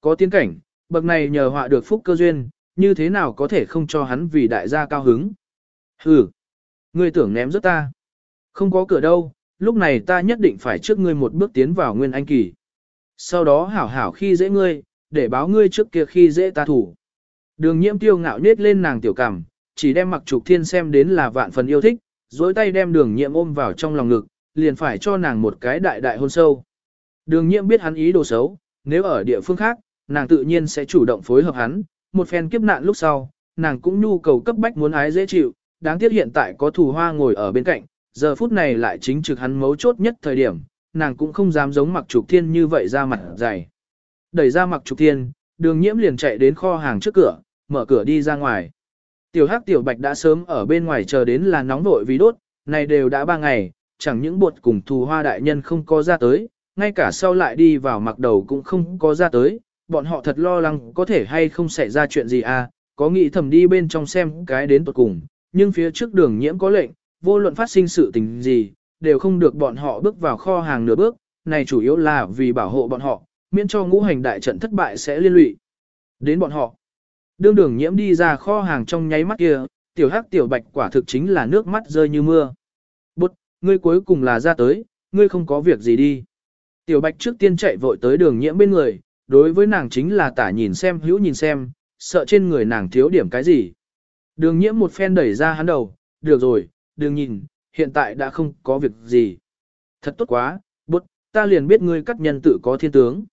có tiến cảnh, bậc này nhờ họa được phúc cơ duyên, như thế nào có thể không cho hắn vì đại gia cao hứng. Hừ, ngươi tưởng ném rất ta. Không có cửa đâu, lúc này ta nhất định phải trước ngươi một bước tiến vào nguyên anh kỳ. Sau đó hảo hảo khi dễ ngươi, để báo ngươi trước kia khi dễ ta thủ. Đường nhiễm tiêu ngạo nết lên nàng tiểu cảm, chỉ đem mặc trục thiên xem đến là vạn phần yêu thích, dối tay đem đường nhiễm ôm vào trong lòng ngực, liền phải cho nàng một cái đại đại hôn sâu. Đường nhiễm biết hắn ý đồ xấu, nếu ở địa phương khác, nàng tự nhiên sẽ chủ động phối hợp hắn, một phen kiếp nạn lúc sau, nàng cũng nhu cầu cấp bách muốn ái dễ chịu, đáng tiếc hiện tại có thù hoa ngồi ở bên cạnh, giờ phút này lại chính trực hắn mấu chốt nhất thời điểm, nàng cũng không dám giống mặc trục thiên như vậy ra mặt dày. Đẩy ra mặc trục thiên, đường nhiễm liền chạy đến kho hàng trước cửa, mở cửa đi ra ngoài. Tiểu hắc tiểu bạch đã sớm ở bên ngoài chờ đến là nóng vội vì đốt, này đều đã ba ngày, chẳng những bột cùng thù hoa đại nhân không có ra tới, ngay cả sau lại đi vào mặc đầu cũng không có ra tới, bọn họ thật lo lắng có thể hay không xảy ra chuyện gì à, có nghĩ thầm đi bên trong xem cái đến tuột cùng, nhưng phía trước đường nhiễm có lệnh, vô luận phát sinh sự tình gì, đều không được bọn họ bước vào kho hàng nửa bước, này chủ yếu là vì bảo hộ bọn họ, miễn cho ngũ hành đại trận thất bại sẽ liên lụy đến bọn họ. Đương đường nhiễm đi ra kho hàng trong nháy mắt kia, tiểu hắc tiểu bạch quả thực chính là nước mắt rơi như mưa. Bụt, ngươi cuối cùng là ra tới, ngươi không có việc gì đi. Tiểu bạch trước tiên chạy vội tới đường nhiễm bên người, đối với nàng chính là tả nhìn xem hữu nhìn xem, sợ trên người nàng thiếu điểm cái gì. Đường nhiễm một phen đẩy ra hắn đầu, được rồi, đường nhìn, hiện tại đã không có việc gì. Thật tốt quá, bút, ta liền biết ngươi cắt nhân tự có thiên tướng.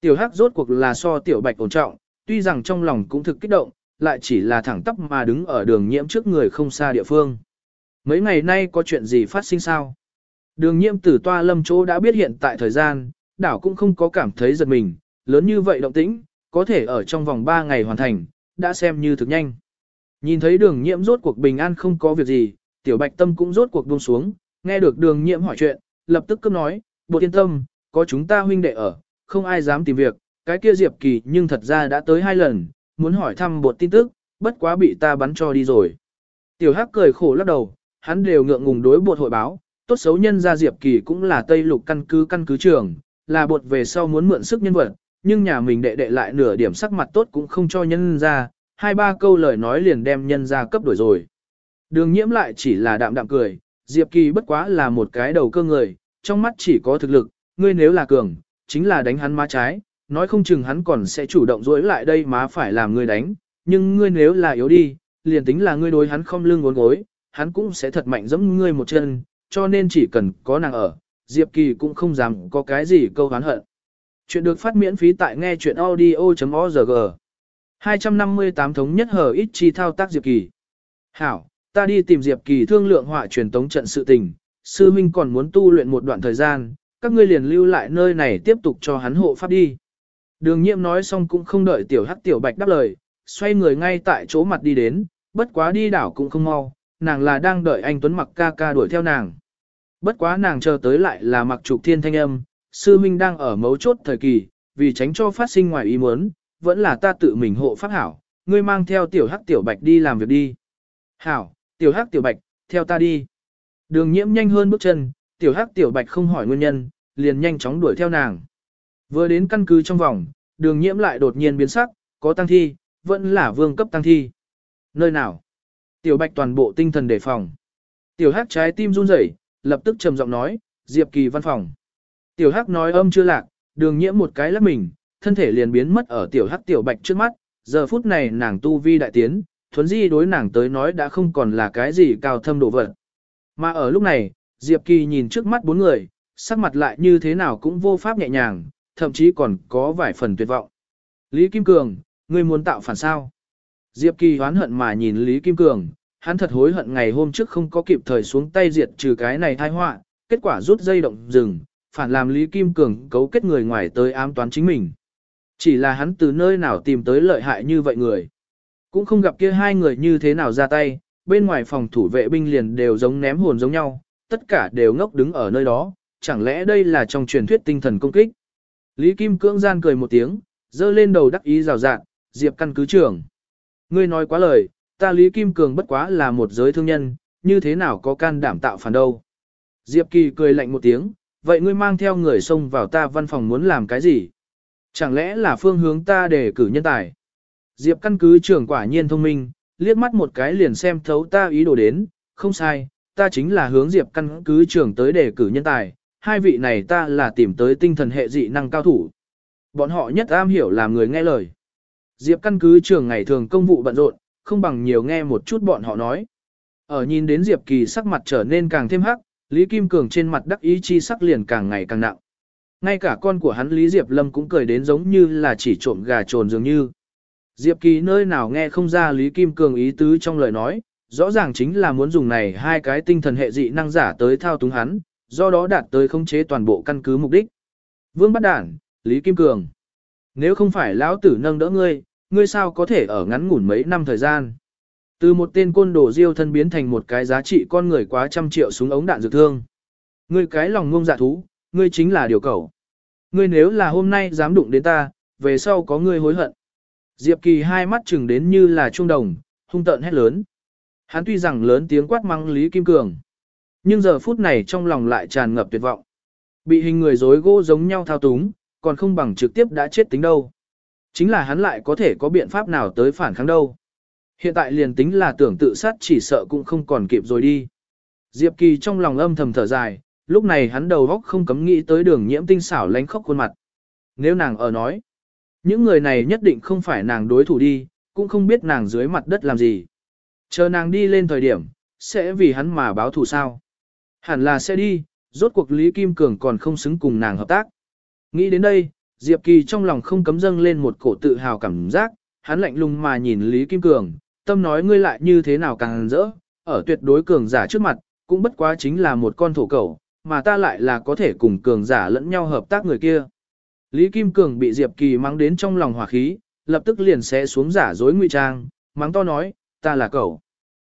Tiểu hắc rốt cuộc là so tiểu bạch ổn trọng, tuy rằng trong lòng cũng thực kích động, lại chỉ là thẳng tắp mà đứng ở đường nhiễm trước người không xa địa phương. Mấy ngày nay có chuyện gì phát sinh sao? Đường nhiễm tử toa lâm chỗ đã biết hiện tại thời gian, đảo cũng không có cảm thấy giật mình, lớn như vậy động tĩnh, có thể ở trong vòng 3 ngày hoàn thành, đã xem như thực nhanh. Nhìn thấy đường nhiễm rốt cuộc bình an không có việc gì, tiểu bạch tâm cũng rốt cuộc buông xuống, nghe được đường nhiễm hỏi chuyện, lập tức cấp nói, bộ yên tâm, có chúng ta huynh đệ ở, không ai dám tìm việc, cái kia Diệp Kỳ nhưng thật ra đã tới hai lần, muốn hỏi thăm bột tin tức, bất quá bị ta bắn cho đi rồi. Tiểu Hắc cười khổ lắc đầu, hắn đều ngượng ngùng đối bột hội báo, tốt xấu nhân ra Diệp Kỳ cũng là Tây Lục căn cứ căn cứ trường, là bột về sau muốn mượn sức nhân vật, nhưng nhà mình đệ đệ lại nửa điểm sắc mặt tốt cũng không cho nhân ra, hai ba câu lời nói liền đem nhân ra cấp đổi rồi. Đường nhiễm lại chỉ là đạm đạm cười, Diệp Kỳ bất quá là một cái đầu cơ người, trong mắt chỉ có thực lực, ngươi nếu là cường, chính là đánh hắn má trái, nói không chừng hắn còn sẽ chủ động dối lại đây má phải làm ngươi đánh, nhưng ngươi nếu là yếu đi, liền tính là ngươi đối hắn không lưng uốn gối, hắn cũng sẽ thật mạnh giẫm ngươi một chân, cho nên chỉ cần có nàng ở, Diệp Kỳ cũng không dám có cái gì câu hán hận. Chuyện được phát miễn phí tại nghe chuyện audio.org 258 thống nhất hờ ít chi thao tác Diệp Kỳ. Hảo, ta đi tìm Diệp Kỳ thương lượng họa truyền tống trận sự tình, sư minh còn muốn tu luyện một đoạn thời gian, các ngươi liền lưu lại nơi này tiếp tục cho hắn hộ pháp đi. Đường Nhiệm nói xong cũng không đợi tiểu hắc tiểu bạch đáp lời, xoay người ngay tại chỗ mặt đi đến, bất quá đi đảo cũng không mau, nàng là đang đợi anh Tuấn mặc ca ca đuổi theo nàng. Bất quá nàng chờ tới lại là mặc trục thiên thanh âm, sư minh đang ở mấu chốt thời kỳ, vì tránh cho phát sinh ngoài ý muốn, vẫn là ta tự mình hộ pháp hảo, ngươi mang theo tiểu hắc tiểu bạch đi làm việc đi. Hảo, tiểu hắc tiểu bạch, theo ta đi. Đường nhiễm nhanh hơn bước chân, tiểu hắc tiểu bạch không hỏi nguyên nhân, liền nhanh chóng đuổi theo nàng. Vừa đến căn cứ trong vòng, đường nhiễm lại đột nhiên biến sắc, có tăng thi, vẫn là vương cấp tăng thi. Nơi nào? Tiểu bạch toàn bộ tinh thần đề phòng. Tiểu hắc trái tim run rẩy, lập tức trầm giọng nói, Diệp Kỳ văn phòng. Tiểu hắc nói âm chưa lạc, đường nhiễm một cái lắc mình, thân thể liền biến mất ở tiểu hắc tiểu bạch trước mắt, giờ phút này nàng tu vi đại tiến, thuấn di đối nàng tới nói đã không còn là cái gì cao thâm độ vật. Mà ở lúc này, Diệp Kỳ nhìn trước mắt bốn người, sắc mặt lại như thế nào cũng vô pháp nhẹ nhàng, thậm chí còn có vài phần tuyệt vọng. Lý Kim Cường, ngươi muốn tạo phản sao? Diệp Kỳ hoán hận mà nhìn Lý Kim Cường, hắn thật hối hận ngày hôm trước không có kịp thời xuống tay diệt trừ cái này tai họa, kết quả rút dây động rừng, phản làm Lý Kim Cường cấu kết người ngoài tới ám toán chính mình. Chỉ là hắn từ nơi nào tìm tới lợi hại như vậy người. Cũng không gặp kia hai người như thế nào ra tay, bên ngoài phòng thủ vệ binh liền đều giống ném hồn giống nhau, tất cả đều ngốc đứng ở nơi đó, chẳng lẽ đây là trong truyền thuyết tinh thần công kích. Lý Kim Cưỡng gian cười một tiếng, dơ lên đầu đắc ý rào rạng, Diệp căn cứ trưởng. Ngươi nói quá lời, ta Lý Kim Cường bất quá là một giới thương nhân, như thế nào có can đảm tạo phản đâu. Diệp Kỳ cười lạnh một tiếng, vậy ngươi mang theo người xông vào ta văn phòng muốn làm cái gì? Chẳng lẽ là phương hướng ta để cử nhân tài? Diệp căn cứ trưởng quả nhiên thông minh, liếc mắt một cái liền xem thấu ta ý đồ đến, không sai, ta chính là hướng Diệp căn cứ trưởng tới để cử nhân tài, hai vị này ta là tìm tới tinh thần hệ dị năng cao thủ. Bọn họ nhất am hiểu làm người nghe lời. Diệp căn cứ trưởng ngày thường công vụ bận rộn, không bằng nhiều nghe một chút bọn họ nói. Ở nhìn đến Diệp Kỳ sắc mặt trở nên càng thêm hắc, Lý Kim Cường trên mặt đắc ý chi sắc liền càng ngày càng nặng. Ngay cả con của hắn Lý Diệp Lâm cũng cười đến giống như là chỉ trộm gà trồn dường như. Diệp Kỳ nơi nào nghe không ra Lý Kim Cường ý tứ trong lời nói, rõ ràng chính là muốn dùng này hai cái tinh thần hệ dị năng giả tới thao túng hắn, do đó đạt tới khống chế toàn bộ căn cứ mục đích. Vương Bắt Đản, Lý Kim Cường. Nếu không phải lão tử nâng đỡ ngươi, ngươi sao có thể ở ngắn ngủn mấy năm thời gian. Từ một tên côn đồ diêu thân biến thành một cái giá trị con người quá trăm triệu súng ống đạn dược thương. Ngươi cái lòng ngông dạ thú, ngươi chính là điều cầu. Ngươi nếu là hôm nay dám đụng đến ta, về sau có ngươi hối hận. Diệp Kỳ hai mắt chừng đến như là trung đồng, hung tợn hét lớn. Hắn tuy rằng lớn tiếng quát mắng Lý Kim Cường, nhưng giờ phút này trong lòng lại tràn ngập tuyệt vọng. Bị hình người dối gỗ giống nhau thao túng, còn không bằng trực tiếp đã chết tính đâu. Chính là hắn lại có thể có biện pháp nào tới phản kháng đâu. Hiện tại liền tính là tưởng tự sát chỉ sợ cũng không còn kịp rồi đi. Diệp Kỳ trong lòng âm thầm thở dài, lúc này hắn đầu óc không cấm nghĩ tới đường nhiễm tinh xảo lánh khóc khuôn mặt. Nếu nàng ở nói, những người này nhất định không phải nàng đối thủ đi, cũng không biết nàng dưới mặt đất làm gì. Chờ nàng đi lên thời điểm, sẽ vì hắn mà báo thù sao. Hẳn là sẽ đi, rốt cuộc Lý Kim Cường còn không xứng cùng nàng hợp tác. Nghĩ đến đây, Diệp Kỳ trong lòng không cấm dâng lên một cổ tự hào cảm giác, hắn lạnh lùng mà nhìn Lý Kim Cường, tâm nói ngươi lại như thế nào càng rỡ, ở tuyệt đối cường giả trước mặt, cũng bất quá chính là một con thổ cẩu, mà ta lại là có thể cùng cường giả lẫn nhau hợp tác người kia. Lý Kim Cường bị Diệp Kỳ mang đến trong lòng hỏa khí, lập tức liền sẽ xuống giả dối ngụy trang, mắng to nói, ta là cậu.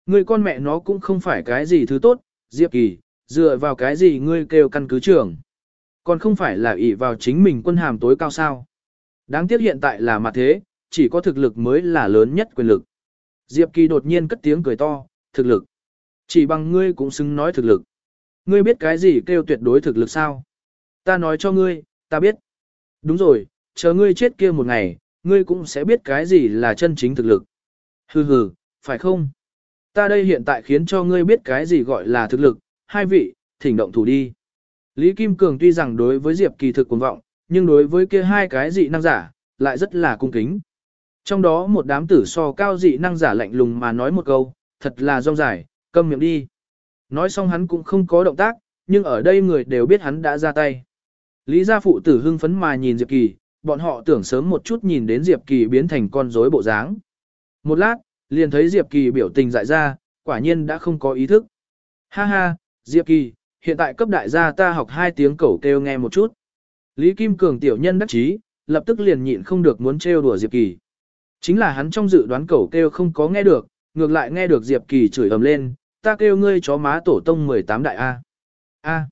Người con mẹ nó cũng không phải cái gì thứ tốt, Diệp Kỳ, dựa vào cái gì ngươi kêu căn cứ trưởng. Còn không phải là ỷ vào chính mình quân hàm tối cao sao. Đáng tiếc hiện tại là mặt thế, chỉ có thực lực mới là lớn nhất quyền lực. Diệp Kỳ đột nhiên cất tiếng cười to, thực lực. Chỉ bằng ngươi cũng xứng nói thực lực. Ngươi biết cái gì kêu tuyệt đối thực lực sao? Ta nói cho ngươi, ta biết. Đúng rồi, chờ ngươi chết kia một ngày, ngươi cũng sẽ biết cái gì là chân chính thực lực. Hừ hừ, phải không? Ta đây hiện tại khiến cho ngươi biết cái gì gọi là thực lực, hai vị, thỉnh động thủ đi. Lý Kim Cường tuy rằng đối với Diệp Kỳ thực cuồng vọng, nhưng đối với kia hai cái dị năng giả, lại rất là cung kính. Trong đó một đám tử so cao dị năng giả lạnh lùng mà nói một câu, thật là rong dài, câm miệng đi. Nói xong hắn cũng không có động tác, nhưng ở đây người đều biết hắn đã ra tay. Lý gia phụ tử hưng phấn mà nhìn Diệp Kỳ, bọn họ tưởng sớm một chút nhìn đến Diệp Kỳ biến thành con rối bộ dáng. Một lát, liền thấy Diệp Kỳ biểu tình dại ra, quả nhiên đã không có ý thức. Ha ha, Diệp Kỳ, hiện tại cấp đại gia ta học hai tiếng cẩu kêu nghe một chút. Lý Kim Cường tiểu nhân đắc chí, lập tức liền nhịn không được muốn trêu đùa Diệp Kỳ. Chính là hắn trong dự đoán cẩu kêu không có nghe được, ngược lại nghe được Diệp Kỳ chửi ầm lên, ta kêu ngươi chó má tổ tông 18 đại A. A.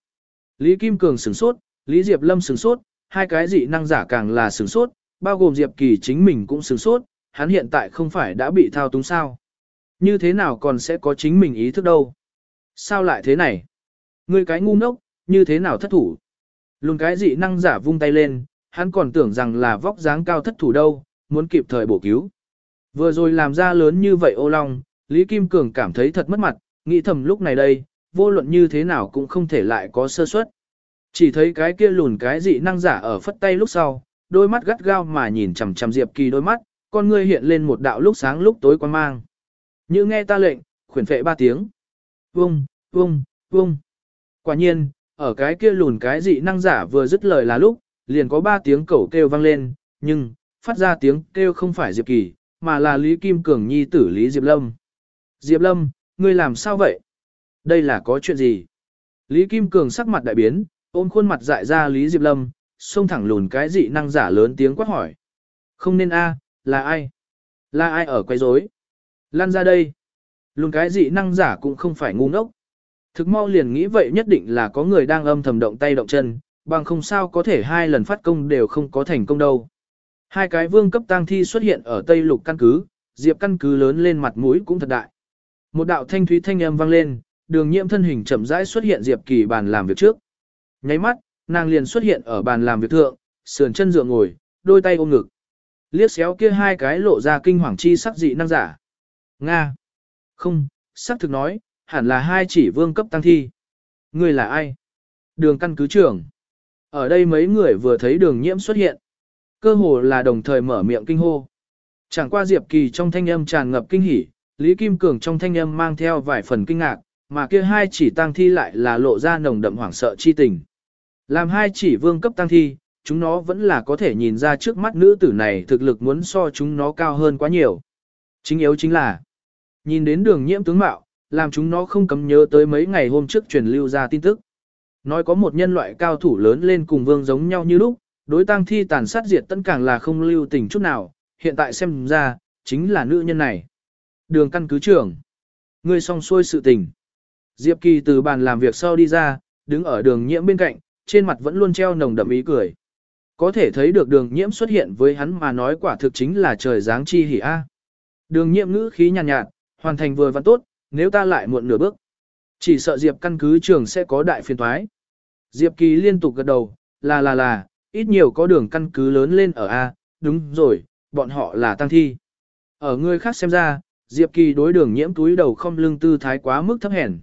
Lý Kim Cường sửng sốt, Lý Diệp Lâm sửng sốt, hai cái dị năng giả càng là sửng sốt, bao gồm Diệp Kỳ chính mình cũng sửng sốt, hắn hiện tại không phải đã bị thao túng sao. Như thế nào còn sẽ có chính mình ý thức đâu. Sao lại thế này? Ngươi cái ngu ngốc, như thế nào thất thủ? Luôn cái dị năng giả vung tay lên, hắn còn tưởng rằng là vóc dáng cao thất thủ đâu, muốn kịp thời bổ cứu. Vừa rồi làm ra lớn như vậy ô long, Lý Kim Cường cảm thấy thật mất mặt, nghĩ thầm lúc này đây, vô luận như thế nào cũng không thể lại có sơ suất. Chỉ thấy cái kia lùn cái dị năng giả ở phất tay lúc sau, đôi mắt gắt gao mà nhìn chằm chằm Diệp Kỳ đôi mắt, con ngươi hiện lên một đạo lúc sáng lúc tối quan mang. Như nghe ta lệnh, khuyển phệ ba tiếng. Vung, vung, vung. Quả nhiên, ở cái kia lùn cái dị năng giả vừa dứt lời là lúc, liền có ba tiếng cẩu kêu vang lên, nhưng, phát ra tiếng kêu không phải Diệp Kỳ, mà là Lý Kim Cường nhi tử Lý Diệp Lâm. Diệp Lâm, ngươi làm sao vậy? Đây là có chuyện gì? Lý Kim Cường sắc mặt đại biến, ôm khuôn mặt dại ra Lý Diệp Lâm, xông thẳng lùn cái dị năng giả lớn tiếng quát hỏi. Không nên a, là ai? Là ai ở quấy rối? Lan ra đây. Lùn cái dị năng giả cũng không phải ngu ngốc. Thực mau liền nghĩ vậy nhất định là có người đang âm thầm động tay động chân, bằng không sao có thể hai lần phát công đều không có thành công đâu. Hai cái vương cấp tang thi xuất hiện ở Tây Lục căn cứ, Diệp căn cứ lớn lên mặt mũi cũng thật đại. Một đạo thanh thúy thanh âm vang lên, đường nhiễm thân hình chậm rãi xuất hiện Diệp Kỳ bàn làm việc trước. Nháy mắt, nàng liền xuất hiện ở bàn làm việc thượng, sườn chân dựa ngồi, đôi tay ôm ngực. Liếc xéo kia hai cái lộ ra kinh hoàng chi sắc dị năng giả. Nga. Không, sắc thực nói, hẳn là hai chỉ vương cấp tăng thi. Người là ai? Đường căn cứ trưởng. Ở đây mấy người vừa thấy đường nhiễm xuất hiện. Cơ hồ là đồng thời mở miệng kinh hô. Chẳng qua Diệp Kỳ trong thanh âm tràn ngập kinh hỉ, Lý Kim Cường trong thanh âm mang theo vài phần kinh ngạc, mà kia hai chỉ tăng thi lại là lộ ra nồng đậm hoảng sợ chi tình. Làm hai chỉ vương cấp tăng thi, chúng nó vẫn là có thể nhìn ra trước mắt nữ tử này thực lực muốn so chúng nó cao hơn quá nhiều. Chính yếu chính là, nhìn đến đường nhiễm tướng mạo, làm chúng nó không cấm nhớ tới mấy ngày hôm trước truyền lưu ra tin tức. Nói có một nhân loại cao thủ lớn lên cùng vương giống nhau như lúc, đối tang thi tàn sát diệt tận càng là không lưu tình chút nào, hiện tại xem ra, chính là nữ nhân này. Đường căn cứ trưởng. Ngươi xong xuôi sự tình. Diệp Kỳ từ bàn làm việc sau đi ra, đứng ở đường nhiễm bên cạnh, trên mặt vẫn luôn treo nồng đậm ý cười. Có thể thấy được đường nhiễm xuất hiện với hắn mà nói quả thực chính là trời giáng chi hỉ a. Đường nhiễm ngữ khí nhàn nhạt, nhạt, hoàn thành vừa văn tốt, nếu ta lại muộn nửa bước. Chỉ sợ Diệp căn cứ trưởng sẽ có đại phiền toái. Diệp Kỳ liên tục gật đầu, là là là, ít nhiều có đường căn cứ lớn lên ở A, đúng rồi, bọn họ là tăng thi. Ở người khác xem ra, Diệp Kỳ đối đường nhiễm túi đầu không lưng tư thái quá mức thấp hèn.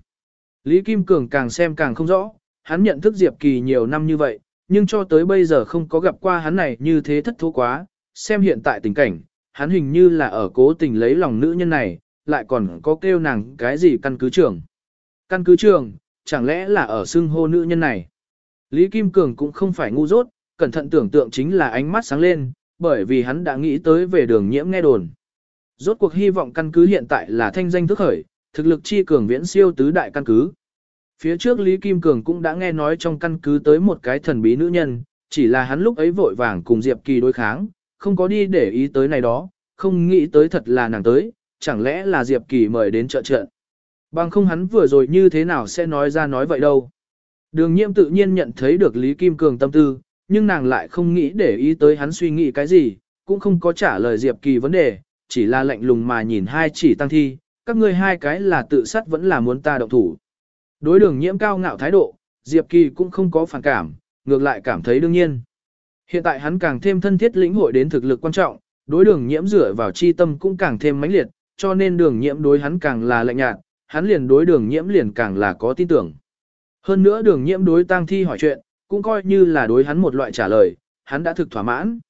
Lý Kim Cường càng xem càng không rõ, hắn nhận thức Diệp Kỳ nhiều năm như vậy, nhưng cho tới bây giờ không có gặp qua hắn này như thế thất thố quá, xem hiện tại tình cảnh, hắn hình như là ở cố tình lấy lòng nữ nhân này, lại còn có kêu nàng cái gì căn cứ trưởng. Căn cứ trưởng, chẳng lẽ là ở xưng hô nữ nhân này. Lý Kim Cường cũng không phải ngu dốt, cẩn thận tưởng tượng chính là ánh mắt sáng lên, bởi vì hắn đã nghĩ tới về đường nhiễm nghe đồn. Rốt cuộc hy vọng căn cứ hiện tại là thanh danh thức khởi, thực lực chi cường viễn siêu tứ đại căn cứ. Phía trước Lý Kim Cường cũng đã nghe nói trong căn cứ tới một cái thần bí nữ nhân, chỉ là hắn lúc ấy vội vàng cùng Diệp Kỳ đối kháng, không có đi để ý tới này đó, không nghĩ tới thật là nàng tới, chẳng lẽ là Diệp Kỳ mời đến trợ trận. Bằng không hắn vừa rồi như thế nào sẽ nói ra nói vậy đâu. Đường nhiễm tự nhiên nhận thấy được Lý Kim Cường tâm tư, nhưng nàng lại không nghĩ để ý tới hắn suy nghĩ cái gì, cũng không có trả lời Diệp Kỳ vấn đề, chỉ là lạnh lùng mà nhìn hai chỉ tăng thi, các ngươi hai cái là tự sát vẫn là muốn ta động thủ. Đối đường nhiễm cao ngạo thái độ, Diệp Kỳ cũng không có phản cảm, ngược lại cảm thấy đương nhiên. Hiện tại hắn càng thêm thân thiết lĩnh hội đến thực lực quan trọng, đối đường nhiễm dựa vào chi tâm cũng càng thêm mãnh liệt, cho nên đường nhiễm đối hắn càng là lạnh nhạt, hắn liền đối đường nhiễm liền càng là có tin tưởng. Hơn nữa đường nhiễm đối tang thi hỏi chuyện, cũng coi như là đối hắn một loại trả lời, hắn đã thực thỏa mãn.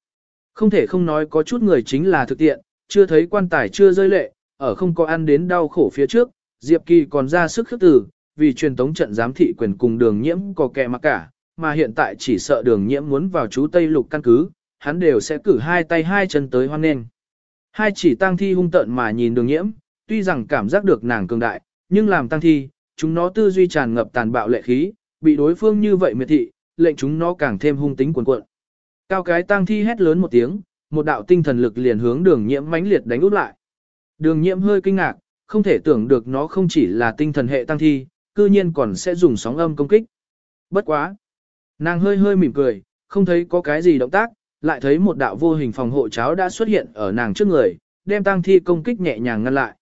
Không thể không nói có chút người chính là thực tiện, chưa thấy quan tài chưa rơi lệ, ở không có ăn đến đau khổ phía trước, Diệp Kỳ còn ra sức khước từ, vì truyền tống trận giám thị quyền cùng đường nhiễm có kẻ mà cả, mà hiện tại chỉ sợ đường nhiễm muốn vào chú Tây Lục căn cứ, hắn đều sẽ cử hai tay hai chân tới hoan nghênh. Hai chỉ tang thi hung tợn mà nhìn đường nhiễm, tuy rằng cảm giác được nàng cường đại, nhưng làm tang thi, chúng nó tư duy tràn ngập tàn bạo lệ khí, bị đối phương như vậy miệt thị, lệnh chúng nó càng thêm hung tính cuồn cuộn. Cao cái tang thi hét lớn một tiếng, một đạo tinh thần lực liền hướng đường nhiễm mãnh liệt đánh úp lại. Đường nhiễm hơi kinh ngạc, không thể tưởng được nó không chỉ là tinh thần hệ tăng thi, cư nhiên còn sẽ dùng sóng âm công kích. Bất quá. Nàng hơi hơi mỉm cười, không thấy có cái gì động tác, lại thấy một đạo vô hình phòng hộ cháo đã xuất hiện ở nàng trước người, đem tăng thi công kích nhẹ nhàng ngăn lại.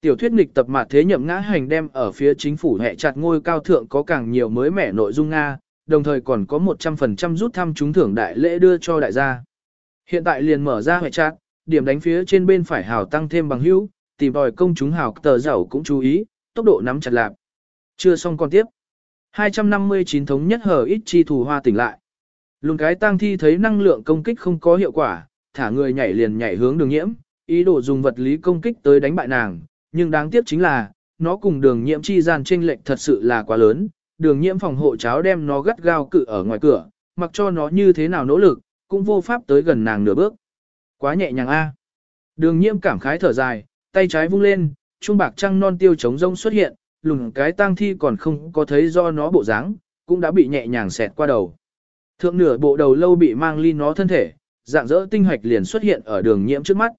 Tiểu thuyết nghịch tập mặt thế nhậm ngã hành đem ở phía chính phủ hệ chặt ngôi cao thượng có càng nhiều mới mẻ nội dung Nga, đồng thời còn có 100% rút thăm trúng thưởng đại lễ đưa cho đại gia. Hiện tại liền mở ra hệ trạng, điểm đánh phía trên bên phải hào tăng thêm bằng hữu, tìm đòi công chúng hào tờ giàu cũng chú ý, tốc độ nắm chặt lạp. Chưa xong còn tiếp. 259 thống nhất hở ít chi thù hoa tỉnh lại. Lùn cái tăng thi thấy năng lượng công kích không có hiệu quả, thả người nhảy liền nhảy hướng đường nhiễm, ý đồ dùng vật lý công kích tới đánh bại nàng, nhưng đáng tiếc chính là, nó cùng đường nhiễm chi gian chênh lệch thật sự là quá lớn, đường nhiễm phòng hộ cháo đem nó gắt gao cự ở ngoài cửa, mặc cho nó như thế nào nỗ lực, cũng vô pháp tới gần nàng nửa bước. Quá nhẹ nhàng a. Đường nhiễm cảm khái thở dài, tay trái vung lên, trung bạc trăng non tiêu chống rông xuất hiện, lùn cái tang thi còn không có thấy do nó bộ dáng, cũng đã bị nhẹ nhàng xẹt qua đầu. Thượng nửa bộ đầu lâu bị mang ly nó thân thể, dạng dỡ tinh hạch liền xuất hiện ở đường nhiễm trước mắt.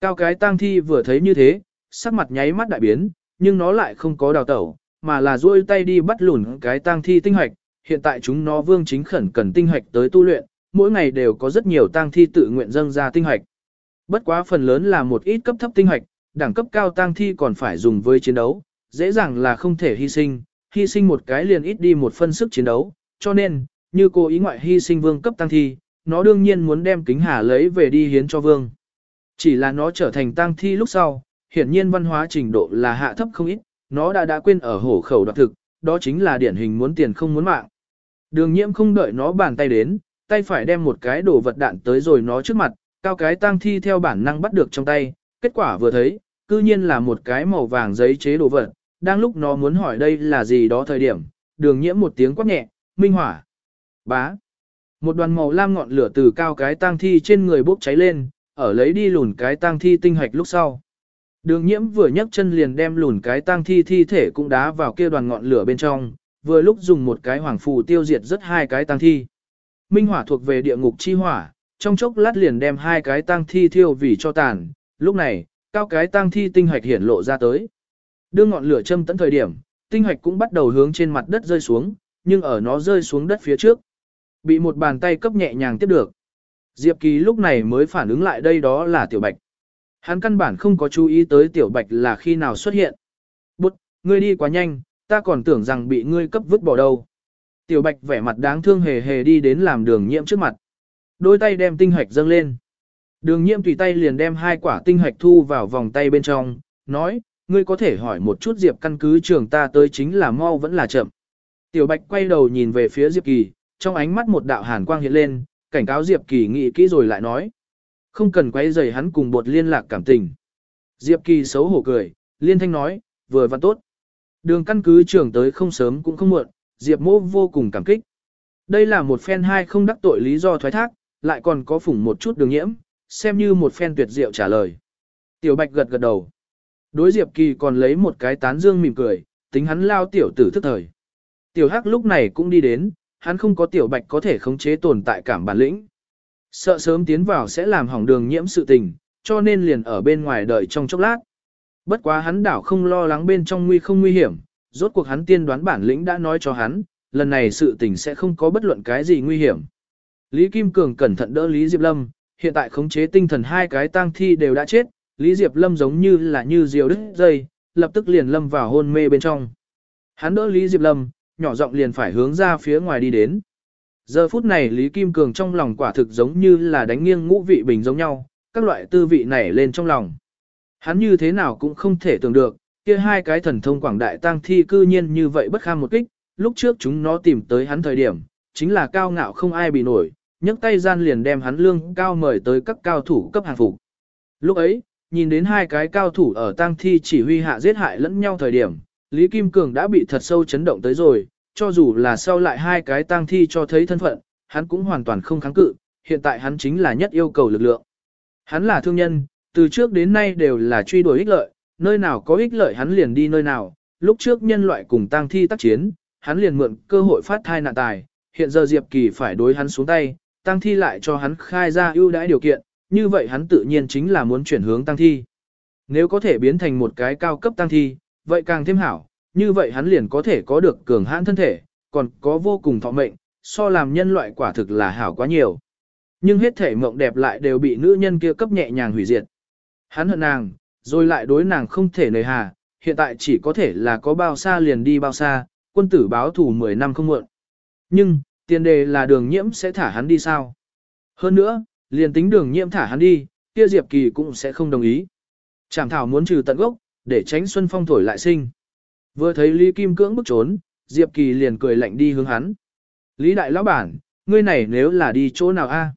Cao cái tang thi vừa thấy như thế, sắc mặt nháy mắt đại biến, nhưng nó lại không có đào tẩu, mà là duỗi tay đi bắt lùn cái tang thi tinh hoạch. Hiện tại chúng nó vương chính khẩn cần tinh hoạch tới tu luyện, mỗi ngày đều có rất nhiều tang thi tự nguyện dâng ra tinh hoạch. Bất quá phần lớn là một ít cấp thấp tinh hoạch, đẳng cấp cao tang thi còn phải dùng với chiến đấu, dễ dàng là không thể hy sinh, hy sinh một cái liền ít đi một phân sức chiến đấu, cho nên, như cô ý ngoại hy sinh vương cấp tang thi, nó đương nhiên muốn đem kính hà lấy về đi hiến cho vương. Chỉ là nó trở thành tang thi lúc sau, hiển nhiên văn hóa trình độ là hạ thấp không ít, nó đã đã quên ở hổ khẩu đoạt thực, đó chính là điển hình muốn tiền không muốn mạng. Đường nhiễm không đợi nó bàn tay đến, tay phải đem một cái đồ vật đạn tới rồi nó trước mặt, cao cái tang thi theo bản năng bắt được trong tay, kết quả vừa thấy, cư nhiên là một cái màu vàng giấy chế đồ vật, đang lúc nó muốn hỏi đây là gì đó thời điểm, đường nhiễm một tiếng quát nhẹ, minh hỏa, bá. Một đoàn màu lam ngọn lửa từ cao cái tang thi trên người bốc cháy lên, ở lấy đi lùn cái tang thi tinh hạch lúc sau. Đường nhiễm vừa nhấc chân liền đem lùn cái tang thi thi thể cũng đá vào kia đoàn ngọn lửa bên trong, vừa lúc dùng một cái hoàng phù tiêu diệt rất hai cái tang thi. Minh hỏa thuộc về địa ngục chi hỏa, trong chốc lát liền đem hai cái tang thi thiêu vì cho tàn, lúc này, cao cái tang thi tinh hạch hiển lộ ra tới. Đưa ngọn lửa châm tận thời điểm, tinh hạch cũng bắt đầu hướng trên mặt đất rơi xuống, nhưng ở nó rơi xuống đất phía trước. Bị một bàn tay cấp nhẹ nhàng tiếp được. Diệp Kỳ lúc này mới phản ứng lại đây đó là Tiểu Bạch. Hắn căn bản không có chú ý tới Tiểu Bạch là khi nào xuất hiện. Bút, ngươi đi quá nhanh, ta còn tưởng rằng bị ngươi cấp vứt bỏ đâu. Tiểu Bạch vẻ mặt đáng thương hề hề đi đến làm đường nhiễm trước mặt. Đôi tay đem tinh hạch dâng lên. Đường nhiễm tùy tay liền đem hai quả tinh hạch thu vào vòng tay bên trong, nói, ngươi có thể hỏi một chút Diệp căn cứ trường ta tới chính là mau vẫn là chậm. Tiểu Bạch quay đầu nhìn về phía Diệp Kỳ, trong ánh mắt một đạo hàn quang hiện lên, cảnh cáo Diệp Kỳ nghĩ kỹ rồi lại nói. Không cần quay rầy hắn cùng bột liên lạc cảm tình. Diệp Kỳ xấu hổ cười, liên thanh nói, vừa văn tốt. Đường căn cứ trưởng tới không sớm cũng không muộn, Diệp mô vô cùng cảm kích. Đây là một phen hai không đắc tội lý do thoái thác, lại còn có phủng một chút đường nhiễm, xem như một phen tuyệt diệu trả lời. Tiểu Bạch gật gật đầu. Đối Diệp Kỳ còn lấy một cái tán dương mỉm cười, tính hắn lao tiểu tử thức thời. Tiểu Hắc lúc này cũng đi đến, hắn không có Tiểu Bạch có thể khống chế tồn tại cảm bản lĩnh. Sợ sớm tiến vào sẽ làm hỏng đường nhiễm sự tình, cho nên liền ở bên ngoài đợi trong chốc lát. Bất quá hắn đảo không lo lắng bên trong nguy không nguy hiểm, rốt cuộc hắn tiên đoán bản lĩnh đã nói cho hắn, lần này sự tình sẽ không có bất luận cái gì nguy hiểm. Lý Kim Cường cẩn thận đỡ Lý Diệp Lâm, hiện tại khống chế tinh thần hai cái tang thi đều đã chết, Lý Diệp Lâm giống như là như diều đứt dây, lập tức liền lâm vào hôn mê bên trong. Hắn đỡ Lý Diệp Lâm, nhỏ giọng liền phải hướng ra phía ngoài đi đến. Giờ phút này Lý Kim Cường trong lòng quả thực giống như là đánh nghiêng ngũ vị bình giống nhau, các loại tư vị nảy lên trong lòng. Hắn như thế nào cũng không thể tưởng được, kia hai cái thần thông quảng đại tang thi cư nhiên như vậy bất kham một kích, lúc trước chúng nó tìm tới hắn thời điểm, chính là cao ngạo không ai bị nổi, nhấc tay gian liền đem hắn lương cao mời tới các cao thủ cấp hàng phục. Lúc ấy, nhìn đến hai cái cao thủ ở tang thi chỉ huy hạ giết hại lẫn nhau thời điểm, Lý Kim Cường đã bị thật sâu chấn động tới rồi, cho dù là sau lại hai cái tang thi cho thấy thân phận, hắn cũng hoàn toàn không kháng cự, hiện tại hắn chính là nhất yêu cầu lực lượng. Hắn là thương nhân, từ trước đến nay đều là truy đuổi ích lợi, nơi nào có ích lợi hắn liền đi nơi nào, lúc trước nhân loại cùng tang thi tác chiến, hắn liền mượn cơ hội phát thai nạn tài, hiện giờ Diệp Kỳ phải đối hắn xuống tay, tang thi lại cho hắn khai ra ưu đãi điều kiện, như vậy hắn tự nhiên chính là muốn chuyển hướng tang thi. Nếu có thể biến thành một cái cao cấp tang thi, vậy càng thêm hảo, như vậy hắn liền có thể có được cường hãn thân thể, còn có vô cùng thọ mệnh, so làm nhân loại quả thực là hảo quá nhiều. Nhưng hết thể mộng đẹp lại đều bị nữ nhân kia cấp nhẹ nhàng hủy diệt. Hắn hận nàng, rồi lại đối nàng không thể nề hà, hiện tại chỉ có thể là có bao xa liền đi bao xa, quân tử báo thủ 10 năm không muộn. Nhưng, tiền đề là đường nhiễm sẽ thả hắn đi sao? Hơn nữa, liền tính đường nhiễm thả hắn đi, kia Diệp Kỳ cũng sẽ không đồng ý. Trảm thảo muốn trừ tận gốc, để tránh Xuân Phong thổi lại sinh. Vừa thấy Lý Kim Cưỡng bước trốn, Diệp Kỳ liền cười lạnh đi hướng hắn. Lý Đại Lão Bản, ngươi này nếu là đi chỗ nào a?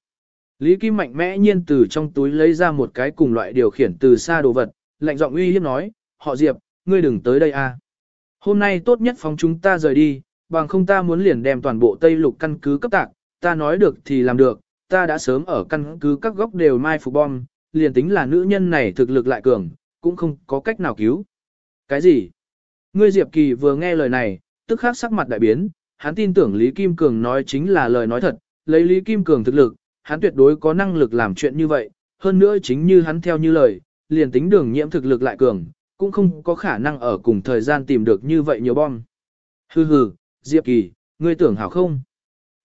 Lý Kim mạnh mẽ nhiên từ trong túi lấy ra một cái cùng loại điều khiển từ xa đồ vật, lạnh giọng uy hiếp nói, họ Diệp, ngươi đừng tới đây a. Hôm nay tốt nhất phóng chúng ta rời đi, bằng không ta muốn liền đem toàn bộ Tây Lục căn cứ cấp tạc, ta nói được thì làm được, ta đã sớm ở căn cứ các góc đều mai phục bom, liền tính là nữ nhân này thực lực lại cường, cũng không có cách nào cứu. Cái gì? Ngươi Diệp Kỳ vừa nghe lời này, tức khắc sắc mặt đại biến, hắn tin tưởng Lý Kim Cường nói chính là lời nói thật, lấy Lý Kim Cường thực lực, hắn tuyệt đối có năng lực làm chuyện như vậy, hơn nữa chính như hắn theo như lời, liền tính đường nhiễm thực lực lại cường, cũng không có khả năng ở cùng thời gian tìm được như vậy nhiều bom. Hừ hừ, Diệp Kỳ, ngươi tưởng hảo không?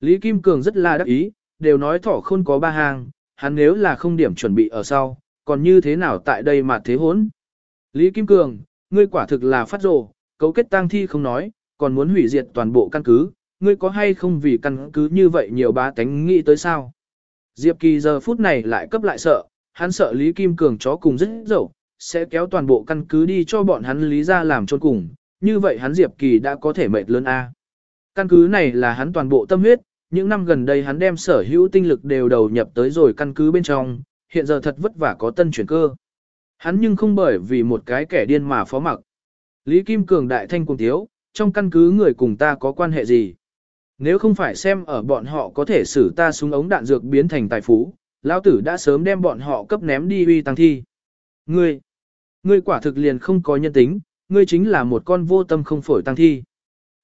Lý Kim Cường rất là đắc ý, đều nói thỏ không có ba hàng, hắn nếu là không điểm chuẩn bị ở sau, còn như thế nào tại đây mà thế hốn? Lý Kim Cường, ngươi quả thực là phát rồ, cấu kết tang thi không nói, còn muốn hủy diệt toàn bộ căn cứ, ngươi có hay không vì căn cứ như vậy nhiều bá tánh nghĩ tới sao? Diệp Kỳ giờ phút này lại cấp lại sợ, hắn sợ Lý Kim Cường chó cùng rất dẫu, sẽ kéo toàn bộ căn cứ đi cho bọn hắn Lý ra làm chôn cùng, như vậy hắn Diệp Kỳ đã có thể mệt lớn A. Căn cứ này là hắn toàn bộ tâm huyết, những năm gần đây hắn đem sở hữu tinh lực đều đầu nhập tới rồi căn cứ bên trong, hiện giờ thật vất vả có tân chuyển cơ. Hắn nhưng không bởi vì một cái kẻ điên mà phó mặc. Lý Kim Cường đại thanh cùng thiếu, trong căn cứ người cùng ta có quan hệ gì? Nếu không phải xem ở bọn họ có thể xử ta súng ống đạn dược biến thành tài phú, lão tử đã sớm đem bọn họ cấp ném đi uy tăng thi. Ngươi, ngươi quả thực liền không có nhân tính, ngươi chính là một con vô tâm không phổi tăng thi.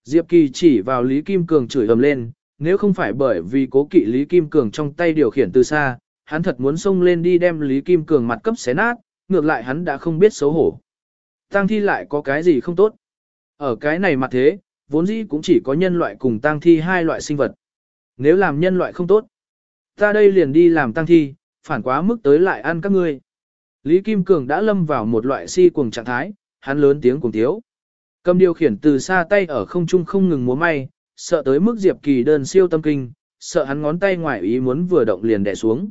Diệp Kỳ chỉ vào Lý Kim Cường chửi ầm lên, nếu không phải bởi vì cố kỵ Lý Kim Cường trong tay điều khiển từ xa, hắn thật muốn xông lên đi đem Lý Kim Cường mặt cấp xé nát, ngược lại hắn đã không biết xấu hổ. Tang thi lại có cái gì không tốt. Ở cái này mặt thế, vốn dĩ cũng chỉ có nhân loại cùng tang thi hai loại sinh vật. Nếu làm nhân loại không tốt, ta đây liền đi làm tang thi, phản quá mức tới lại ăn các ngươi. Lý Kim Cường đã lâm vào một loại si cuồng trạng thái, hắn lớn tiếng cuồng thiếu, Cầm điều khiển từ xa tay ở không trung không ngừng múa may, sợ tới mức Diệp Kỳ đơn siêu tâm kinh, sợ hắn ngón tay ngoài ý muốn vừa động liền đè xuống.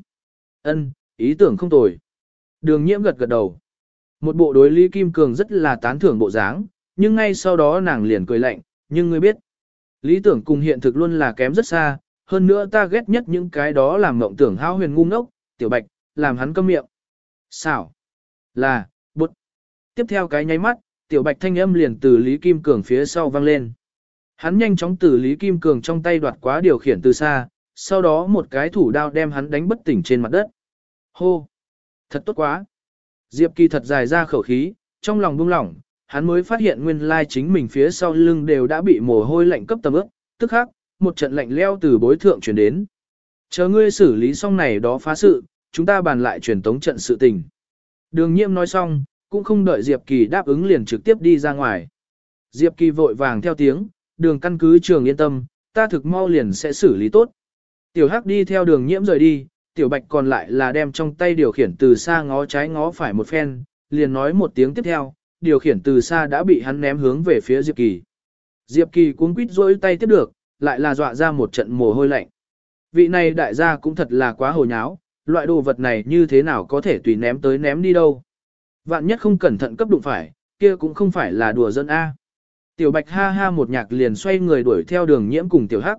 Ân, ý tưởng không tồi. Đường nhiễm gật gật đầu. Một bộ đối Lý Kim Cường rất là tán thưởng bộ dáng, nhưng ngay sau đó nàng liền cười lạnh, nhưng ngươi biết, lý tưởng cùng hiện thực luôn là kém rất xa, hơn nữa ta ghét nhất những cái đó làm mộng tưởng hao huyền ngu ngốc, tiểu bạch, làm hắn câm miệng. Xảo, Là, bụt. Tiếp theo cái nháy mắt, tiểu bạch thanh âm liền từ Lý Kim Cường phía sau vang lên. Hắn nhanh chóng từ Lý Kim Cường trong tay đoạt quá điều khiển từ xa, sau đó một cái thủ đao đem hắn đánh bất tỉnh trên mặt đất. Hô! Thật tốt quá! Diệp Kỳ thật dài ra khẩu khí, trong lòng buông lỏng, hắn mới phát hiện nguyên lai chính mình phía sau lưng đều đã bị mồ hôi lạnh cấp tầm ướp, tức khắc, một trận lạnh leo từ bối thượng chuyển đến. Chờ ngươi xử lý xong này đó phá sự, chúng ta bàn lại truyền tống trận sự tình. Đường nhiễm nói xong, cũng không đợi Diệp Kỳ đáp ứng liền trực tiếp đi ra ngoài. Diệp Kỳ vội vàng theo tiếng, đường căn cứ trường yên tâm, ta thực mau liền sẽ xử lý tốt. Tiểu Hắc đi theo đường nhiễm rời đi, Tiểu Bạch còn lại là đem trong tay điều khiển từ xa ngó trái ngó phải một phen, liền nói một tiếng tiếp theo, điều khiển từ xa đã bị hắn ném hướng về phía Diệp Kỳ. Diệp Kỳ cuống quýt rỗi tay tiếp được, lại là dọa ra một trận mồ hôi lạnh. Vị này đại gia cũng thật là quá hồ nháo, loại đồ vật này như thế nào có thể tùy ném tới ném đi đâu. Vạn nhất không cẩn thận cấp đụng phải, kia cũng không phải là đùa dân A. Tiểu Bạch ha ha một nhạc liền xoay người đuổi theo đường nhiễm cùng Tiểu Hắc.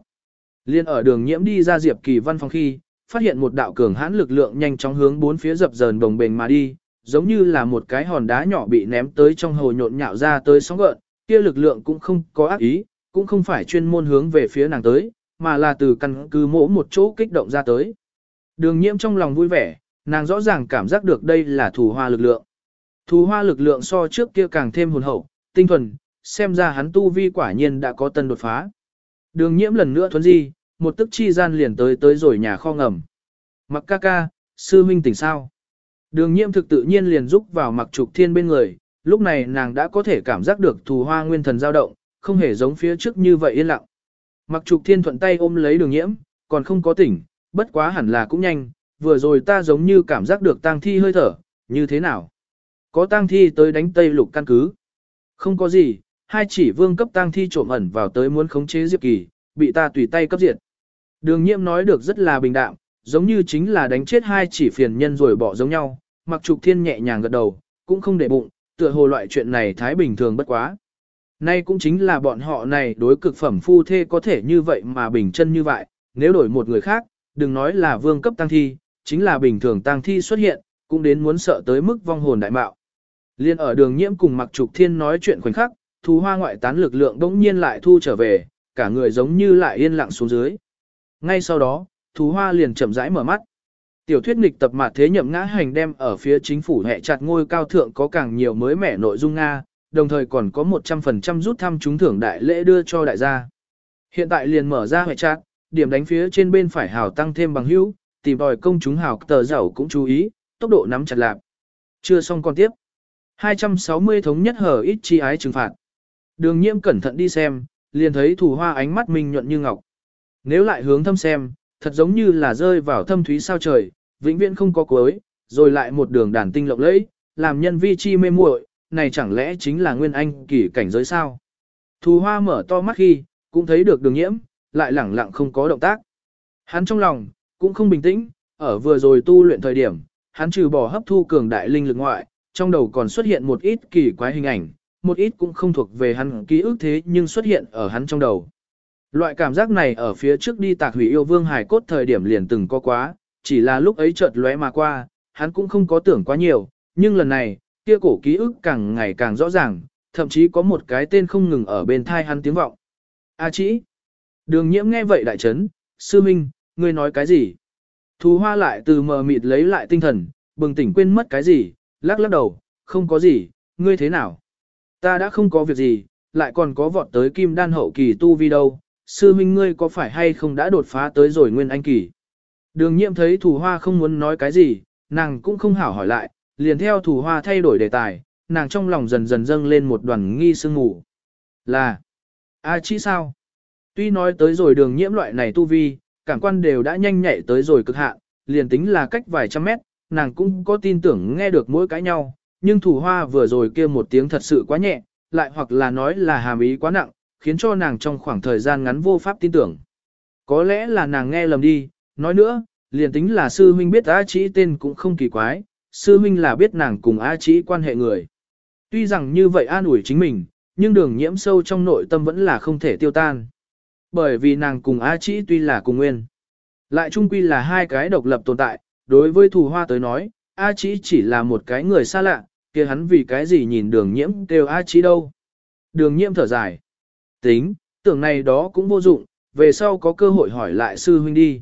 Liên ở đường nhiễm đi ra Diệp Kỳ văn phòng khi, phát hiện một đạo cường hãn lực lượng nhanh chóng hướng bốn phía dập dờn đồng bền mà đi, giống như là một cái hòn đá nhỏ bị ném tới trong hồ nhộn nhạo ra tới sóng gợn, kia lực lượng cũng không có ác ý, cũng không phải chuyên môn hướng về phía nàng tới, mà là từ căn cứ mỗ một chỗ kích động ra tới. Đường nhiễm trong lòng vui vẻ, nàng rõ ràng cảm giác được đây là thù hoa lực lượng. Thù hoa lực lượng so trước kia càng thêm hồn hậu, tinh thuần, xem ra hắn tu vi quả nhiên đã có tân đột phá. Đường nhiễm lần nữa thuấn di, một tức chi gian liền tới tới rồi nhà kho ngầm. Mặc ca ca, sư huynh tỉnh sao? Đường nhiễm thực tự nhiên liền giúp vào mặc trục thiên bên người, lúc này nàng đã có thể cảm giác được thù hoa nguyên thần dao động, không hề giống phía trước như vậy yên lặng. Mặc trục thiên thuận tay ôm lấy đường nhiễm, còn không có tỉnh, bất quá hẳn là cũng nhanh, vừa rồi ta giống như cảm giác được tang thi hơi thở, như thế nào? Có tang thi tới đánh tây lục căn cứ. Không có gì, hai chỉ vương cấp tang thi trộm ẩn vào tới muốn khống chế Diệp Kỳ, bị ta tùy tay cấp diệt. Đường nhiễm nói được rất là bình đạm, giống như chính là đánh chết hai chỉ phiền nhân rồi bỏ giống nhau, mặc trục thiên nhẹ nhàng gật đầu, cũng không để bụng, tựa hồ loại chuyện này thái bình thường bất quá. Nay cũng chính là bọn họ này đối cực phẩm phu thê có thể như vậy mà bình chân như vậy, nếu đổi một người khác, đừng nói là vương cấp tăng thi, chính là bình thường tăng thi xuất hiện, cũng đến muốn sợ tới mức vong hồn đại mạo. Liên ở đường nhiễm cùng mặc trục thiên nói chuyện khoảnh khắc, thú hoa ngoại tán lực lượng đống nhiên lại thu trở về, cả người giống như lại yên lặng xuống dưới. Ngay sau đó, thú hoa liền chậm rãi mở mắt. Tiểu thuyết nghịch tập mặt thế nhậm ngã hành đem ở phía chính phủ hệ chặt ngôi cao thượng có càng nhiều mới mẻ nội dung Nga, đồng thời còn có 100% rút thăm trúng thưởng đại lễ đưa cho đại gia. Hiện tại liền mở ra hệ chặt, điểm đánh phía trên bên phải hào tăng thêm bằng hữu, tìm đòi công chúng hào tờ giàu cũng chú ý, tốc độ nắm chặt lạc. Chưa xong còn tiếp. 260 thống nhất hở ít chi ái trừng phạt. Đường nhiễm cẩn thận đi xem, liền thấy thủ hoa ánh mắt minh nhuận như ngọc. Nếu lại hướng thâm xem, thật giống như là rơi vào thâm thúy sao trời, vĩnh viễn không có cuối, rồi lại một đường đàn tinh lộng lẫy, làm nhân vi chi mê muội, này chẳng lẽ chính là nguyên anh kỳ cảnh giới sao? Thù hoa mở to mắt khi, cũng thấy được đường nhiễm, lại lẳng lặng không có động tác. Hắn trong lòng, cũng không bình tĩnh, ở vừa rồi tu luyện thời điểm, hắn trừ bỏ hấp thu cường đại linh lực ngoại, trong đầu còn xuất hiện một ít kỳ quái hình ảnh, một ít cũng không thuộc về hắn ký ức thế nhưng xuất hiện ở hắn trong đầu. Loại cảm giác này ở phía trước đi tạc hủy yêu vương hải cốt thời điểm liền từng có quá, chỉ là lúc ấy chợt lóe mà qua, hắn cũng không có tưởng quá nhiều, nhưng lần này, kia cổ ký ức càng ngày càng rõ ràng, thậm chí có một cái tên không ngừng ở bên thai hắn tiếng vọng. A chỉ. Đường nhiễm nghe vậy đại chấn, sư minh, ngươi nói cái gì? Thù hoa lại từ mờ mịt lấy lại tinh thần, bừng tỉnh quên mất cái gì, lắc lắc đầu, không có gì, ngươi thế nào? Ta đã không có việc gì, lại còn có vọt tới kim đan hậu kỳ tu vi đâu, sư minh ngươi có phải hay không đã đột phá tới rồi nguyên anh kỳ? Đường nhiễm thấy thủ hoa không muốn nói cái gì, nàng cũng không hảo hỏi lại, liền theo thủ hoa thay đổi đề tài, nàng trong lòng dần dần dâng lên một đoàn nghi sương mù. Là, a chi sao? Tuy nói tới rồi đường nhiễm loại này tu vi, cảm quan đều đã nhanh nhạy tới rồi cực hạn, liền tính là cách vài trăm mét, nàng cũng có tin tưởng nghe được mỗi cái nhau, nhưng thủ hoa vừa rồi kia một tiếng thật sự quá nhẹ, lại hoặc là nói là hàm ý quá nặng, khiến cho nàng trong khoảng thời gian ngắn vô pháp tin tưởng. Có lẽ là nàng nghe lầm đi, nói nữa, liền tính là sư huynh biết A Chí tên cũng không kỳ quái, sư huynh là biết nàng cùng A Chí quan hệ người. Tuy rằng như vậy an ủi chính mình, nhưng đường nhiễm sâu trong nội tâm vẫn là không thể tiêu tan. Bởi vì nàng cùng A Chí tuy là cùng nguyên. Lại chung quy là hai cái độc lập tồn tại, đối với thù hoa tới nói, A Chí chỉ là một cái người xa lạ, kia hắn vì cái gì nhìn đường nhiễm kêu A Chí đâu. Đường nhiễm thở dài. Tính, tưởng này đó cũng vô dụng, về sau có cơ hội hỏi lại sư huynh đi.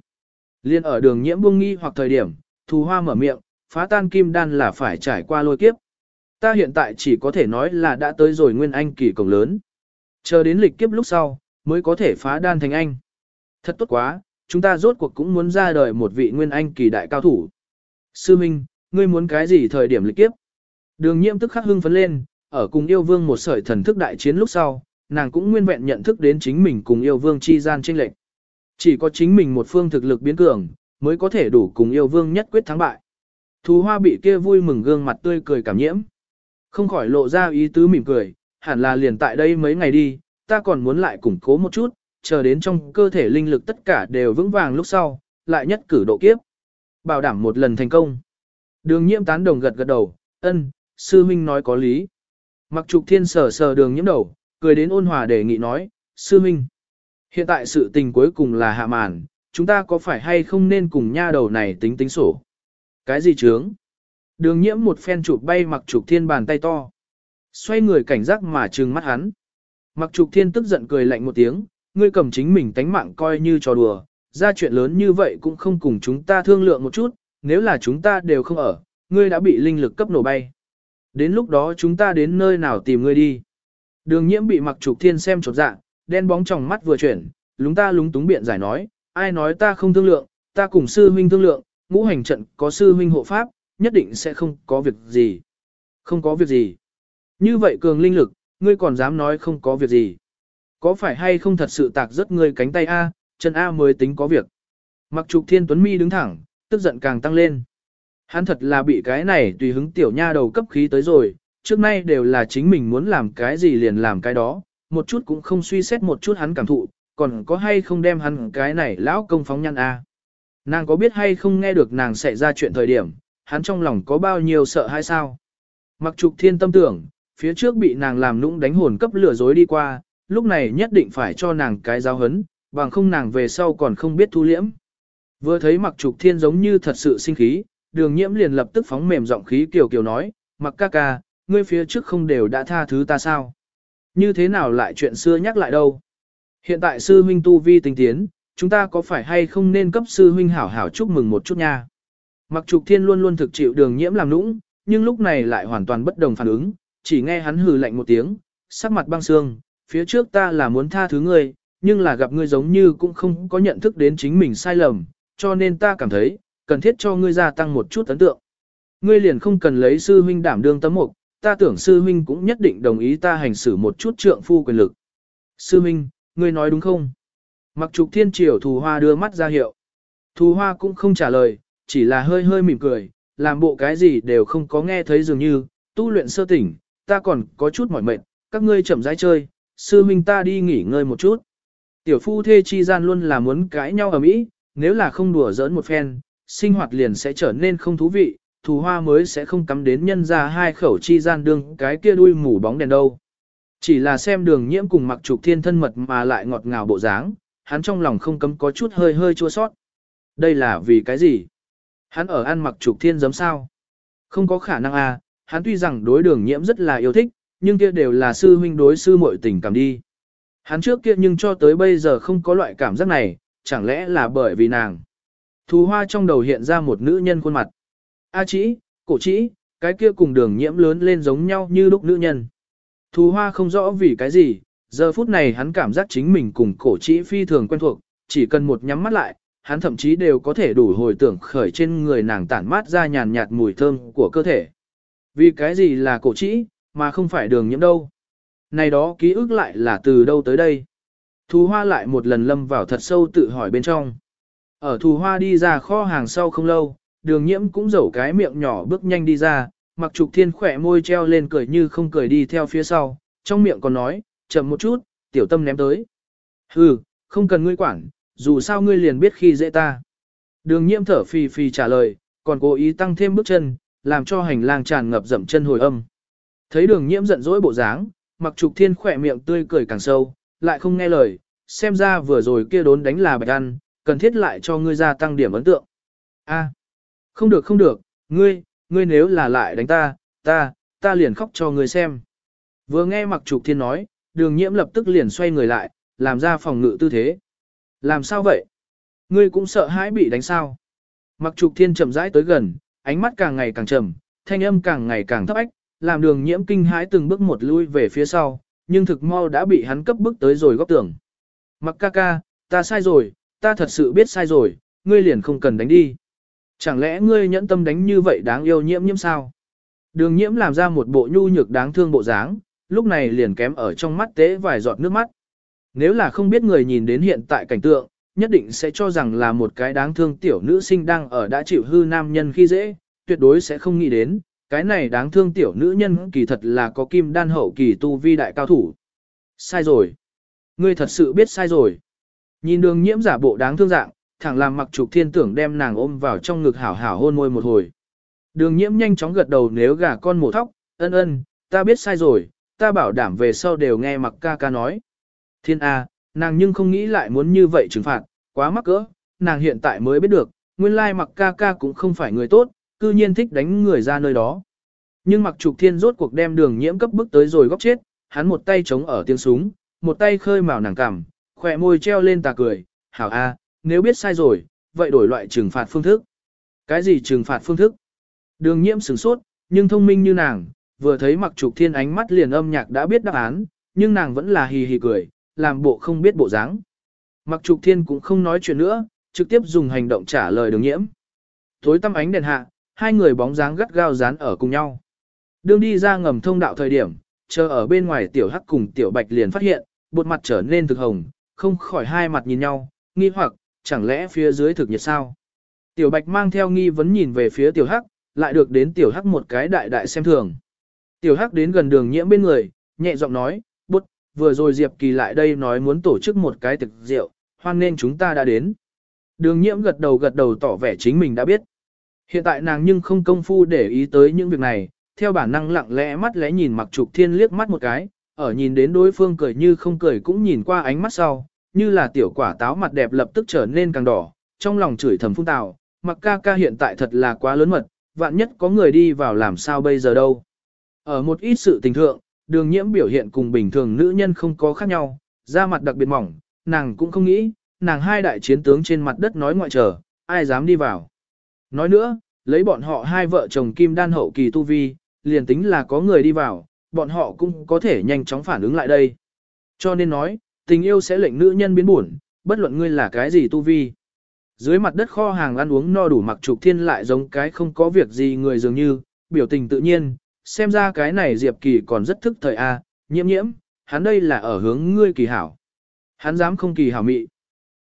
Liên ở đường nhiễm buông nghi hoặc thời điểm, thù hoa mở miệng, phá tan kim đan là phải trải qua lôi kiếp. Ta hiện tại chỉ có thể nói là đã tới rồi nguyên anh kỳ cổng lớn. Chờ đến lịch kiếp lúc sau, mới có thể phá đan thành anh. Thật tốt quá, chúng ta rốt cuộc cũng muốn ra đời một vị nguyên anh kỳ đại cao thủ. Sư Minh, ngươi muốn cái gì thời điểm lịch kiếp? Đường nhiễm tức khắc hưng phấn lên, ở cùng yêu vương một sợi thần thức đại chiến lúc sau, nàng cũng nguyên vẹn nhận thức đến chính mình cùng yêu vương chi gian tranh lệch. Chỉ có chính mình một phương thực lực biến cường, mới có thể đủ cùng yêu vương nhất quyết thắng bại. Thú hoa bị kia vui mừng gương mặt tươi cười cảm nhiễm. Không khỏi lộ ra ý tứ mỉm cười, hẳn là liền tại đây mấy ngày đi, ta còn muốn lại củng cố một chút, chờ đến trong cơ thể linh lực tất cả đều vững vàng lúc sau, lại nhất cử độ kiếp. Bảo đảm một lần thành công. Đường nhiễm tán đồng gật gật đầu, ân, sư minh nói có lý. Mặc trục thiên sờ sờ đường nhiễm đầu, cười đến ôn hòa đề nghị nói, sư minh. Hiện tại sự tình cuối cùng là hạ màn, chúng ta có phải hay không nên cùng nha đầu này tính tính sổ? Cái gì chướng? Đường nhiễm một phen chụp bay mặc trục thiên bàn tay to. Xoay người cảnh giác mà trừng mắt hắn. Mặc trục thiên tức giận cười lạnh một tiếng, ngươi cầm chính mình tánh mạng coi như trò đùa, ra chuyện lớn như vậy cũng không cùng chúng ta thương lượng một chút, nếu là chúng ta đều không ở, ngươi đã bị linh lực cấp nổ bay. Đến lúc đó chúng ta đến nơi nào tìm ngươi đi. Đường nhiễm bị mặc trục thiên xem chột dạ, đen bóng trong mắt vừa chuyển, lúng ta lúng túng biện giải nói, ai nói ta không thương lượng, ta cùng sư huynh thương lượng, ngũ hành trận có sư huynh hộ pháp, nhất định sẽ không có việc gì. Không có việc gì. Như vậy cường linh lực, ngươi còn dám nói không có việc gì. Có phải hay không thật sự tạc rất ngươi cánh tay A, chân A mới tính có việc. Mặc trục thiên tuấn mi đứng thẳng, tức giận càng tăng lên. Hắn thật là bị cái này tùy hứng tiểu nha đầu cấp khí tới rồi, trước nay đều là chính mình muốn làm cái gì liền làm cái đó, một chút cũng không suy xét một chút hắn cảm thụ, còn có hay không đem hắn cái này lão công phóng nhăn a. Nàng có biết hay không nghe được nàng xảy ra chuyện thời điểm, hắn trong lòng có bao nhiêu sợ hay sao? Mặc trục thiên tâm tưởng, phía trước bị nàng làm nũng đánh hồn cấp lửa dối đi qua, lúc này nhất định phải cho nàng cái giáo hấn, bằng không nàng về sau còn không biết thu liễm. Vừa thấy mặc trục thiên giống như thật sự sinh khí, đường nhiễm liền lập tức phóng mềm giọng khí kiều kiều nói, mặc ca ca, ngươi phía trước không đều đã tha thứ ta sao? Như thế nào lại chuyện xưa nhắc lại đâu? Hiện tại sư huynh tu vi tinh tiến, chúng ta có phải hay không nên cấp sư huynh hảo hảo chúc mừng một chút nha? Mặc trục thiên luôn luôn thực chịu đường nhiễm làm nũng, nhưng lúc này lại hoàn toàn bất đồng phản ứng, chỉ nghe hắn hừ lạnh một tiếng, sắc mặt băng xương, phía trước ta là muốn tha thứ ngươi, nhưng là gặp ngươi giống như cũng không có nhận thức đến chính mình sai lầm, cho nên ta cảm thấy, cần thiết cho ngươi gia tăng một chút ấn tượng. Ngươi liền không cần lấy sư huynh đảm đương tấm mục, ta tưởng sư huynh cũng nhất định đồng ý ta hành xử một chút trượng phu quyền lực. Sư huynh, ngươi nói đúng không? Mặc trục thiên triều thù hoa đưa mắt ra hiệu. Thù hoa cũng không trả lời, chỉ là hơi hơi mỉm cười, làm bộ cái gì đều không có nghe thấy dường như, tu luyện sơ tỉnh, ta còn có chút mỏi mệt, các ngươi chậm rãi chơi, sư huynh ta đi nghỉ ngơi một chút. Tiểu phu thê chi gian luôn là muốn cãi nhau ở mỹ, nếu là không đùa giỡn một phen, sinh hoạt liền sẽ trở nên không thú vị, thù hoa mới sẽ không cắm đến nhân ra hai khẩu chi gian đương cái kia đuôi mù bóng đèn đâu. Chỉ là xem đường nhiễm cùng mặc trục thiên thân mật mà lại ngọt ngào bộ dáng, hắn trong lòng không cấm có chút hơi hơi chua sót. Đây là vì cái gì? Hắn ở ăn mặc trục thiên giống sao? Không có khả năng à, hắn tuy rằng đối đường nhiễm rất là yêu thích, nhưng kia đều là sư huynh đối sư muội tình cảm đi. Hắn trước kia nhưng cho tới bây giờ không có loại cảm giác này, chẳng lẽ là bởi vì nàng. Thù hoa trong đầu hiện ra một nữ nhân khuôn mặt. A chỉ, cổ chỉ, cái kia cùng đường nhiễm lớn lên giống nhau như lúc nữ nhân. Thù hoa không rõ vì cái gì, giờ phút này hắn cảm giác chính mình cùng cổ chỉ phi thường quen thuộc, chỉ cần một nhắm mắt lại, hắn thậm chí đều có thể đủ hồi tưởng khởi trên người nàng tản mát ra nhàn nhạt mùi thơm của cơ thể. Vì cái gì là cổ chỉ, mà không phải đường nhiễm đâu. Này đó ký ức lại là từ đâu tới đây. Thù hoa lại một lần lâm vào thật sâu tự hỏi bên trong. Ở thù hoa đi ra kho hàng sau không lâu, đường nhiễm cũng dẩu cái miệng nhỏ bước nhanh đi ra, mặc trục thiên khỏe môi treo lên cười như không cười đi theo phía sau, trong miệng còn nói, chậm một chút, tiểu tâm ném tới. Hừ, không cần ngươi quản, dù sao ngươi liền biết khi dễ ta. Đường nhiễm thở phì phì trả lời, còn cố ý tăng thêm bước chân, làm cho hành lang tràn ngập dậm chân hồi âm. Thấy đường nhiễm giận dỗi bộ dáng, mặc trục thiên khỏe miệng tươi cười càng sâu, lại không nghe lời, xem ra vừa rồi kia đốn đánh là bạch ăn, cần thiết lại cho ngươi gia tăng điểm ấn tượng. A, không được không được, ngươi, ngươi nếu là lại đánh ta, ta, ta liền khóc cho ngươi xem. Vừa nghe mặc trục thiên nói, đường nhiễm lập tức liền xoay người lại, làm ra phòng ngự tư thế. Làm sao vậy? Ngươi cũng sợ hãi bị đánh sao? Mặc trục thiên chậm rãi tới gần, ánh mắt càng ngày càng trầm, thanh âm càng ngày càng thấp ách, làm đường nhiễm kinh hãi từng bước một lui về phía sau, nhưng thực mau đã bị hắn cấp bước tới rồi góc tường. Mặc ca ca, ta sai rồi, ta thật sự biết sai rồi, ngươi liền không cần đánh đi. Chẳng lẽ ngươi nhẫn tâm đánh như vậy đáng yêu nhiễm nhiễm sao? Đường nhiễm làm ra một bộ nhu nhược đáng thương bộ dáng, lúc này liền kém ở trong mắt tế vài giọt nước mắt. Nếu là không biết người nhìn đến hiện tại cảnh tượng, nhất định sẽ cho rằng là một cái đáng thương tiểu nữ sinh đang ở đã chịu hư nam nhân khi dễ, tuyệt đối sẽ không nghĩ đến, cái này đáng thương tiểu nữ nhân kỳ thật là có kim đan hậu kỳ tu vi đại cao thủ. Sai rồi. Ngươi thật sự biết sai rồi. Nhìn đường nhiễm giả bộ đáng thương dạng, thẳng làm mặc trục thiên tưởng đem nàng ôm vào trong ngực hảo hảo hôn môi một hồi. Đường nhiễm nhanh chóng gật đầu nếu gà con mổ thóc, ân ân, ta biết sai rồi, ta bảo đảm về sau đều nghe mặc ca ca nói. Thiên A, nàng nhưng không nghĩ lại muốn như vậy trừng phạt, quá mắc cỡ, nàng hiện tại mới biết được, nguyên lai mặc ca ca cũng không phải người tốt, cư nhiên thích đánh người ra nơi đó. Nhưng mặc trục thiên rốt cuộc đem đường nhiễm cấp bức tới rồi góc chết, hắn một tay chống ở tiếng súng, một tay khơi mào nàng cằm, khỏe môi treo lên tà cười, hảo a, nếu biết sai rồi, vậy đổi loại trừng phạt phương thức. Cái gì trừng phạt phương thức? Đường nhiễm sửng sốt, nhưng thông minh như nàng, vừa thấy mặc trục thiên ánh mắt liền âm nhạc đã biết đáp án, nhưng nàng vẫn là hì hì cười, làm bộ không biết bộ dáng. Mặc trục thiên cũng không nói chuyện nữa, trực tiếp dùng hành động trả lời đường nhiễm. thối tăm ánh đèn hạ, hai người bóng dáng gắt gao dán ở cùng nhau. đường đi ra ngầm thông đạo thời điểm, chờ ở bên ngoài tiểu hắc cùng tiểu bạch liền phát hiện, bột mặt trở nên thực hồng, không khỏi hai mặt nhìn nhau, nghi hoặc, chẳng lẽ phía dưới thực nhiệt sao? Tiểu bạch mang theo nghi vấn nhìn về phía tiểu hắc, lại được đến tiểu hắc một cái đại đại xem thường. Tiểu hắc đến gần đường nhiễm bên người, nhẹ giọng nói, bút, vừa rồi Diệp Kỳ lại đây nói muốn tổ chức một cái thực rượu, hoan nên chúng ta đã đến. Đường nhiễm gật đầu gật đầu tỏ vẻ chính mình đã biết. Hiện tại nàng nhưng không công phu để ý tới những việc này, theo bản năng lặng lẽ mắt lẽ nhìn mặc trục thiên liếc mắt một cái, ở nhìn đến đối phương cười như không cười cũng nhìn qua ánh mắt sau, như là tiểu quả táo mặt đẹp lập tức trở nên càng đỏ, trong lòng chửi thầm phung tào, mặc ca ca hiện tại thật là quá lớn mật, vạn nhất có người đi vào làm sao bây giờ đâu. Ở một ít sự tình thượng, đường nhiễm biểu hiện cùng bình thường nữ nhân không có khác nhau, da mặt đặc biệt mỏng, nàng cũng không nghĩ, nàng hai đại chiến tướng trên mặt đất nói ngoại trở, ai dám đi vào. Nói nữa, lấy bọn họ hai vợ chồng kim đan hậu kỳ tu vi, liền tính là có người đi vào, bọn họ cũng có thể nhanh chóng phản ứng lại đây. Cho nên nói, tình yêu sẽ lệnh nữ nhân biến buồn, bất luận ngươi là cái gì tu vi. Dưới mặt đất kho hàng ăn uống no đủ mặc trục thiên lại giống cái không có việc gì người dường như, biểu tình tự nhiên, xem ra cái này Diệp Kỳ còn rất thức thời A, nhiễm nhiễm, hắn đây là ở hướng ngươi kỳ hảo. Hắn dám không kỳ hảo mị.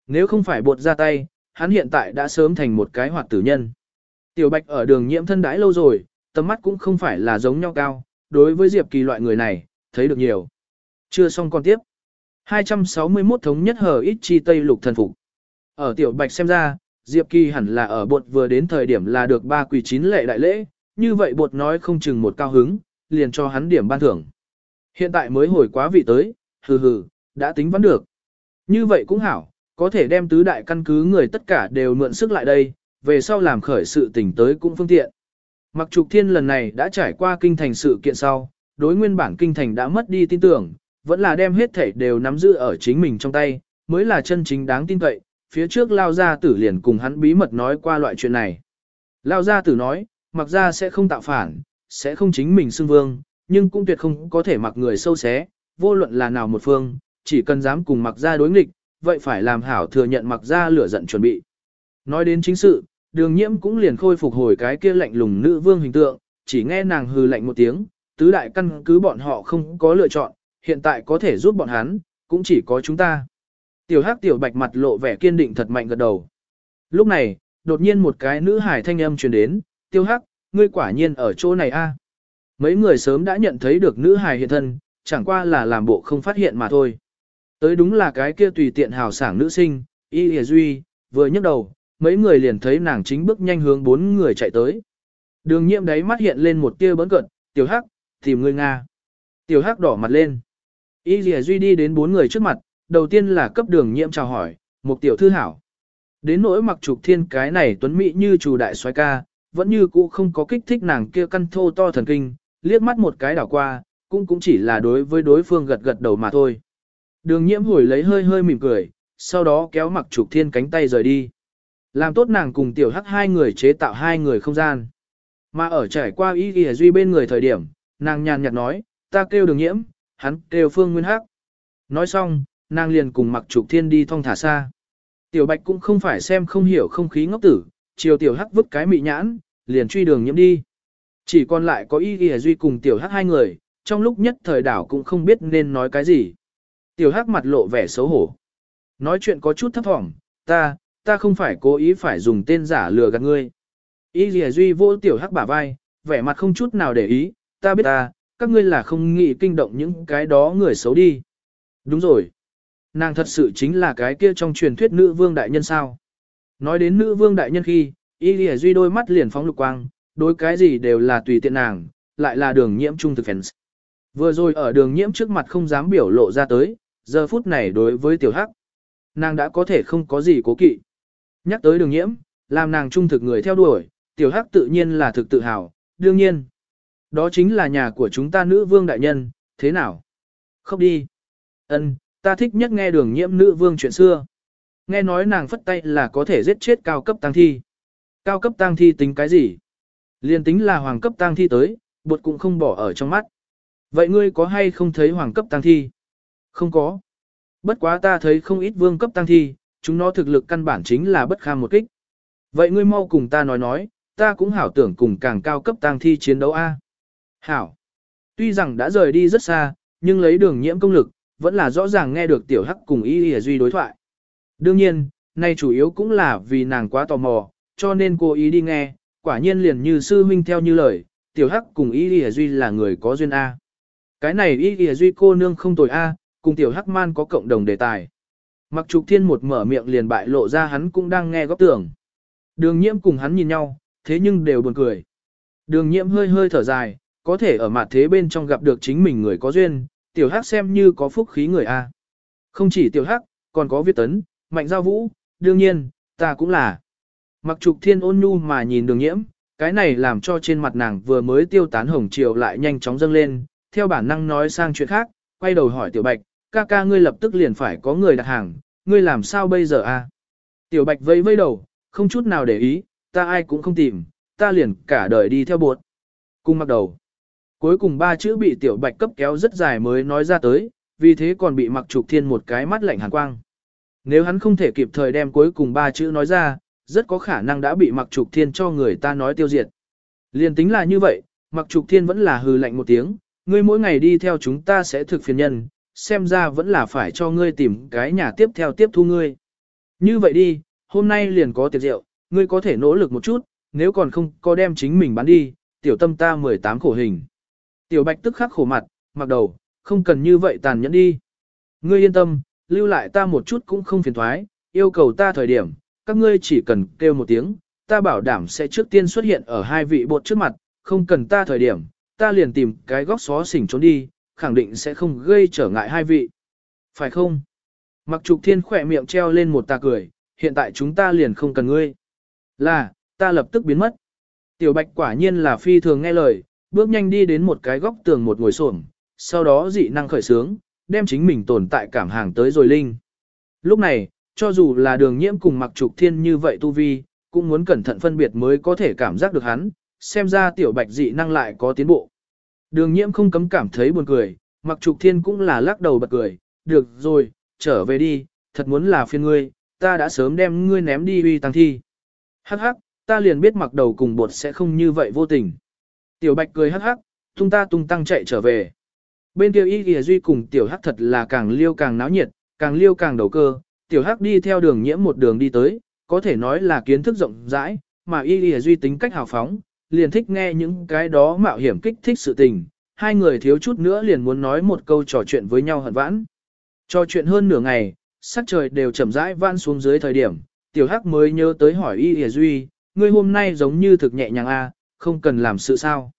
Nếu không phải buột ra tay, hắn hiện tại đã sớm thành một cái hoạt tử nhân. Tiểu Bạch ở đường nhiễm thân đãi lâu rồi, tầm mắt cũng không phải là giống nhau cao, đối với Diệp Kỳ loại người này, thấy được nhiều. Chưa xong còn tiếp. 261 thống nhất hờ ít chi Tây lục thần phục. Ở Tiểu Bạch xem ra, Diệp Kỳ hẳn là ở bột vừa đến thời điểm là được ba quỷ chín lệ đại lễ, như vậy bột nói không chừng một cao hứng, liền cho hắn điểm ban thưởng. Hiện tại mới hồi quá vị tới, hừ hừ, đã tính vẫn được. Như vậy cũng hảo, có thể đem tứ đại căn cứ người tất cả đều mượn sức lại đây, về sau làm khởi sự tỉnh tới cũng phương tiện. Mặc trục thiên lần này đã trải qua kinh thành sự kiện sau, đối nguyên bản kinh thành đã mất đi tin tưởng, vẫn là đem hết thể đều nắm giữ ở chính mình trong tay, mới là chân chính đáng tin cậy, phía trước lao gia tử liền cùng hắn bí mật nói qua loại chuyện này. Lao gia tử nói, mặc ra sẽ không tạo phản, sẽ không chính mình xưng vương, nhưng cũng tuyệt không có thể mặc người sâu xé, vô luận là nào một phương, chỉ cần dám cùng mặc ra đối nghịch, vậy phải làm hảo thừa nhận mặc ra lửa giận chuẩn bị. Nói đến chính sự, đường nhiễm cũng liền khôi phục hồi cái kia lạnh lùng nữ vương hình tượng, chỉ nghe nàng hừ lạnh một tiếng, tứ đại căn cứ bọn họ không có lựa chọn, hiện tại có thể giúp bọn hắn, cũng chỉ có chúng ta. Tiểu hắc tiểu bạch mặt lộ vẻ kiên định thật mạnh gật đầu. Lúc này, đột nhiên một cái nữ hải thanh âm truyền đến, tiêu hắc, ngươi quả nhiên ở chỗ này a. Mấy người sớm đã nhận thấy được nữ hải hiện thân, chẳng qua là làm bộ không phát hiện mà thôi. Tới đúng là cái kia tùy tiện hào sảng nữ sinh, y hề duy, vừa nhấc đầu, mấy người liền thấy nàng chính bước nhanh hướng bốn người chạy tới. Đường nhiệm đấy mắt hiện lên một tia bấn cận, tiểu hắc, tìm người Nga. Tiểu hắc đỏ mặt lên. Y Lìa duy đi đến bốn người trước mặt, đầu tiên là cấp đường nhiệm chào hỏi, một tiểu thư hảo. Đến nỗi mặc trục thiên cái này tuấn mỹ như chủ đại xoái ca, vẫn như cũ không có kích thích nàng kia căn thô to thần kinh, liếc mắt một cái đảo qua, cũng cũng chỉ là đối với đối phương gật gật đầu mà thôi. Đường nhiễm hồi lấy hơi hơi mỉm cười, sau đó kéo mặc trục thiên cánh tay rời đi. Làm tốt nàng cùng tiểu hắc hai người chế tạo hai người không gian. Mà ở trải qua ý ghi duy bên người thời điểm, nàng nhàn nhạt nói, ta kêu đường nhiễm, hắn kêu phương nguyên hắc. Nói xong, nàng liền cùng mặc trục thiên đi thong thả xa. Tiểu bạch cũng không phải xem không hiểu không khí ngốc tử, chiều tiểu hắc vứt cái mị nhãn, liền truy đường nhiễm đi. Chỉ còn lại có y ghi duy cùng tiểu hắc hai người, trong lúc nhất thời đảo cũng không biết nên nói cái gì. Tiểu hắc mặt lộ vẻ xấu hổ. Nói chuyện có chút thấp thỏm, ta, ta không phải cố ý phải dùng tên giả lừa gạt ngươi. Y ghi duy vô tiểu hắc bả vai, vẻ mặt không chút nào để ý, ta biết ta, các ngươi là không nghĩ kinh động những cái đó người xấu đi. Đúng rồi. Nàng thật sự chính là cái kia trong truyền thuyết nữ vương đại nhân sao. Nói đến nữ vương đại nhân khi, Y Lìa Duy đôi mắt liền phóng lục quang, đối cái gì đều là tùy tiện nàng, lại là đường nhiễm trung thực fans. Vừa rồi ở đường nhiễm trước mặt không dám biểu lộ ra tới, giờ phút này đối với tiểu hắc, nàng đã có thể không có gì cố kỵ. Nhắc tới đường nhiễm, làm nàng trung thực người theo đuổi, tiểu hắc tự nhiên là thực tự hào, đương nhiên. Đó chính là nhà của chúng ta nữ vương đại nhân, thế nào? Không đi. Ân, ta thích nhất nghe đường nhiễm nữ vương chuyện xưa. Nghe nói nàng phất tay là có thể giết chết cao cấp tăng thi. Cao cấp tăng thi tính cái gì? Liên tính là hoàng cấp tăng thi tới, bột cũng không bỏ ở trong mắt. Vậy ngươi có hay không thấy hoàng cấp tăng thi? Không có. Bất quá ta thấy không ít vương cấp tăng thi, chúng nó thực lực căn bản chính là bất kham một kích. Vậy ngươi mau cùng ta nói nói, ta cũng hảo tưởng cùng càng cao cấp tăng thi chiến đấu A. Hảo. Tuy rằng đã rời đi rất xa, nhưng lấy đường nhiễm công lực, vẫn là rõ ràng nghe được tiểu hắc cùng y y duy đối thoại. Đương nhiên, nay chủ yếu cũng là vì nàng quá tò mò, cho nên cô ý đi nghe, quả nhiên liền như sư huynh theo như lời, tiểu hắc cùng y y duy là người có duyên A. Cái này y y duy cô nương không tồi A, cùng tiểu hắc man có cộng đồng đề tài. Mặc trục thiên một mở miệng liền bại lộ ra hắn cũng đang nghe góp tưởng. Đường nhiễm cùng hắn nhìn nhau, thế nhưng đều buồn cười. Đường nhiễm hơi hơi thở dài, có thể ở mặt thế bên trong gặp được chính mình người có duyên, tiểu hắc xem như có phúc khí người A. Không chỉ tiểu hắc, còn có Việt Tấn, Mạnh Giao Vũ, đương nhiên, ta cũng là. Mặc trục thiên ôn nhu mà nhìn đường nhiễm, cái này làm cho trên mặt nàng vừa mới tiêu tán hồng chiều lại nhanh chóng dâng lên, theo bản năng nói sang chuyện khác, quay đầu hỏi tiểu bạch, ca ca ngươi lập tức liền phải có người đặt hàng, ngươi làm sao bây giờ a? Tiểu bạch vây vây đầu, không chút nào để ý, ta ai cũng không tìm, ta liền cả đời đi theo buộc. Cung mặc đầu. Cuối cùng ba chữ bị tiểu bạch cấp kéo rất dài mới nói ra tới, vì thế còn bị mặc trục thiên một cái mắt lạnh hàn quang. Nếu hắn không thể kịp thời đem cuối cùng ba chữ nói ra, rất có khả năng đã bị mặc trục thiên cho người ta nói tiêu diệt. Liên tính là như vậy, mặc trục thiên vẫn là hừ lạnh một tiếng, ngươi mỗi ngày đi theo chúng ta sẽ thực phiền nhân, xem ra vẫn là phải cho ngươi tìm cái nhà tiếp theo tiếp thu ngươi. Như vậy đi, hôm nay liền có tiệc rượu, ngươi có thể nỗ lực một chút, nếu còn không có đem chính mình bán đi, tiểu tâm ta 18 khổ hình. Tiểu bạch tức khắc khổ mặt, mặc đầu, không cần như vậy tàn nhẫn đi. Ngươi yên tâm, lưu lại ta một chút cũng không phiền thoái, yêu cầu ta thời điểm, các ngươi chỉ cần kêu một tiếng, ta bảo đảm sẽ trước tiên xuất hiện ở hai vị bột trước mặt, không cần ta thời điểm, ta liền tìm cái góc xó xỉnh trốn đi, khẳng định sẽ không gây trở ngại hai vị. Phải không? Mặc trục thiên khỏe miệng treo lên một tà cười, hiện tại chúng ta liền không cần ngươi. Là, ta lập tức biến mất. Tiểu bạch quả nhiên là phi thường nghe lời, bước nhanh đi đến một cái góc tường một ngồi xổm, sau đó dị năng khởi sướng, đem chính mình tồn tại cảm hàng tới rồi linh. Lúc này, cho dù là đường nhiễm cùng mặc trục thiên như vậy tu vi, cũng muốn cẩn thận phân biệt mới có thể cảm giác được hắn, xem ra tiểu bạch dị năng lại có tiến bộ. Đường nhiễm không cấm cảm thấy buồn cười, mặc trục thiên cũng là lắc đầu bật cười, được rồi, trở về đi, thật muốn là phiền ngươi, ta đã sớm đem ngươi ném đi uy tăng thi. Hắc hắc, ta liền biết mặc đầu cùng bột sẽ không như vậy vô tình. Tiểu bạch cười hắc hắc, tung ta tung tăng chạy trở về. Bên kia y kìa duy cùng tiểu hắc thật là càng liêu càng náo nhiệt, càng liêu càng đầu cơ, tiểu hắc đi theo đường nhiễm một đường đi tới, có thể nói là kiến thức rộng rãi, mà y kìa duy tính cách hào phóng, liền thích nghe những cái đó mạo hiểm kích thích sự tình. Hai người thiếu chút nữa liền muốn nói một câu trò chuyện với nhau hận vãn. Trò chuyện hơn nửa ngày, sắc trời đều chậm rãi van xuống dưới thời điểm, tiểu hắc mới nhớ tới hỏi y kìa duy, ngươi hôm nay giống như thực nhẹ nhàng a, không cần làm sự sao.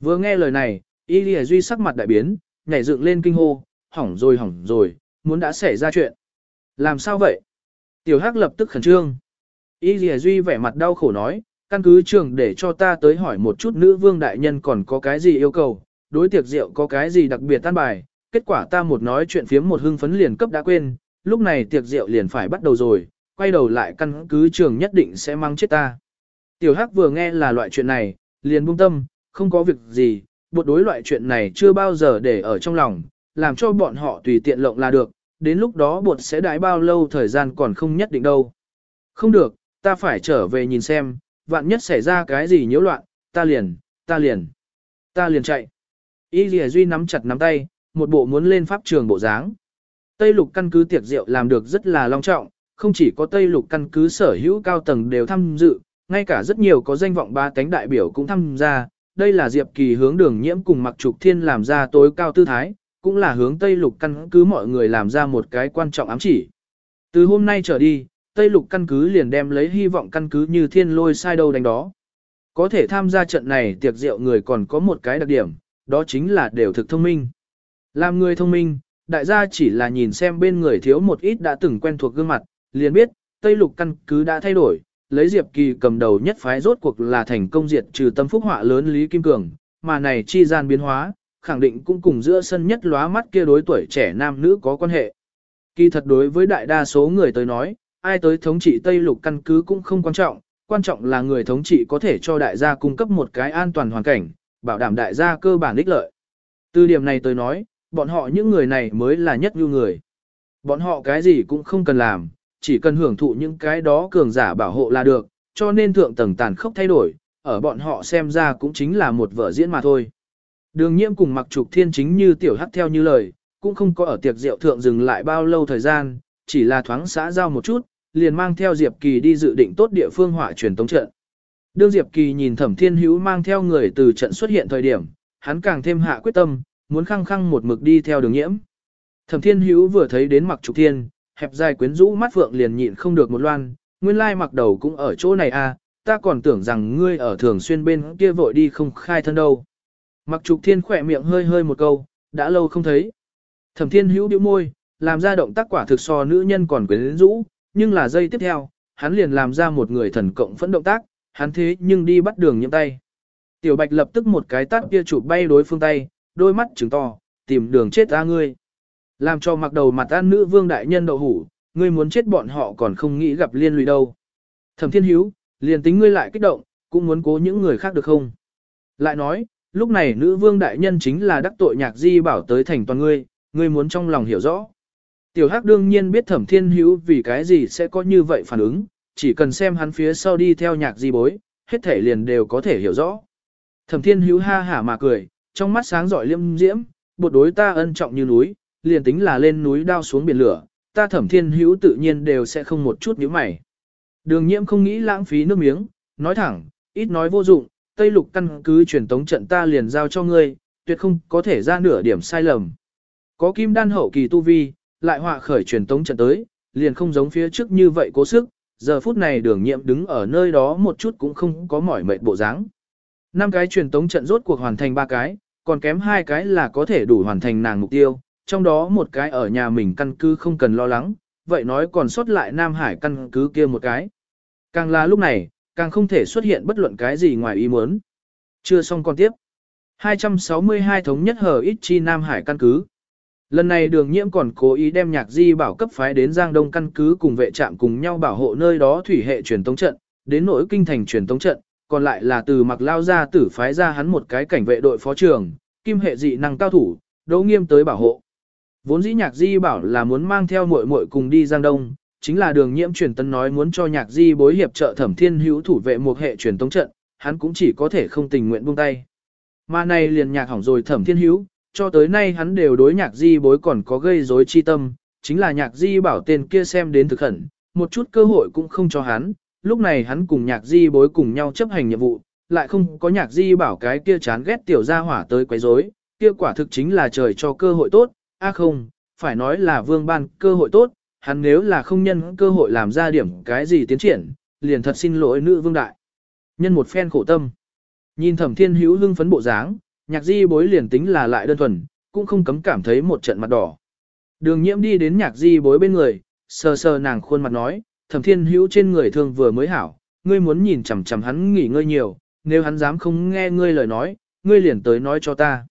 Vừa nghe lời này, y Lì duy sắc mặt đại biến, nhảy dựng lên kinh hô, hỏng rồi hỏng rồi, muốn đã xảy ra chuyện. Làm sao vậy? Tiểu Hắc lập tức khẩn trương. Y Lì Duy vẻ mặt đau khổ nói, căn cứ trường để cho ta tới hỏi một chút nữ vương đại nhân còn có cái gì yêu cầu, đối tiệc rượu có cái gì đặc biệt tan bài, kết quả ta một nói chuyện phiếm một hưng phấn liền cấp đã quên, lúc này tiệc rượu liền phải bắt đầu rồi, quay đầu lại căn cứ trường nhất định sẽ mang chết ta. Tiểu Hắc vừa nghe là loại chuyện này, liền buông tâm, không có việc gì, buộc đối loại chuyện này chưa bao giờ để ở trong lòng, làm cho bọn họ tùy tiện lộng là được, đến lúc đó buộc sẽ đái bao lâu thời gian còn không nhất định đâu. Không được, ta phải trở về nhìn xem, vạn nhất xảy ra cái gì nhiễu loạn, ta liền, ta liền, ta liền chạy. Y Lìa Duy nắm chặt nắm tay, một bộ muốn lên pháp trường bộ dáng. Tây lục căn cứ tiệc rượu làm được rất là long trọng, không chỉ có Tây lục căn cứ sở hữu cao tầng đều tham dự, ngay cả rất nhiều có danh vọng ba cánh đại biểu cũng tham gia, đây là Diệp Kỳ hướng đường nhiễm cùng mặc trục thiên làm ra tối cao tư thái, cũng là hướng Tây Lục căn cứ mọi người làm ra một cái quan trọng ám chỉ. Từ hôm nay trở đi, Tây Lục căn cứ liền đem lấy hy vọng căn cứ như thiên lôi sai đâu đánh đó. Có thể tham gia trận này tiệc rượu người còn có một cái đặc điểm, đó chính là đều thực thông minh. Làm người thông minh, đại gia chỉ là nhìn xem bên người thiếu một ít đã từng quen thuộc gương mặt, liền biết, Tây Lục căn cứ đã thay đổi, lấy Diệp Kỳ cầm đầu nhất phái rốt cuộc là thành công diệt trừ tâm phúc họa lớn Lý Kim Cường, mà này chi gian biến hóa, khẳng định cũng cùng giữa sân nhất lóa mắt kia đối tuổi trẻ nam nữ có quan hệ. Kỳ thật đối với đại đa số người tới nói, ai tới thống trị Tây Lục căn cứ cũng không quan trọng, quan trọng là người thống trị có thể cho đại gia cung cấp một cái an toàn hoàn cảnh, bảo đảm đại gia cơ bản ích lợi. Từ điểm này tới nói, bọn họ những người này mới là nhất như người. Bọn họ cái gì cũng không cần làm, chỉ cần hưởng thụ những cái đó cường giả bảo hộ là được, cho nên thượng tầng tàn khốc thay đổi, ở bọn họ xem ra cũng chính là một vở diễn mà thôi. Đường nhiễm cùng mặc trục thiên chính như tiểu hắc theo như lời, cũng không có ở tiệc rượu thượng dừng lại bao lâu thời gian, chỉ là thoáng xã giao một chút, liền mang theo Diệp Kỳ đi dự định tốt địa phương hỏa truyền tống trận. Đương Diệp Kỳ nhìn Thẩm Thiên Hữu mang theo người từ trận xuất hiện thời điểm, hắn càng thêm hạ quyết tâm, muốn khăng khăng một mực đi theo đường nhiễm. Thẩm Thiên Hữu vừa thấy đến mặc trục thiên, hẹp dài quyến rũ mắt phượng liền nhịn không được một loan, nguyên lai mặc đầu cũng ở chỗ này à, ta còn tưởng rằng ngươi ở thường xuyên bên kia vội đi không khai thân đâu. Mặc trục thiên khỏe miệng hơi hơi một câu, đã lâu không thấy. Thẩm thiên hữu điệu môi, làm ra động tác quả thực so nữ nhân còn quyến rũ, nhưng là giây tiếp theo, hắn liền làm ra một người thần cộng phẫn động tác, hắn thế nhưng đi bắt đường nhiễm tay. Tiểu bạch lập tức một cái tát kia chụp bay đối phương tay, đôi mắt trừng to, tìm đường chết ra ngươi. Làm cho mặc đầu mặt an nữ vương đại nhân đậu hủ, ngươi muốn chết bọn họ còn không nghĩ gặp liên lụy đâu. Thẩm thiên hiếu, liền tính ngươi lại kích động, cũng muốn cố những người khác được không? Lại nói, lúc này nữ vương đại nhân chính là đắc tội nhạc di bảo tới thành toàn ngươi, ngươi muốn trong lòng hiểu rõ. Tiểu Hắc đương nhiên biết thẩm thiên hữu vì cái gì sẽ có như vậy phản ứng, chỉ cần xem hắn phía sau đi theo nhạc di bối, hết thể liền đều có thể hiểu rõ. Thẩm thiên hữu ha hả mà cười, trong mắt sáng giỏi liêm diễm, bột đối ta ân trọng như núi, liền tính là lên núi đao xuống biển lửa, ta thẩm thiên hữu tự nhiên đều sẽ không một chút nhíu mày. Đường nhiễm không nghĩ lãng phí nước miếng, nói thẳng, ít nói vô dụng, Tây Lục căn cứ truyền tống trận ta liền giao cho ngươi, tuyệt không có thể ra nửa điểm sai lầm. Có kim đan hậu kỳ tu vi, lại họa khởi truyền tống trận tới, liền không giống phía trước như vậy cố sức, giờ phút này đường nhiệm đứng ở nơi đó một chút cũng không có mỏi mệt bộ dáng. Năm cái truyền tống trận rốt cuộc hoàn thành ba cái, còn kém hai cái là có thể đủ hoàn thành nàng mục tiêu, trong đó một cái ở nhà mình căn cứ không cần lo lắng, vậy nói còn sót lại Nam Hải căn cứ kia một cái. Càng là lúc này, càng không thể xuất hiện bất luận cái gì ngoài ý muốn. Chưa xong còn tiếp. 262 thống nhất hở ít chi Nam Hải căn cứ. Lần này đường nhiễm còn cố ý đem nhạc di bảo cấp phái đến Giang Đông căn cứ cùng vệ trạm cùng nhau bảo hộ nơi đó thủy hệ truyền tống trận, đến nỗi kinh thành truyền tống trận, còn lại là từ mặc lao ra tử phái ra hắn một cái cảnh vệ đội phó trưởng, kim hệ dị năng cao thủ, đấu nghiêm tới bảo hộ. Vốn dĩ nhạc di bảo là muốn mang theo muội muội cùng đi Giang Đông, chính là đường nhiễm truyền tân nói muốn cho nhạc di bối hiệp trợ thẩm thiên hữu thủ vệ một hệ truyền tống trận, hắn cũng chỉ có thể không tình nguyện buông tay. Mà này liền nhạc hỏng rồi thẩm thiên hữu, cho tới nay hắn đều đối nhạc di bối còn có gây rối chi tâm, chính là nhạc di bảo tên kia xem đến thực khẩn, một chút cơ hội cũng không cho hắn, lúc này hắn cùng nhạc di bối cùng nhau chấp hành nhiệm vụ, lại không có nhạc di bảo cái kia chán ghét tiểu gia hỏa tới quấy rối, kia quả thực chính là trời cho cơ hội tốt, a không, phải nói là vương ban cơ hội tốt, hắn nếu là không nhân cơ hội làm ra điểm cái gì tiến triển, liền thật xin lỗi nữ vương đại. Nhân một phen khổ tâm. Nhìn thẩm thiên hữu hưng phấn bộ dáng, nhạc di bối liền tính là lại đơn thuần, cũng không cấm cảm thấy một trận mặt đỏ. Đường nhiễm đi đến nhạc di bối bên người, sờ sờ nàng khuôn mặt nói, thẩm thiên hữu trên người thương vừa mới hảo, ngươi muốn nhìn chằm chằm hắn nghỉ ngơi nhiều, nếu hắn dám không nghe ngươi lời nói, ngươi liền tới nói cho ta.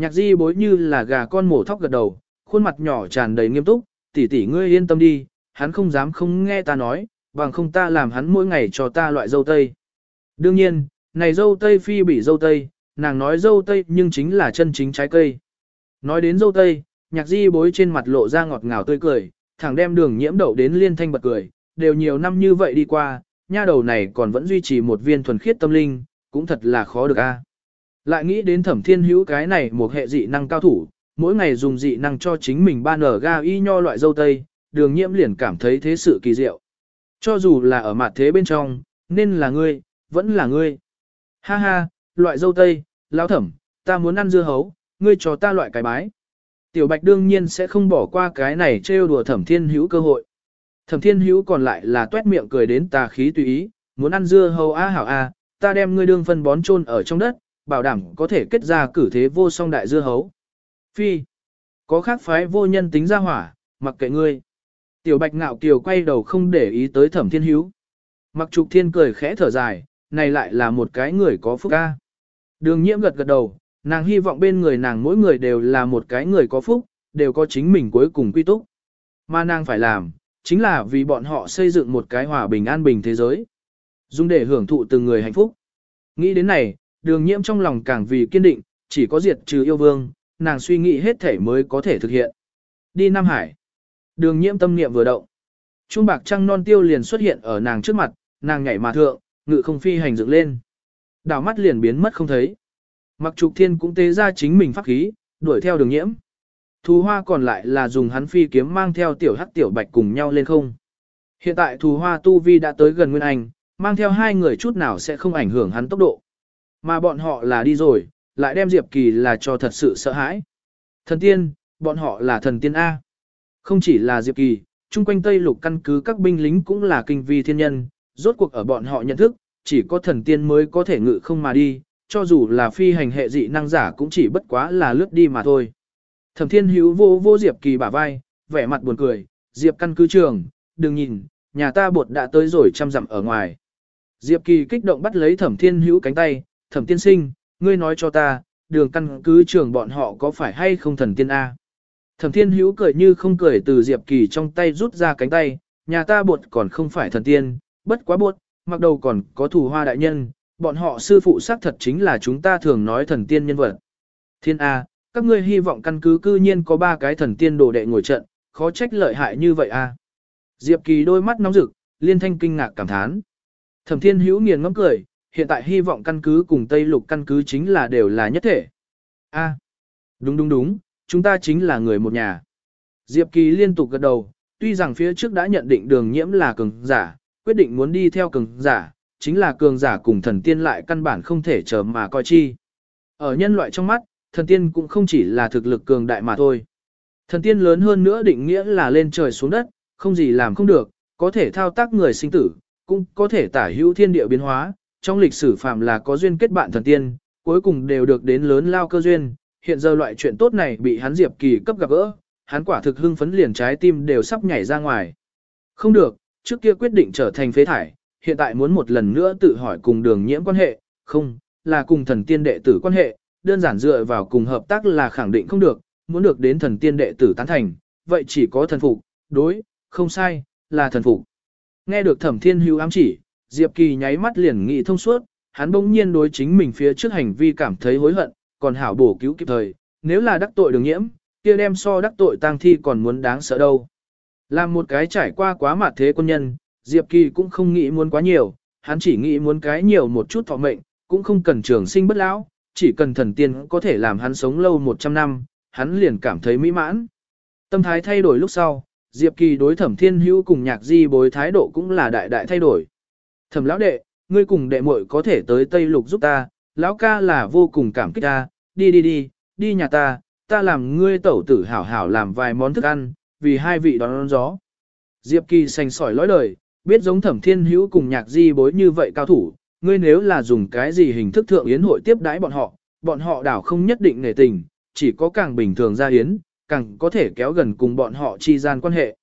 Nhạc di bối như là gà con mổ thóc gật đầu, khuôn mặt nhỏ tràn đầy nghiêm túc, tỷ tỷ ngươi yên tâm đi, hắn không dám không nghe ta nói, bằng không ta làm hắn mỗi ngày cho ta loại dâu tây. Đương nhiên, này dâu tây phi bị dâu tây, nàng nói dâu tây nhưng chính là chân chính trái cây. Nói đến dâu tây, nhạc di bối trên mặt lộ ra ngọt ngào tươi cười, thẳng đem đường nhiễm đậu đến liên thanh bật cười, đều nhiều năm như vậy đi qua, nha đầu này còn vẫn duy trì một viên thuần khiết tâm linh, cũng thật là khó được a. Lại nghĩ đến thẩm thiên hữu cái này một hệ dị năng cao thủ, mỗi ngày dùng dị năng cho chính mình ban ở ga y nho loại dâu tây, đường nhiễm liền cảm thấy thế sự kỳ diệu. Cho dù là ở mặt thế bên trong, nên là ngươi, vẫn là ngươi. Ha ha, loại dâu tây, lão thẩm, ta muốn ăn dưa hấu, ngươi cho ta loại cái bái. Tiểu bạch đương nhiên sẽ không bỏ qua cái này trêu đùa thẩm thiên hữu cơ hội. Thẩm thiên hữu còn lại là tuét miệng cười đến tà khí tùy ý, muốn ăn dưa hấu a hảo a, ta đem ngươi đương phân bón chôn ở trong đất, bảo đảm có thể kết ra cử thế vô song đại dưa hấu. Phi, có khác phái vô nhân tính ra hỏa, mặc kệ ngươi. Tiểu bạch ngạo kiều quay đầu không để ý tới thẩm thiên hữu. Mặc trục thiên cười khẽ thở dài, này lại là một cái người có phúc ca. Đường nhiễm gật gật đầu, nàng hy vọng bên người nàng mỗi người đều là một cái người có phúc, đều có chính mình cuối cùng quy túc. Mà nàng phải làm, chính là vì bọn họ xây dựng một cái hòa bình an bình thế giới. Dùng để hưởng thụ từng người hạnh phúc. Nghĩ đến này, đường nhiễm trong lòng càng vì kiên định, chỉ có diệt trừ yêu vương, nàng suy nghĩ hết thể mới có thể thực hiện. Đi Nam Hải. Đường nhiễm tâm niệm vừa động. Trung bạc trăng non tiêu liền xuất hiện ở nàng trước mặt, nàng nhảy mà thượng, ngự không phi hành dựng lên. Đảo mắt liền biến mất không thấy. Mặc trục thiên cũng tế ra chính mình pháp khí, đuổi theo đường nhiễm. Thù hoa còn lại là dùng hắn phi kiếm mang theo tiểu hắc tiểu bạch cùng nhau lên không. Hiện tại thù hoa tu vi đã tới gần Nguyên Anh, mang theo hai người chút nào sẽ không ảnh hưởng hắn tốc độ. Mà bọn họ là đi rồi, lại đem Diệp Kỳ là cho thật sự sợ hãi. Thần tiên, bọn họ là thần tiên A. Không chỉ là Diệp Kỳ, chung quanh Tây Lục căn cứ các binh lính cũng là kinh vi thiên nhân, rốt cuộc ở bọn họ nhận thức, chỉ có thần tiên mới có thể ngự không mà đi, cho dù là phi hành hệ dị năng giả cũng chỉ bất quá là lướt đi mà thôi. Thẩm thiên hữu vô vô Diệp Kỳ bả vai, vẻ mặt buồn cười, Diệp căn cứ trường, đừng nhìn, nhà ta bột đã tới rồi chăm dặm ở ngoài. Diệp Kỳ kích động bắt lấy thẩm thiên hữu cánh tay, thẩm tiên sinh, ngươi nói cho ta, đường căn cứ trường bọn họ có phải hay không thần tiên A. Thẩm thiên hữu cười như không cười từ Diệp Kỳ trong tay rút ra cánh tay, nhà ta bột còn không phải thần tiên, bất quá bột, mặc đầu còn có thủ hoa đại nhân, bọn họ sư phụ xác thật chính là chúng ta thường nói thần tiên nhân vật. Thiên A, các ngươi hy vọng căn cứ cư nhiên có ba cái thần tiên đồ đệ ngồi trận, khó trách lợi hại như vậy A. Diệp Kỳ đôi mắt nóng rực, liên thanh kinh ngạc cảm thán. Thẩm thiên hữu nghiền ngẫm cười, hiện tại hy vọng căn cứ cùng Tây Lục căn cứ chính là đều là nhất thể. A, đúng đúng đúng, chúng ta chính là người một nhà. Diệp Kỳ liên tục gật đầu, tuy rằng phía trước đã nhận định đường nhiễm là cường giả, quyết định muốn đi theo cường giả, chính là cường giả cùng thần tiên lại căn bản không thể chờ mà coi chi. Ở nhân loại trong mắt, thần tiên cũng không chỉ là thực lực cường đại mà thôi. Thần tiên lớn hơn nữa định nghĩa là lên trời xuống đất, không gì làm không được, có thể thao tác người sinh tử, cũng có thể tả hữu thiên địa biến hóa, trong lịch sử phạm là có duyên kết bạn thần tiên, cuối cùng đều được đến lớn lao cơ duyên, hiện giờ loại chuyện tốt này bị hắn Diệp Kỳ cấp gặp gỡ, hắn quả thực hưng phấn liền trái tim đều sắp nhảy ra ngoài. Không được, trước kia quyết định trở thành phế thải, hiện tại muốn một lần nữa tự hỏi cùng đường nhiễm quan hệ, không, là cùng thần tiên đệ tử quan hệ, đơn giản dựa vào cùng hợp tác là khẳng định không được, muốn được đến thần tiên đệ tử tán thành, vậy chỉ có thần phục, đối, không sai, là thần phục. Nghe được thẩm thiên hưu ám chỉ, Diệp Kỳ nháy mắt liền nghĩ thông suốt, hắn bỗng nhiên đối chính mình phía trước hành vi cảm thấy hối hận, còn hảo bổ cứu kịp thời, nếu là đắc tội đường nhiễm, kia đem so đắc tội tang thi còn muốn đáng sợ đâu. Làm một cái trải qua quá mạt thế quân nhân, Diệp Kỳ cũng không nghĩ muốn quá nhiều, hắn chỉ nghĩ muốn cái nhiều một chút thọ mệnh, cũng không cần trường sinh bất lão, chỉ cần thần tiên có thể làm hắn sống lâu 100 năm, hắn liền cảm thấy mỹ mãn. Tâm thái thay đổi lúc sau, Diệp Kỳ đối thẩm thiên hữu cùng nhạc di bối thái độ cũng là đại đại thay đổi. Thẩm lão đệ, ngươi cùng đệ muội có thể tới Tây Lục giúp ta, lão ca là vô cùng cảm kích ta, đi đi đi, đi nhà ta, ta làm ngươi tẩu tử hảo hảo làm vài món thức ăn, vì hai vị đón, đón gió. Diệp Kỳ sành sỏi lõi đời, biết giống thẩm thiên hữu cùng nhạc di bối như vậy cao thủ, ngươi nếu là dùng cái gì hình thức thượng yến hội tiếp đãi bọn họ, bọn họ đảo không nhất định nể tình, chỉ có càng bình thường ra yến, càng có thể kéo gần cùng bọn họ chi gian quan hệ.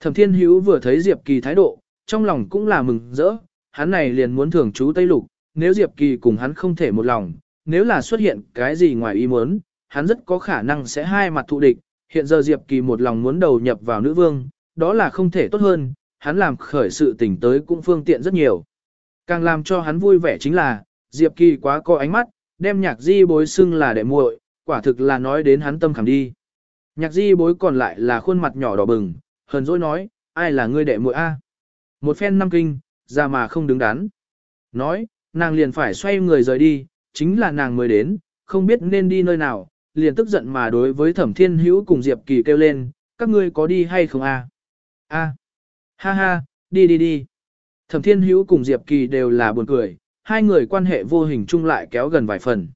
Thẩm thiên hữu vừa thấy Diệp Kỳ thái độ, trong lòng cũng là mừng rỡ, hắn này liền muốn thưởng chú Tây Lục, nếu Diệp Kỳ cùng hắn không thể một lòng, nếu là xuất hiện cái gì ngoài ý muốn, hắn rất có khả năng sẽ hai mặt thụ địch, hiện giờ Diệp Kỳ một lòng muốn đầu nhập vào nữ vương, đó là không thể tốt hơn, hắn làm khởi sự tình tới cũng phương tiện rất nhiều. Càng làm cho hắn vui vẻ chính là, Diệp Kỳ quá có ánh mắt, đem nhạc di bối xưng là đệ muội, quả thực là nói đến hắn tâm khảm đi. Nhạc di bối còn lại là khuôn mặt nhỏ đỏ bừng, hờn dỗi nói, ai là ngươi đệ muội a? Một phen năm kinh, ra mà không đứng đắn. Nói, nàng liền phải xoay người rời đi, chính là nàng mới đến, không biết nên đi nơi nào, liền tức giận mà đối với thẩm thiên hữu cùng Diệp Kỳ kêu lên, các ngươi có đi hay không a? A. Ha ha, đi đi đi. Thẩm Thiên Hữu cùng Diệp Kỳ đều là buồn cười, hai người quan hệ vô hình chung lại kéo gần vài phần.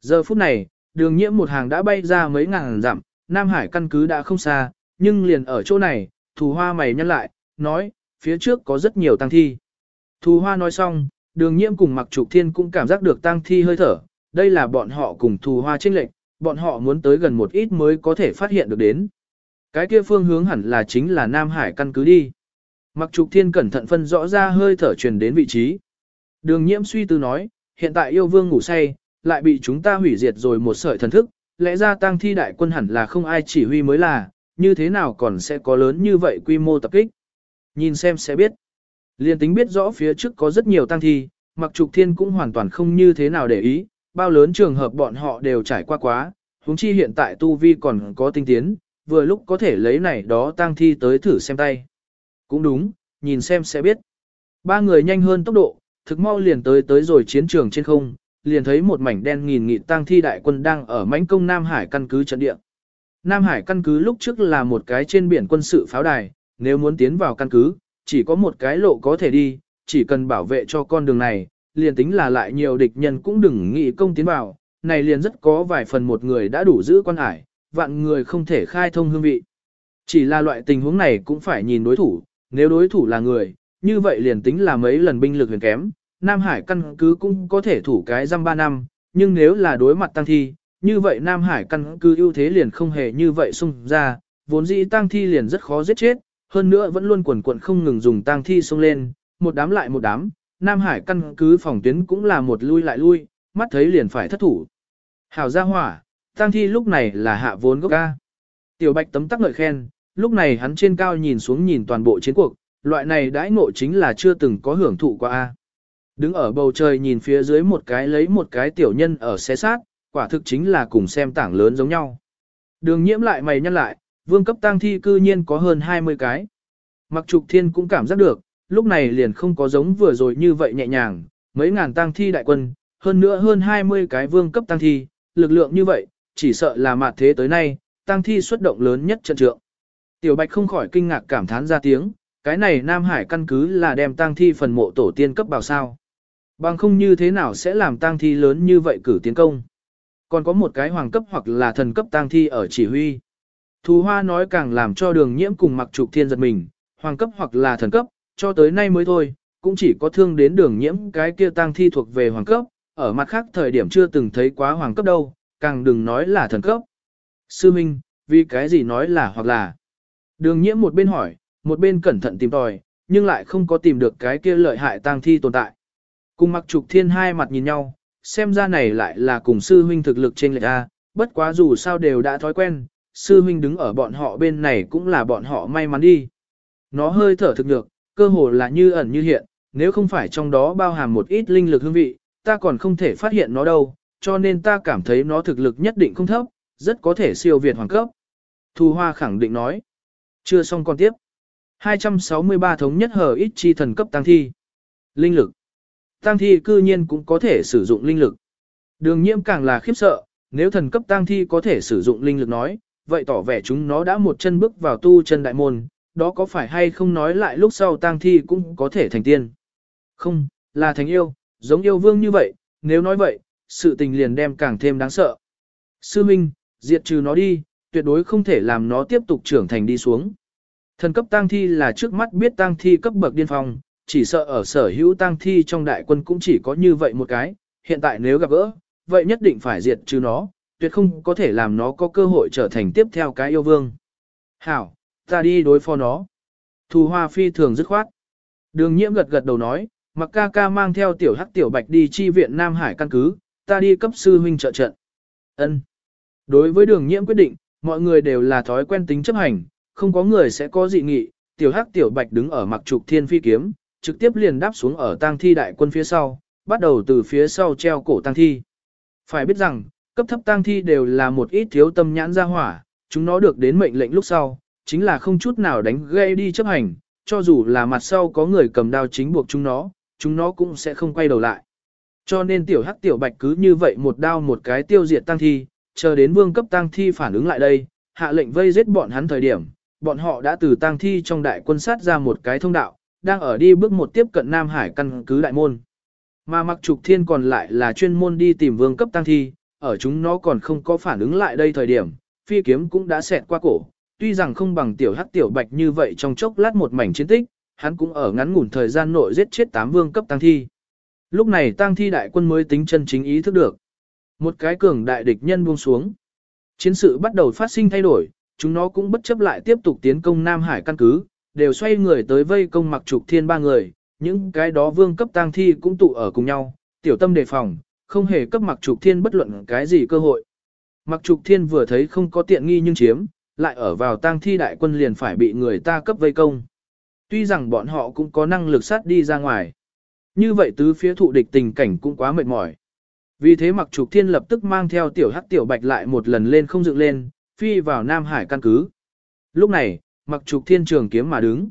Giờ phút này, đường nhiễm một hàng đã bay ra mấy ngàn dặm, Nam Hải căn cứ đã không xa, nhưng liền ở chỗ này, thù hoa mày nhăn lại, nói, phía trước có rất nhiều tăng thi. Thù hoa nói xong, đường nhiễm cùng mặc trục thiên cũng cảm giác được tăng thi hơi thở, đây là bọn họ cùng thù hoa chênh lệnh, bọn họ muốn tới gần một ít mới có thể phát hiện được đến. Cái kia phương hướng hẳn là chính là Nam Hải căn cứ đi. Mặc trục thiên cẩn thận phân rõ ra hơi thở truyền đến vị trí. Đường nhiễm suy tư nói, hiện tại yêu vương ngủ say, lại bị chúng ta hủy diệt rồi một sợi thần thức, lẽ ra tăng thi đại quân hẳn là không ai chỉ huy mới là, như thế nào còn sẽ có lớn như vậy quy mô tập kích. Nhìn xem sẽ biết. Liên tính biết rõ phía trước có rất nhiều tăng thi, mặc trục thiên cũng hoàn toàn không như thế nào để ý, bao lớn trường hợp bọn họ đều trải qua quá, huống chi hiện tại tu vi còn có tinh tiến, vừa lúc có thể lấy này đó tăng thi tới thử xem tay. Cũng đúng, nhìn xem sẽ biết. Ba người nhanh hơn tốc độ, thực mau liền tới tới rồi chiến trường trên không, liền thấy một mảnh đen nghìn nghị tang thi đại quân đang ở mãnh công Nam Hải căn cứ trận địa. Nam Hải căn cứ lúc trước là một cái trên biển quân sự pháo đài, nếu muốn tiến vào căn cứ, chỉ có một cái lộ có thể đi, chỉ cần bảo vệ cho con đường này, liền tính là lại nhiều địch nhân cũng đừng nghĩ công tiến vào, này liền rất có vài phần một người đã đủ giữ quan hải, vạn người không thể khai thông hương vị. Chỉ là loại tình huống này cũng phải nhìn đối thủ, nếu đối thủ là người, như vậy liền tính là mấy lần binh lực huyền kém, Nam Hải căn cứ cũng có thể thủ cái răm ba năm, nhưng nếu là đối mặt tăng thi, như vậy Nam Hải căn cứ ưu thế liền không hề như vậy xung ra, vốn dĩ tăng thi liền rất khó giết chết, hơn nữa vẫn luôn quần quận không ngừng dùng tang thi xông lên, một đám lại một đám, Nam Hải căn cứ phòng tuyến cũng là một lui lại lui, mắt thấy liền phải thất thủ. Hảo gia hỏa, tang thi lúc này là hạ vốn gốc ca. Tiểu Bạch tấm tắc ngợi khen, lúc này hắn trên cao nhìn xuống nhìn toàn bộ chiến cuộc, loại này đãi ngộ chính là chưa từng có hưởng thụ qua a. Đứng ở bầu trời nhìn phía dưới một cái lấy một cái tiểu nhân ở xé sát, quả thực chính là cùng xem tảng lớn giống nhau. Đường nhiễm lại mày nhăn lại, vương cấp tang thi cư nhiên có hơn 20 cái. Mặc trục thiên cũng cảm giác được, lúc này liền không có giống vừa rồi như vậy nhẹ nhàng, mấy ngàn tang thi đại quân, hơn nữa hơn 20 cái vương cấp tang thi, lực lượng như vậy, chỉ sợ là mạt thế tới nay, tang thi xuất động lớn nhất trận trượng. Tiểu Bạch không khỏi kinh ngạc cảm thán ra tiếng, cái này Nam Hải căn cứ là đem tang thi phần mộ tổ tiên cấp bảo sao. Bằng không như thế nào sẽ làm tang thi lớn như vậy cử tiến công. Còn có một cái hoàng cấp hoặc là thần cấp tang thi ở chỉ huy. Thù hoa nói càng làm cho đường nhiễm cùng mặc trục thiên giật mình, hoàng cấp hoặc là thần cấp, cho tới nay mới thôi, cũng chỉ có thương đến đường nhiễm cái kia tang thi thuộc về hoàng cấp, ở mặt khác thời điểm chưa từng thấy quá hoàng cấp đâu, càng đừng nói là thần cấp. Sư Minh, vì cái gì nói là hoặc là. Đường nhiễm một bên hỏi, một bên cẩn thận tìm tòi, nhưng lại không có tìm được cái kia lợi hại tang thi tồn tại. Cùng mặc trục thiên hai mặt nhìn nhau, xem ra này lại là cùng sư huynh thực lực trên lệch A, bất quá dù sao đều đã thói quen, sư huynh đứng ở bọn họ bên này cũng là bọn họ may mắn đi. Nó hơi thở thực được, cơ hồ là như ẩn như hiện, nếu không phải trong đó bao hàm một ít linh lực hương vị, ta còn không thể phát hiện nó đâu, cho nên ta cảm thấy nó thực lực nhất định không thấp, rất có thể siêu việt hoàng cấp. Thu Hoa khẳng định nói. Chưa xong con tiếp. 263 thống nhất hờ ít chi thần cấp tăng thi. Linh lực. Tăng thi cư nhiên cũng có thể sử dụng linh lực. Đường nhiễm càng là khiếp sợ, nếu thần cấp tăng thi có thể sử dụng linh lực nói, vậy tỏ vẻ chúng nó đã một chân bước vào tu chân đại môn, đó có phải hay không nói lại lúc sau tang thi cũng có thể thành tiên. Không, là thành yêu, giống yêu vương như vậy, nếu nói vậy, sự tình liền đem càng thêm đáng sợ. Sư Minh, diệt trừ nó đi, tuyệt đối không thể làm nó tiếp tục trưởng thành đi xuống. Thần cấp tang thi là trước mắt biết tang thi cấp bậc điên phong, chỉ sợ ở sở hữu tang thi trong đại quân cũng chỉ có như vậy một cái, hiện tại nếu gặp gỡ, vậy nhất định phải diệt trừ nó, tuyệt không có thể làm nó có cơ hội trở thành tiếp theo cái yêu vương. Hảo, ta đi đối phó nó. Thù hoa phi thường dứt khoát. Đường nhiễm gật gật đầu nói, mặc ca ca mang theo tiểu hắc tiểu bạch đi chi viện Nam Hải căn cứ, ta đi cấp sư huynh trợ trận. Ân. Đối với đường nhiễm quyết định, mọi người đều là thói quen tính chấp hành, không có người sẽ có dị nghị, tiểu hắc tiểu bạch đứng ở mặc trục thiên phi kiếm, trực tiếp liền đáp xuống ở tang thi đại quân phía sau, bắt đầu từ phía sau treo cổ tang thi. Phải biết rằng, cấp thấp tang thi đều là một ít thiếu tâm nhãn ra hỏa, chúng nó được đến mệnh lệnh lúc sau, chính là không chút nào đánh gây đi chấp hành, cho dù là mặt sau có người cầm đao chính buộc chúng nó, chúng nó cũng sẽ không quay đầu lại. Cho nên tiểu hắc tiểu bạch cứ như vậy một đao một cái tiêu diệt tang thi, chờ đến vương cấp tang thi phản ứng lại đây, hạ lệnh vây giết bọn hắn thời điểm, bọn họ đã từ tang thi trong đại quân sát ra một cái thông đạo, đang ở đi bước một tiếp cận Nam Hải căn cứ đại môn. Mà mặc trục thiên còn lại là chuyên môn đi tìm vương cấp tăng thi, ở chúng nó còn không có phản ứng lại đây thời điểm, phi kiếm cũng đã xẹt qua cổ, tuy rằng không bằng tiểu hắc tiểu bạch như vậy trong chốc lát một mảnh chiến tích, hắn cũng ở ngắn ngủn thời gian nội giết chết tám vương cấp tăng thi. Lúc này tăng thi đại quân mới tính chân chính ý thức được. Một cái cường đại địch nhân buông xuống. Chiến sự bắt đầu phát sinh thay đổi, chúng nó cũng bất chấp lại tiếp tục tiến công Nam Hải căn cứ, đều xoay người tới vây công mặc trục thiên ba người, những cái đó vương cấp tang thi cũng tụ ở cùng nhau, tiểu tâm đề phòng, không hề cấp mặc trục thiên bất luận cái gì cơ hội. Mặc trục thiên vừa thấy không có tiện nghi nhưng chiếm, lại ở vào tang thi đại quân liền phải bị người ta cấp vây công. Tuy rằng bọn họ cũng có năng lực sát đi ra ngoài. Như vậy tứ phía thụ địch tình cảnh cũng quá mệt mỏi. Vì thế mặc trục thiên lập tức mang theo tiểu hắc tiểu bạch lại một lần lên không dựng lên, phi vào Nam Hải căn cứ. Lúc này, mặc trục thiên trường kiếm mà đứng.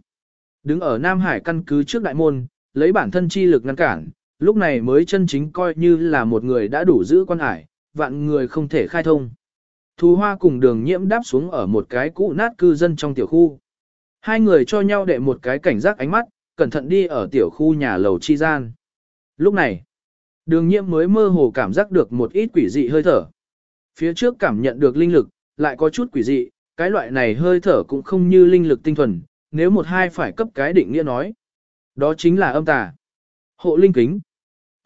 Đứng ở Nam Hải căn cứ trước đại môn, lấy bản thân chi lực ngăn cản, lúc này mới chân chính coi như là một người đã đủ giữ quan hải, vạn người không thể khai thông. Thù hoa cùng đường nhiễm đáp xuống ở một cái cũ nát cư dân trong tiểu khu. Hai người cho nhau đệ một cái cảnh giác ánh mắt, cẩn thận đi ở tiểu khu nhà lầu chi gian. Lúc này, đường nhiễm mới mơ hồ cảm giác được một ít quỷ dị hơi thở. Phía trước cảm nhận được linh lực, lại có chút quỷ dị, cái loại này hơi thở cũng không như linh lực tinh thuần, nếu một hai phải cấp cái định nghĩa nói. Đó chính là âm tà. Hộ linh kính.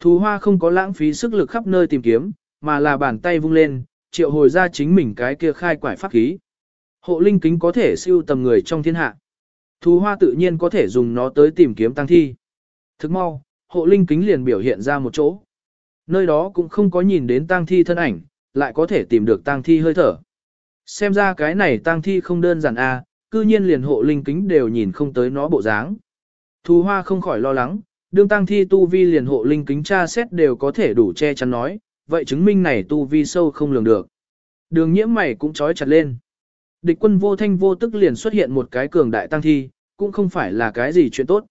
Thú hoa không có lãng phí sức lực khắp nơi tìm kiếm, mà là bàn tay vung lên, triệu hồi ra chính mình cái kia khai quải pháp khí. Hộ linh kính có thể siêu tầm người trong thiên hạ. Thú hoa tự nhiên có thể dùng nó tới tìm kiếm tăng thi. Thức mau, hộ linh kính liền biểu hiện ra một chỗ. Nơi đó cũng không có nhìn đến tăng thi thân ảnh, lại có thể tìm được tăng thi hơi thở. Xem ra cái này tăng thi không đơn giản a, cư nhiên liền hộ linh kính đều nhìn không tới nó bộ dáng. Thù hoa không khỏi lo lắng, đương tăng thi tu vi liền hộ linh kính tra xét đều có thể đủ che chắn nói, vậy chứng minh này tu vi sâu không lường được. Đường nhiễm mày cũng trói chặt lên. Địch quân vô thanh vô tức liền xuất hiện một cái cường đại tăng thi, cũng không phải là cái gì chuyện tốt.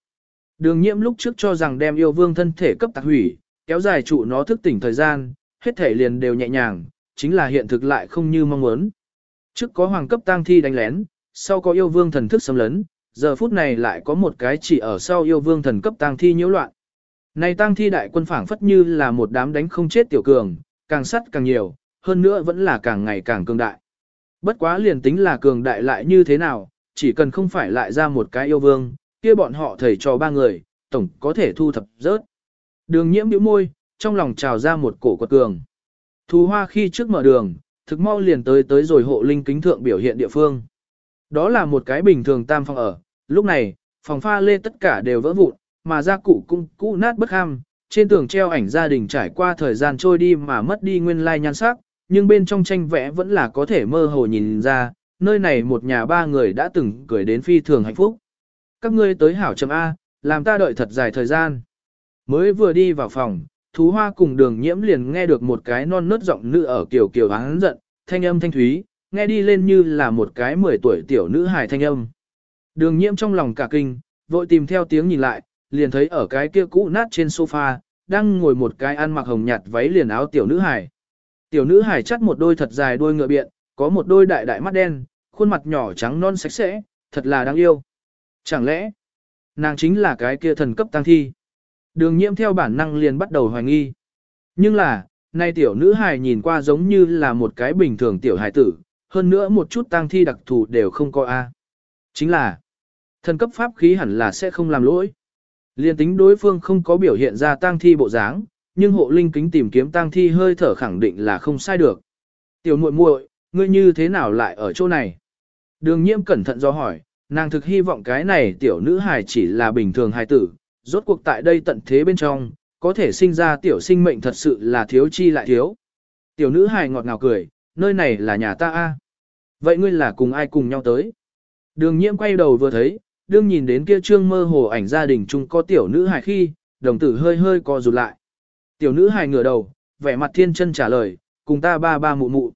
Đường nhiễm lúc trước cho rằng đem yêu vương thân thể cấp tạc hủy, kéo dài trụ nó thức tỉnh thời gian, hết thể liền đều nhẹ nhàng, chính là hiện thực lại không như mong muốn. Trước có hoàng cấp tang thi đánh lén, sau có yêu vương thần thức xâm lấn, giờ phút này lại có một cái chỉ ở sau yêu vương thần cấp tang thi nhiễu loạn. Này tang thi đại quân phảng phất như là một đám đánh không chết tiểu cường, càng sắt càng nhiều, hơn nữa vẫn là càng ngày càng cường đại. Bất quá liền tính là cường đại lại như thế nào, chỉ cần không phải lại ra một cái yêu vương, kia bọn họ thầy trò ba người, tổng có thể thu thập rớt. Đường nhiễm bĩu môi, trong lòng trào ra một cổ quật cường. Thù hoa khi trước mở đường, thực mau liền tới tới rồi hộ linh kính thượng biểu hiện địa phương. Đó là một cái bình thường tam phòng ở, lúc này, phòng pha lê tất cả đều vỡ vụn, mà gia cụ cũng cũ nát bất ham, trên tường treo ảnh gia đình trải qua thời gian trôi đi mà mất đi nguyên lai nhan sắc, nhưng bên trong tranh vẽ vẫn là có thể mơ hồ nhìn ra, nơi này một nhà ba người đã từng cười đến phi thường hạnh phúc. Các ngươi tới hảo chấm A, làm ta đợi thật dài thời gian. Mới vừa đi vào phòng, thú hoa cùng đường nhiễm liền nghe được một cái non nớt giọng nữ ở kiểu kiểu hắn giận, thanh âm thanh thúy, nghe đi lên như là một cái 10 tuổi tiểu nữ hài thanh âm. Đường nhiễm trong lòng cả kinh, vội tìm theo tiếng nhìn lại, liền thấy ở cái kia cũ nát trên sofa, đang ngồi một cái ăn mặc hồng nhạt váy liền áo tiểu nữ hài. Tiểu nữ hài chắt một đôi thật dài đuôi ngựa biện, có một đôi đại đại mắt đen, khuôn mặt nhỏ trắng non sạch sẽ, thật là đáng yêu. Chẳng lẽ, nàng chính là cái kia thần cấp tăng thi? Đường nhiễm theo bản năng liền bắt đầu hoài nghi. Nhưng là, nay tiểu nữ hài nhìn qua giống như là một cái bình thường tiểu hài tử, hơn nữa một chút tang thi đặc thù đều không có A. Chính là, thần cấp pháp khí hẳn là sẽ không làm lỗi. Liên tính đối phương không có biểu hiện ra tang thi bộ dáng, nhưng hộ linh kính tìm kiếm tang thi hơi thở khẳng định là không sai được. Tiểu muội muội, ngươi như thế nào lại ở chỗ này? Đường nhiễm cẩn thận do hỏi, nàng thực hy vọng cái này tiểu nữ hài chỉ là bình thường hài tử, rốt cuộc tại đây tận thế bên trong, có thể sinh ra tiểu sinh mệnh thật sự là thiếu chi lại thiếu. Tiểu nữ hài ngọt ngào cười, nơi này là nhà ta a. Vậy ngươi là cùng ai cùng nhau tới? Đường nhiễm quay đầu vừa thấy, đương nhìn đến kia trương mơ hồ ảnh gia đình chung có tiểu nữ hài khi, đồng tử hơi hơi co rụt lại. Tiểu nữ hài ngửa đầu, vẻ mặt thiên chân trả lời, cùng ta ba ba mụ mụ.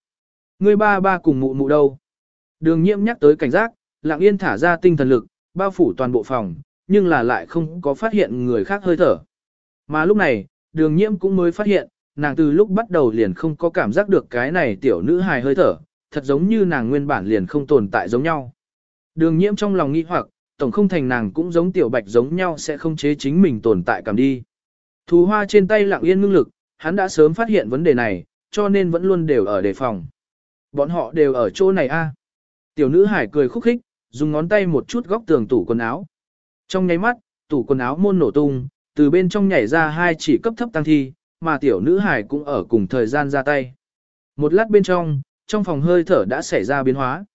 Ngươi ba ba cùng mụ mụ đâu? Đường nhiễm nhắc tới cảnh giác, lặng yên thả ra tinh thần lực, bao phủ toàn bộ phòng, nhưng là lại không có phát hiện người khác hơi thở. Mà lúc này, đường nhiễm cũng mới phát hiện, nàng từ lúc bắt đầu liền không có cảm giác được cái này tiểu nữ hài hơi thở, thật giống như nàng nguyên bản liền không tồn tại giống nhau. Đường nhiễm trong lòng nghi hoặc, tổng không thành nàng cũng giống tiểu bạch giống nhau sẽ không chế chính mình tồn tại cảm đi. Thù hoa trên tay lặng yên ngưng lực, hắn đã sớm phát hiện vấn đề này, cho nên vẫn luôn đều ở đề phòng. Bọn họ đều ở chỗ này a. Tiểu nữ hải cười khúc khích, dùng ngón tay một chút góc tường tủ quần áo. Trong nháy mắt, tủ quần áo môn nổ tung, từ bên trong nhảy ra hai chỉ cấp thấp tăng thi, mà tiểu nữ hải cũng ở cùng thời gian ra tay. Một lát bên trong, trong phòng hơi thở đã xảy ra biến hóa.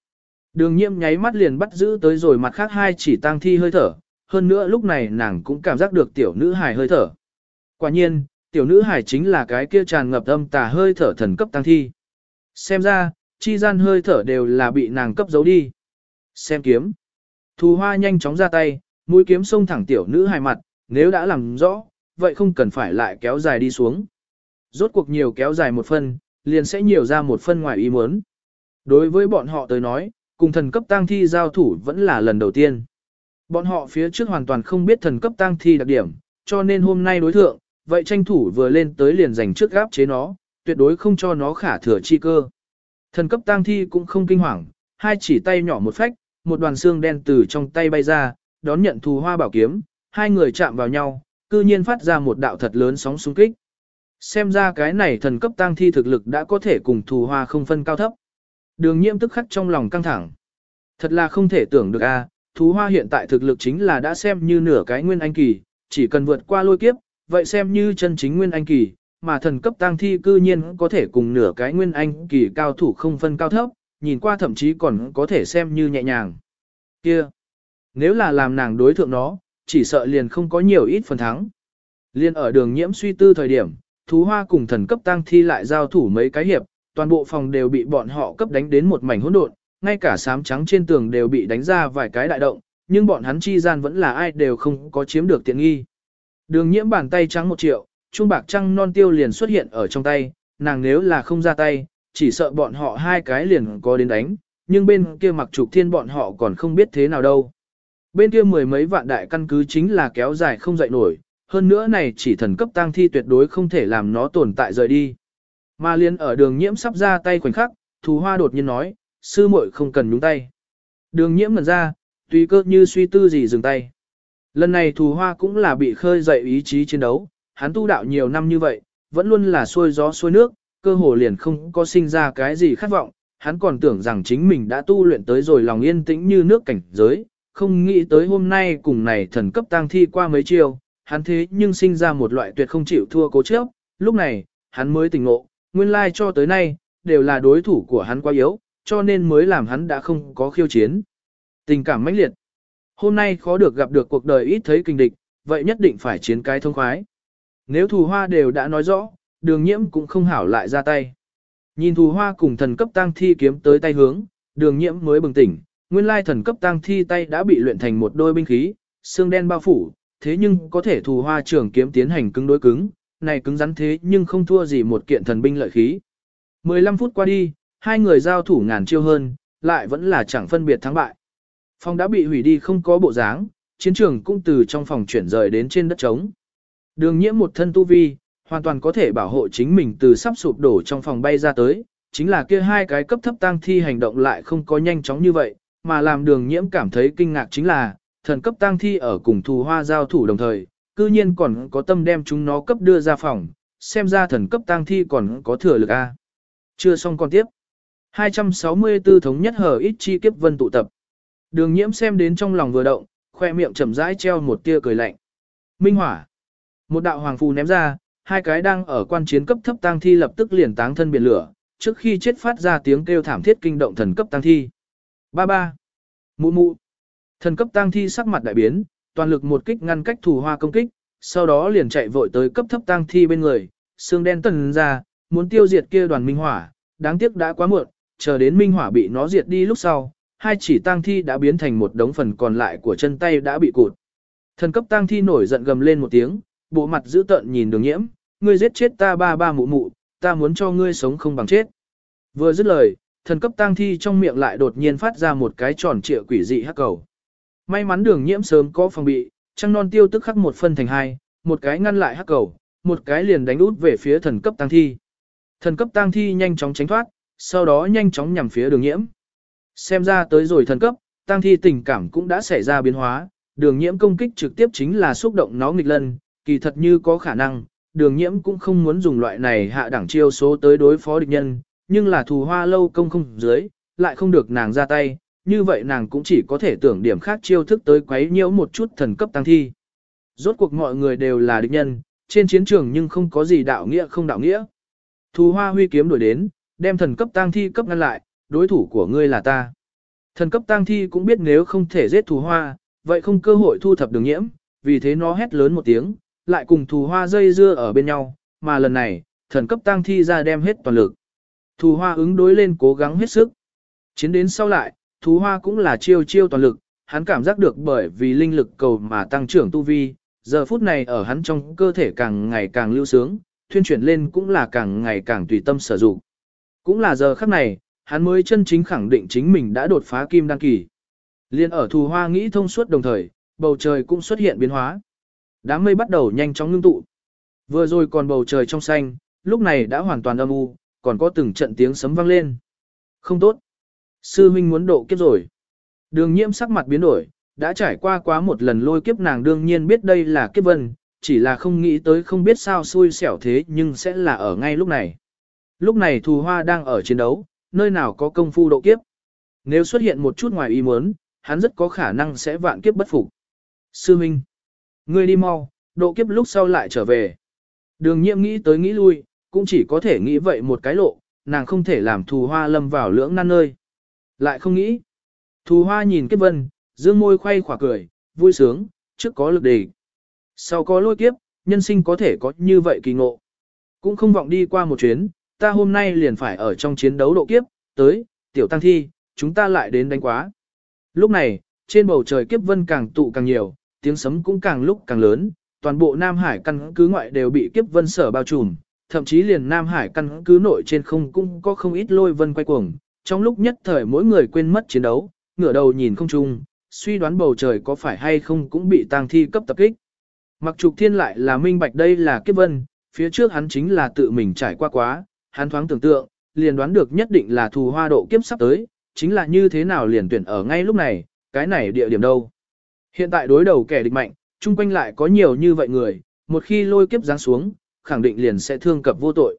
Đường nhiễm nháy mắt liền bắt giữ tới rồi mặt khác hai chỉ tăng thi hơi thở, hơn nữa lúc này nàng cũng cảm giác được tiểu nữ hải hơi thở. Quả nhiên, tiểu nữ hải chính là cái kia tràn ngập âm tà hơi thở thần cấp tăng thi. Xem ra, chi gian hơi thở đều là bị nàng cấp giấu đi. Xem kiếm. Thù hoa nhanh chóng ra tay, mũi kiếm xông thẳng tiểu nữ hài mặt, nếu đã làm rõ, vậy không cần phải lại kéo dài đi xuống. Rốt cuộc nhiều kéo dài một phân, liền sẽ nhiều ra một phân ngoài ý muốn. Đối với bọn họ tới nói, cùng thần cấp tang thi giao thủ vẫn là lần đầu tiên. Bọn họ phía trước hoàn toàn không biết thần cấp tang thi đặc điểm, cho nên hôm nay đối thượng, vậy tranh thủ vừa lên tới liền giành trước gáp chế nó, tuyệt đối không cho nó khả thừa chi cơ. Thần cấp tang thi cũng không kinh hoàng, hai chỉ tay nhỏ một phách, một đoàn xương đen từ trong tay bay ra, đón nhận thù hoa bảo kiếm, hai người chạm vào nhau, cư nhiên phát ra một đạo thật lớn sóng xung kích. Xem ra cái này thần cấp tăng thi thực lực đã có thể cùng thù hoa không phân cao thấp. Đường nhiễm tức khắc trong lòng căng thẳng. Thật là không thể tưởng được a, thú hoa hiện tại thực lực chính là đã xem như nửa cái nguyên anh kỳ, chỉ cần vượt qua lôi kiếp, vậy xem như chân chính nguyên anh kỳ, mà thần cấp tăng thi cư nhiên có thể cùng nửa cái nguyên anh kỳ cao thủ không phân cao thấp, nhìn qua thậm chí còn có thể xem như nhẹ nhàng. Kia, nếu là làm nàng đối thượng nó, chỉ sợ liền không có nhiều ít phần thắng. Liên ở đường nhiễm suy tư thời điểm, thú hoa cùng thần cấp tăng thi lại giao thủ mấy cái hiệp, toàn bộ phòng đều bị bọn họ cấp đánh đến một mảnh hỗn độn, ngay cả sám trắng trên tường đều bị đánh ra vài cái đại động, nhưng bọn hắn chi gian vẫn là ai đều không có chiếm được tiện nghi. Đường nhiễm bàn tay trắng một triệu, trung bạc trăng non tiêu liền xuất hiện ở trong tay, nàng nếu là không ra tay, chỉ sợ bọn họ hai cái liền có đến đánh, nhưng bên kia mặc trục thiên bọn họ còn không biết thế nào đâu. Bên kia mười mấy vạn đại căn cứ chính là kéo dài không dậy nổi, hơn nữa này chỉ thần cấp tăng thi tuyệt đối không thể làm nó tồn tại rời đi. Mà liên ở đường nhiễm sắp ra tay khoảnh khắc, thù hoa đột nhiên nói, sư muội không cần nhúng tay. Đường nhiễm ngần ra, tùy cơ như suy tư gì dừng tay. Lần này thù hoa cũng là bị khơi dậy ý chí chiến đấu, hắn tu đạo nhiều năm như vậy, vẫn luôn là xuôi gió xuôi nước, cơ hồ liền không có sinh ra cái gì khát vọng, hắn còn tưởng rằng chính mình đã tu luyện tới rồi lòng yên tĩnh như nước cảnh giới, không nghĩ tới hôm nay cùng này thần cấp tăng thi qua mấy chiêu, hắn thế nhưng sinh ra một loại tuyệt không chịu thua cố chấp, lúc này, hắn mới tỉnh ngộ, nguyên lai cho tới nay, đều là đối thủ của hắn quá yếu, cho nên mới làm hắn đã không có khiêu chiến. Tình cảm mãnh liệt. Hôm nay khó được gặp được cuộc đời ít thấy kinh địch, vậy nhất định phải chiến cái thông khoái. Nếu thù hoa đều đã nói rõ, đường nhiễm cũng không hảo lại ra tay. Nhìn thù hoa cùng thần cấp tăng thi kiếm tới tay hướng, đường nhiễm mới bừng tỉnh, nguyên lai thần cấp tăng thi tay đã bị luyện thành một đôi binh khí, xương đen bao phủ, thế nhưng có thể thù hoa trưởng kiếm tiến hành cứng đối cứng, này cứng rắn thế nhưng không thua gì một kiện thần binh lợi khí. 15 phút qua đi, hai người giao thủ ngàn chiêu hơn, lại vẫn là chẳng phân biệt thắng bại. Phòng đã bị hủy đi không có bộ dáng, chiến trường cũng từ trong phòng chuyển rời đến trên đất trống. Đường nhiễm một thân tu vi, hoàn toàn có thể bảo hộ chính mình từ sắp sụp đổ trong phòng bay ra tới, chính là kia hai cái cấp thấp tăng thi hành động lại không có nhanh chóng như vậy, mà làm đường nhiễm cảm thấy kinh ngạc chính là, thần cấp tăng thi ở cùng thù hoa giao thủ đồng thời, cư nhiên còn có tâm đem chúng nó cấp đưa ra phòng, xem ra thần cấp tăng thi còn có thừa lực A. Chưa xong còn tiếp. 264 thống nhất hở ít chi kiếp vân tụ tập. Đường nhiễm xem đến trong lòng vừa động, khoe miệng chậm rãi treo một tia cười lạnh. Minh hỏa. Một đạo hoàng phù ném ra, hai cái đang ở quan chiến cấp thấp tăng thi lập tức liền táng thân biển lửa, trước khi chết phát ra tiếng kêu thảm thiết kinh động thần cấp tăng thi. Ba ba. Mụ mụ. Thần cấp tăng thi sắc mặt đại biến, toàn lực một kích ngăn cách thủ hoa công kích, sau đó liền chạy vội tới cấp thấp tăng thi bên người, xương đen tần ra, muốn tiêu diệt kia đoàn minh hỏa, đáng tiếc đã quá muộn, chờ đến minh hỏa bị nó diệt đi lúc sau, hai chỉ tăng thi đã biến thành một đống phần còn lại của chân tay đã bị cụt. Thần cấp tăng thi nổi giận gầm lên một tiếng, bộ mặt dữ tợn nhìn đường nhiễm, ngươi giết chết ta ba ba mụ mụ, ta muốn cho ngươi sống không bằng chết. Vừa dứt lời, thần cấp tăng thi trong miệng lại đột nhiên phát ra một cái tròn trịa quỷ dị hắc cầu. May mắn đường nhiễm sớm có phòng bị, trăng non tiêu tức khắc một phân thành hai, một cái ngăn lại hắc cầu, một cái liền đánh út về phía thần cấp tăng thi. Thần cấp tăng thi nhanh chóng tránh thoát, sau đó nhanh chóng nhằm phía đường nhiễm. Xem ra tới rồi thần cấp, tăng thi tình cảm cũng đã xảy ra biến hóa, đường nhiễm công kích trực tiếp chính là xúc động nó nghịch lân, kỳ thật như có khả năng, đường nhiễm cũng không muốn dùng loại này hạ đẳng chiêu số tới đối phó địch nhân, nhưng là thù hoa lâu công không dưới, lại không được nàng ra tay, như vậy nàng cũng chỉ có thể tưởng điểm khác chiêu thức tới quấy nhiễu một chút thần cấp tăng thi. Rốt cuộc mọi người đều là địch nhân, trên chiến trường nhưng không có gì đạo nghĩa không đạo nghĩa. Thù hoa huy kiếm đuổi đến, đem thần cấp tăng thi cấp ngăn lại, đối thủ của ngươi là ta. Thần cấp tăng thi cũng biết nếu không thể giết thù hoa, vậy không cơ hội thu thập đường nhiễm, vì thế nó hét lớn một tiếng, lại cùng thù hoa dây dưa ở bên nhau, mà lần này, thần cấp tăng thi ra đem hết toàn lực. Thù hoa ứng đối lên cố gắng hết sức. Chiến đến sau lại, thù hoa cũng là chiêu chiêu toàn lực, hắn cảm giác được bởi vì linh lực cầu mà tăng trưởng tu vi, giờ phút này ở hắn trong cơ thể càng ngày càng lưu sướng, thuyên chuyển lên cũng là càng ngày càng tùy tâm sử dụng. Cũng là giờ khắc này, hắn mới chân chính khẳng định chính mình đã đột phá kim đăng kỳ. Liên ở thù hoa nghĩ thông suốt đồng thời, bầu trời cũng xuất hiện biến hóa. Đám mây bắt đầu nhanh chóng ngưng tụ. Vừa rồi còn bầu trời trong xanh, lúc này đã hoàn toàn âm u, còn có từng trận tiếng sấm vang lên. Không tốt. Sư huynh muốn độ kiếp rồi. Đường nhiễm sắc mặt biến đổi, đã trải qua quá một lần lôi kiếp nàng đương nhiên biết đây là kiếp vân, chỉ là không nghĩ tới không biết sao xui xẻo thế nhưng sẽ là ở ngay lúc này. Lúc này thù hoa đang ở chiến đấu, nơi nào có công phu độ kiếp. Nếu xuất hiện một chút ngoài ý muốn, hắn rất có khả năng sẽ vạn kiếp bất phục. Sư huynh, ngươi đi mau, độ kiếp lúc sau lại trở về. Đường nhiệm nghĩ tới nghĩ lui, cũng chỉ có thể nghĩ vậy một cái lộ, nàng không thể làm thù hoa lâm vào lưỡng nan nơi. Lại không nghĩ. Thù hoa nhìn kiếp vân, dương môi khoay khỏa cười, vui sướng, trước có lực đề. Sau có lôi kiếp, nhân sinh có thể có như vậy kỳ ngộ. Cũng không vọng đi qua một chuyến, ta hôm nay liền phải ở trong chiến đấu độ kiếp, tới, tiểu tăng thi, chúng ta lại đến đánh quá. Lúc này, trên bầu trời kiếp vân càng tụ càng nhiều, tiếng sấm cũng càng lúc càng lớn, toàn bộ Nam Hải căn cứ ngoại đều bị kiếp vân sở bao trùm, thậm chí liền Nam Hải căn cứ nội trên không cũng có không ít lôi vân quay cuồng. Trong lúc nhất thời mỗi người quên mất chiến đấu, ngửa đầu nhìn không chung, suy đoán bầu trời có phải hay không cũng bị tang thi cấp tập kích. Mặc trục thiên lại là minh bạch đây là kiếp vân, phía trước hắn chính là tự mình trải qua quá, hắn thoáng tưởng tượng, liền đoán được nhất định là thù hoa độ kiếp sắp tới, chính là như thế nào liền tuyển ở ngay lúc này, cái này địa điểm đâu. Hiện tại đối đầu kẻ địch mạnh, chung quanh lại có nhiều như vậy người, một khi lôi kiếp giáng xuống, khẳng định liền sẽ thương cập vô tội.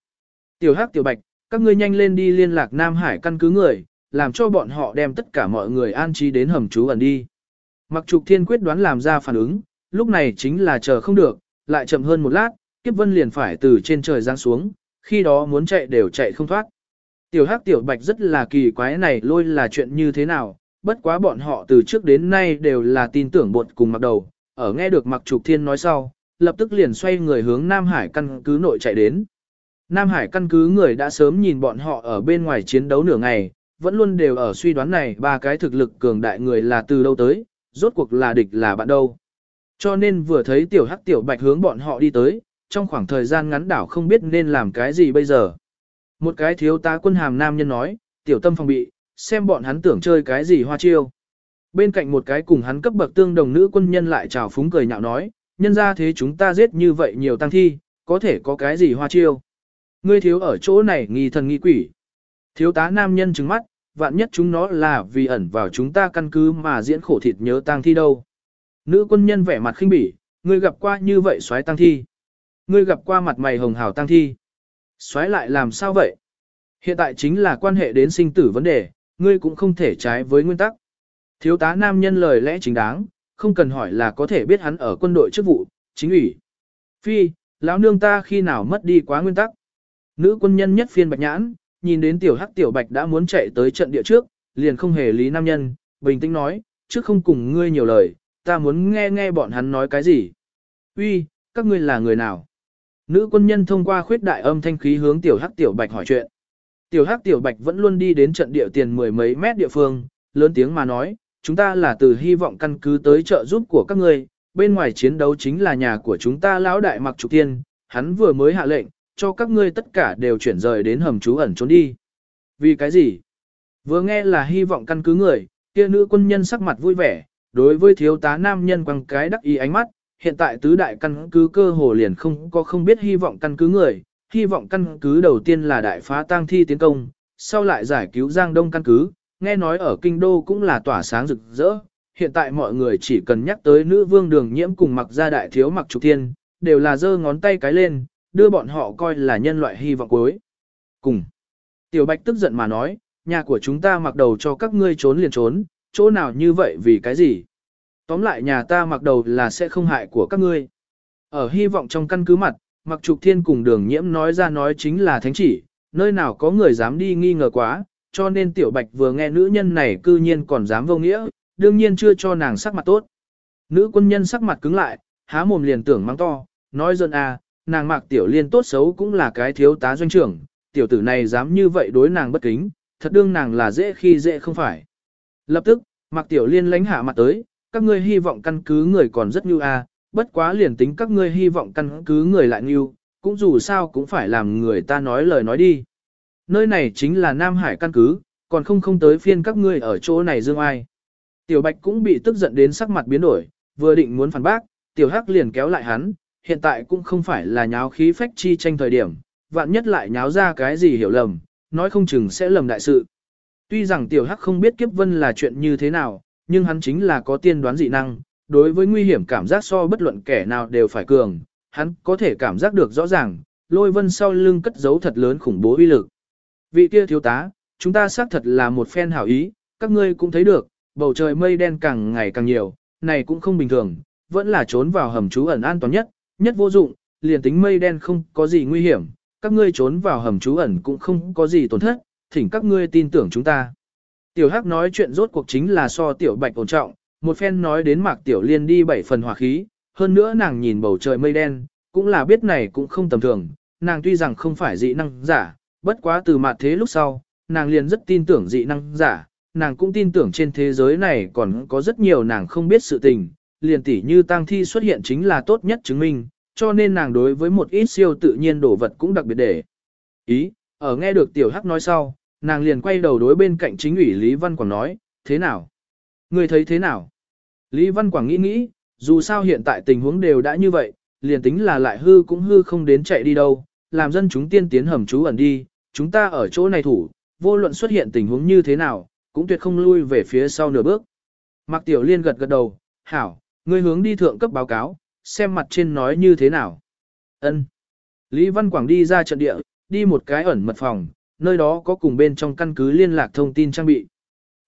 Tiểu hắc tiểu bạch, các ngươi nhanh lên đi liên lạc Nam Hải căn cứ người, làm cho bọn họ đem tất cả mọi người an trí đến hầm trú ẩn đi. Mặc trục thiên quyết đoán làm ra phản ứng, lúc này chính là chờ không được, lại chậm hơn một lát, kiếp vân liền phải từ trên trời giáng xuống, khi đó muốn chạy đều chạy không thoát. Tiểu hắc tiểu bạch rất là kỳ quái này lôi là chuyện như thế nào, bất quá bọn họ từ trước đến nay đều là tin tưởng bột cùng mặc đầu, ở nghe được mặc trục thiên nói sau, lập tức liền xoay người hướng Nam Hải căn cứ nội chạy đến. Nam Hải căn cứ người đã sớm nhìn bọn họ ở bên ngoài chiến đấu nửa ngày, vẫn luôn đều ở suy đoán này ba cái thực lực cường đại người là từ đâu tới, rốt cuộc là địch là bạn đâu. Cho nên vừa thấy tiểu hắc tiểu bạch hướng bọn họ đi tới, trong khoảng thời gian ngắn đảo không biết nên làm cái gì bây giờ. Một cái thiếu tá quân hàm nam nhân nói, tiểu tâm phòng bị, xem bọn hắn tưởng chơi cái gì hoa chiêu. Bên cạnh một cái cùng hắn cấp bậc tương đồng nữ quân nhân lại chào phúng cười nhạo nói, nhân ra thế chúng ta giết như vậy nhiều tăng thi, có thể có cái gì hoa chiêu. Ngươi thiếu ở chỗ này nghi thần nghi quỷ. Thiếu tá nam nhân trừng mắt, vạn nhất chúng nó là vì ẩn vào chúng ta căn cứ mà diễn khổ thịt nhớ tang thi đâu. Nữ quân nhân vẻ mặt khinh bỉ, ngươi gặp qua như vậy xoáy tang thi. Ngươi gặp qua mặt mày hồng hào tang thi. Xoáy lại làm sao vậy? Hiện tại chính là quan hệ đến sinh tử vấn đề, ngươi cũng không thể trái với nguyên tắc. Thiếu tá nam nhân lời lẽ chính đáng, không cần hỏi là có thể biết hắn ở quân đội chức vụ, chính ủy. Phi, lão nương ta khi nào mất đi quá nguyên tắc. Nữ quân nhân nhất phiên bạch nhãn, nhìn đến tiểu hắc tiểu bạch đã muốn chạy tới trận địa trước, liền không hề lý nam nhân, bình tĩnh nói, trước không cùng ngươi nhiều lời, ta muốn nghe nghe bọn hắn nói cái gì. Uy, các ngươi là người nào? Nữ quân nhân thông qua khuyết đại âm thanh khí hướng tiểu hắc tiểu bạch hỏi chuyện. Tiểu hắc tiểu bạch vẫn luôn đi đến trận địa tiền mười mấy mét địa phương, lớn tiếng mà nói, chúng ta là từ hy vọng căn cứ tới trợ giúp của các ngươi, bên ngoài chiến đấu chính là nhà của chúng ta lão đại mặc trục tiên, hắn vừa mới hạ lệnh, cho các ngươi tất cả đều chuyển rời đến hầm trú ẩn trốn đi. Vì cái gì? Vừa nghe là hy vọng căn cứ người, kia nữ quân nhân sắc mặt vui vẻ, đối với thiếu tá nam nhân quăng cái đắc ý ánh mắt, hiện tại tứ đại căn cứ cơ hồ liền không có không biết hy vọng căn cứ người, hy vọng căn cứ đầu tiên là đại phá tang thi tiến công, sau lại giải cứu Giang Đông căn cứ, nghe nói ở kinh đô cũng là tỏa sáng rực rỡ. Hiện tại mọi người chỉ cần nhắc tới nữ vương đường nhiễm cùng mặc gia đại thiếu mặc trục thiên, đều là giơ ngón tay cái lên, đưa bọn họ coi là nhân loại hy vọng cuối. Cùng. Tiểu Bạch tức giận mà nói, nhà của chúng ta mặc đầu cho các ngươi trốn liền trốn, chỗ nào như vậy vì cái gì? Tóm lại nhà ta mặc đầu là sẽ không hại của các ngươi. Ở hy vọng trong căn cứ mặt, mặc trục thiên cùng đường nhiễm nói ra nói chính là thánh chỉ, nơi nào có người dám đi nghi ngờ quá, cho nên tiểu bạch vừa nghe nữ nhân này cư nhiên còn dám vô nghĩa, đương nhiên chưa cho nàng sắc mặt tốt. Nữ quân nhân sắc mặt cứng lại, há mồm liền tưởng mang to, nói dân à, nàng mạc tiểu liên tốt xấu cũng là cái thiếu tá doanh trưởng, tiểu tử này dám như vậy đối nàng bất kính, thật đương nàng là dễ khi dễ không phải. Lập tức, mạc tiểu liên lánh hạ mặt tới, các ngươi hy vọng căn cứ người còn rất như à, bất quá liền tính các ngươi hy vọng căn cứ người lại như, cũng dù sao cũng phải làm người ta nói lời nói đi. Nơi này chính là Nam Hải căn cứ, còn không không tới phiên các ngươi ở chỗ này dương ai. Tiểu Bạch cũng bị tức giận đến sắc mặt biến đổi, vừa định muốn phản bác, Tiểu Hắc liền kéo lại hắn, hiện tại cũng không phải là nháo khí phách chi tranh thời điểm, vạn nhất lại nháo ra cái gì hiểu lầm, nói không chừng sẽ lầm đại sự. Tuy rằng Tiểu Hắc không biết kiếp vân là chuyện như thế nào, nhưng hắn chính là có tiên đoán dị năng, đối với nguy hiểm cảm giác so bất luận kẻ nào đều phải cường, hắn có thể cảm giác được rõ ràng, lôi vân sau lưng cất giấu thật lớn khủng bố uy lực. Vị kia thiếu tá, chúng ta xác thật là một phen hảo ý, các ngươi cũng thấy được, bầu trời mây đen càng ngày càng nhiều, này cũng không bình thường, vẫn là trốn vào hầm trú ẩn an toàn nhất, nhất vô dụng, liền tính mây đen không có gì nguy hiểm, các ngươi trốn vào hầm trú ẩn cũng không có gì tổn thất, thỉnh các ngươi tin tưởng chúng ta. Tiểu Hắc nói chuyện rốt cuộc chính là so tiểu bạch ổn trọng, một phen nói đến mạc tiểu liên đi bảy phần hỏa khí, hơn nữa nàng nhìn bầu trời mây đen, cũng là biết này cũng không tầm thường, nàng tuy rằng không phải dị năng giả, bất quá từ mặt thế lúc sau, nàng liền rất tin tưởng dị năng giả, nàng cũng tin tưởng trên thế giới này còn có rất nhiều nàng không biết sự tình, liền tỉ như tang thi xuất hiện chính là tốt nhất chứng minh, cho nên nàng đối với một ít siêu tự nhiên đồ vật cũng đặc biệt để ý, ở nghe được tiểu hắc nói sau, nàng liền quay đầu đối bên cạnh chính ủy Lý Văn Quảng nói, thế nào? Người thấy thế nào? Lý Văn Quảng nghĩ nghĩ, dù sao hiện tại tình huống đều đã như vậy, liền tính là lại hư cũng hư không đến chạy đi đâu, làm dân chúng tiên tiến hầm trú ẩn đi, chúng ta ở chỗ này thủ, vô luận xuất hiện tình huống như thế nào, cũng tuyệt không lui về phía sau nửa bước. Mạc Tiểu Liên gật gật đầu, hảo, ngươi hướng đi thượng cấp báo cáo, xem mặt trên nói như thế nào. Ân. Lý Văn Quảng đi ra trận địa, đi một cái ẩn mật phòng, nơi đó có cùng bên trong căn cứ liên lạc thông tin trang bị.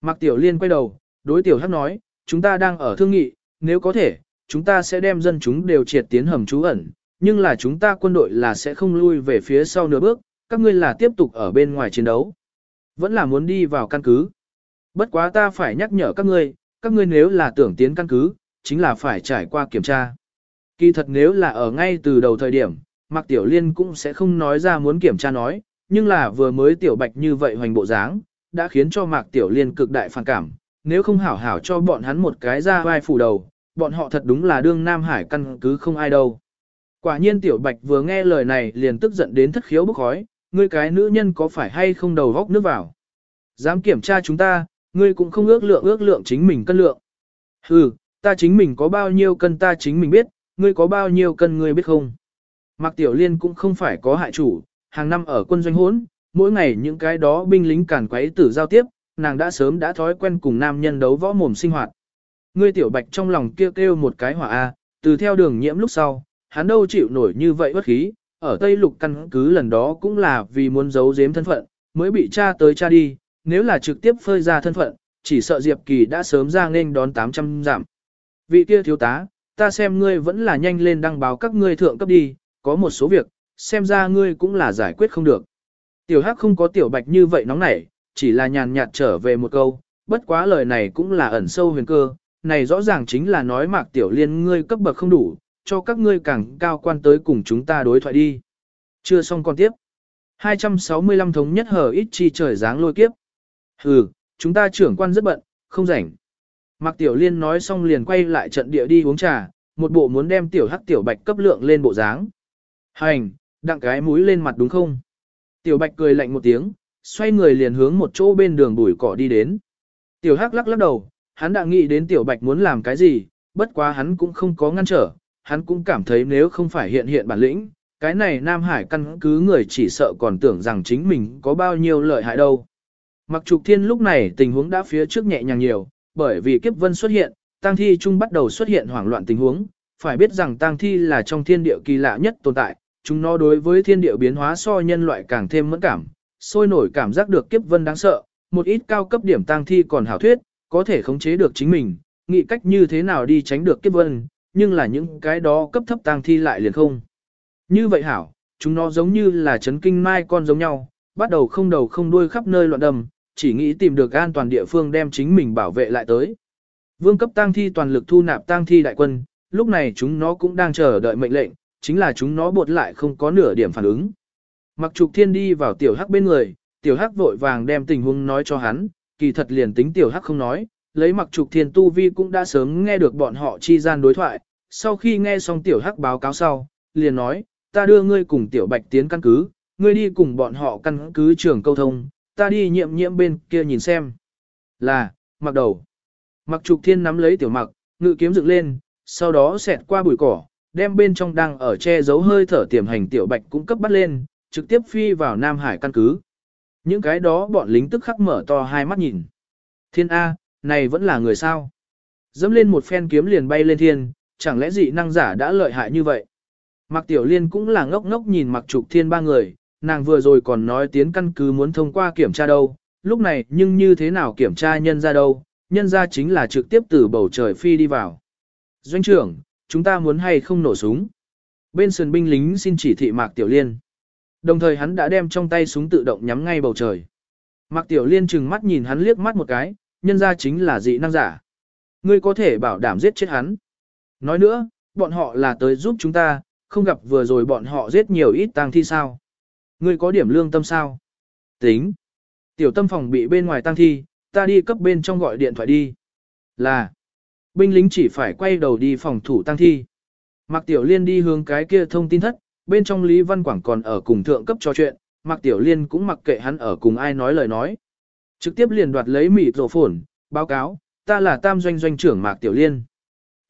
Mạc Tiểu Liên quay đầu, đối Tiểu Hắc nói, chúng ta đang ở thương nghị, nếu có thể, chúng ta sẽ đem dân chúng đều triệt tiến hầm trú ẩn, nhưng là chúng ta quân đội là sẽ không lui về phía sau nửa bước, các ngươi là tiếp tục ở bên ngoài chiến đấu. Vẫn là muốn đi vào căn cứ. Bất quá ta phải nhắc nhở các ngươi, các ngươi nếu là tưởng tiến căn cứ, chính là phải trải qua kiểm tra. Kỳ thật nếu là ở ngay từ đầu thời điểm, Mạc Tiểu Liên cũng sẽ không nói ra muốn kiểm tra nói, nhưng là vừa mới Tiểu Bạch như vậy hoành bộ dáng, đã khiến cho Mạc Tiểu Liên cực đại phản cảm, nếu không hảo hảo cho bọn hắn một cái ra vai phủ đầu, bọn họ thật đúng là đương Nam Hải căn cứ không ai đâu. Quả nhiên Tiểu Bạch vừa nghe lời này liền tức giận đến thất khiếu bức khói, ngươi cái nữ nhân có phải hay không đầu góc nước vào. Dám kiểm tra chúng ta, ngươi cũng không ước lượng ước lượng chính mình cân lượng. Hừ, ta chính mình có bao nhiêu cân ta chính mình biết, ngươi có bao nhiêu cân ngươi biết không. Mạc Tiểu Liên cũng không phải có hại chủ, hàng năm ở quân doanh hốn, mỗi ngày những cái đó binh lính càn quấy tử giao tiếp, nàng đã sớm đã thói quen cùng nam nhân đấu võ mồm sinh hoạt. Ngươi Tiểu Bạch trong lòng kêu kêu một cái hỏa A, từ theo đường nhiễm lúc sau, hắn đâu chịu nổi như vậy bất khí, ở Tây Lục căn cứ lần đó cũng là vì muốn giấu giếm thân phận, mới bị cha tới cha đi, nếu là trực tiếp phơi ra thân phận, chỉ sợ Diệp Kỳ đã sớm ra nên đón 800 giảm. Vị kia thiếu tá, ta xem ngươi vẫn là nhanh lên đăng báo các ngươi thượng cấp đi, có một số việc, xem ra ngươi cũng là giải quyết không được. Tiểu Hắc không có tiểu bạch như vậy nóng nảy, chỉ là nhàn nhạt trở về một câu, bất quá lời này cũng là ẩn sâu huyền cơ, này rõ ràng chính là nói mạc tiểu liên ngươi cấp bậc không đủ, cho các ngươi càng cao quan tới cùng chúng ta đối thoại đi. Chưa xong còn tiếp. 265 thống nhất hở ít chi trời dáng lôi kiếp. Hừ, chúng ta trưởng quan rất bận, không rảnh. Mạc Tiểu Liên nói xong liền quay lại trận địa đi uống trà, một bộ muốn đem tiểu hắc tiểu bạch cấp lượng lên bộ dáng. Hành, đặng cái mũi lên mặt đúng không? Tiểu bạch cười lạnh một tiếng, xoay người liền hướng một chỗ bên đường bụi cỏ đi đến. Tiểu hắc lắc lắc đầu, hắn đã nghĩ đến tiểu bạch muốn làm cái gì, bất quá hắn cũng không có ngăn trở, hắn cũng cảm thấy nếu không phải hiện hiện bản lĩnh, cái này Nam Hải căn cứ người chỉ sợ còn tưởng rằng chính mình có bao nhiêu lợi hại đâu. Mặc trục thiên lúc này tình huống đã phía trước nhẹ nhàng nhiều, bởi vì kiếp vân xuất hiện, tang thi chung bắt đầu xuất hiện hoảng loạn tình huống, phải biết rằng tang thi là trong thiên địa kỳ lạ nhất tồn tại, chúng nó đối với thiên địa biến hóa so nhân loại càng thêm mẫn cảm, sôi nổi cảm giác được kiếp vân đáng sợ, một ít cao cấp điểm tang thi còn hảo thuyết, có thể khống chế được chính mình, nghĩ cách như thế nào đi tránh được kiếp vân, nhưng là những cái đó cấp thấp tang thi lại liền không. Như vậy hảo, chúng nó giống như là chấn kinh mai con giống nhau, bắt đầu không đầu không đuôi khắp nơi loạn đầm, chỉ nghĩ tìm được an toàn địa phương đem chính mình bảo vệ lại tới. Vương cấp tang thi toàn lực thu nạp tang thi đại quân, lúc này chúng nó cũng đang chờ đợi mệnh lệnh, chính là chúng nó bột lại không có nửa điểm phản ứng. Mặc trục thiên đi vào tiểu hắc bên người, tiểu hắc vội vàng đem tình huống nói cho hắn, kỳ thật liền tính tiểu hắc không nói, lấy mặc trục thiên tu vi cũng đã sớm nghe được bọn họ chi gian đối thoại, sau khi nghe xong tiểu hắc báo cáo sau, liền nói, ta đưa ngươi cùng tiểu bạch tiến căn cứ, ngươi đi cùng bọn họ căn cứ trường câu thông, ta đi nhiệm nhiệm bên kia nhìn xem. Là, mặc đầu. Mặc trục thiên nắm lấy tiểu mặc, ngự kiếm dựng lên, sau đó xẹt qua bụi cỏ, đem bên trong đang ở che giấu hơi thở tiềm hành tiểu bạch cũng cấp bắt lên, trực tiếp phi vào Nam Hải căn cứ. Những cái đó bọn lính tức khắc mở to hai mắt nhìn. Thiên A, này vẫn là người sao? Dẫm lên một phen kiếm liền bay lên thiên, chẳng lẽ dị năng giả đã lợi hại như vậy? Mạc Tiểu Liên cũng là ngốc ngốc nhìn Mạc Trục Thiên ba người, nàng vừa rồi còn nói tiến căn cứ muốn thông qua kiểm tra đâu, lúc này nhưng như thế nào kiểm tra nhân ra đâu, nhân ra chính là trực tiếp từ bầu trời phi đi vào. Doanh trưởng, chúng ta muốn hay không nổ súng. Bên sườn binh lính xin chỉ thị Mạc Tiểu Liên. Đồng thời hắn đã đem trong tay súng tự động nhắm ngay bầu trời. Mạc Tiểu Liên chừng mắt nhìn hắn liếc mắt một cái, nhân ra chính là dị năng giả. Ngươi có thể bảo đảm giết chết hắn. Nói nữa, bọn họ là tới giúp chúng ta, không gặp vừa rồi bọn họ giết nhiều ít tang thi sao. Ngươi có điểm lương tâm sao? Tính. Tiểu tâm phòng bị bên ngoài tang thi, ta đi cấp bên trong gọi điện thoại đi. Là. Binh lính chỉ phải quay đầu đi phòng thủ tang thi. Mạc Tiểu Liên đi hướng cái kia thông tin thất, bên trong Lý Văn Quảng còn ở cùng thượng cấp trò chuyện, Mạc Tiểu Liên cũng mặc kệ hắn ở cùng ai nói lời nói. Trực tiếp liền đoạt lấy mịt rổ phổn, báo cáo, ta là tam doanh doanh trưởng Mạc Tiểu Liên.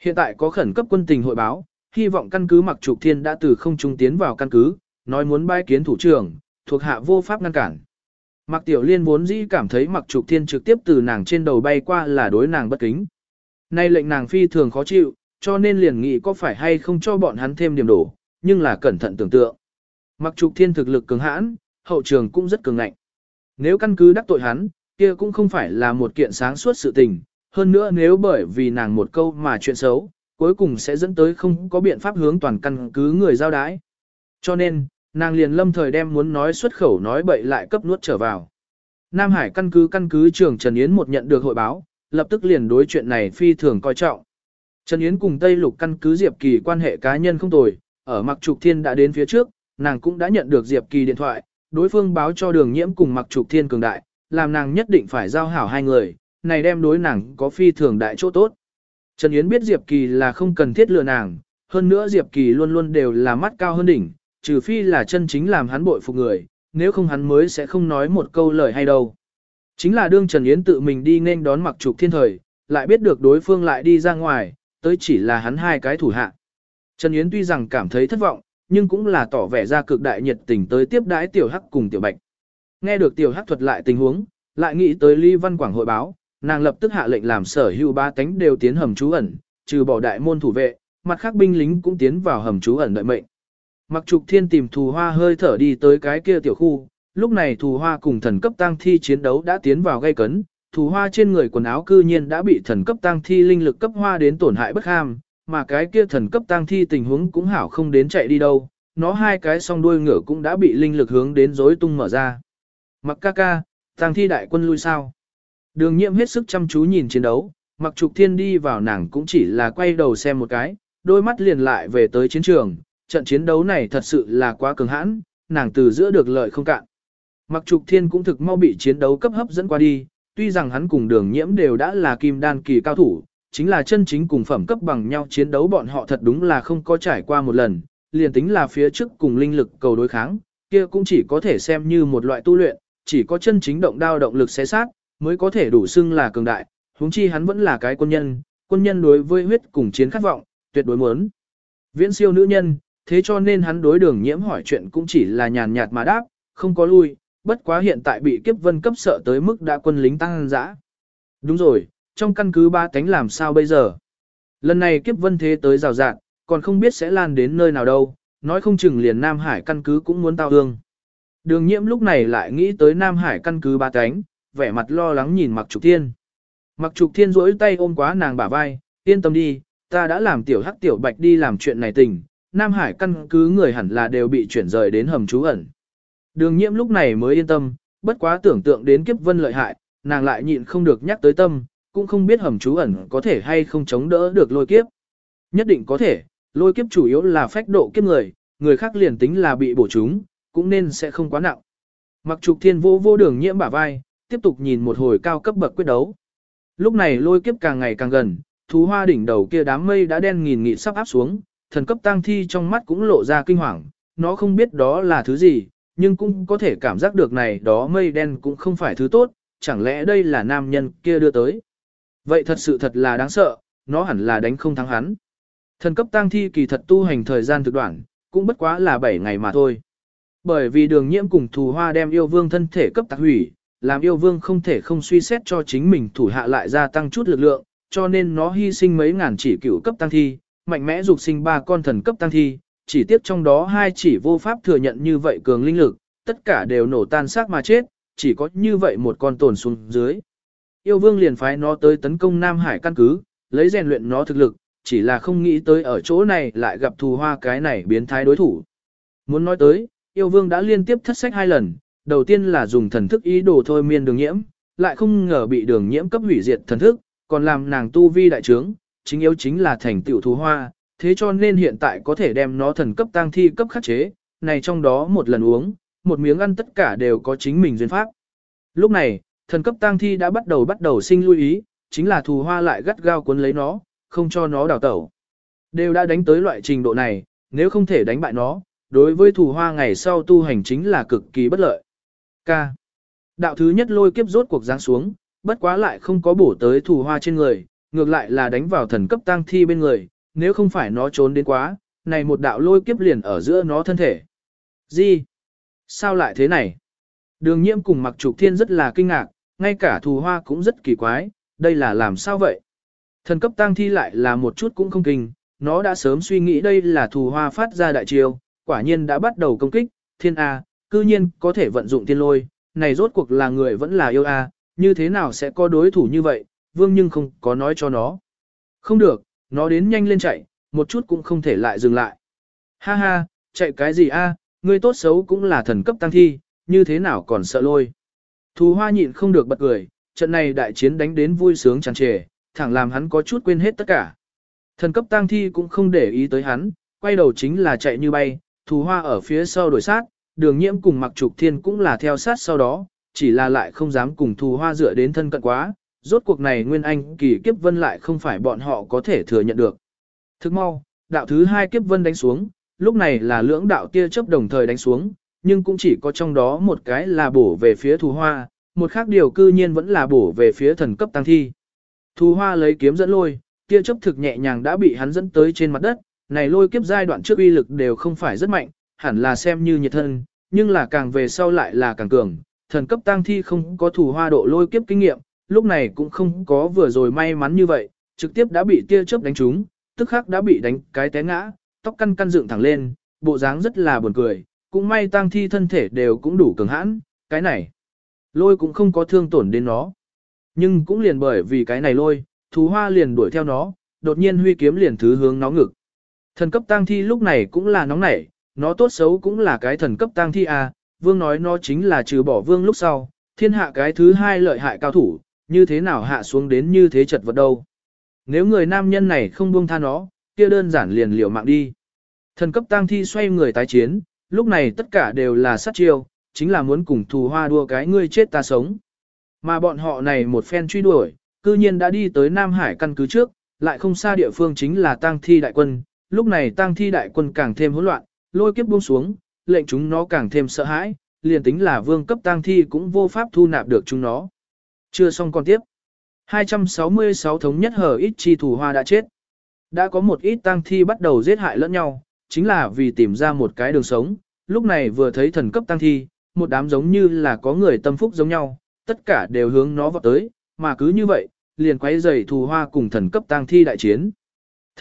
Hiện tại có khẩn cấp quân tình hội báo, hy vọng căn cứ Mạc Trục Thiên đã từ không trung tiến vào căn cứ, nói muốn bái kiến thủ trưởng, thuộc hạ vô pháp ngăn cản. Mạc Tiểu Liên vốn dĩ cảm thấy Mạc Trục Thiên trực tiếp từ nàng trên đầu bay qua là đối nàng bất kính. Nay lệnh nàng phi thường khó chịu, cho nên liền nghĩ có phải hay không cho bọn hắn thêm điểm đổ, nhưng là cẩn thận tưởng tượng. Mạc Trục Thiên thực lực cường hãn, hậu trường cũng rất cường ngạnh. Nếu căn cứ đắc tội hắn, kia cũng không phải là một kiện sáng suốt sự tình, hơn nữa nếu bởi vì nàng một câu mà chuyện xấu, cuối cùng sẽ dẫn tới không có biện pháp hướng toàn căn cứ người giao đái. Cho nên, nàng liền lâm thời đem muốn nói xuất khẩu nói bậy lại cấp nuốt trở vào. Nam Hải căn cứ căn cứ trưởng Trần Yến một nhận được hội báo, lập tức liền đối chuyện này phi thường coi trọng. Trần Yến cùng Tây Lục căn cứ Diệp Kỳ quan hệ cá nhân không tồi, ở Mặc Trục Thiên đã đến phía trước, nàng cũng đã nhận được Diệp Kỳ điện thoại, đối phương báo cho đường nhiễm cùng Mặc Trục Thiên cường đại, làm nàng nhất định phải giao hảo hai người, này đem đối nàng có phi thường đại chỗ tốt. Trần Yến biết Diệp Kỳ là không cần thiết lừa nàng, hơn nữa Diệp Kỳ luôn luôn đều là mắt cao hơn đỉnh, trừ phi là chân chính làm hắn bội phục người, nếu không hắn mới sẽ không nói một câu lời hay đâu. Chính là đương Trần Yến tự mình đi nên đón mặc trục thiên thời, lại biết được đối phương lại đi ra ngoài, tới chỉ là hắn hai cái thủ hạ. Trần Yến tuy rằng cảm thấy thất vọng, nhưng cũng là tỏ vẻ ra cực đại nhiệt tình tới tiếp đái tiểu hắc cùng tiểu bạch. Nghe được tiểu hắc thuật lại tình huống, lại nghĩ tới Lý Văn Quảng hội báo, nàng lập tức hạ lệnh làm sở hữu ba cánh đều tiến hầm trú ẩn, trừ bỏ đại môn thủ vệ, mặt khác binh lính cũng tiến vào hầm trú ẩn đợi mệnh. Mặc trục thiên tìm thù hoa hơi thở đi tới cái kia tiểu khu, lúc này thù hoa cùng thần cấp tăng thi chiến đấu đã tiến vào gây cấn, thù hoa trên người quần áo cư nhiên đã bị thần cấp tăng thi linh lực cấp hoa đến tổn hại bất ham, mà cái kia thần cấp tăng thi tình huống cũng hảo không đến chạy đi đâu, nó hai cái song đuôi ngựa cũng đã bị linh lực hướng đến rối tung mở ra. Mặc ca ca, tăng thi đại quân lui sao? Đường nhiễm hết sức chăm chú nhìn chiến đấu, mặc trục thiên đi vào nàng cũng chỉ là quay đầu xem một cái, đôi mắt liền lại về tới chiến trường, trận chiến đấu này thật sự là quá cường hãn, nàng từ giữa được lợi không cạn. Mặc trục thiên cũng thực mau bị chiến đấu cấp hấp dẫn qua đi, tuy rằng hắn cùng đường nhiễm đều đã là kim đan kỳ cao thủ, chính là chân chính cùng phẩm cấp bằng nhau chiến đấu bọn họ thật đúng là không có trải qua một lần, liền tính là phía trước cùng linh lực cầu đối kháng, kia cũng chỉ có thể xem như một loại tu luyện, chỉ có chân chính động đao động lực xé sát, mới có thể đủ xưng là cường đại, huống chi hắn vẫn là cái quân nhân, quân nhân đối với huyết cùng chiến khát vọng, tuyệt đối muốn. Viễn siêu nữ nhân, thế cho nên hắn đối đường nhiễm hỏi chuyện cũng chỉ là nhàn nhạt mà đáp, không có lui, bất quá hiện tại bị kiếp vân cấp sợ tới mức đã quân lính tăng dã. Đúng rồi, trong căn cứ ba tánh làm sao bây giờ? Lần này kiếp vân thế tới rào rạng, còn không biết sẽ lan đến nơi nào đâu, nói không chừng liền Nam Hải căn cứ cũng muốn tao hương. Đường nhiễm lúc này lại nghĩ tới Nam Hải căn cứ ba cánh, vẻ mặt lo lắng nhìn Mặc Trục Thiên. Mặc Trục Thiên rỗi tay ôm quá nàng bả vai, yên tâm đi, ta đã làm tiểu hắc tiểu bạch đi làm chuyện này tình, Nam Hải căn cứ người hẳn là đều bị chuyển rời đến hầm trú ẩn. Đường nhiễm lúc này mới yên tâm, bất quá tưởng tượng đến kiếp vân lợi hại, nàng lại nhịn không được nhắc tới tâm, cũng không biết hầm trú ẩn có thể hay không chống đỡ được lôi kiếp. Nhất định có thể, lôi kiếp chủ yếu là phách độ kiếp người, người khác liền tính là bị bổ chúng, cũng nên sẽ không quá nặng. Mặc trục thiên vô vô đường nhiễm bả vai, tiếp tục nhìn một hồi cao cấp bậc quyết đấu. Lúc này lôi kiếp càng ngày càng gần, thú hoa đỉnh đầu kia đám mây đã đen nghìn nghị sắp áp xuống, thần cấp tăng thi trong mắt cũng lộ ra kinh hoàng, nó không biết đó là thứ gì, nhưng cũng có thể cảm giác được này đó mây đen cũng không phải thứ tốt, chẳng lẽ đây là nam nhân kia đưa tới. Vậy thật sự thật là đáng sợ, nó hẳn là đánh không thắng hắn. Thần cấp tăng thi kỳ thật tu hành thời gian thực đoạn, cũng bất quá là 7 ngày mà thôi. Bởi vì đường nhiễm cùng thù hoa đem yêu vương thân thể cấp tạc hủy, làm yêu vương không thể không suy xét cho chính mình thủ hạ lại gia tăng chút lực lượng, cho nên nó hy sinh mấy ngàn chỉ cửu cấp tăng thi, mạnh mẽ dục sinh ba con thần cấp tăng thi, chỉ tiếp trong đó hai chỉ vô pháp thừa nhận như vậy cường linh lực, tất cả đều nổ tan xác mà chết, chỉ có như vậy một con tồn xuống dưới. Yêu vương liền phái nó tới tấn công Nam Hải căn cứ, lấy rèn luyện nó thực lực, chỉ là không nghĩ tới ở chỗ này lại gặp thù hoa cái này biến thái đối thủ. Muốn nói tới, yêu vương đã liên tiếp thất sách hai lần, đầu tiên là dùng thần thức ý đồ thôi miên đường nhiễm, lại không ngờ bị đường nhiễm cấp hủy diệt thần thức, còn làm nàng tu vi đại trướng, chính yếu chính là thành tiểu thú hoa, thế cho nên hiện tại có thể đem nó thần cấp tăng thi cấp khắc chế, này trong đó một lần uống, một miếng ăn tất cả đều có chính mình duyên pháp. Lúc này, thần cấp tăng thi đã bắt đầu bắt đầu sinh lưu ý, chính là thù hoa lại gắt gao cuốn lấy nó, không cho nó đào tẩu. Đều đã đánh tới loại trình độ này, nếu không thể đánh bại nó, đối với thù hoa ngày sau tu hành chính là cực kỳ bất lợi. K. Đạo thứ nhất lôi kiếp rốt cuộc giáng xuống, bất quá lại không có bổ tới thù hoa trên người, ngược lại là đánh vào thần cấp tăng thi bên người, nếu không phải nó trốn đến quá, này một đạo lôi kiếp liền ở giữa nó thân thể. Gì? Sao lại thế này? Đường nhiễm cùng mặc trục thiên rất là kinh ngạc, ngay cả thù hoa cũng rất kỳ quái, đây là làm sao vậy? Thần cấp tăng thi lại là một chút cũng không kinh, nó đã sớm suy nghĩ đây là thù hoa phát ra đại chiêu, quả nhiên đã bắt đầu công kích, thiên A, cư nhiên có thể vận dụng thiên lôi, này rốt cuộc là người vẫn là yêu a, như thế nào sẽ có đối thủ như vậy, vương nhưng không có nói cho nó. Không được, nó đến nhanh lên chạy, một chút cũng không thể lại dừng lại. Ha ha, chạy cái gì a, ngươi tốt xấu cũng là thần cấp tăng thi, như thế nào còn sợ lôi. Thù hoa nhịn không được bật cười, trận này đại chiến đánh đến vui sướng tràn trề, thẳng làm hắn có chút quên hết tất cả. Thần cấp tăng thi cũng không để ý tới hắn, quay đầu chính là chạy như bay, thù hoa ở phía sau đuổi sát, đường nhiễm cùng mặc trục thiên cũng là theo sát sau đó, chỉ là lại không dám cùng thù hoa dựa đến thân cận quá, rốt cuộc này nguyên anh kỳ kiếp vân lại không phải bọn họ có thể thừa nhận được. Thức mau, đạo thứ hai kiếp vân đánh xuống, lúc này là lưỡng đạo tia chớp đồng thời đánh xuống, nhưng cũng chỉ có trong đó một cái là bổ về phía thù hoa, một khác điều cư nhiên vẫn là bổ về phía thần cấp tăng thi. Thù hoa lấy kiếm dẫn lôi, tia chớp thực nhẹ nhàng đã bị hắn dẫn tới trên mặt đất, này lôi kiếp giai đoạn trước uy lực đều không phải rất mạnh, hẳn là xem như nhiệt thân, nhưng là càng về sau lại là càng cường, thần cấp tăng thi không có thủ hoa độ lôi kiếp kinh nghiệm, lúc này cũng không có vừa rồi may mắn như vậy, trực tiếp đã bị tia chớp đánh trúng, tức khắc đã bị đánh cái té ngã, tóc căn căn dựng thẳng lên, bộ dáng rất là buồn cười, cũng may tăng thi thân thể đều cũng đủ cường hãn, cái này, lôi cũng không có thương tổn đến nó. Nhưng cũng liền bởi vì cái này lôi, thú hoa liền đuổi theo nó, đột nhiên huy kiếm liền thứ hướng nó ngực. Thần cấp tăng thi lúc này cũng là nóng nảy, nó tốt xấu cũng là cái thần cấp tăng thi à, vương nói nó chính là trừ bỏ vương lúc sau, thiên hạ cái thứ hai lợi hại cao thủ, như thế nào hạ xuống đến như thế chật vật đâu. Nếu người nam nhân này không buông tha nó, kia đơn giản liền liều mạng đi. Thần cấp tăng thi xoay người tái chiến, lúc này tất cả đều là sát chiêu, chính là muốn cùng thù hoa đua cái ngươi chết ta sống. Mà bọn họ này một phen truy đuổi, cư nhiên đã đi tới Nam Hải căn cứ trước, lại không xa địa phương chính là tang thi đại quân, lúc này tang thi đại quân càng thêm hỗn loạn, lôi kiếp buông xuống, lệnh chúng nó càng thêm sợ hãi, liền tính là vương cấp tang thi cũng vô pháp thu nạp được chúng nó. Chưa xong còn tiếp. 266 thống nhất hở ít chi thủ hoa đã chết. Đã có một ít tang thi bắt đầu giết hại lẫn nhau, chính là vì tìm ra một cái đường sống. Lúc này vừa thấy thần cấp tang thi, một đám giống như là có người tâm phúc giống nhau, tất cả đều hướng nó vào tới, mà cứ như vậy, liền quay dày thù hoa cùng thần cấp tang thi đại chiến.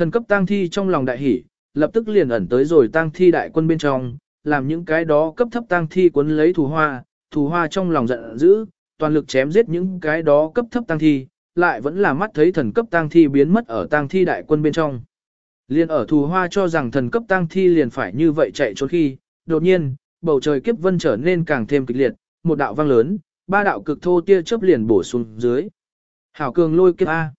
Thần cấp tang thi trong lòng đại hỉ, lập tức liền ẩn tới rồi tang thi đại quân bên trong, làm những cái đó cấp thấp tang thi cuốn lấy thù hoa, thù hoa trong lòng giận dữ, toàn lực chém giết những cái đó cấp thấp tang thi, lại vẫn là mắt thấy thần cấp tang thi biến mất ở tang thi đại quân bên trong. Liên ở thù hoa cho rằng thần cấp tang thi liền phải như vậy chạy trốn khi, đột nhiên, bầu trời kiếp vân trở nên càng thêm kịch liệt, một đạo vang lớn, ba đạo cực thô tia chớp liền bổ xuống dưới. Hảo cường lôi kiếp A.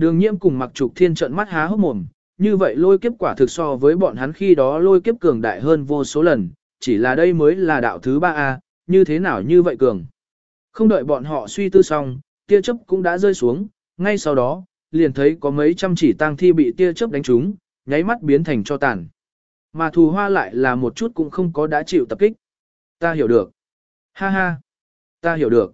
Đường nhiễm cùng mặc trục thiên trợn mắt há hốc mồm, như vậy lôi kiếp quả thực so với bọn hắn khi đó lôi kiếp cường đại hơn vô số lần, chỉ là đây mới là đạo thứ ba A, như thế nào như vậy cường. Không đợi bọn họ suy tư xong, tia chớp cũng đã rơi xuống, ngay sau đó, liền thấy có mấy trăm chỉ tang thi bị tia chớp đánh trúng, nháy mắt biến thành cho tàn. Mà thù hoa lại là một chút cũng không có đã chịu tập kích. Ta hiểu được. Ha ha. Ta hiểu được.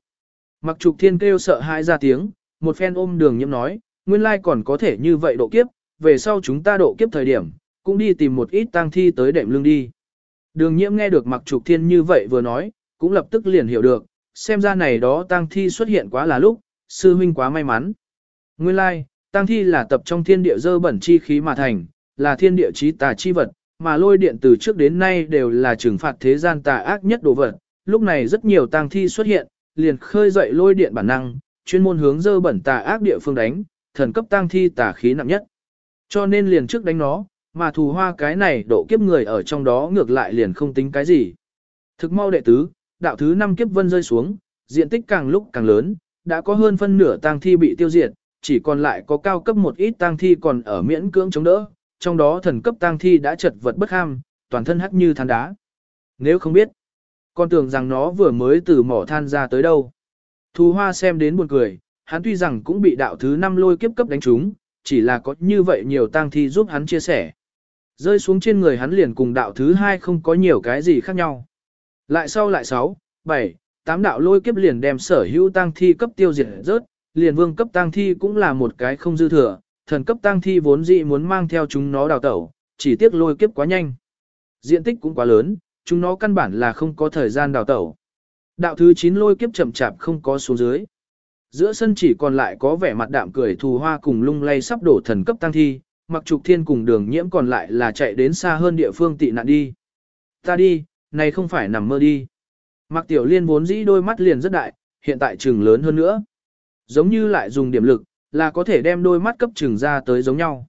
Mặc trục thiên kêu sợ hãi ra tiếng, một phen ôm đường nhiễm nói, nguyên lai còn có thể như vậy độ kiếp, về sau chúng ta độ kiếp thời điểm, cũng đi tìm một ít tang thi tới đệm lưng đi. Đường nhiễm nghe được mặc trục thiên như vậy vừa nói, cũng lập tức liền hiểu được, xem ra này đó tang thi xuất hiện quá là lúc, sư huynh quá may mắn. Nguyên lai, tang thi là tập trong thiên địa dơ bẩn chi khí mà thành, là thiên địa chí tà chi vật, mà lôi điện từ trước đến nay đều là trừng phạt thế gian tà ác nhất đồ vật. Lúc này rất nhiều tang thi xuất hiện, liền khơi dậy lôi điện bản năng, chuyên môn hướng dơ bẩn tà ác địa phương đánh, thần cấp tang thi tà khí nặng nhất. Cho nên liền trước đánh nó, mà thù hoa cái này độ kiếp người ở trong đó ngược lại liền không tính cái gì. Thực mau đệ tứ, đạo thứ năm kiếp vân rơi xuống, diện tích càng lúc càng lớn, đã có hơn phân nửa tang thi bị tiêu diệt, chỉ còn lại có cao cấp một ít tang thi còn ở miễn cưỡng chống đỡ, trong đó thần cấp tang thi đã chật vật bất ham, toàn thân hắc như than đá. Nếu không biết, con tưởng rằng nó vừa mới từ mỏ than ra tới đâu. Thù hoa xem đến buồn cười, hắn tuy rằng cũng bị đạo thứ năm lôi kiếp cấp đánh trúng, chỉ là có như vậy nhiều tang thi giúp hắn chia sẻ. Rơi xuống trên người hắn liền cùng đạo thứ hai không có nhiều cái gì khác nhau. Lại sau lại sáu, bảy, tám đạo lôi kiếp liền đem sở hữu tang thi cấp tiêu diệt rớt, liền vương cấp tang thi cũng là một cái không dư thừa, thần cấp tang thi vốn dị muốn mang theo chúng nó đào tẩu, chỉ tiếc lôi kiếp quá nhanh. Diện tích cũng quá lớn, chúng nó căn bản là không có thời gian đào tẩu. Đạo thứ 9 lôi kiếp chậm chạp không có xuống dưới. Giữa sân chỉ còn lại có vẻ mặt đạm cười thù hoa cùng lung lay sắp đổ thần cấp tăng thi, mặc trục thiên cùng đường nhiễm còn lại là chạy đến xa hơn địa phương tị nạn đi. Ta đi, này không phải nằm mơ đi. mặc Tiểu Liên vốn dĩ đôi mắt liền rất đại, hiện tại trừng lớn hơn nữa. Giống như lại dùng điểm lực, là có thể đem đôi mắt cấp trừng ra tới giống nhau.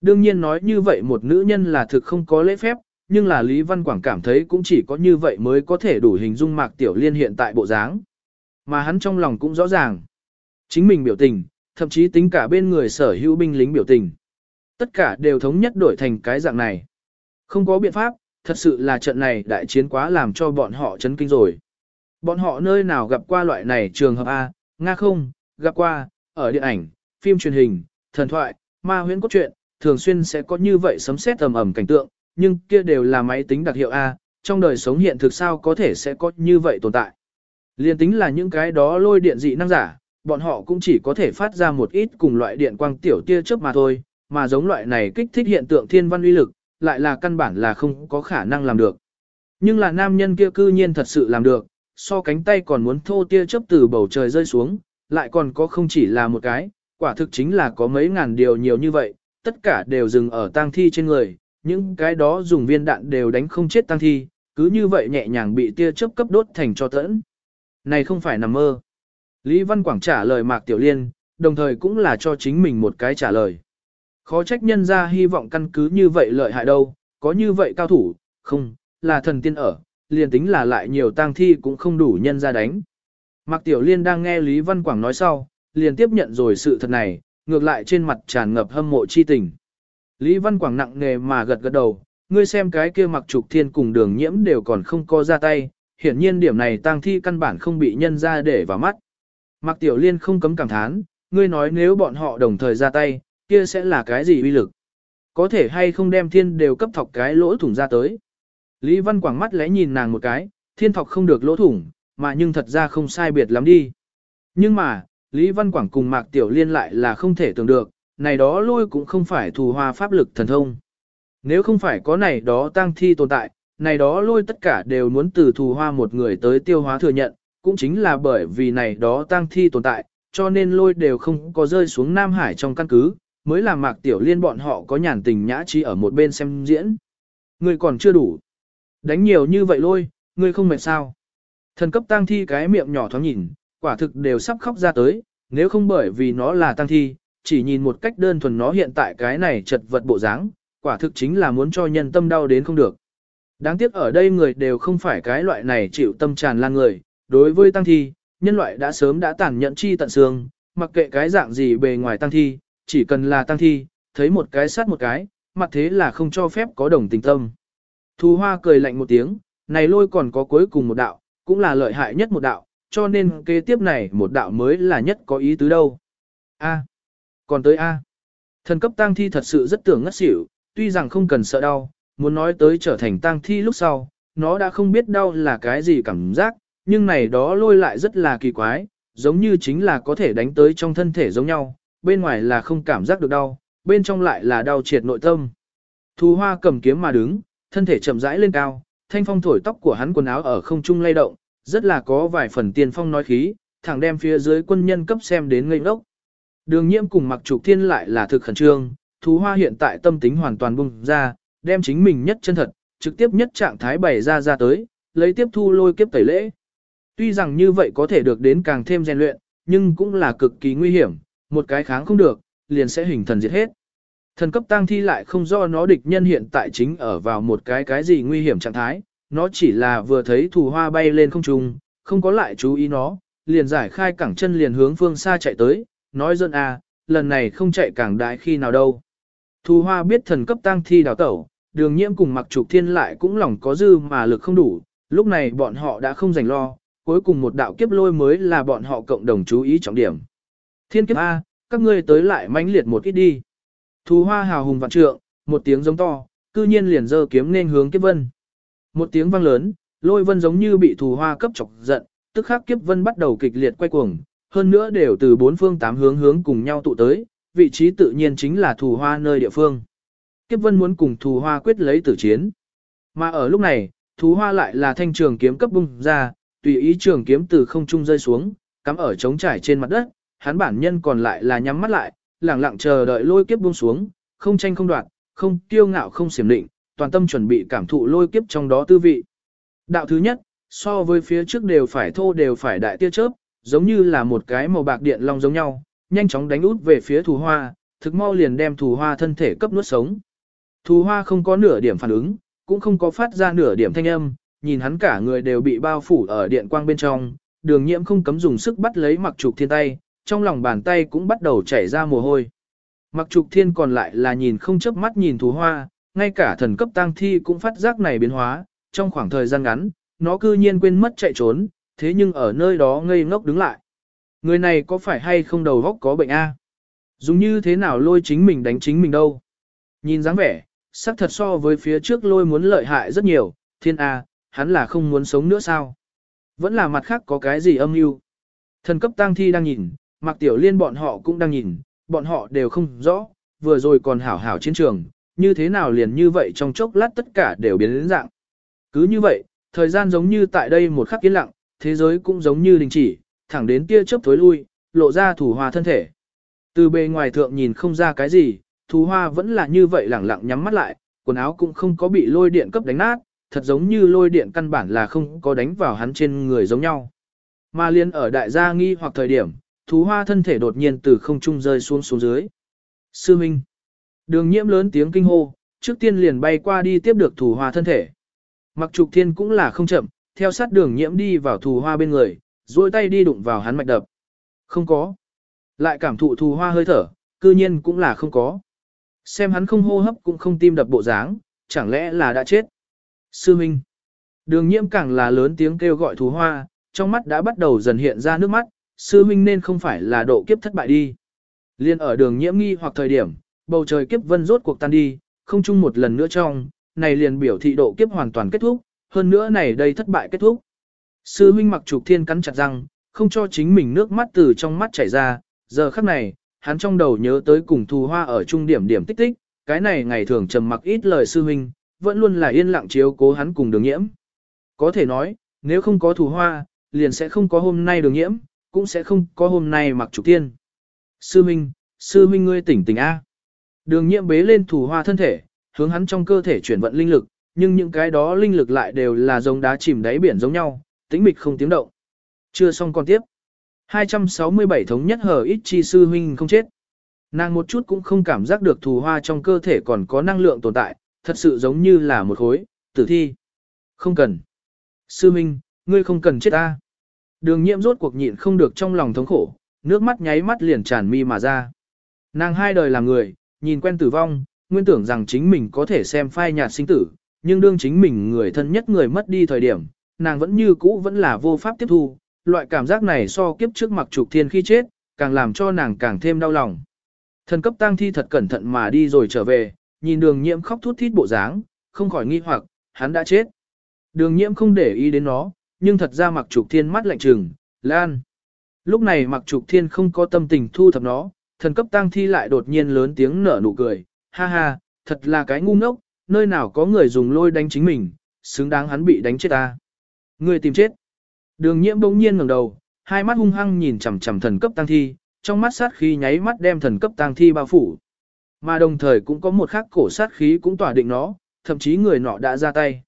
Đương nhiên nói như vậy một nữ nhân là thực không có lễ phép, nhưng là Lý Văn Quảng cảm thấy cũng chỉ có như vậy mới có thể đủ hình dung Mạc Tiểu Liên hiện tại bộ dáng. Mà hắn trong lòng cũng rõ ràng. Chính mình biểu tình, thậm chí tính cả bên người sở hữu binh lính biểu tình. Tất cả đều thống nhất đổi thành cái dạng này. Không có biện pháp, thật sự là trận này đại chiến quá làm cho bọn họ chấn kinh rồi. Bọn họ nơi nào gặp qua loại này trường hợp A, Nga không, gặp qua, ở điện ảnh, phim truyền hình, thần thoại, ma huyễn cốt truyện, thường xuyên sẽ có như vậy sấm sét tầm ẩm cảnh tượng, nhưng kia đều là máy tính đặc hiệu A, trong đời sống hiện thực sao có thể sẽ có như vậy tồn tại. Liên tính là những cái đó lôi điện dị năng giả, bọn họ cũng chỉ có thể phát ra một ít cùng loại điện quang tiểu tia chớp mà thôi, mà giống loại này kích thích hiện tượng thiên văn uy lực, lại là căn bản là không có khả năng làm được. Nhưng là nam nhân kia cư nhiên thật sự làm được, so cánh tay còn muốn thô tia chớp từ bầu trời rơi xuống, lại còn có không chỉ là một cái, quả thực chính là có mấy ngàn điều nhiều như vậy, tất cả đều dừng ở tang thi trên người, những cái đó dùng viên đạn đều đánh không chết tang thi, cứ như vậy nhẹ nhàng bị tia chớp cấp đốt thành cho tẫn. Này không phải nằm mơ. Lý Văn Quảng trả lời Mạc Tiểu Liên, đồng thời cũng là cho chính mình một cái trả lời. Khó trách nhân ra hy vọng căn cứ như vậy lợi hại đâu, có như vậy cao thủ, không, là thần tiên ở, liền tính là lại nhiều tang thi cũng không đủ nhân ra đánh. Mạc Tiểu Liên đang nghe Lý Văn Quảng nói sau, liền tiếp nhận rồi sự thật này, ngược lại trên mặt tràn ngập hâm mộ chi tình. Lý Văn Quảng nặng nề mà gật gật đầu, ngươi xem cái kia mặc trục thiên cùng đường nhiễm đều còn không có ra tay, hiển nhiên điểm này tang thi căn bản không bị nhân ra để vào mắt. Mạc Tiểu Liên không cấm cảm thán, ngươi nói nếu bọn họ đồng thời ra tay, kia sẽ là cái gì uy lực? Có thể hay không đem thiên đều cấp thọc cái lỗ thủng ra tới? Lý Văn Quảng mắt lẽ nhìn nàng một cái, thiên thọc không được lỗ thủng, mà nhưng thật ra không sai biệt lắm đi. Nhưng mà, Lý Văn Quảng cùng Mạc Tiểu Liên lại là không thể tưởng được, này đó lôi cũng không phải thù hoa pháp lực thần thông. Nếu không phải có này đó tăng thi tồn tại, này đó lôi tất cả đều muốn từ thù hoa một người tới tiêu hóa thừa nhận, cũng chính là bởi vì này đó tăng thi tồn tại, cho nên lôi đều không có rơi xuống Nam Hải trong căn cứ, mới làm Mạc Tiểu Liên bọn họ có nhàn tình nhã trí ở một bên xem diễn. Người còn chưa đủ. Đánh nhiều như vậy lôi, ngươi không mệt sao. Thần cấp tăng thi cái miệng nhỏ thoáng nhìn, quả thực đều sắp khóc ra tới, nếu không bởi vì nó là tăng thi, chỉ nhìn một cách đơn thuần nó hiện tại cái này chật vật bộ dáng, quả thực chính là muốn cho nhân tâm đau đến không được. Đáng tiếc ở đây người đều không phải cái loại này chịu tâm tràn lan người, đối với tăng thi, nhân loại đã sớm đã tàn nhẫn chi tận xương, mặc kệ cái dạng gì bề ngoài tăng thi, chỉ cần là tăng thi, thấy một cái sát một cái, mặt thế là không cho phép có đồng tình tâm. Thu hoa cười lạnh một tiếng, này lôi còn có cuối cùng một đạo, cũng là lợi hại nhất một đạo, cho nên kế tiếp này một đạo mới là nhất có ý tứ đâu. A. Còn tới A. Thần cấp tăng thi thật sự rất tưởng ngất xỉu, tuy rằng không cần sợ đau, muốn nói tới trở thành tang thi lúc sau, nó đã không biết đau là cái gì cảm giác, nhưng này đó lôi lại rất là kỳ quái, giống như chính là có thể đánh tới trong thân thể giống nhau, bên ngoài là không cảm giác được đau, bên trong lại là đau triệt nội tâm. Thu hoa cầm kiếm mà đứng, thân thể chậm rãi lên cao, thanh phong thổi tóc của hắn quần áo ở không trung lay động, rất là có vài phần tiên phong nói khí, thẳng đem phía dưới quân nhân cấp xem đến ngây ngốc. Đường nhiễm cùng mặc trục thiên lại là thực khẩn trương, thú hoa hiện tại tâm tính hoàn toàn bung ra, đem chính mình nhất chân thật, trực tiếp nhất trạng thái bày ra ra tới, lấy tiếp thu lôi kiếp tẩy lễ. Tuy rằng như vậy có thể được đến càng thêm rèn luyện, nhưng cũng là cực kỳ nguy hiểm, một cái kháng không được, liền sẽ hình thần diệt hết. Thần cấp tăng thi lại không do nó địch nhân hiện tại chính ở vào một cái cái gì nguy hiểm trạng thái, nó chỉ là vừa thấy thù hoa bay lên không trung, không có lại chú ý nó, liền giải khai cẳng chân liền hướng phương xa chạy tới, nói dân à, lần này không chạy càng đại khi nào đâu. Thu hoa biết thần cấp tăng thi đào tẩu, đường nhiễm cùng mặc trục thiên lại cũng lòng có dư mà lực không đủ, lúc này bọn họ đã không rảnh lo, cuối cùng một đạo kiếp lôi mới là bọn họ cộng đồng chú ý trọng điểm. Thiên kiếp A, các ngươi tới lại mãnh liệt một ít đi. Thu hoa hào hùng vạn trượng, một tiếng giống to, cư nhiên liền giơ kiếm nên hướng kiếp vân. Một tiếng vang lớn, lôi vân giống như bị Thu hoa cấp chọc giận, tức khắc kiếp vân bắt đầu kịch liệt quay cuồng, hơn nữa đều từ bốn phương tám hướng hướng cùng nhau tụ tới, vị trí tự nhiên chính là thù hoa nơi địa phương. Kiếp vân muốn cùng thù hoa quyết lấy tử chiến. Mà ở lúc này, thù hoa lại là thanh trường kiếm cấp bung ra, tùy ý trường kiếm từ không trung rơi xuống, cắm ở trống trải trên mặt đất, hắn bản nhân còn lại là nhắm mắt lại, lặng lặng chờ đợi lôi kiếp buông xuống, không tranh không đoạt, không kiêu ngạo không xiểm định, toàn tâm chuẩn bị cảm thụ lôi kiếp trong đó tư vị. Đạo thứ nhất, so với phía trước đều phải thô đều phải đại tia chớp, giống như là một cái màu bạc điện long giống nhau, nhanh chóng đánh út về phía thù hoa, thực mau liền đem thù hoa thân thể cấp nuốt sống. Thù hoa không có nửa điểm phản ứng, cũng không có phát ra nửa điểm thanh âm, nhìn hắn cả người đều bị bao phủ ở điện quang bên trong, đường nhiễm không cấm dùng sức bắt lấy mặc trục thiên tay, trong lòng bàn tay cũng bắt đầu chảy ra mồ hôi. Mặc trục thiên còn lại là nhìn không chớp mắt nhìn thú hoa, ngay cả thần cấp tang thi cũng phát giác này biến hóa, trong khoảng thời gian ngắn, nó cư nhiên quên mất chạy trốn, thế nhưng ở nơi đó ngây ngốc đứng lại. Người này có phải hay không đầu góc có bệnh a? Dùng như thế nào lôi chính mình đánh chính mình đâu? Nhìn dáng vẻ, sắc thật so với phía trước lôi muốn lợi hại rất nhiều, thiên a, hắn là không muốn sống nữa sao? Vẫn là mặt khác có cái gì âm mưu? Thần cấp tang thi đang nhìn, mặc tiểu liên bọn họ cũng đang nhìn, bọn họ đều không rõ, vừa rồi còn hảo hảo chiến trường, như thế nào liền như vậy trong chốc lát tất cả đều biến đến dạng. Cứ như vậy, thời gian giống như tại đây một khắc yên lặng, thế giới cũng giống như đình chỉ, thẳng đến tia chớp thối lui, lộ ra thủ hoa thân thể. Từ bề ngoài thượng nhìn không ra cái gì, thủ hoa vẫn là như vậy lẳng lặng nhắm mắt lại, quần áo cũng không có bị lôi điện cấp đánh nát, thật giống như lôi điện căn bản là không có đánh vào hắn trên người giống nhau. Mà liên ở đại gia nghi hoặc thời điểm, thú hoa thân thể đột nhiên từ không trung rơi xuống xuống dưới. Sư Minh. Đường nhiễm lớn tiếng kinh hô, trước tiên liền bay qua đi tiếp được thú hoa thân thể. Mặc trục thiên cũng là không chậm, theo sát đường nhiễm đi vào thú hoa bên người, duỗi tay đi đụng vào hắn mạch đập. Không có. Lại cảm thụ thú hoa hơi thở, cư nhiên cũng là không có. Xem hắn không hô hấp cũng không tim đập bộ dáng, chẳng lẽ là đã chết. Sư Minh. Đường nhiễm càng là lớn tiếng kêu gọi thú hoa, trong mắt đã bắt đầu dần hiện ra nước mắt, sư Minh nên không phải là độ kiếp thất bại đi. Liên ở đường nhiễm nghi hoặc thời điểm, bầu trời kiếp vân rốt cuộc tan đi, không chung một lần nữa trong, này liền biểu thị độ kiếp hoàn toàn kết thúc, hơn nữa này đây thất bại kết thúc. Sư huynh mặc trục thiên cắn chặt răng, không cho chính mình nước mắt từ trong mắt chảy ra, giờ khắc này, hắn trong đầu nhớ tới cùng thù hoa ở trung điểm điểm tích tích, cái này ngày thường trầm mặc ít lời sư huynh, vẫn luôn là yên lặng chiếu cố hắn cùng đường nhiễm. Có thể nói, nếu không có thù hoa, liền sẽ không có hôm nay đường nhiễm, cũng sẽ không có hôm nay mặc trục tiên. Sư huynh, Sư huynh ngươi tỉnh tỉnh A. Đường nhiễm bế lên thủ hoa thân thể, hướng hắn trong cơ thể chuyển vận linh lực, nhưng những cái đó linh lực lại đều là giống đá chìm đáy biển giống nhau, tĩnh mịch không tiếng động. Chưa xong con tiếp. 267 thống nhất hở ít chi sư huynh không chết. Nàng một chút cũng không cảm giác được thù hoa trong cơ thể còn có năng lượng tồn tại, thật sự giống như là một khối, tử thi. Không cần. Sư Minh, ngươi không cần chết ta. Đường nhiễm rốt cuộc nhịn không được trong lòng thống khổ, nước mắt nháy mắt liền tràn mi mà ra. Nàng hai đời làm người, nhìn quen tử vong, nguyên tưởng rằng chính mình có thể xem phai nhạt sinh tử, nhưng đương chính mình người thân nhất người mất đi thời điểm, nàng vẫn như cũ vẫn là vô pháp tiếp thu, loại cảm giác này so kiếp trước mặc trục thiên khi chết, càng làm cho nàng càng thêm đau lòng. Thần cấp tang thi thật cẩn thận mà đi rồi trở về, nhìn đường nhiễm khóc thút thít bộ dáng, không khỏi nghi hoặc, hắn đã chết. Đường nhiễm không để ý đến nó, nhưng thật ra mặc trục thiên mắt lạnh trừng, lan. Lúc này mặc trục thiên không có tâm tình thu thập nó, thần cấp tăng thi lại đột nhiên lớn tiếng nở nụ cười, ha ha, thật là cái ngu ngốc, nơi nào có người dùng lôi đánh chính mình, xứng đáng hắn bị đánh chết ta. Ngươi tìm chết. Đường nhiễm bỗng nhiên ngẩng đầu, hai mắt hung hăng nhìn chằm chằm thần cấp tăng thi, trong mắt sát khí nháy mắt đem thần cấp tăng thi bao phủ. Mà đồng thời cũng có một khắc cổ sát khí cũng tỏa định nó, thậm chí người nọ đã ra tay.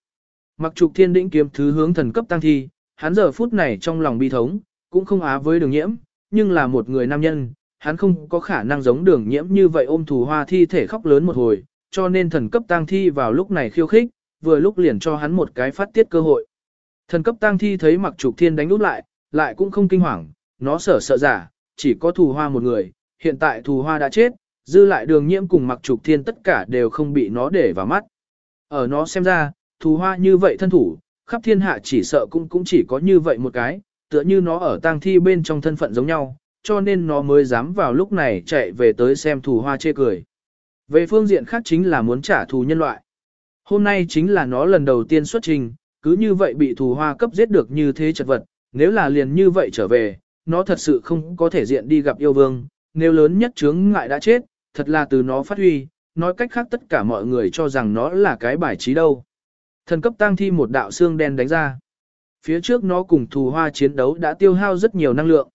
Mặc trục thiên đĩnh kiếm thứ hướng thần cấp tăng thi, hắn giờ phút này trong lòng bi thống, cũng không á với đường nhiễm, nhưng là một người nam nhân, hắn không có khả năng giống đường nhiễm như vậy ôm thù hoa thi thể khóc lớn một hồi, cho nên thần cấp tăng thi vào lúc này khiêu khích, vừa lúc liền cho hắn một cái phát tiết cơ hội. Thần cấp tang thi thấy mặc trục thiên đánh úp lại, lại cũng không kinh hoàng, nó sợ sợ giả, chỉ có thù hoa một người, hiện tại thù hoa đã chết, dư lại đường nhiễm cùng mặc trục thiên tất cả đều không bị nó để vào mắt. Ở nó xem ra, thù hoa như vậy thân thủ, khắp thiên hạ chỉ sợ cũng cũng chỉ có như vậy một cái, tựa như nó ở tang thi bên trong thân phận giống nhau, cho nên nó mới dám vào lúc này chạy về tới xem thù hoa chê cười. Về phương diện khác chính là muốn trả thù nhân loại. Hôm nay chính là nó lần đầu tiên xuất trình, cứ như vậy bị thù hoa cấp giết được như thế chật vật, nếu là liền như vậy trở về, nó thật sự không có thể diện đi gặp yêu vương, nếu lớn nhất chướng ngại đã chết, thật là từ nó phát huy, nói cách khác tất cả mọi người cho rằng nó là cái bài trí đâu. Thần cấp tăng thi một đạo xương đen đánh ra. Phía trước nó cùng thù hoa chiến đấu đã tiêu hao rất nhiều năng lượng.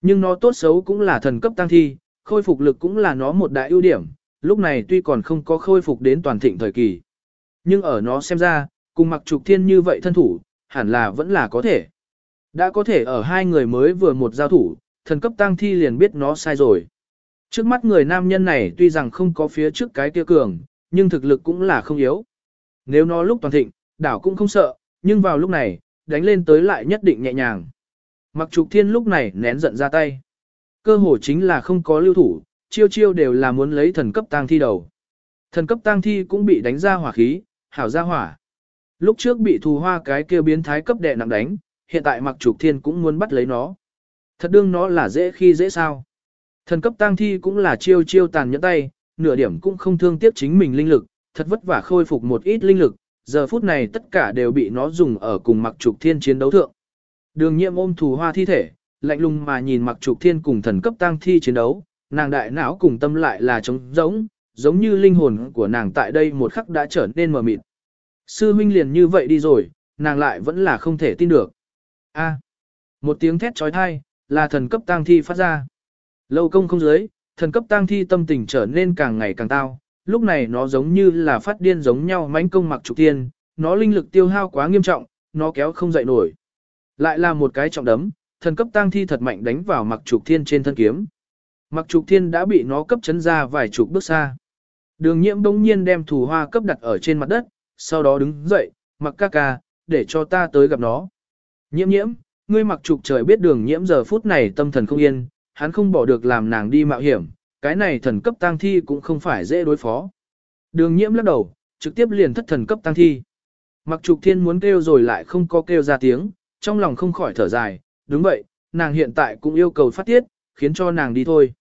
Nhưng nó tốt xấu cũng là thần cấp tăng thi, khôi phục lực cũng là nó một đại ưu điểm, lúc này tuy còn không có khôi phục đến toàn thịnh thời kỳ. Nhưng ở nó xem ra, cùng mặc trục thiên như vậy thân thủ, hẳn là vẫn là có thể. Đã có thể ở hai người mới vừa một giao thủ, thần cấp tăng thi liền biết nó sai rồi. Trước mắt người nam nhân này tuy rằng không có phía trước cái kia cường, nhưng thực lực cũng là không yếu. Nếu nó lúc toàn thịnh, đảo cũng không sợ, nhưng vào lúc này, đánh lên tới lại nhất định nhẹ nhàng. Mặc trục thiên lúc này nén giận ra tay. Cơ hồ chính là không có lưu thủ, chiêu chiêu đều là muốn lấy thần cấp tang thi đầu. Thần cấp tang thi cũng bị đánh ra hỏa khí, hảo ra hỏa. Lúc trước bị thù hoa cái kia biến thái cấp đệ nặng đánh, hiện tại mặc trục thiên cũng muốn bắt lấy nó. Thật đương nó là dễ khi dễ sao. Thần cấp tang thi cũng là chiêu chiêu tàn nhẫn tay, nửa điểm cũng không thương tiếc chính mình linh lực, thật vất vả khôi phục một ít linh lực, giờ phút này tất cả đều bị nó dùng ở cùng mặc trục thiên chiến đấu thượng. Đường nhiệm ôm thù hoa thi thể, lạnh lùng mà nhìn mặc trục thiên cùng thần cấp tang thi chiến đấu, nàng đại não cùng tâm lại là trống giống, giống như linh hồn của nàng tại đây một khắc đã trở nên mờ mịt. Sư huynh liền như vậy đi rồi, nàng lại vẫn là không thể tin được. A. một tiếng thét trói thai, là thần cấp tang thi phát ra. Lâu công không dưới, thần cấp tang thi tâm tình trở nên càng ngày càng tao, lúc này nó giống như là phát điên giống nhau mãnh công mặc trục tiên, nó linh lực tiêu hao quá nghiêm trọng, nó kéo không dậy nổi. Lại là một cái trọng đấm, thần cấp tang thi thật mạnh đánh vào mặc trục thiên trên thân kiếm. Mặc trục thiên đã bị nó cấp chấn ra vài chục bước xa. Đường nhiễm đông nhiên đem thủ hoa cấp đặt ở trên mặt đất, sau đó đứng dậy, mặc ca ca, để cho ta tới gặp nó. Nhiễm nhiễm, ngươi mặc trục trời biết đường nhiễm giờ phút này tâm thần không yên, hắn không bỏ được làm nàng đi mạo hiểm, cái này thần cấp tang thi cũng không phải dễ đối phó. Đường nhiễm lắc đầu, trực tiếp liền thất thần cấp tang thi. Mặc trục thiên muốn kêu rồi lại không có kêu ra tiếng, trong lòng không khỏi thở dài, đúng vậy, nàng hiện tại cũng yêu cầu phát tiết, khiến cho nàng đi thôi.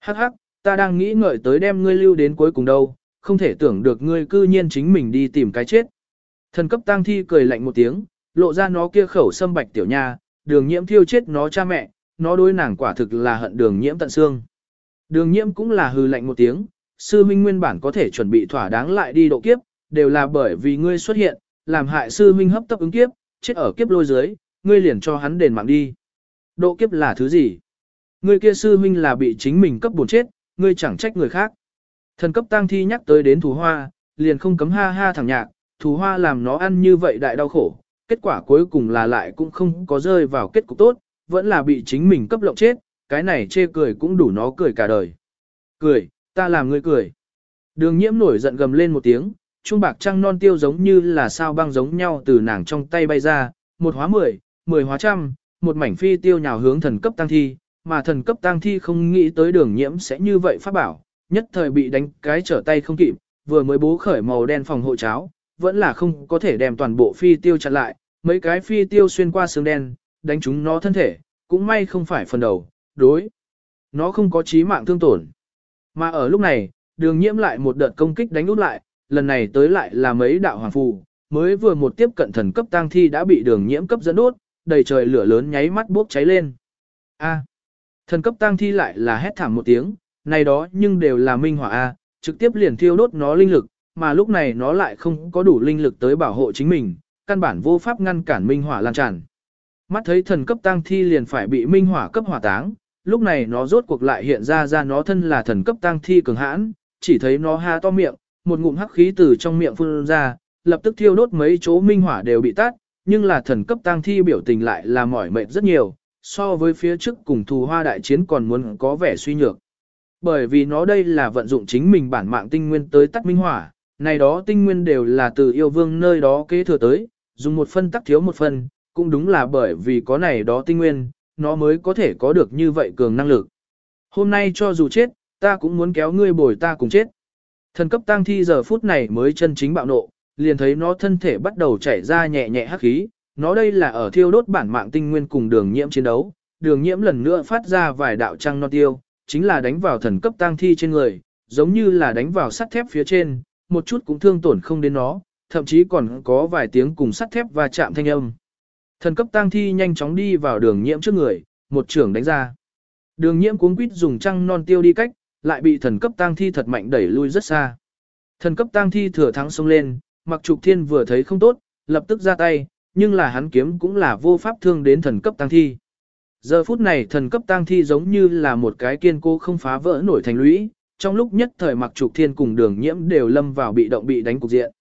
Hắc hắc, ta đang nghĩ ngợi tới đem ngươi lưu đến cuối cùng đâu, không thể tưởng được ngươi cư nhiên chính mình đi tìm cái chết. Thần cấp tang thi cười lạnh một tiếng, lộ ra nó kia khẩu sâm bạch tiểu nha, đường nhiễm thiêu chết nó cha mẹ, nó đối nàng quả thực là hận đường nhiễm tận xương. Đường nhiễm cũng là hư lạnh một tiếng, sư huynh nguyên bản có thể chuẩn bị thỏa đáng lại đi độ kiếp, đều là bởi vì ngươi xuất hiện, làm hại sư huynh hấp tấp ứng kiếp, chết ở kiếp lôi dưới, ngươi liền cho hắn đền mạng đi. Độ kiếp là thứ gì? Ngươi kia sư huynh là bị chính mình cấp buồn chết, ngươi chẳng trách người khác. Thần cấp tang thi nhắc tới đến thù hoa, liền không cấm ha ha thẳng nhạc, thù hoa làm nó ăn như vậy đại đau khổ, kết quả cuối cùng là lại cũng không có rơi vào kết cục tốt, vẫn là bị chính mình cấp lộng chết, cái này chê cười cũng đủ nó cười cả đời. Cười, ta làm ngươi cười. Đường nhiễm nổi giận gầm lên một tiếng, trung bạc trăng non tiêu giống như là sao băng giống nhau từ nàng trong tay bay ra, một hóa mười, mười hóa trăm, một mảnh phi tiêu nhào hướng thần cấp tăng thi, mà thần cấp tăng thi không nghĩ tới đường nhiễm sẽ như vậy phát bảo, nhất thời bị đánh cái trở tay không kịp, vừa mới bố khởi màu đen phòng hộ cháo, vẫn là không có thể đem toàn bộ phi tiêu chặn lại, mấy cái phi tiêu xuyên qua xương đen, đánh chúng nó thân thể, cũng may không phải phần đầu, đối. Nó không có chí mạng thương tổn. Mà ở lúc này, đường nhiễm lại một đợt công kích đánh út lại, lần này tới lại là mấy đạo hoàng phù, mới vừa một tiếp cận thần cấp tang thi đã bị đường nhiễm cấp dẫn đốt, đầy trời lửa lớn nháy mắt bốc cháy lên. A. thần cấp tang thi lại là hét thảm một tiếng, này đó nhưng đều là minh hỏa A, trực tiếp liền thiêu đốt nó linh lực, mà lúc này nó lại không có đủ linh lực tới bảo hộ chính mình, căn bản vô pháp ngăn cản minh hỏa lan tràn. Mắt thấy thần cấp tang thi liền phải bị minh hỏa cấp hỏa táng, lúc này nó rốt cuộc lại hiện ra ra nó thân là thần cấp tang thi cường hãn, chỉ thấy nó ha to miệng, một ngụm hắc khí từ trong miệng phun ra, lập tức thiêu đốt mấy chỗ minh hỏa đều bị tắt, nhưng là thần cấp tang thi biểu tình lại là mỏi mệt rất nhiều, so với phía trước cùng thù hoa đại chiến còn muốn có vẻ suy nhược. Bởi vì nó đây là vận dụng chính mình bản mạng tinh nguyên tới tắt minh hỏa, này đó tinh nguyên đều là từ yêu vương nơi đó kế thừa tới, dùng một phân tắc thiếu một phân, cũng đúng là bởi vì có này đó tinh nguyên, nó mới có thể có được như vậy cường năng lực. Hôm nay cho dù chết, ta cũng muốn kéo ngươi bồi ta cùng chết. Thần cấp tăng thi giờ phút này mới chân chính bạo nộ, liền thấy nó thân thể bắt đầu chảy ra nhẹ nhẹ hắc khí, nó đây là ở thiêu đốt bản mạng tinh nguyên cùng đường nhiễm chiến đấu, đường nhiễm lần nữa phát ra vài đạo trăng non tiêu, chính là đánh vào thần cấp tang thi trên người, giống như là đánh vào sắt thép phía trên, một chút cũng thương tổn không đến nó, thậm chí còn có vài tiếng cùng sắt thép và chạm thanh âm. Thần cấp tang thi nhanh chóng đi vào đường nhiễm trước người, một trưởng đánh ra. Đường nhiễm cuống quýt dùng trăng non tiêu đi cách, lại bị thần cấp tang thi thật mạnh đẩy lui rất xa. Thần cấp tang thi thừa thắng xông lên, mặc trục thiên vừa thấy không tốt, lập tức ra tay, nhưng là hắn kiếm cũng là vô pháp thương đến thần cấp tang thi. Giờ phút này thần cấp tang thi giống như là một cái kiên cố không phá vỡ nổi thành lũy, trong lúc nhất thời mặc trục thiên cùng đường nhiễm đều lâm vào bị động bị đánh cục diện.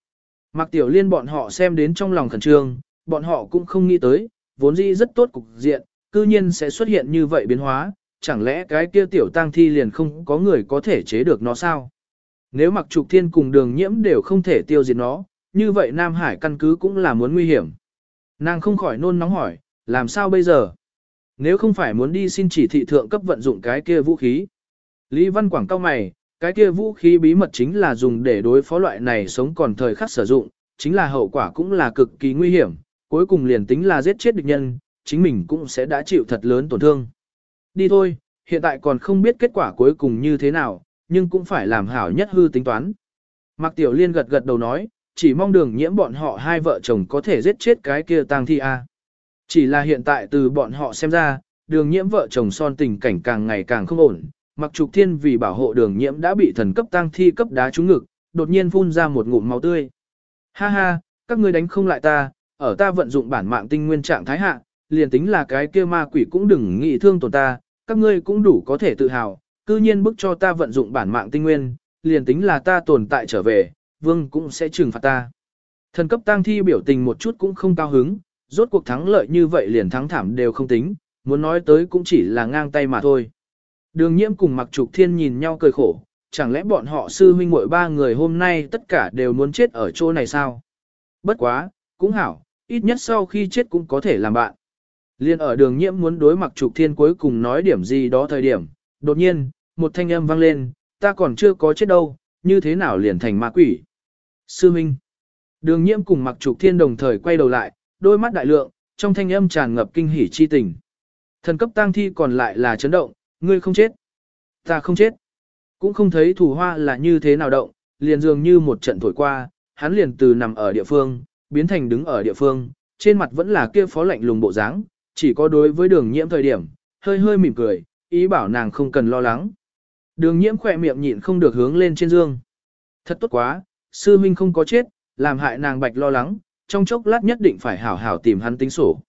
Mặc tiểu liên bọn họ xem đến trong lòng khẩn trương, bọn họ cũng không nghĩ tới, vốn dĩ rất tốt cục diện, cư nhiên sẽ xuất hiện như vậy biến hóa, chẳng lẽ cái kia tiểu tang thi liền không có người có thể chế được nó sao? Nếu mặc trục thiên cùng đường nhiễm đều không thể tiêu diệt nó, như vậy Nam Hải căn cứ cũng là muốn nguy hiểm. Nàng không khỏi nôn nóng hỏi, làm sao bây giờ? Nếu không phải muốn đi xin chỉ thị thượng cấp vận dụng cái kia vũ khí. Lý Văn Quảng cao mày, cái kia vũ khí bí mật chính là dùng để đối phó loại này sống còn thời khắc sử dụng, chính là hậu quả cũng là cực kỳ nguy hiểm, cuối cùng liền tính là giết chết địch nhân, chính mình cũng sẽ đã chịu thật lớn tổn thương. Đi thôi, hiện tại còn không biết kết quả cuối cùng như thế nào, nhưng cũng phải làm hảo nhất hư tính toán. Mạc Tiểu Liên gật gật đầu nói, chỉ mong đường nhiễm bọn họ hai vợ chồng có thể giết chết cái kia tang thi a. Chỉ là hiện tại từ bọn họ xem ra, đường nhiễm vợ chồng son tình cảnh càng ngày càng không ổn. Mặc trục thiên vì bảo hộ đường nhiễm đã bị thần cấp Tăng thi cấp đá trúng ngực, đột nhiên phun ra một ngụm máu tươi. Ha ha, các ngươi đánh không lại ta, ở ta vận dụng bản mạng tinh nguyên trạng thái hạ, liền tính là cái kia ma quỷ cũng đừng nghĩ thương tổn ta, các ngươi cũng đủ có thể tự hào, cư nhiên bức cho ta vận dụng bản mạng tinh nguyên, liền tính là ta tồn tại trở về, vương cũng sẽ trừng phạt ta. Thần cấp tang thi biểu tình một chút cũng không cao hứng, rốt cuộc thắng lợi như vậy liền thắng thảm đều không tính, muốn nói tới cũng chỉ là ngang tay mà thôi. Đường nhiễm cùng mặc trục thiên nhìn nhau cười khổ, chẳng lẽ bọn họ sư huynh muội ba người hôm nay tất cả đều muốn chết ở chỗ này sao? Bất quá, cũng hảo, ít nhất sau khi chết cũng có thể làm bạn. Liên ở đường nhiễm muốn đối mặc trục thiên cuối cùng nói điểm gì đó thời điểm, đột nhiên, một thanh âm vang lên, ta còn chưa có chết đâu, như thế nào liền thành ma quỷ. Sư huynh Đường nhiễm cùng mặc trục thiên đồng thời quay đầu lại, đôi mắt đại lượng, trong thanh âm tràn ngập kinh hỉ chi tình. Thần cấp tang thi còn lại là chấn động, ngươi không chết. Ta không chết. Cũng không thấy thủ hoa là như thế nào động, liền dường như một trận thổi qua, hắn liền từ nằm ở địa phương, biến thành đứng ở địa phương, trên mặt vẫn là kia phó lạnh lùng bộ dáng, chỉ có đối với đường nhiễm thời điểm, hơi hơi mỉm cười, ý bảo nàng không cần lo lắng. Đường nhiễm khỏe miệng nhịn không được hướng lên trên dương. Thật tốt quá, sư minh không có chết, làm hại nàng bạch lo lắng, trong chốc lát nhất định phải hảo hảo tìm hắn tính sổ.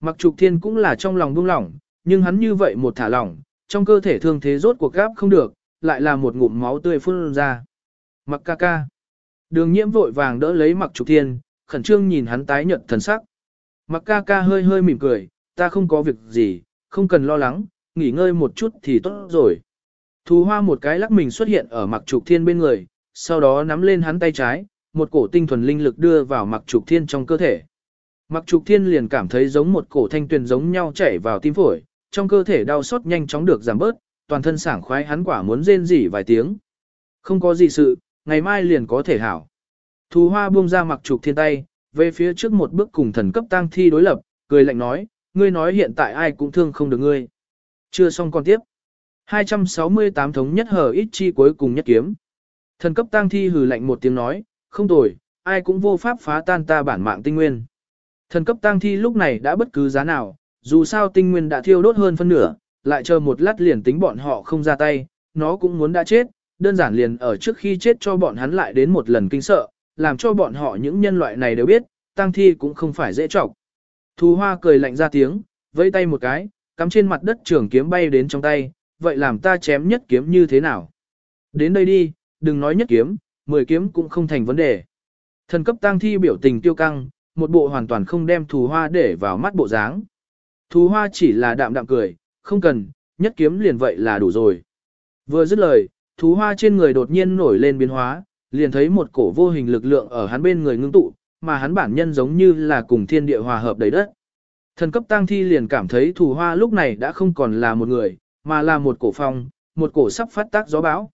Mặc trục thiên cũng là trong lòng buông lỏng, nhưng hắn như vậy một thả lỏng, trong cơ thể thương thế rốt cuộc gáp không được, lại là một ngụm máu tươi phun ra. Mặc ca ca. Đường nhiễm vội vàng đỡ lấy mặc trục thiên, khẩn trương nhìn hắn tái nhợt thần sắc. Mặc ca ca hơi hơi mỉm cười, ta không có việc gì, không cần lo lắng, nghỉ ngơi một chút thì tốt rồi. Thù hoa một cái lắc mình xuất hiện ở mặc trục thiên bên người, sau đó nắm lên hắn tay trái, một cổ tinh thuần linh lực đưa vào mặc trục thiên trong cơ thể. Mặc trục thiên liền cảm thấy giống một cổ thanh tuyền giống nhau chảy vào tim phổi, trong cơ thể đau xót nhanh chóng được giảm bớt, toàn thân sảng khoái hắn quả muốn rên rỉ vài tiếng. Không có gì sự, ngày mai liền có thể hảo. Thù hoa buông ra mặc trục thiên tay, về phía trước một bước cùng thần cấp tăng thi đối lập, cười lạnh nói, ngươi nói hiện tại ai cũng thương không được ngươi. Chưa xong còn tiếp. 268 thống nhất hở ít chi cuối cùng nhất kiếm. Thần cấp tăng thi hừ lạnh một tiếng nói, không tồi, ai cũng vô pháp phá tan ta bản mạng tinh nguyên. Thần cấp tăng thi lúc này đã bất cứ giá nào, dù sao tinh nguyên đã thiêu đốt hơn phân nửa, lại chờ một lát liền tính bọn họ không ra tay, nó cũng muốn đã chết, đơn giản liền ở trước khi chết cho bọn hắn lại đến một lần kinh sợ, làm cho bọn họ những nhân loại này đều biết, tăng thi cũng không phải dễ chọc. Thù hoa cười lạnh ra tiếng, vẫy tay một cái, cắm trên mặt đất trường kiếm bay đến trong tay, vậy làm ta chém nhất kiếm như thế nào? Đến đây đi, đừng nói nhất kiếm, mười kiếm cũng không thành vấn đề. Thần cấp tăng thi biểu tình tiêu căng, một bộ hoàn toàn không đem thù hoa để vào mắt bộ dáng. Thù hoa chỉ là đạm đạm cười, không cần, nhất kiếm liền vậy là đủ rồi. Vừa dứt lời, thú hoa trên người đột nhiên nổi lên biến hóa, liền thấy một cổ vô hình lực lượng ở hắn bên người ngưng tụ, mà hắn bản nhân giống như là cùng thiên địa hòa hợp đầy đất. Thần cấp tăng thi liền cảm thấy thù hoa lúc này đã không còn là một người, mà là một cổ phong, một cổ sắp phát tác gió bão.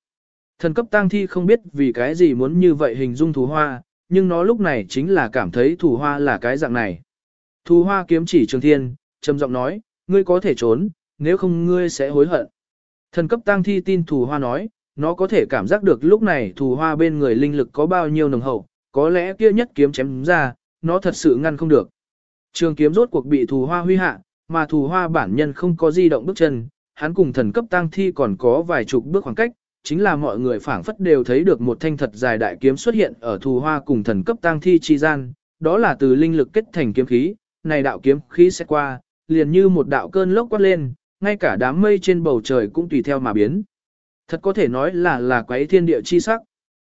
Thần cấp tăng thi không biết vì cái gì muốn như vậy hình dung thù hoa, nhưng nó lúc này chính là cảm thấy thù hoa là cái dạng này. Thù hoa kiếm chỉ trường thiên, trầm giọng nói, ngươi có thể trốn, nếu không ngươi sẽ hối hận. Thần cấp tăng thi tin thù hoa nói, nó có thể cảm giác được lúc này thù hoa bên người linh lực có bao nhiêu nồng hậu, có lẽ kia nhất kiếm chém ra, nó thật sự ngăn không được. Trường kiếm rốt cuộc bị thù hoa huy hạ, mà thù hoa bản nhân không có di động bước chân, hắn cùng thần cấp tăng thi còn có vài chục bước khoảng cách, chính là mọi người phảng phất đều thấy được một thanh thật dài đại kiếm xuất hiện ở thù hoa cùng thần cấp tăng thi chi gian, đó là từ linh lực kết thành kiếm khí, này đạo kiếm khí sẽ qua, liền như một đạo cơn lốc quát lên, ngay cả đám mây trên bầu trời cũng tùy theo mà biến. Thật có thể nói là là quấy thiên địa chi sắc.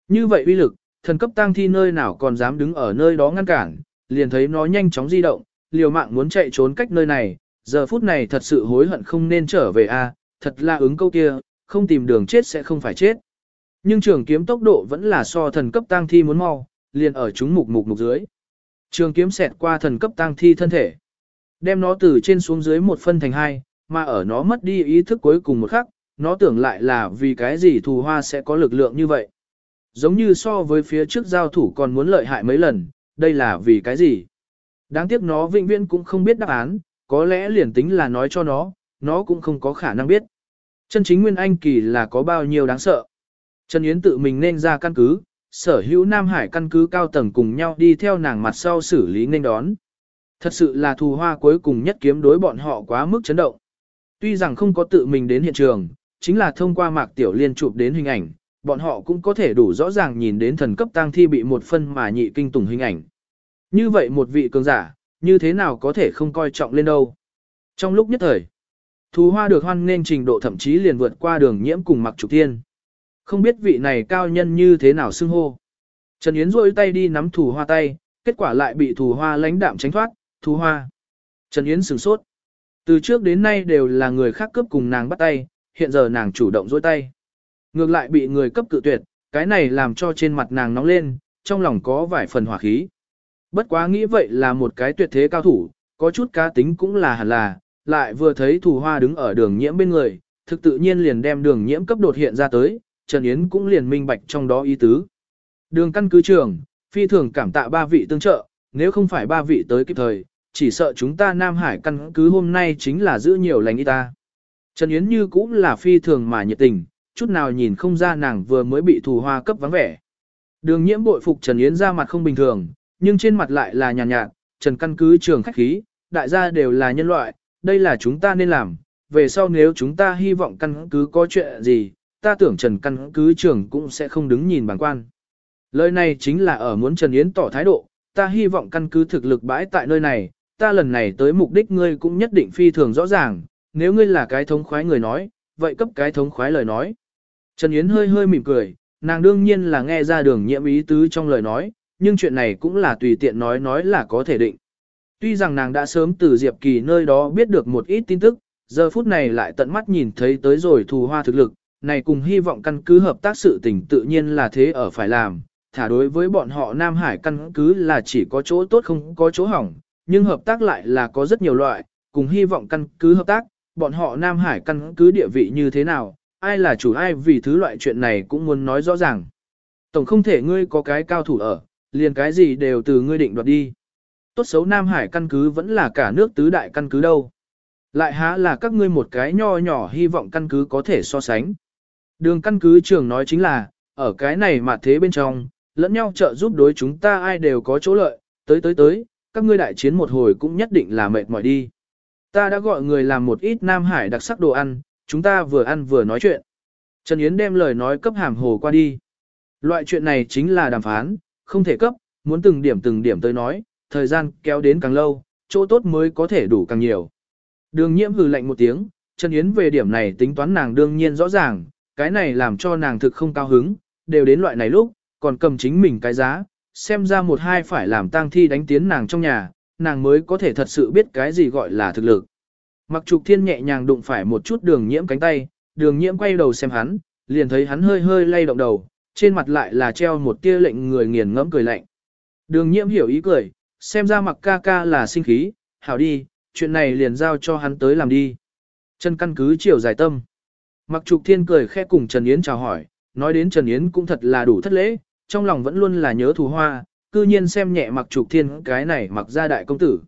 Như vậy uy lực, thần cấp tăng thi nơi nào còn dám đứng ở nơi đó ngăn cản, liền thấy nó nhanh chóng di động, liều mạng muốn chạy trốn cách nơi này, giờ phút này thật sự hối hận không nên trở về a, thật là ứng câu kia, không tìm đường chết sẽ không phải chết. Nhưng trường kiếm tốc độ vẫn là so thần cấp tang thi muốn mau, liền ở chúng mục mục mục dưới. Trường kiếm xẹt qua thần cấp tang thi thân thể. Đem nó từ trên xuống dưới một phân thành hai, mà ở nó mất đi ý thức cuối cùng một khắc, nó tưởng lại là vì cái gì thù hoa sẽ có lực lượng như vậy. Giống như so với phía trước giao thủ còn muốn lợi hại mấy lần, đây là vì cái gì? Đáng tiếc nó vĩnh viễn cũng không biết đáp án, có lẽ liền tính là nói cho nó, nó cũng không có khả năng biết. Chân chính Nguyên Anh kỳ là có bao nhiêu đáng sợ. Trần Yến tự mình nên ra căn cứ, sở hữu Nam Hải căn cứ cao tầng cùng nhau đi theo nàng mặt sau xử lý nên đón. Thật sự là thù hoa cuối cùng nhất kiếm đối bọn họ quá mức chấn động. Tuy rằng không có tự mình đến hiện trường, chính là thông qua mạc tiểu liên chụp đến hình ảnh, bọn họ cũng có thể đủ rõ ràng nhìn đến thần cấp tang thi bị một phân mà nhị kinh tủng hình ảnh. Như vậy một vị cường giả, như thế nào có thể không coi trọng lên đâu. Trong lúc nhất thời, thù hoa được hoan nên trình độ thậm chí liền vượt qua đường nhiễm cùng mặc trục thiên. Không biết vị này cao nhân như thế nào xưng hô. Trần Yến rôi tay đi nắm thù hoa tay, kết quả lại bị thù hoa lãnh đạm tránh thoát, thù hoa. Trần Yến sửng sốt. Từ trước đến nay đều là người khác cướp cùng nàng bắt tay, hiện giờ nàng chủ động rôi tay. Ngược lại bị người cấp cự tuyệt, cái này làm cho trên mặt nàng nóng lên, trong lòng có vài phần hỏa khí. Bất quá nghĩ vậy là một cái tuyệt thế cao thủ, có chút cá tính cũng là hẳn là, lại vừa thấy thủ hoa đứng ở đường nhiễm bên người, thực tự nhiên liền đem đường nhiễm cấp đột hiện ra tới, Trần Yến cũng liền minh bạch trong đó ý tứ. Đường căn cứ trưởng phi thường cảm tạ ba vị tương trợ, nếu không phải ba vị tới kịp thời, chỉ sợ chúng ta Nam Hải căn cứ hôm nay chính là giữ nhiều lành ý ta. Trần Yến như cũng là phi thường mà nhiệt tình, chút nào nhìn không ra nàng vừa mới bị thù hoa cấp vắng vẻ. Đường nhiễm bội phục Trần Yến ra mặt không bình thường, nhưng trên mặt lại là nhàn nhạt, nhạt, Trần căn cứ trường khách khí, đại gia đều là nhân loại, đây là chúng ta nên làm, về sau nếu chúng ta hy vọng căn cứ có chuyện gì, ta tưởng Trần căn cứ trưởng cũng sẽ không đứng nhìn bằng quan. Lời này chính là ở muốn Trần Yến tỏ thái độ, ta hy vọng căn cứ thực lực bãi tại nơi này, ta lần này tới mục đích ngươi cũng nhất định phi thường rõ ràng, nếu ngươi là cái thống khoái người nói, vậy cấp cái thống khoái lời nói. Trần Yến hơi hơi mỉm cười, nàng đương nhiên là nghe ra đường nhiễm ý tứ trong lời nói, nhưng chuyện này cũng là tùy tiện nói nói là có thể định. Tuy rằng nàng đã sớm từ Diệp Kỳ nơi đó biết được một ít tin tức, giờ phút này lại tận mắt nhìn thấy tới rồi thù hoa thực lực, này cùng hy vọng căn cứ hợp tác sự tình tự nhiên là thế ở phải làm, thả đối với bọn họ Nam Hải căn cứ là chỉ có chỗ tốt không có chỗ hỏng, nhưng hợp tác lại là có rất nhiều loại, cùng hy vọng căn cứ hợp tác, bọn họ Nam Hải căn cứ địa vị như thế nào, ai là chủ ai vì thứ loại chuyện này cũng muốn nói rõ ràng. Tổng không thể ngươi có cái cao thủ ở, liền cái gì đều từ ngươi định đoạt đi. Tốt xấu Nam Hải căn cứ vẫn là cả nước tứ đại căn cứ đâu. Lại há là các ngươi một cái nho nhỏ hy vọng căn cứ có thể so sánh. Đường căn cứ trường nói chính là, ở cái này mà thế bên trong, lẫn nhau trợ giúp đối chúng ta ai đều có chỗ lợi, tới tới tới, các ngươi đại chiến một hồi cũng nhất định là mệt mỏi đi. Ta đã gọi người làm một ít Nam Hải đặc sắc đồ ăn, chúng ta vừa ăn vừa nói chuyện. Trần Yến đem lời nói cấp hàm hồ qua đi. Loại chuyện này chính là đàm phán, không thể cấp, muốn từng điểm từng điểm tới nói, thời gian kéo đến càng lâu, chỗ tốt mới có thể đủ càng nhiều. Đường nhiễm hừ lạnh một tiếng, Trần Yến về điểm này tính toán nàng đương nhiên rõ ràng, cái này làm cho nàng thực không cao hứng, đều đến loại này lúc, còn cầm chính mình cái giá, xem ra một hai phải làm tang thi đánh tiến nàng trong nhà, nàng mới có thể thật sự biết cái gì gọi là thực lực. Mặc trục thiên nhẹ nhàng đụng phải một chút đường nhiễm cánh tay, đường nhiễm quay đầu xem hắn, liền thấy hắn hơi hơi lay động đầu, trên mặt lại là treo một tia lệnh người nghiền ngẫm cười lạnh. Đường nhiễm hiểu ý cười, xem ra mặc ca ca là sinh khí, hảo đi, chuyện này liền giao cho hắn tới làm đi. Trần căn cứ chiều dài tâm. Mặc trục thiên cười khẽ cùng Trần Yến chào hỏi, nói đến Trần Yến cũng thật là đủ thất lễ, trong lòng vẫn luôn là nhớ thù hoa, cư nhiên xem nhẹ mặc trục thiên cái này mặc ra đại công tử.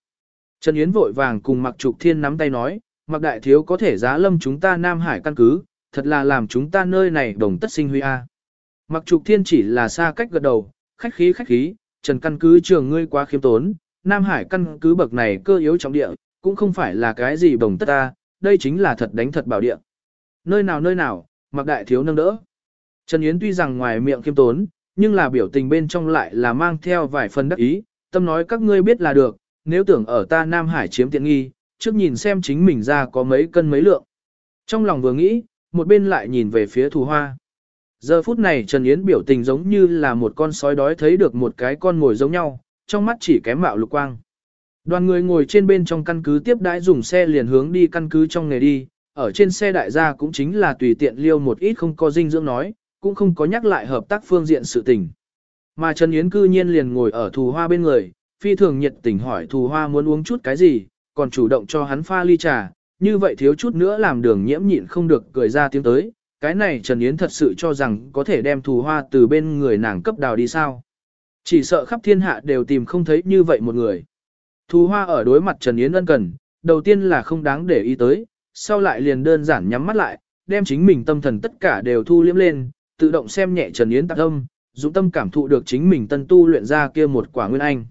Trần Yến vội vàng cùng mặc trục thiên nắm tay nói, mặc đại thiếu có thể giá lâm chúng ta Nam Hải căn cứ, thật là làm chúng ta nơi này đồng tất sinh huy a. Mặc trục thiên chỉ là xa cách gật đầu, khách khí khách khí, trần căn cứ trường ngươi quá khiêm tốn, Nam Hải căn cứ bậc này cơ yếu trọng địa, cũng không phải là cái gì bồng tất ta, đây chính là thật đánh thật bảo địa. Nơi nào nơi nào, mặc đại thiếu nâng đỡ. Trần Yến tuy rằng ngoài miệng khiêm tốn, nhưng là biểu tình bên trong lại là mang theo vài phần đắc ý, tâm nói các ngươi biết là được, nếu tưởng ở ta Nam Hải chiếm tiện nghi, trước nhìn xem chính mình ra có mấy cân mấy lượng. Trong lòng vừa nghĩ, một bên lại nhìn về phía thù hoa. Giờ phút này Trần Yến biểu tình giống như là một con sói đói thấy được một cái con ngồi giống nhau, trong mắt chỉ kém mạo lục quang. Đoàn người ngồi trên bên trong căn cứ tiếp đãi dùng xe liền hướng đi căn cứ trong nghề đi, ở trên xe đại gia cũng chính là tùy tiện liêu một ít không có dinh dưỡng nói, cũng không có nhắc lại hợp tác phương diện sự tình. Mà Trần Yến cư nhiên liền ngồi ở thù hoa bên người, phi thường nhiệt tình hỏi thù hoa muốn uống chút cái gì, còn chủ động cho hắn pha ly trà, như vậy thiếu chút nữa làm đường nhiễm nhịn không được cười ra tiếng tới, cái này Trần Yến thật sự cho rằng có thể đem thù hoa từ bên người nàng cấp đào đi sao. Chỉ sợ khắp thiên hạ đều tìm không thấy như vậy một người. Thù hoa ở đối mặt Trần Yến ân cần, đầu tiên là không đáng để ý tới, sau lại liền đơn giản nhắm mắt lại, đem chính mình tâm thần tất cả đều thu liếm lên, tự động xem nhẹ Trần Yến tạc âm, dụng tâm cảm thụ được chính mình tân tu luyện ra kia một quả nguyên anh.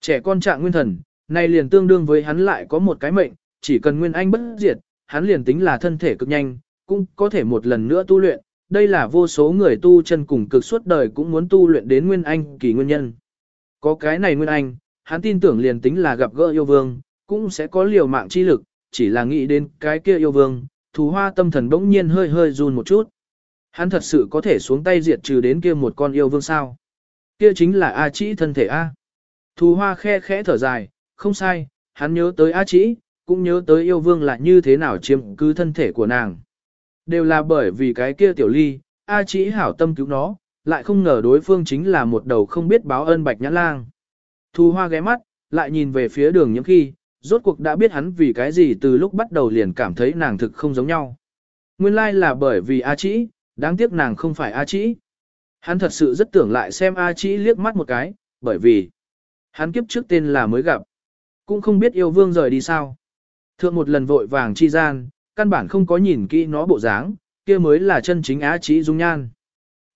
Trẻ con trạng nguyên thần, này liền tương đương với hắn lại có một cái mệnh, chỉ cần nguyên anh bất diệt, hắn liền tính là thân thể cực nhanh, cũng có thể một lần nữa tu luyện, đây là vô số người tu chân cùng cực suốt đời cũng muốn tu luyện đến nguyên anh kỳ nguyên nhân. Có cái này nguyên anh, hắn tin tưởng liền tính là gặp gỡ yêu vương, cũng sẽ có liều mạng chi lực, chỉ là nghĩ đến cái kia yêu vương, thú hoa tâm thần bỗng nhiên hơi hơi run một chút. Hắn thật sự có thể xuống tay diệt trừ đến kia một con yêu vương sao. Kia chính là A Chĩ thân thể A. Thù hoa khe khẽ thở dài, không sai, hắn nhớ tới A Chĩ, cũng nhớ tới yêu vương là như thế nào chiếm cứ thân thể của nàng. Đều là bởi vì cái kia tiểu ly, A Chĩ hảo tâm cứu nó, lại không ngờ đối phương chính là một đầu không biết báo ơn bạch nhã lang. thu hoa ghé mắt, lại nhìn về phía đường những khi, rốt cuộc đã biết hắn vì cái gì từ lúc bắt đầu liền cảm thấy nàng thực không giống nhau. Nguyên lai là bởi vì A Chĩ, đáng tiếc nàng không phải A Chĩ. Hắn thật sự rất tưởng lại xem A Chĩ liếc mắt một cái, bởi vì hắn kiếp trước tên là mới gặp. Cũng không biết yêu vương rời đi sao. Thượng một lần vội vàng chi gian, căn bản không có nhìn kỹ nó bộ dáng, kia mới là chân chính á trí dung nhan.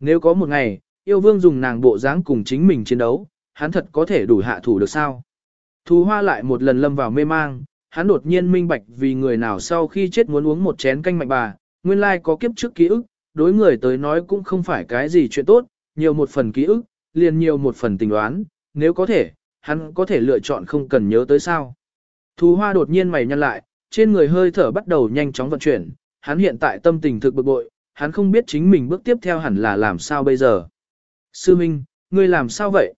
Nếu có một ngày, yêu vương dùng nàng bộ dáng cùng chính mình chiến đấu, hắn thật có thể đủ hạ thủ được sao? Thù hoa lại một lần lâm vào mê mang, hắn đột nhiên minh bạch vì người nào sau khi chết muốn uống một chén canh mạnh bà, nguyên lai có kiếp trước ký ức, đối người tới nói cũng không phải cái gì chuyện tốt, nhiều một phần ký ức, liền nhiều một phần tình đoán, nếu có thể, hắn có thể lựa chọn không cần nhớ tới sao. Thù hoa đột nhiên mày nhăn lại, trên người hơi thở bắt đầu nhanh chóng vận chuyển, hắn hiện tại tâm tình thực bực bội, hắn không biết chính mình bước tiếp theo hẳn là làm sao bây giờ. Sư Minh, ngươi làm sao vậy?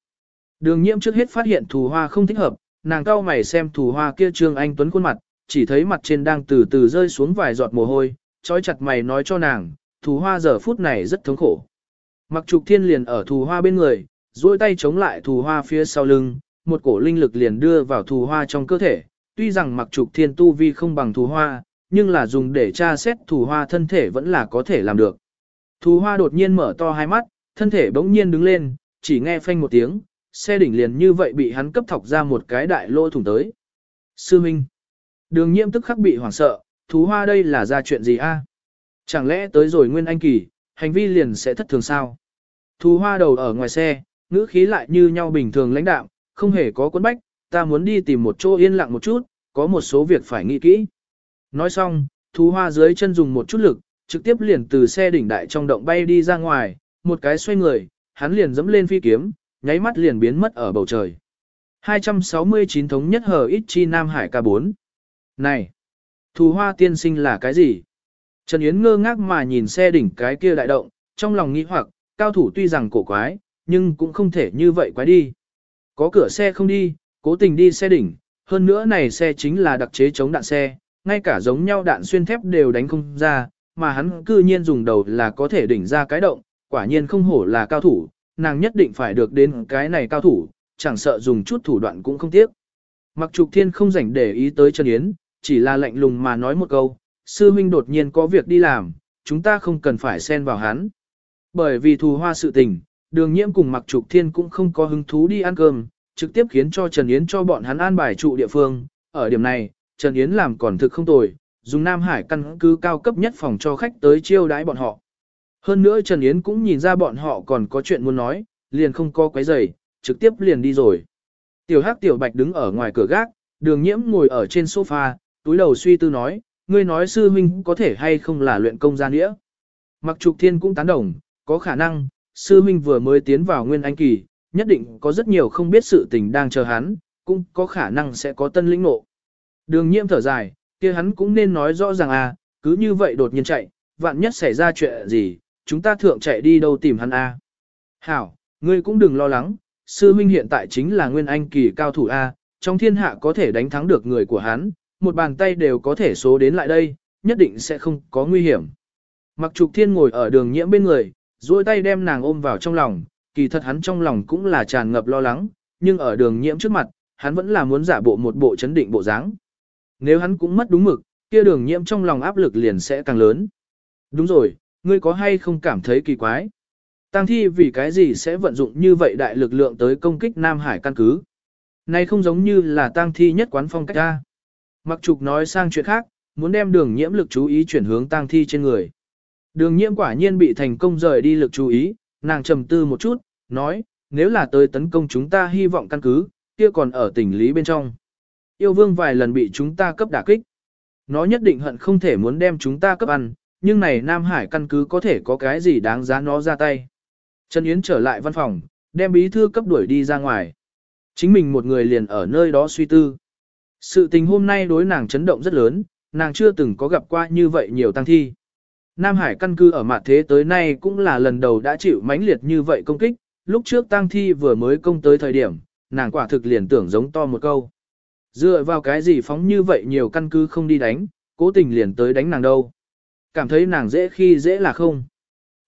Đường nhiễm trước hết phát hiện thù hoa không thích hợp, nàng cao mày xem thù hoa kia trương anh tuấn khuôn mặt, chỉ thấy mặt trên đang từ từ rơi xuống vài giọt mồ hôi, trói chặt mày nói cho nàng, thù hoa giờ phút này rất thống khổ. Mặc trục thiên liền ở thù hoa bên người, duỗi tay chống lại thù hoa phía sau lưng, một cổ linh lực liền đưa vào thù hoa trong cơ thể. Tuy rằng mặc trục thiên tu vi không bằng thù hoa, nhưng là dùng để tra xét thù hoa thân thể vẫn là có thể làm được. Thù hoa đột nhiên mở to hai mắt, thân thể bỗng nhiên đứng lên, chỉ nghe phanh một tiếng, xe đỉnh liền như vậy bị hắn cấp thọc ra một cái đại lỗ thủng tới. Sư Minh. Đường nhiễm tức khắc bị hoảng sợ, thú hoa đây là ra chuyện gì a? Chẳng lẽ tới rồi nguyên anh kỳ, hành vi liền sẽ thất thường sao? Thú hoa đầu ở ngoài xe, ngữ khí lại như nhau bình thường lãnh đạm, không hề có cuốn bách, ta muốn đi tìm một chỗ yên lặng một chút, có một số việc phải nghĩ kỹ. Nói xong, thú hoa dưới chân dùng một chút lực, trực tiếp liền từ xe đỉnh đại trong động bay đi ra ngoài, một cái xoay người, hắn liền dẫm lên phi kiếm, nháy mắt liền biến mất ở bầu trời. 269 thống nhất hờ ít chi Nam Hải K4. Này! Thù hoa tiên sinh là cái gì? Trần Yến ngơ ngác mà nhìn xe đỉnh cái kia đại động, trong lòng nghĩ hoặc, cao thủ tuy rằng cổ quái, nhưng cũng không thể như vậy quái đi. Có cửa xe không đi, cố tình đi xe đỉnh, hơn nữa này xe chính là đặc chế chống đạn xe, ngay cả giống nhau đạn xuyên thép đều đánh không ra, mà hắn cư nhiên dùng đầu là có thể đỉnh ra cái động, quả nhiên không hổ là cao thủ, nàng nhất định phải được đến cái này cao thủ, chẳng sợ dùng chút thủ đoạn cũng không tiếc. Mặc trục thiên không rảnh để ý tới Trần Yến, chỉ là lạnh lùng mà nói một câu, sư huynh đột nhiên có việc đi làm, chúng ta không cần phải xen vào hắn. Bởi vì thù hoa sự tình, đường nhiễm cùng mặc trục thiên cũng không có hứng thú đi ăn cơm, trực tiếp khiến cho Trần Yến cho bọn hắn an bài trụ địa phương. Ở điểm này, Trần Yến làm còn thực không tồi, dùng Nam Hải căn cứ cao cấp nhất phòng cho khách tới chiêu đãi bọn họ. Hơn nữa Trần Yến cũng nhìn ra bọn họ còn có chuyện muốn nói, liền không có quấy giày, trực tiếp liền đi rồi. Tiểu Hắc Tiểu Bạch đứng ở ngoài cửa gác, đường nhiễm ngồi ở trên sofa, túi đầu suy tư nói, ngươi nói sư huynh có thể hay không là luyện công gia nghĩa. Mặc trục thiên cũng tán đồng, có khả năng, sư huynh vừa mới tiến vào nguyên anh kỳ, nhất định có rất nhiều không biết sự tình đang chờ hắn, cũng có khả năng sẽ có tân lĩnh ngộ. Đường nhiễm thở dài, kia hắn cũng nên nói rõ ràng à, cứ như vậy đột nhiên chạy, vạn nhất xảy ra chuyện gì, chúng ta thượng chạy đi đâu tìm hắn à? Hảo, ngươi cũng đừng lo lắng, sư huynh hiện tại chính là nguyên anh kỳ cao thủ A, trong thiên hạ có thể đánh thắng được người của hắn, một bàn tay đều có thể số đến lại đây, nhất định sẽ không có nguy hiểm. Mặc trục thiên ngồi ở đường nhiễm bên người, duỗi tay đem nàng ôm vào trong lòng, kỳ thật hắn trong lòng cũng là tràn ngập lo lắng, nhưng ở đường nhiễm trước mặt, hắn vẫn là muốn giả bộ một bộ chấn định bộ dáng. Nếu hắn cũng mất đúng mực, kia đường nhiễm trong lòng áp lực liền sẽ càng lớn. Đúng rồi, ngươi có hay không cảm thấy kỳ quái? Tăng thi vì cái gì sẽ vận dụng như vậy đại lực lượng tới công kích Nam Hải căn cứ? Này không giống như là tăng thi nhất quán phong cách ta. Mặc trục nói sang chuyện khác, muốn đem đường nhiễm lực chú ý chuyển hướng tăng thi trên người. Đường nhiễm quả nhiên bị thành công rời đi lực chú ý, nàng trầm tư một chút, nói, nếu là tới tấn công chúng ta hy vọng căn cứ, kia còn ở tỉnh lý bên trong. Yêu vương vài lần bị chúng ta cấp đả kích. Nó nhất định hận không thể muốn đem chúng ta cấp ăn, nhưng này Nam Hải căn cứ có thể có cái gì đáng giá nó ra tay. Trần Yến trở lại văn phòng, đem bí thư cấp đuổi đi ra ngoài. Chính mình một người liền ở nơi đó suy tư. Sự tình hôm nay đối nàng chấn động rất lớn, nàng chưa từng có gặp qua như vậy nhiều tăng thi. Nam Hải căn cứ ở mặt thế tới nay cũng là lần đầu đã chịu mãnh liệt như vậy công kích, lúc trước tang thi vừa mới công tới thời điểm, nàng quả thực liền tưởng giống to một câu. Dựa vào cái gì phóng như vậy nhiều căn cứ không đi đánh, cố tình liền tới đánh nàng đâu. Cảm thấy nàng dễ khi dễ là không.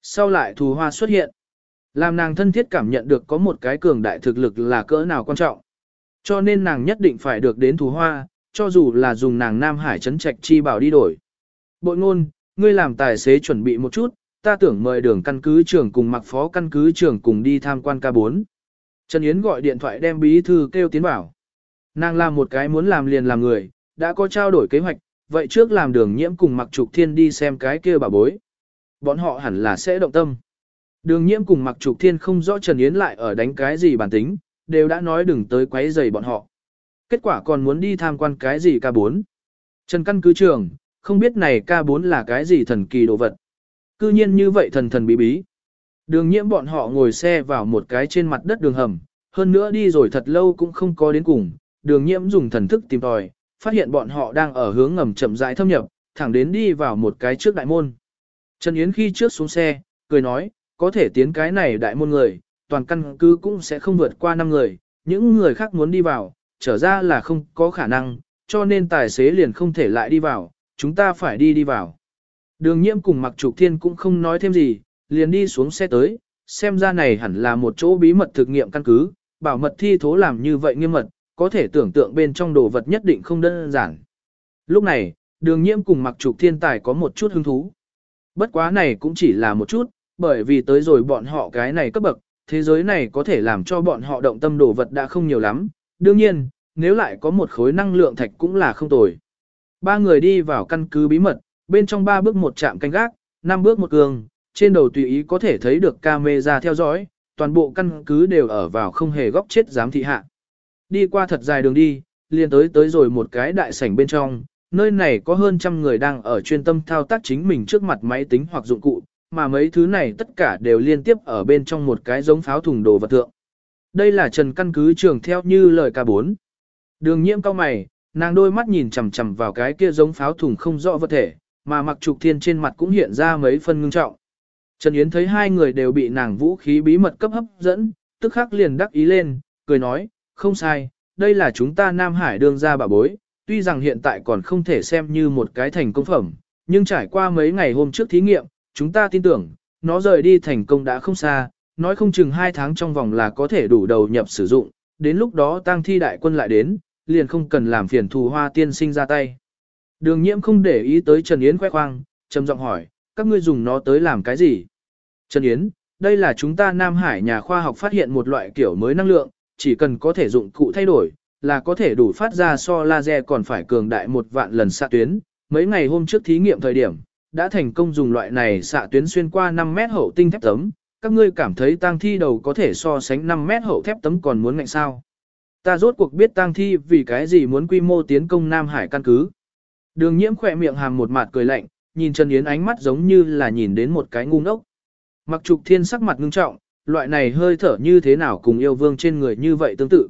Sau lại thù hoa xuất hiện. Làm nàng thân thiết cảm nhận được có một cái cường đại thực lực là cỡ nào quan trọng. Cho nên nàng nhất định phải được đến thù hoa, cho dù là dùng nàng Nam Hải chấn trạch chi bảo đi đổi. Bội ngôn, ngươi làm tài xế chuẩn bị một chút, ta tưởng mời đường căn cứ trưởng cùng mặc phó căn cứ trưởng cùng đi tham quan K4. Trần Yến gọi điện thoại đem bí thư kêu tiến bảo. Nàng làm một cái muốn làm liền làm người, đã có trao đổi kế hoạch, vậy trước làm đường nhiễm cùng mặc trục thiên đi xem cái kia bà bối. Bọn họ hẳn là sẽ động tâm. Đường nhiễm cùng mặc trục thiên không rõ Trần Yến lại ở đánh cái gì bản tính, đều đã nói đừng tới quấy rầy bọn họ. Kết quả còn muốn đi tham quan cái gì K4. Trần căn cứ trường, không biết này ca 4 là cái gì thần kỳ đồ vật. Cư nhiên như vậy thần thần bí bí. Đường nhiễm bọn họ ngồi xe vào một cái trên mặt đất đường hầm, hơn nữa đi rồi thật lâu cũng không có đến cùng. Đường nhiễm dùng thần thức tìm tòi, phát hiện bọn họ đang ở hướng ngầm chậm rãi thâm nhập, thẳng đến đi vào một cái trước đại môn. Trần Yến khi trước xuống xe, cười nói, có thể tiến cái này đại môn người, toàn căn cứ cũng sẽ không vượt qua 5 người, những người khác muốn đi vào, trở ra là không có khả năng, cho nên tài xế liền không thể lại đi vào, chúng ta phải đi đi vào. Đường nhiễm cùng mặc trục thiên cũng không nói thêm gì, liền đi xuống xe tới, xem ra này hẳn là một chỗ bí mật thực nghiệm căn cứ, bảo mật thi thố làm như vậy nghiêm mật, có thể tưởng tượng bên trong đồ vật nhất định không đơn giản. Lúc này, đường nhiễm cùng mặc trục thiên tài có một chút hứng thú. Bất quá này cũng chỉ là một chút, bởi vì tới rồi bọn họ cái này cấp bậc, thế giới này có thể làm cho bọn họ động tâm đồ vật đã không nhiều lắm. Đương nhiên, nếu lại có một khối năng lượng thạch cũng là không tồi. Ba người đi vào căn cứ bí mật, bên trong ba bước một chạm canh gác, năm bước một cường, trên đầu tùy ý có thể thấy được camera theo dõi, toàn bộ căn cứ đều ở vào không hề góc chết giám thị hạ. Đi qua thật dài đường đi, liền tới tới rồi một cái đại sảnh bên trong, nơi này có hơn trăm người đang ở chuyên tâm thao tác chính mình trước mặt máy tính hoặc dụng cụ, mà mấy thứ này tất cả đều liên tiếp ở bên trong một cái giống pháo thùng đồ vật tượng. Đây là trần căn cứ trường theo như lời K4. Đường nhiễm cao mày, nàng đôi mắt nhìn chằm chằm vào cái kia giống pháo thùng không rõ vật thể, mà mặc trục thiên trên mặt cũng hiện ra mấy phân ngưng trọng. Trần Yến thấy hai người đều bị nàng vũ khí bí mật cấp hấp dẫn, tức khắc liền đắc ý lên, cười nói, không sai, đây là chúng ta Nam Hải đương ra bà bối, tuy rằng hiện tại còn không thể xem như một cái thành công phẩm, nhưng trải qua mấy ngày hôm trước thí nghiệm, chúng ta tin tưởng, nó rời đi thành công đã không xa, nói không chừng hai tháng trong vòng là có thể đủ đầu nhập sử dụng, đến lúc đó tăng thi đại quân lại đến, liền không cần làm phiền thù hoa tiên sinh ra tay. Đường nhiễm không để ý tới Trần Yến khoe khoang, trầm giọng hỏi, các ngươi dùng nó tới làm cái gì? Trần Yến, đây là chúng ta Nam Hải nhà khoa học phát hiện một loại kiểu mới năng lượng, chỉ cần có thể dụng cụ thay đổi, là có thể đủ phát ra so laser còn phải cường đại một vạn lần xạ tuyến. Mấy ngày hôm trước thí nghiệm thời điểm, đã thành công dùng loại này xạ tuyến xuyên qua 5 mét hậu tinh thép tấm. Các ngươi cảm thấy tang thi đầu có thể so sánh 5 mét hậu thép tấm còn muốn ngạnh sao? Ta rốt cuộc biết tang thi vì cái gì muốn quy mô tiến công Nam Hải căn cứ. Đường nhiễm khỏe miệng hàm một mặt cười lạnh, nhìn Trần Yến ánh mắt giống như là nhìn đến một cái ngu ngốc. Mặc trục thiên sắc mặt ngưng trọng, loại này hơi thở như thế nào cùng yêu vương trên người như vậy tương tự.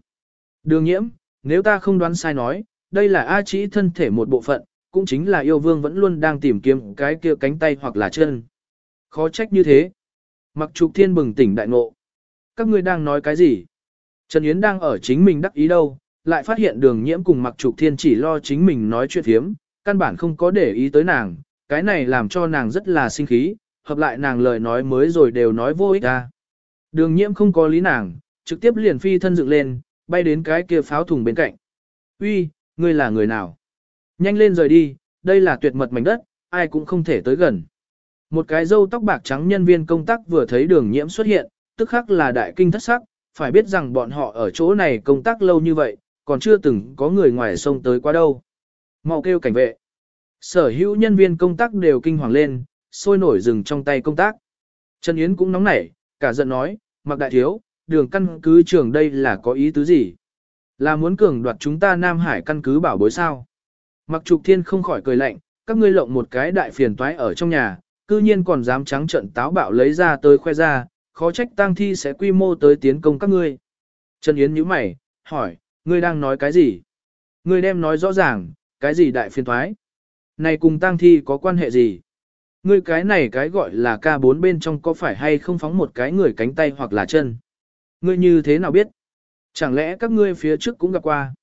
Đường nhiễm, nếu ta không đoán sai nói, đây là A Chỉ thân thể một bộ phận, cũng chính là yêu vương vẫn luôn đang tìm kiếm cái kia cánh tay hoặc là chân. Khó trách như thế. Mặc trục thiên bừng tỉnh đại ngộ. Các ngươi đang nói cái gì? Trần Yến đang ở chính mình đắc ý đâu, lại phát hiện đường nhiễm cùng mặc trục thiên chỉ lo chính mình nói chuyện thiếm, căn bản không có để ý tới nàng, cái này làm cho nàng rất là sinh khí, hợp lại nàng lời nói mới rồi đều nói vô ích ra. Đường nhiễm không có lý nàng, trực tiếp liền phi thân dựng lên, bay đến cái kia pháo thùng bên cạnh. Uy, ngươi là người nào? Nhanh lên rời đi, đây là tuyệt mật mảnh đất, ai cũng không thể tới gần. Một cái râu tóc bạc trắng nhân viên công tác vừa thấy đường nhiễm xuất hiện, tức khắc là đại kinh thất sắc, phải biết rằng bọn họ ở chỗ này công tác lâu như vậy, còn chưa từng có người ngoài sông tới qua đâu. Mau kêu cảnh vệ. Sở hữu nhân viên công tác đều kinh hoàng lên, sôi nổi dừng trong tay công tác. Trần Yến cũng nóng nảy, cả giận nói, mặc đại thiếu, đường căn cứ trường đây là có ý tứ gì? Là muốn cường đoạt chúng ta Nam Hải căn cứ bảo bối sao? Mặc trục thiên không khỏi cười lạnh, các ngươi lộng một cái đại phiền toái ở trong nhà, cư nhiên còn dám trắng trận táo bạo lấy ra tới khoe ra, khó trách tang thi sẽ quy mô tới tiến công các ngươi. Trần Yến nhíu mày, hỏi, ngươi đang nói cái gì? Ngươi đem nói rõ ràng, cái gì đại phiên thoái? Này cùng tang thi có quan hệ gì? Ngươi cái này cái gọi là K4 bên trong có phải hay không phóng một cái người cánh tay hoặc là chân? Ngươi như thế nào biết? Chẳng lẽ các ngươi phía trước cũng gặp qua?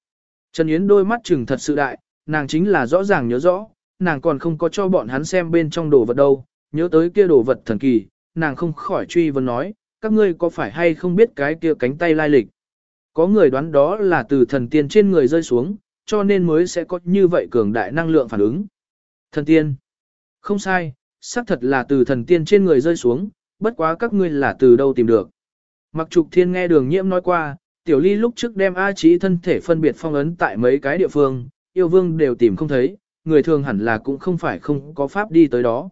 Trần Yến đôi mắt trừng thật sự đại, nàng chính là rõ ràng nhớ rõ, nàng còn không có cho bọn hắn xem bên trong đồ vật đâu, nhớ tới kia đồ vật thần kỳ, nàng không khỏi truy vấn nói, các ngươi có phải hay không biết cái kia cánh tay lai lịch? Có người đoán đó là từ thần tiên trên người rơi xuống, cho nên mới sẽ có như vậy cường đại năng lượng phản ứng. Thần tiên. Không sai, xác thật là từ thần tiên trên người rơi xuống, bất quá các ngươi là từ đâu tìm được. Mặc trục thiên nghe đường nhiễm nói qua, tiểu ly lúc trước đem A trí thân thể phân biệt phong ấn tại mấy cái địa phương, yêu vương đều tìm không thấy, người thường hẳn là cũng không phải không có pháp đi tới đó.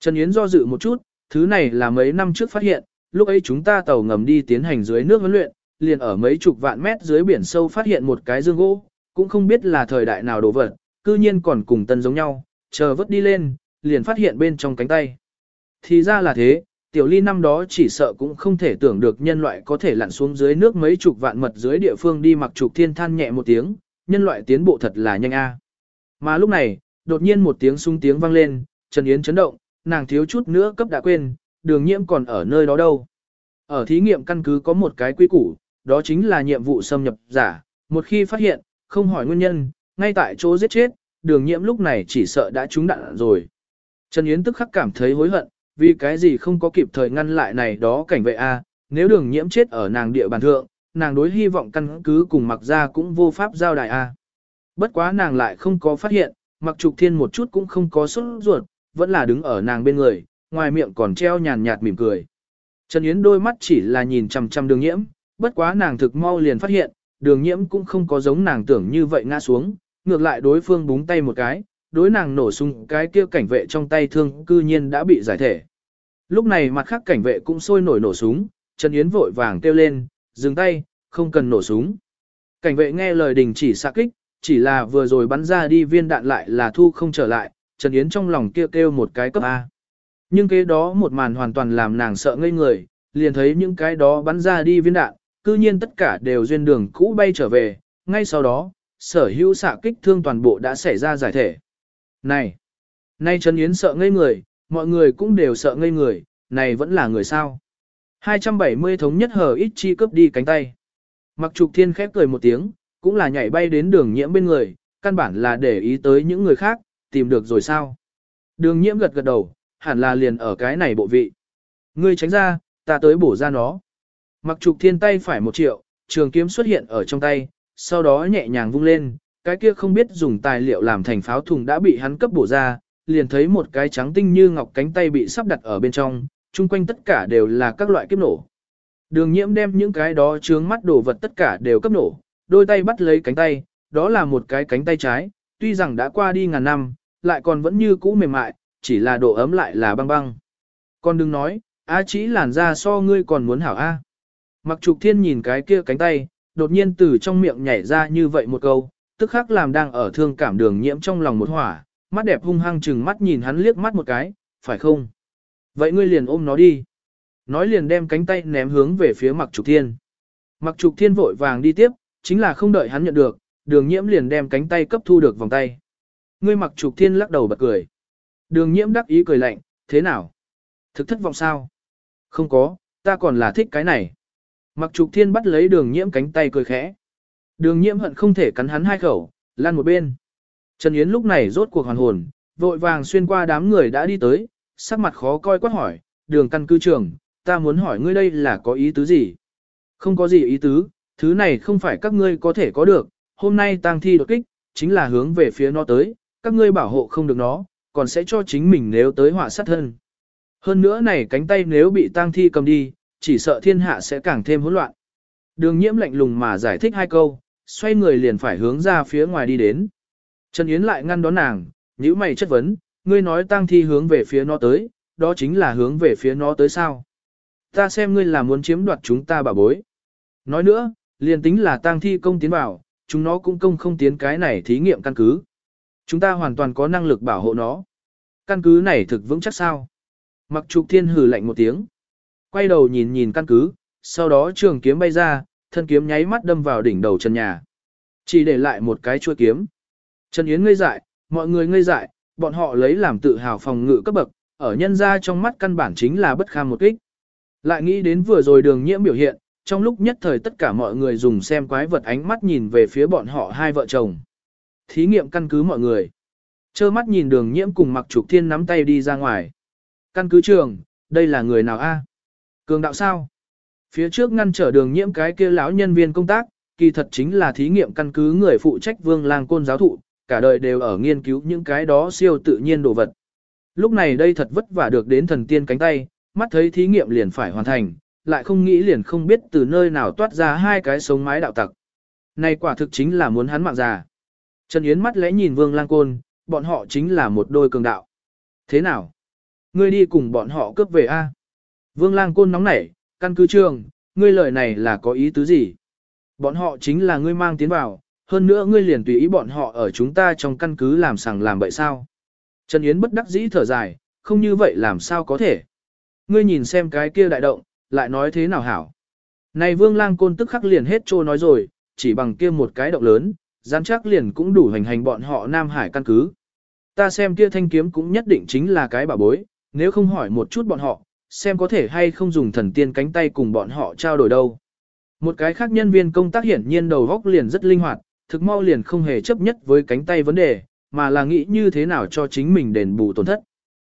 Trần Yến do dự một chút, thứ này là mấy năm trước phát hiện, lúc ấy chúng ta tàu ngầm đi tiến hành dưới nước huấn luyện, liền ở mấy chục vạn mét dưới biển sâu phát hiện một cái dương gỗ, cũng không biết là thời đại nào đồ vật, cư nhiên còn cùng tân giống nhau, chờ vớt đi lên, liền phát hiện bên trong cánh tay. Thì ra là thế, tiểu ly năm đó chỉ sợ cũng không thể tưởng được nhân loại có thể lặn xuống dưới nước mấy chục vạn mật dưới địa phương đi mặc trục thiên than nhẹ một tiếng, nhân loại tiến bộ thật là nhanh a. Mà lúc này, đột nhiên một tiếng sung tiếng vang lên, Trần Yến chấn động, nàng thiếu chút nữa cấp đã quên, đường nhiễm còn ở nơi đó đâu. Ở thí nghiệm căn cứ có một cái quy củ, đó chính là nhiệm vụ xâm nhập giả, một khi phát hiện, không hỏi nguyên nhân, ngay tại chỗ giết chết, đường nhiễm lúc này chỉ sợ đã trúng đạn rồi. Trần Yến tức khắc cảm thấy hối hận, vì cái gì không có kịp thời ngăn lại này đó cảnh vệ A, nếu đường nhiễm chết ở nàng địa bàn thượng, nàng đối hy vọng căn cứ cùng mặc ra cũng vô pháp giao đại A. Bất quá nàng lại không có phát hiện, mặc trục thiên một chút cũng không có xuất ruột, vẫn là đứng ở nàng bên người, ngoài miệng còn treo nhàn nhạt mỉm cười. Trần Yến đôi mắt chỉ là nhìn chằm chằm đường nhiễm, bất quá nàng thực mau liền phát hiện, đường nhiễm cũng không có giống nàng tưởng như vậy ngã xuống, ngược lại đối phương búng tay một cái, đối nàng nổ sung cái kia cảnh vệ trong tay thương cư nhiên đã bị giải thể. Lúc này mặt khác cảnh vệ cũng sôi nổi nổ súng, Trần Yến vội vàng kêu lên, dừng tay, không cần nổ súng. Cảnh vệ nghe lời đình chỉ xạ kích, chỉ là vừa rồi bắn ra đi viên đạn lại là thu không trở lại, Trần Yến trong lòng kêu kêu một cái cấp A. Nhưng cái đó một màn hoàn toàn làm nàng sợ ngây người, liền thấy những cái đó bắn ra đi viên đạn, cư nhiên tất cả đều duyên đường cũ bay trở về, ngay sau đó, sở hữu xạ kích thương toàn bộ đã xảy ra giải thể. Này! Nay Trần Yến sợ ngây người, mọi người cũng đều sợ ngây người, này vẫn là người sao. 270 thống nhất hờ ít chi cướp đi cánh tay. Mặc trục thiên khép cười một tiếng, cũng là nhảy bay đến đường nhiễm bên người, căn bản là để ý tới những người khác, tìm được rồi sao. Đường nhiễm gật gật đầu, hẳn là liền ở cái này bộ vị. Ngươi tránh ra, ta tới bổ ra nó. Mặc trục thiên tay phải một triệu, trường kiếm xuất hiện ở trong tay, sau đó nhẹ nhàng vung lên, cái kia không biết dùng tài liệu làm thành pháo thùng đã bị hắn cấp bổ ra, liền thấy một cái trắng tinh như ngọc cánh tay bị sắp đặt ở bên trong, chung quanh tất cả đều là các loại kiếp nổ. Đường nhiễm đem những cái đó trướng mắt đổ vật tất cả đều cấp nổ, đôi tay bắt lấy cánh tay, đó là một cái cánh tay trái, tuy rằng đã qua đi ngàn năm, lại còn vẫn như cũ mềm mại, chỉ là độ ấm lại là băng băng. Con đừng nói, A chỉ làn da so ngươi còn muốn hảo A. Mặc trục thiên nhìn cái kia cánh tay, đột nhiên từ trong miệng nhảy ra như vậy một câu, tức khắc làm đang ở thương cảm đường nhiễm trong lòng một hỏa, mắt đẹp hung hăng chừng mắt nhìn hắn liếc mắt một cái, phải không? Vậy ngươi liền ôm nó đi. Nói liền đem cánh tay ném hướng về phía mặc trục thiên. Mặc trục thiên vội vàng đi tiếp, chính là không đợi hắn nhận được, đường nhiễm liền đem cánh tay cấp thu được vòng tay. Ngươi mặc trục thiên lắc đầu bật cười. Đường nhiễm đắc ý cười lạnh, thế nào? Thực thất vọng sao? Không có, ta còn là thích cái này. Mặc trục thiên bắt lấy đường nhiễm cánh tay cười khẽ. Đường nhiễm hận không thể cắn hắn hai khẩu, lan một bên. Trần Yến lúc này rốt cuộc hoàn hồn, vội vàng xuyên qua đám người đã đi tới, sắc mặt khó coi quát hỏi, đường căn cư trưởng, ta muốn hỏi ngươi đây là có ý tứ gì? Không có gì ý tứ, thứ này không phải các ngươi có thể có được, hôm nay tang thi đột kích, chính là hướng về phía nó tới, các ngươi bảo hộ không được nó, còn sẽ cho chính mình nếu tới họa sát thân. Hơn nữa này cánh tay nếu bị tang thi cầm đi, chỉ sợ thiên hạ sẽ càng thêm hỗn loạn. Đường nhiễm lạnh lùng mà giải thích hai câu, xoay người liền phải hướng ra phía ngoài đi đến. Trần Yến lại ngăn đón nàng, nhíu mày chất vấn, ngươi nói tang thi hướng về phía nó tới, đó chính là hướng về phía nó tới sao. Ta xem ngươi là muốn chiếm đoạt chúng ta bà bối. Nói nữa, liền tính là tang thi công tiến vào, chúng nó cũng công không tiến cái này thí nghiệm căn cứ. Chúng ta hoàn toàn có năng lực bảo hộ nó. Căn cứ này thực vững chắc sao? Mặc trục thiên hừ lạnh một tiếng. Quay đầu nhìn nhìn căn cứ, sau đó trường kiếm bay ra, thân kiếm nháy mắt đâm vào đỉnh đầu chân nhà. Chỉ để lại một cái chuôi kiếm. Trần Yến ngây dại, mọi người ngây dại, bọn họ lấy làm tự hào phòng ngự cấp bậc, ở nhân ra trong mắt căn bản chính là bất kham một kích. Lại nghĩ đến vừa rồi đường nhiễm biểu hiện, trong lúc nhất thời tất cả mọi người dùng xem quái vật ánh mắt nhìn về phía bọn họ hai vợ chồng. Thí nghiệm căn cứ mọi người. Chơ mắt nhìn đường nhiễm cùng mặc trục thiên nắm tay đi ra ngoài. Căn cứ trường, đây là người nào a? Cường đạo sao? Phía trước ngăn trở đường nhiễm cái kia lão nhân viên công tác, kỳ thật chính là thí nghiệm căn cứ người phụ trách vương lang côn giáo thụ, cả đời đều ở nghiên cứu những cái đó siêu tự nhiên đồ vật. Lúc này đây thật vất vả được đến thần tiên cánh tay, mắt thấy thí nghiệm liền phải hoàn thành, lại không nghĩ liền không biết từ nơi nào toát ra hai cái sống mái đạo tặc. Này quả thực chính là muốn hắn mạng già. Trần Yến mắt lẽ nhìn Vương Lang Côn, bọn họ chính là một đôi cường đạo. Thế nào? Ngươi đi cùng bọn họ cướp về A. Vương Lang Côn nóng nảy, căn cứ trường, ngươi lời này là có ý tứ gì? Bọn họ chính là ngươi mang tiến vào, hơn nữa ngươi liền tùy ý bọn họ ở chúng ta trong căn cứ làm sằng làm bậy sao. Trần Yến bất đắc dĩ thở dài, không như vậy làm sao có thể. Ngươi nhìn xem cái kia đại động, lại nói thế nào hảo. Này vương lang côn tức khắc liền hết trô nói rồi, chỉ bằng kia một cái động lớn, gián chắc liền cũng đủ hành hành bọn họ Nam Hải căn cứ. Ta xem kia thanh kiếm cũng nhất định chính là cái bảo bối, nếu không hỏi một chút bọn họ, xem có thể hay không dùng thần tiên cánh tay cùng bọn họ trao đổi đâu. Một cái khác nhân viên công tác hiển nhiên đầu góc liền rất linh hoạt, thực mau liền không hề chấp nhất với cánh tay vấn đề, mà là nghĩ như thế nào cho chính mình đền bù tổn thất.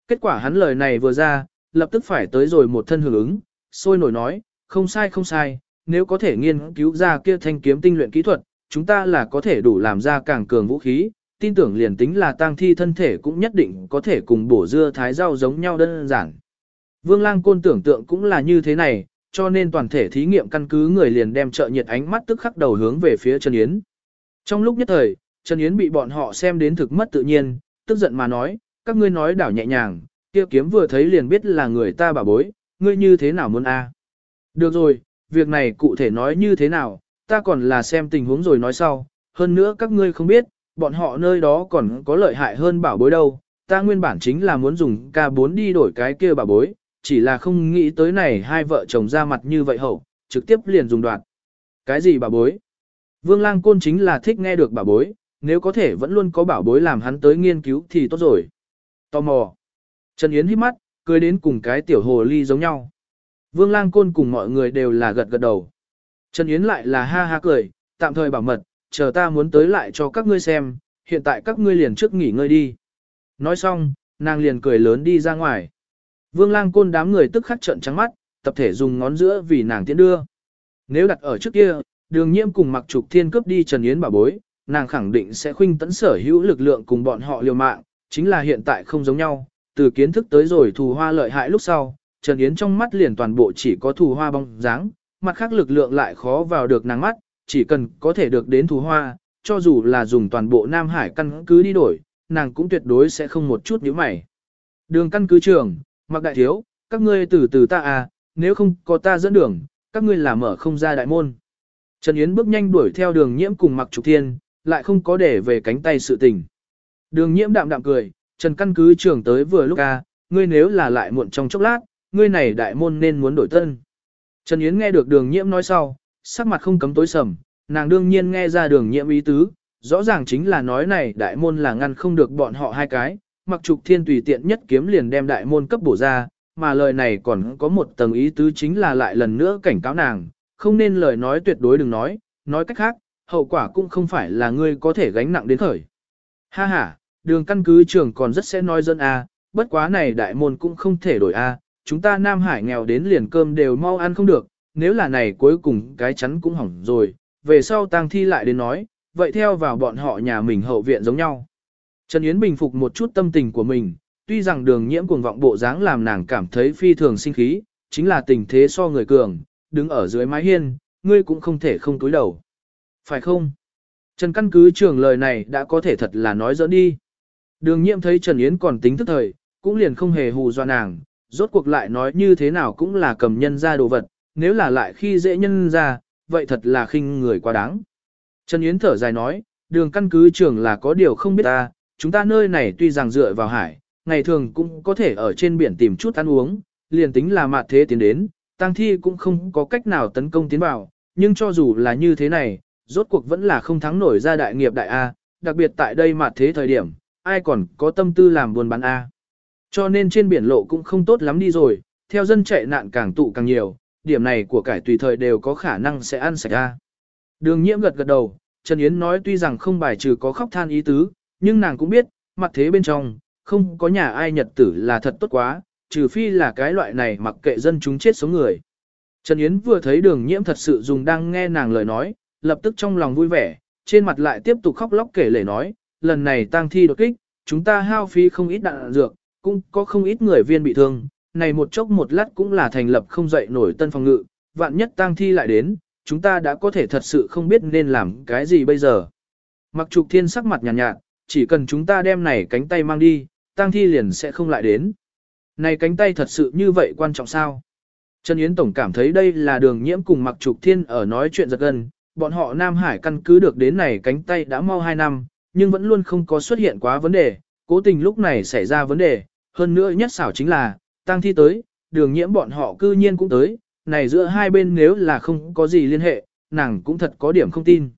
Kết quả hắn lời này vừa ra, lập tức phải tới rồi một thân hưởng ứng, sôi nổi nói, không sai không sai, nếu có thể nghiên cứu ra kia thanh kiếm tinh luyện kỹ thuật, chúng ta là có thể đủ làm ra càng cường vũ khí, tin tưởng liền tính là tang thi thân thể cũng nhất định có thể cùng bổ dưa thái rau giống nhau đơn giản. Vương lang côn tưởng tượng cũng là như thế này, cho nên toàn thể thí nghiệm căn cứ người liền đem trợ nhiệt ánh mắt tức khắc đầu hướng về phía Trần Yến. Trong lúc nhất thời, Trần Yến bị bọn họ xem đến thực mất tự nhiên, tức giận mà nói, các ngươi nói đảo nhẹ nhàng, kia kiếm vừa thấy liền biết là người ta bà bối, ngươi như thế nào muốn a? Được rồi, việc này cụ thể nói như thế nào, ta còn là xem tình huống rồi nói sau, hơn nữa các ngươi không biết, bọn họ nơi đó còn có lợi hại hơn bảo bối đâu, ta nguyên bản chính là muốn dùng K4 đi đổi cái kia bảo bối, chỉ là không nghĩ tới này hai vợ chồng ra mặt như vậy hậu, trực tiếp liền dùng đoạn. Cái gì bảo bối? Vương lang côn chính là thích nghe được bảo bối, nếu có thể vẫn luôn có bảo bối làm hắn tới nghiên cứu thì tốt rồi. Tò mò. Trần Yến hít mắt, cười đến cùng cái tiểu hồ ly giống nhau. Vương lang côn cùng mọi người đều là gật gật đầu. Trần Yến lại là ha ha cười, tạm thời bảo mật, chờ ta muốn tới lại cho các ngươi xem, hiện tại các ngươi liền trước nghỉ ngơi đi. Nói xong, nàng liền cười lớn đi ra ngoài. Vương lang côn đám người tức khắc trợn trắng mắt, tập thể dùng ngón giữa vì nàng tiến đưa. Nếu đặt ở trước kia, đường nhiễm cùng mặc trục thiên cướp đi Trần Yến bảo bối, nàng khẳng định sẽ khuynh tấn sở hữu lực lượng cùng bọn họ liều mạng, chính là hiện tại không giống nhau, từ kiến thức tới rồi thù hoa lợi hại lúc sau, Trần Yến trong mắt liền toàn bộ chỉ có thù hoa bóng dáng, mặt khác lực lượng lại khó vào được nàng mắt, chỉ cần có thể được đến thù hoa, cho dù là dùng toàn bộ Nam Hải căn cứ đi đổi, nàng cũng tuyệt đối sẽ không một chút nhíu mày. Đường căn cứ trường, mặc đại thiếu, các ngươi từ từ ta à, nếu không có ta dẫn đường, các ngươi là mở không ra đại môn. Trần Yến bước nhanh đuổi theo đường nhiễm cùng mặc trục thiên, lại không có để về cánh tay sự tình. Đường nhiễm đạm đạm cười, Trần căn cứ trưởng tới vừa lúc a, ngươi nếu là lại muộn trong chốc lát, ngươi này đại môn nên muốn đổi tân. Trần Yến nghe được đường nhiễm nói sau, sắc mặt không cấm tối sầm, nàng đương nhiên nghe ra đường nhiễm ý tứ, rõ ràng chính là nói này đại môn là ngăn không được bọn họ hai cái, mặc trục thiên tùy tiện nhất kiếm liền đem đại môn cấp bổ ra, mà lời này còn có một tầng ý tứ chính là lại lần nữa cảnh cáo nàng, không nên lời nói tuyệt đối đừng nói, nói cách khác, hậu quả cũng không phải là ngươi có thể gánh nặng đến khởi. Ha ha, đường căn cứ trưởng còn rất sẽ nói dân A, bất quá này đại môn cũng không thể đổi A, chúng ta Nam Hải nghèo đến liền cơm đều mau ăn không được, nếu là này cuối cùng cái chắn cũng hỏng rồi, về sau tang thi lại đến nói, vậy theo vào bọn họ nhà mình hậu viện giống nhau. Trần Yến bình phục một chút tâm tình của mình, tuy rằng đường nhiễm cuồng vọng bộ dáng làm nàng cảm thấy phi thường sinh khí, chính là tình thế so người cường, đứng ở dưới mái hiên, ngươi cũng không thể không túi đầu. Phải không? Trần căn cứ trường lời này đã có thể thật là nói dỡ đi. Đường nhiễm thấy Trần Yến còn tính thức thời, cũng liền không hề hù dọa nàng, rốt cuộc lại nói như thế nào cũng là cầm nhân ra đồ vật, nếu là lại khi dễ nhân ra, vậy thật là khinh người quá đáng. Trần Yến thở dài nói, đường căn cứ trường là có điều không biết ta, chúng ta nơi này tuy rằng dựa vào hải, ngày thường cũng có thể ở trên biển tìm chút ăn uống, liền tính là mạt thế tiến đến, tăng thi cũng không có cách nào tấn công tiến vào, nhưng cho dù là như thế này, rốt cuộc vẫn là không thắng nổi ra đại nghiệp đại A, đặc biệt tại đây mạt thế thời điểm, ai còn có tâm tư làm buôn bán A. Cho nên trên biển lộ cũng không tốt lắm đi rồi, theo dân chạy nạn càng tụ càng nhiều, điểm này của cải tùy thời đều có khả năng sẽ ăn sạch A. Đường nhiễm gật gật đầu, Trần Yến nói tuy rằng không bài trừ có khóc than ý tứ, nhưng nàng cũng biết, mặt thế bên trong, không có nhà ai nhật tử là thật tốt quá, trừ phi là cái loại này mặc kệ dân chúng chết sống người. Trần Yến vừa thấy đường nhiễm thật sự dùng đang nghe nàng lời nói, lập tức trong lòng vui vẻ, trên mặt lại tiếp tục khóc lóc kể lể nói, lần này tang thi đột kích, chúng ta hao phí không ít đạn dược, cũng có không ít người viên bị thương, này một chốc một lát cũng là thành lập không dậy nổi tân phòng ngự, vạn nhất tang thi lại đến, chúng ta đã có thể thật sự không biết nên làm cái gì bây giờ. Mặc trục thiên sắc mặt nhàn nhạt, nhạt, chỉ cần chúng ta đem này cánh tay mang đi, tang thi liền sẽ không lại đến. Này cánh tay thật sự như vậy quan trọng sao? Trần Yến Tổng cảm thấy đây là đường nhiễm cùng mặc trục thiên ở nói chuyện giật gần, bọn họ Nam Hải căn cứ được đến này cánh tay đã mau 2 năm, nhưng vẫn luôn không có xuất hiện quá vấn đề, cố tình lúc này xảy ra vấn đề, hơn nữa nhất xảo chính là, tang thi tới, đường nhiễm bọn họ cư nhiên cũng tới, này giữa hai bên nếu là không có gì liên hệ, nàng cũng thật có điểm không tin.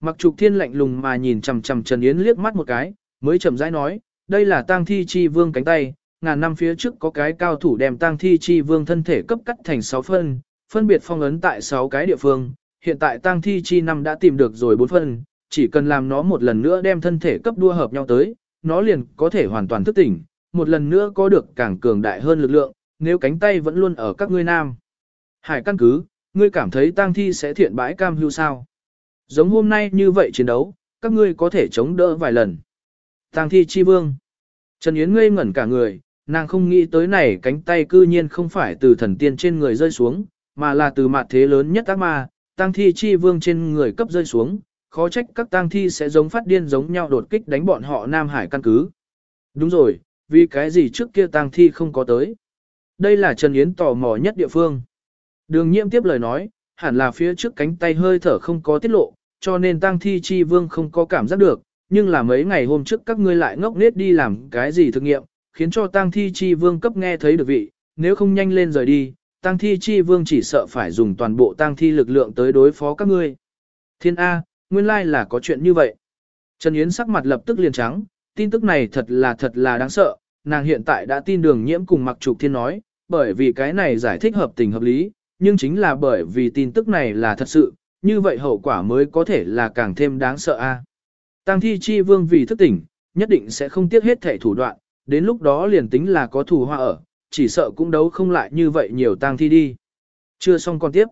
Mặc trục thiên lạnh lùng mà nhìn chằm chằm Trần Yến liếc mắt một cái, mới chậm rãi nói, đây là tang thi chi vương cánh tay, ngàn năm phía trước có cái cao thủ đem tang thi chi vương thân thể cấp cắt thành 6 phân, phân biệt phong ấn tại 6 cái địa phương, hiện tại tang thi chi năm đã tìm được rồi 4 phân, chỉ cần làm nó một lần nữa đem thân thể cấp đua hợp nhau tới, nó liền có thể hoàn toàn thức tỉnh, một lần nữa có được càng cường đại hơn lực lượng, nếu cánh tay vẫn luôn ở các ngươi nam. Hải căn cứ, ngươi cảm thấy tang thi sẽ thiện bãi cam hưu sao? Giống hôm nay như vậy chiến đấu, các ngươi có thể chống đỡ vài lần. Tang thi chi vương. Trần Yến ngây ngẩn cả người, nàng không nghĩ tới này cánh tay cư nhiên không phải từ thần tiên trên người rơi xuống, mà là từ mặt thế lớn nhất ác ma, tang thi chi vương trên người cấp rơi xuống, khó trách các tang thi sẽ giống phát điên giống nhau đột kích đánh bọn họ Nam Hải căn cứ. Đúng rồi, vì cái gì trước kia tang thi không có tới. Đây là Trần Yến tò mò nhất địa phương. Đường nhiễm tiếp lời nói, hẳn là phía trước cánh tay hơi thở không có tiết lộ, cho nên tang thi chi vương không có cảm giác được, nhưng là mấy ngày hôm trước các ngươi lại ngốc nết đi làm cái gì thực nghiệm, khiến cho tang thi chi vương cấp nghe thấy được vị, nếu không nhanh lên rời đi, tang thi chi vương chỉ sợ phải dùng toàn bộ tang thi lực lượng tới đối phó các ngươi. Thiên A, nguyên lai là có chuyện như vậy. Trần Yến sắc mặt lập tức liền trắng, tin tức này thật là thật là đáng sợ, nàng hiện tại đã tin đường nhiễm cùng mặc trục thiên nói, bởi vì cái này giải thích hợp tình hợp lý, nhưng chính là bởi vì tin tức này là thật sự, như vậy hậu quả mới có thể là càng thêm đáng sợ a. Tăng thi chi vương vì thức tỉnh, nhất định sẽ không tiếc hết thể thủ đoạn, đến lúc đó liền tính là có thủ hoa ở, chỉ sợ cũng đấu không lại như vậy nhiều tang thi đi. Chưa xong còn tiếp.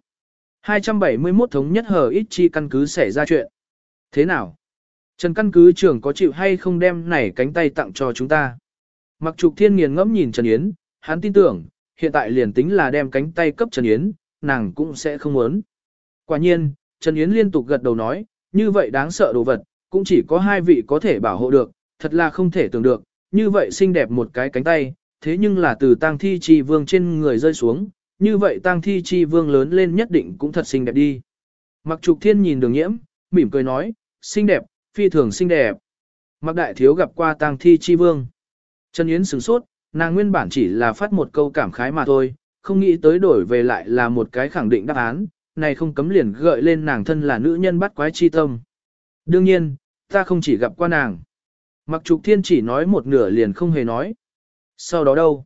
271 thống nhất hờ ít chi căn cứ xảy ra chuyện. Thế nào? Trần căn cứ trưởng có chịu hay không đem này cánh tay tặng cho chúng ta? Mặc trục thiên nghiền ngẫm nhìn Trần Yến, hắn tin tưởng, hiện tại liền tính là đem cánh tay cấp Trần Yến, nàng cũng sẽ không muốn. Quả nhiên, Trần Yến liên tục gật đầu nói, như vậy đáng sợ đồ vật, cũng chỉ có hai vị có thể bảo hộ được, thật là không thể tưởng được, như vậy xinh đẹp một cái cánh tay, thế nhưng là từ tang thi trì vương trên người rơi xuống, như vậy tang thi chi vương lớn lên nhất định cũng thật xinh đẹp đi. Mặc trục thiên nhìn đường nhiễm, mỉm cười nói, xinh đẹp, phi thường xinh đẹp. Mặc đại thiếu gặp qua tang thi chi vương. Trần Yến sửng sốt, nàng nguyên bản chỉ là phát một câu cảm khái mà thôi, không nghĩ tới đổi về lại là một cái khẳng định đáp án, này không cấm liền gợi lên nàng thân là nữ nhân bắt quái chi tâm. Đương nhiên, ta không chỉ gặp qua nàng. Mặc trục thiên chỉ nói một nửa liền không hề nói. Sau đó đâu?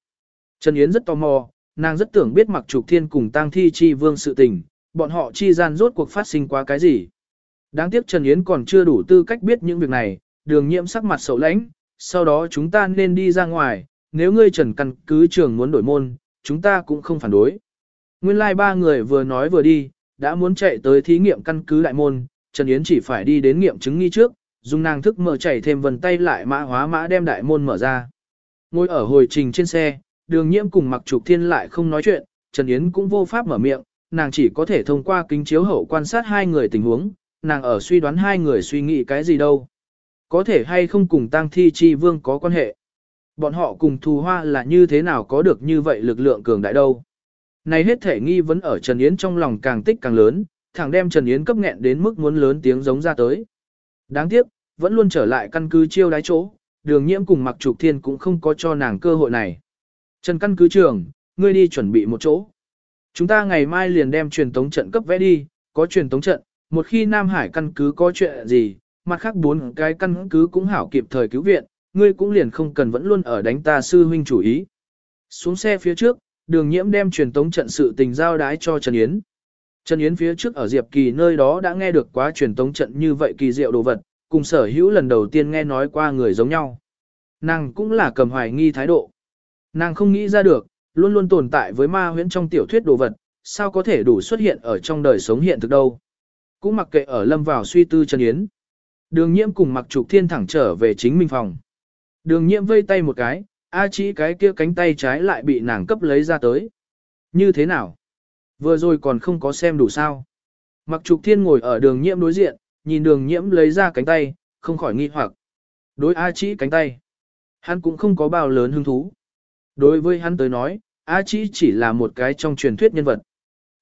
Trần Yến rất tò mò, nàng rất tưởng biết mặc trục thiên cùng tang thi chi vương sự tình, bọn họ chi gian rốt cuộc phát sinh quá cái gì. Đáng tiếc Trần Yến còn chưa đủ tư cách biết những việc này, đường nhiễm sắc mặt sầu lãnh, sau đó chúng ta nên đi ra ngoài, nếu ngươi Trần căn cứ trường muốn đổi môn, chúng ta cũng không phản đối. Nguyên lai like ba người vừa nói vừa đi, đã muốn chạy tới thí nghiệm căn cứ đại môn, Trần Yến chỉ phải đi đến nghiệm chứng nghi trước, dùng nàng thức mở chảy thêm vần tay lại mã hóa mã đem đại môn mở ra. Ngồi ở hồi trình trên xe, đường nhiễm cùng mặc trục thiên lại không nói chuyện, Trần Yến cũng vô pháp mở miệng, nàng chỉ có thể thông qua kính chiếu hậu quan sát hai người tình huống, nàng ở suy đoán hai người suy nghĩ cái gì đâu. Có thể hay không cùng tang thi chi vương có quan hệ. Bọn họ cùng thù hoa là như thế nào có được như vậy lực lượng cường đại đâu. Này hết thể nghi vấn ở Trần Yến trong lòng càng tích càng lớn, thẳng đem Trần Yến cấp nghẹn đến mức muốn lớn tiếng giống ra tới. Đáng tiếc, vẫn luôn trở lại căn cứ chiêu đái chỗ, đường nhiễm cùng mặc trục thiên cũng không có cho nàng cơ hội này. Trần căn cứ trường, ngươi đi chuẩn bị một chỗ. Chúng ta ngày mai liền đem truyền tống trận cấp vẽ đi, có truyền tống trận, một khi Nam Hải căn cứ có chuyện gì, mặt khác bốn cái căn cứ cũng hảo kịp thời cứu viện, ngươi cũng liền không cần vẫn luôn ở đánh ta sư huynh chủ ý. Xuống xe phía trước, đường nhiễm đem truyền tống trận sự tình giao đái cho Trần Yến. Trần Yến phía trước ở Diệp Kỳ nơi đó đã nghe được quá truyền tống trận như vậy kỳ diệu đồ vật, cùng sở hữu lần đầu tiên nghe nói qua người giống nhau. Nàng cũng là cầm hoài nghi thái độ. Nàng không nghĩ ra được, luôn luôn tồn tại với ma huyễn trong tiểu thuyết đồ vật, sao có thể đủ xuất hiện ở trong đời sống hiện thực đâu. Cũng mặc kệ ở lâm vào suy tư Trần Yến. Đường nhiễm cùng mặc trục thiên thẳng trở về chính mình phòng. Đường nhiễm vây tay một cái, A chỉ cái kia cánh tay trái lại bị nàng cấp lấy ra tới. Như thế nào? Vừa rồi còn không có xem đủ sao. Mặc trục thiên ngồi ở đường nhiễm đối diện, nhìn đường nhiễm lấy ra cánh tay, không khỏi nghi hoặc. Đối A chỉ cánh tay. Hắn cũng không có bao lớn hứng thú. Đối với hắn tới nói, A chỉ chỉ là một cái trong truyền thuyết nhân vật.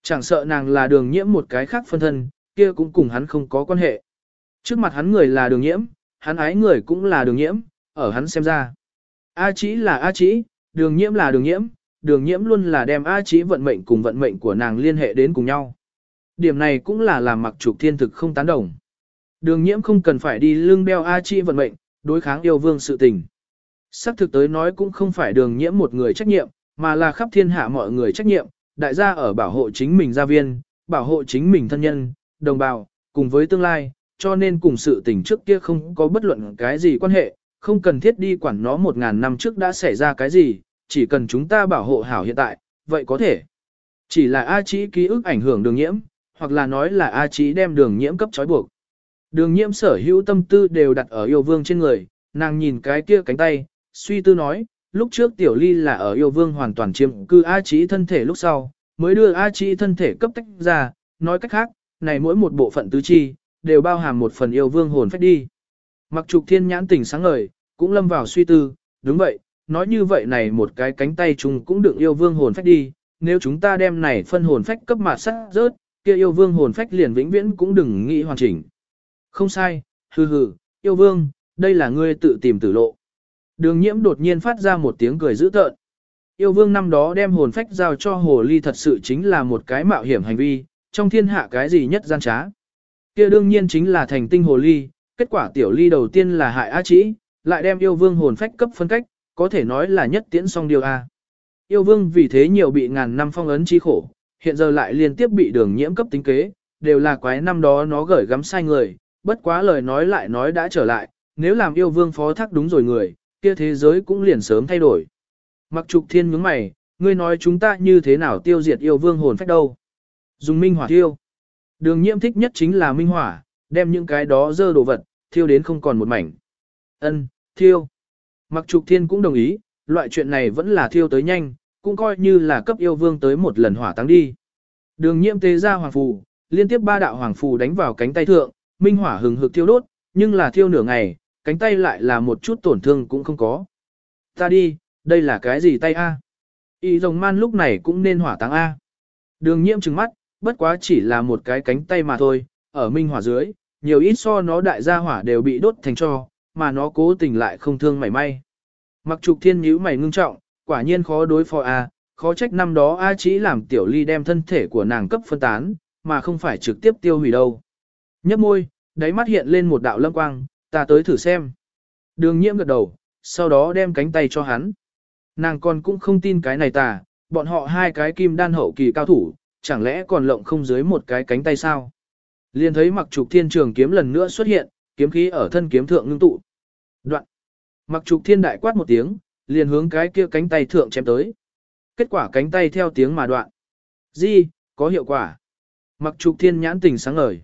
Chẳng sợ nàng là đường nhiễm một cái khác phân thân, kia cũng cùng hắn không có quan hệ. Trước mặt hắn người là đường nhiễm, hắn ái người cũng là đường nhiễm, ở hắn xem ra. A chỉ là A chỉ, đường nhiễm là đường nhiễm, đường nhiễm luôn là đem A chỉ vận mệnh cùng vận mệnh của nàng liên hệ đến cùng nhau. Điểm này cũng là làm mặc trục thiên thực không tán đồng. Đường nhiễm không cần phải đi lưng đeo A chỉ vận mệnh, đối kháng yêu vương sự tình. Sắc thực tới nói cũng không phải đường nhiễm một người trách nhiệm, mà là khắp thiên hạ mọi người trách nhiệm, đại gia ở bảo hộ chính mình gia viên, bảo hộ chính mình thân nhân, đồng bào, cùng với tương lai, cho nên cùng sự tình trước kia không có bất luận cái gì quan hệ, không cần thiết đi quản nó một ngàn năm trước đã xảy ra cái gì, chỉ cần chúng ta bảo hộ hảo hiện tại, vậy có thể. Chỉ là A Chí ký ức ảnh hưởng đường nhiễm, hoặc là nói là A Chí đem đường nhiễm cấp trói buộc. Đường nhiễm sở hữu tâm tư đều đặt ở yêu vương trên người, nàng nhìn cái kia cánh tay, suy tư nói, lúc trước tiểu ly là ở yêu vương hoàn toàn chiếm cư A Chí thân thể lúc sau, mới đưa A Chí thân thể cấp tách ra, nói cách khác, này mỗi một bộ phận tứ chi, đều bao hàm một phần yêu vương hồn phách đi. Mặc trục thiên nhãn tỉnh sáng ngời, cũng lâm vào suy tư, đúng vậy, nói như vậy này một cái cánh tay chung cũng đựng yêu vương hồn phách đi, nếu chúng ta đem này phân hồn phách cấp mạt sát rớt, kia yêu vương hồn phách liền vĩnh viễn cũng đừng nghĩ hoàn chỉnh. Không sai, hừ hừ, yêu vương, đây là ngươi tự tìm tử lộ. Đường nhiễm đột nhiên phát ra một tiếng cười dữ tợn. Yêu vương năm đó đem hồn phách giao cho hồ ly thật sự chính là một cái mạo hiểm hành vi, trong thiên hạ cái gì nhất gian trá. kia đương nhiên chính là thành tinh hồ ly, kết quả tiểu ly đầu tiên là hại á chỉ, lại đem yêu vương hồn phách cấp phân cách, có thể nói là nhất tiễn song điều A. Yêu vương vì thế nhiều bị ngàn năm phong ấn chi khổ, hiện giờ lại liên tiếp bị đường nhiễm cấp tính kế, đều là quái năm đó nó gửi gắm sai người, bất quá lời nói lại nói đã trở lại, nếu làm yêu vương phó thác đúng rồi người, kia thế giới cũng liền sớm thay đổi. Mặc trục thiên nhướng mày, ngươi nói chúng ta như thế nào tiêu diệt yêu vương hồn phách đâu. Dùng minh hỏa thiêu. Đường nhiễm thích nhất chính là minh hỏa, đem những cái đó dơ đồ vật, thiêu đến không còn một mảnh. Ân, thiêu. Mặc trục thiên cũng đồng ý, loại chuyện này vẫn là thiêu tới nhanh, cũng coi như là cấp yêu vương tới một lần hỏa tăng đi. Đường nhiễm tế ra hoàng phù, liên tiếp ba đạo hoàng phù đánh vào cánh tay thượng, minh hỏa hừng hực thiêu đốt, nhưng là thiêu nửa ngày, cánh tay lại là một chút tổn thương cũng không có. Ta đi, đây là cái gì tay A? Y rồng man lúc này cũng nên hỏa táng A. Đường nhiễm trừng mắt, bất quá chỉ là một cái cánh tay mà thôi, ở minh hỏa dưới, nhiều ít so nó đại gia hỏa đều bị đốt thành cho, mà nó cố tình lại không thương mảy may. Mặc trục thiên nhíu mày ngưng trọng, quả nhiên khó đối phó A, khó trách năm đó A chỉ làm tiểu ly đem thân thể của nàng cấp phân tán, mà không phải trực tiếp tiêu hủy đâu. Nhấp môi, đáy mắt hiện lên một đạo lâm quang, ta tới thử xem. Đường nhiễm gật đầu, sau đó đem cánh tay cho hắn. Nàng còn cũng không tin cái này ta, bọn họ hai cái kim đan hậu kỳ cao thủ, chẳng lẽ còn lộng không dưới một cái cánh tay sao? Liền thấy mặc trục thiên trường kiếm lần nữa xuất hiện, kiếm khí ở thân kiếm thượng ngưng tụ. Đoạn. Mặc trục thiên đại quát một tiếng, liền hướng cái kia cánh tay thượng chém tới. Kết quả cánh tay theo tiếng mà đoạn. Di, có hiệu quả. Mặc trục thiên nhãn tình sáng ngời.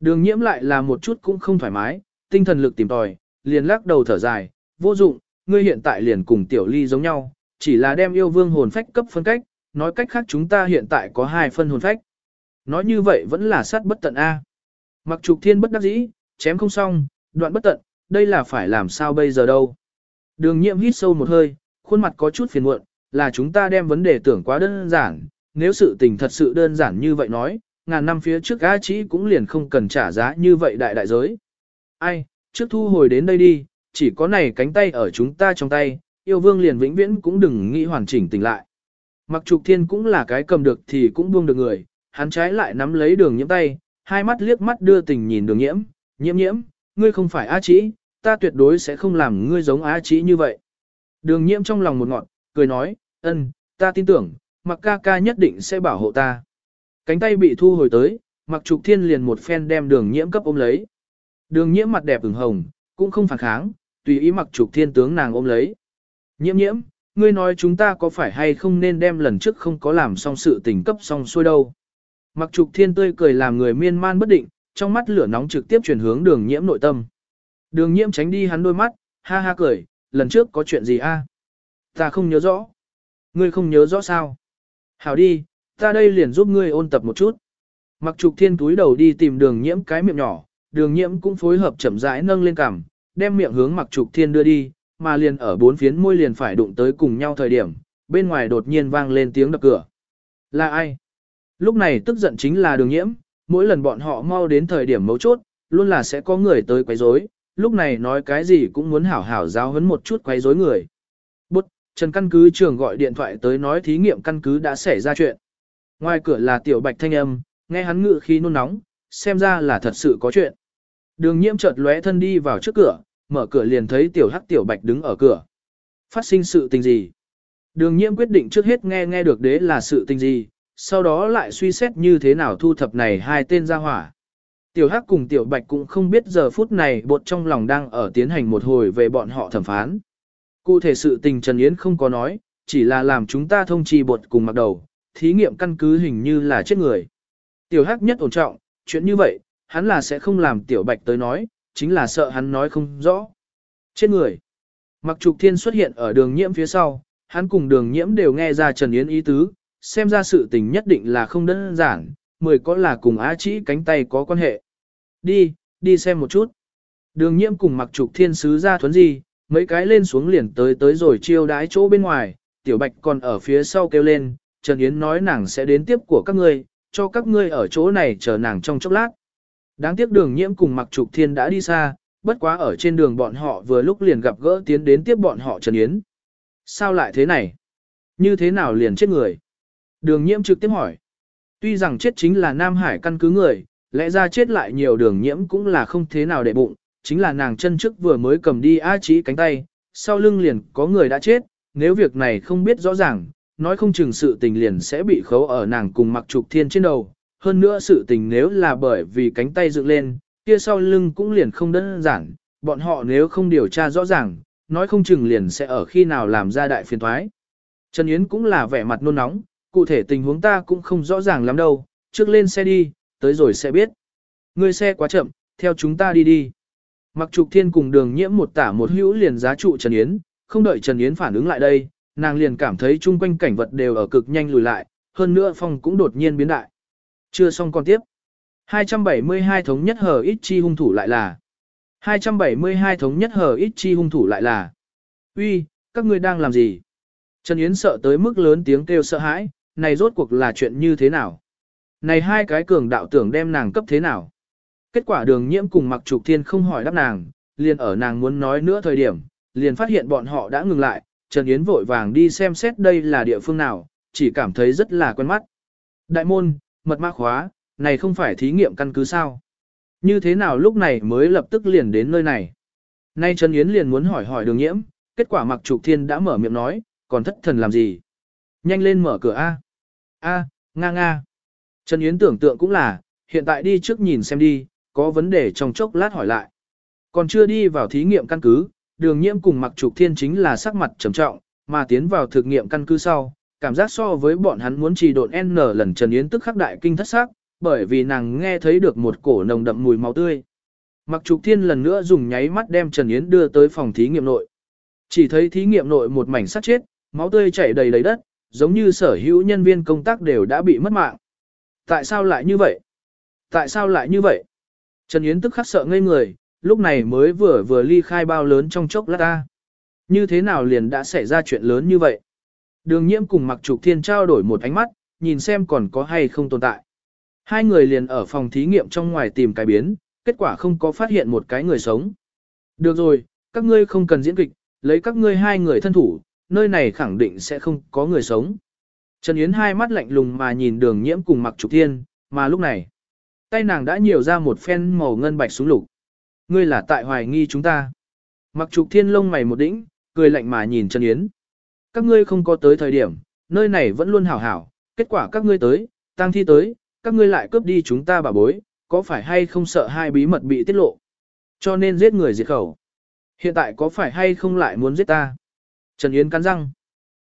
Đường nhiễm lại là một chút cũng không thoải mái, tinh thần lực tìm tòi, liền lắc đầu thở dài, vô dụng, ngươi hiện tại liền cùng tiểu ly giống nhau, chỉ là đem yêu vương hồn phách cấp phân cách, nói cách khác chúng ta hiện tại có hai phân hồn phách. Nói như vậy vẫn là sát bất tận A. Mặc trục thiên bất đắc dĩ, chém không xong, đoạn bất tận, đây là phải làm sao bây giờ đâu. Đường nhiệm hít sâu một hơi, khuôn mặt có chút phiền muộn, là chúng ta đem vấn đề tưởng quá đơn giản, nếu sự tình thật sự đơn giản như vậy nói, ngàn năm phía trước A Chí cũng liền không cần trả giá như vậy đại đại giới. Ai, trước thu hồi đến đây đi, chỉ có này cánh tay ở chúng ta trong tay, yêu vương liền vĩnh viễn cũng đừng nghĩ hoàn chỉnh tỉnh lại. Mặc trục thiên cũng là cái cầm được thì cũng buông được người, hắn trái lại nắm lấy đường nhiễm tay, hai mắt liếc mắt đưa tình nhìn đường nhiễm, nhiễm nhiễm, ngươi không phải A Chí, ta tuyệt đối sẽ không làm ngươi giống A Chí như vậy. Đường nhiễm trong lòng một ngọn, cười nói, ân, ta tin tưởng, mặc ca ca nhất định sẽ bảo hộ ta. Cánh tay bị thu hồi tới, mặc trục thiên liền một phen đem đường nhiễm cấp ôm lấy. Đường nhiễm mặt đẹp ửng hồng, cũng không phản kháng, tùy ý mặc trục thiên tướng nàng ôm lấy. Nhiễm nhiễm, ngươi nói chúng ta có phải hay không nên đem lần trước không có làm xong sự tình cấp xong xuôi đâu. Mặc trục thiên tươi cười làm người miên man bất định, trong mắt lửa nóng trực tiếp chuyển hướng đường nhiễm nội tâm. Đường nhiễm tránh đi hắn đôi mắt, ha ha cười, lần trước có chuyện gì a? Ta không nhớ rõ. Ngươi không nhớ rõ sao? Hảo đi, ta đây liền giúp ngươi ôn tập một chút. Mặc trục thiên túi đầu đi tìm đường nhiễm cái miệng nhỏ, đường nhiễm cũng phối hợp chậm rãi nâng lên cằm, đem miệng hướng mặc trục thiên đưa đi, mà liền ở bốn phiến môi liền phải đụng tới cùng nhau thời điểm, bên ngoài đột nhiên vang lên tiếng đập cửa. Là ai? Lúc này tức giận chính là đường nhiễm, mỗi lần bọn họ mau đến thời điểm mấu chốt, luôn là sẽ có người tới quấy rối, lúc này nói cái gì cũng muốn hảo hảo giáo huấn một chút quấy rối người. Bút, Trần căn cứ trường gọi điện thoại tới nói thí nghiệm căn cứ đã xảy ra chuyện. Ngoài cửa là tiểu bạch thanh âm, nghe hắn ngự khí nôn nóng, xem ra là thật sự có chuyện. Đường nhiễm chợt lóe thân đi vào trước cửa, mở cửa liền thấy tiểu hắc tiểu bạch đứng ở cửa. Phát sinh sự tình gì? Đường nhiễm quyết định trước hết nghe nghe được đế là sự tình gì, sau đó lại suy xét như thế nào thu thập này hai tên gia hỏa. Tiểu hắc cùng tiểu bạch cũng không biết giờ phút này bột trong lòng đang ở tiến hành một hồi về bọn họ thẩm phán. Cụ thể sự tình Trần Yến không có nói, chỉ là làm chúng ta thông trì bột cùng mặc đầu, thí nghiệm căn cứ hình như là chết người. Tiểu hắc nhất ổn trọng, chuyện như vậy, hắn là sẽ không làm tiểu bạch tới nói, chính là sợ hắn nói không rõ. Chết người. Mặc trục thiên xuất hiện ở đường nhiễm phía sau, hắn cùng đường nhiễm đều nghe ra Trần Yến ý tứ, xem ra sự tình nhất định là không đơn giản, mười có là cùng á chỉ cánh tay có quan hệ. Đi, đi xem một chút. Đường nhiễm cùng mặc trục thiên sứ ra thuấn gì, mấy cái lên xuống liền tới tới rồi chiêu đái chỗ bên ngoài, tiểu bạch còn ở phía sau kêu lên, Trần Yến nói nàng sẽ đến tiếp của các ngươi, cho các ngươi ở chỗ này chờ nàng trong chốc lát. Đáng tiếc đường nhiễm cùng mặc trục thiên đã đi xa, bất quá ở trên đường bọn họ vừa lúc liền gặp gỡ tiến đến tiếp bọn họ Trần Yến. Sao lại thế này? Như thế nào liền chết người? Đường nhiễm trực tiếp hỏi. Tuy rằng chết chính là Nam Hải căn cứ người, lẽ ra chết lại nhiều đường nhiễm cũng là không thế nào để bụng, chính là nàng chân trước vừa mới cầm đi A Chí cánh tay, sau lưng liền có người đã chết, nếu việc này không biết rõ ràng, nói không chừng sự tình liền sẽ bị khấu ở nàng cùng mặc trục thiên trên đầu. Hơn nữa sự tình nếu là bởi vì cánh tay dựng lên, kia sau lưng cũng liền không đơn giản, bọn họ nếu không điều tra rõ ràng, nói không chừng liền sẽ ở khi nào làm ra đại phiền thoái. Trần Yến cũng là vẻ mặt nôn nóng, cụ thể tình huống ta cũng không rõ ràng lắm đâu, trước lên xe đi, tới rồi sẽ biết. người xe quá chậm, theo chúng ta đi đi. Mặc trục thiên cùng đường nhiễm một tả một hữu liền giá trụ Trần Yến, không đợi Trần Yến phản ứng lại đây, nàng liền cảm thấy chung quanh cảnh vật đều ở cực nhanh lùi lại, hơn nữa phong cũng đột nhiên biến đại. Chưa xong còn tiếp. 272 thống nhất hờ ít chi hung thủ lại là 272 thống nhất hờ ít chi hung thủ lại là Uy, các ngươi đang làm gì? Trần Yến sợ tới mức lớn tiếng kêu sợ hãi, này rốt cuộc là chuyện như thế nào? Này hai cái cường đạo tưởng đem nàng cấp thế nào? Kết quả đường nhiễm cùng mặc trục thiên không hỏi đáp nàng, liền ở nàng muốn nói nữa thời điểm, liền phát hiện bọn họ đã ngừng lại, Trần Yến vội vàng đi xem xét đây là địa phương nào, chỉ cảm thấy rất là quen mắt. Đại môn, mật mã khóa, này không phải thí nghiệm căn cứ sao? Như thế nào lúc này mới lập tức liền đến nơi này? Nay Trần Yến liền muốn hỏi hỏi đường nhiễm, kết quả mặc trục thiên đã mở miệng nói, còn thất thần làm gì? Nhanh lên mở cửa A. A, nga nga. Trần Yến tưởng tượng cũng là, hiện tại đi trước nhìn xem đi, có vấn đề trong chốc lát hỏi lại. Còn chưa đi vào thí nghiệm căn cứ, đường nhiễm cùng mặc trục thiên chính là sắc mặt trầm trọng, mà tiến vào thực nghiệm căn cứ sau, cảm giác so với bọn hắn muốn trì độn N lần Trần Yến tức khắc đại kinh thất sắc, bởi vì nàng nghe thấy được một cổ nồng đậm mùi máu tươi. Mặc trục thiên lần nữa dùng nháy mắt đem Trần Yến đưa tới phòng thí nghiệm nội. Chỉ thấy thí nghiệm nội một mảnh sát chết, máu tươi chảy đầy đầy đất, giống như sở hữu nhân viên công tác đều đã bị mất mạng. Tại sao lại như vậy? Tại sao lại như vậy? Trần Yến tức khắc sợ ngây người, lúc này mới vừa vừa ly khai bao lớn trong chốc lát ta. Như thế nào liền đã xảy ra chuyện lớn như vậy? Đường nhiễm cùng mặc trục thiên trao đổi một ánh mắt, nhìn xem còn có hay không tồn tại. Hai người liền ở phòng thí nghiệm trong ngoài tìm cái biến, kết quả không có phát hiện một cái người sống. Được rồi, các ngươi không cần diễn kịch, lấy các ngươi hai người thân thủ, nơi này khẳng định sẽ không có người sống. Trần Yến hai mắt lạnh lùng mà nhìn đường nhiễm cùng mặc trục thiên, mà lúc này, tay nàng đã nhiều ra một phen màu ngân bạch súng lục. Ngươi là tại hoài nghi chúng ta. Mặc trục thiên lông mày một đĩnh, cười lạnh mà nhìn Trần Yến. Các ngươi không có tới thời điểm, nơi này vẫn luôn hảo hảo, kết quả các ngươi tới, tang thi tới, các ngươi lại cướp đi chúng ta bà bối, có phải hay không sợ hai bí mật bị tiết lộ. Cho nên giết người diệt khẩu. Hiện tại có phải hay không lại muốn giết ta? Trần Yến cắn răng.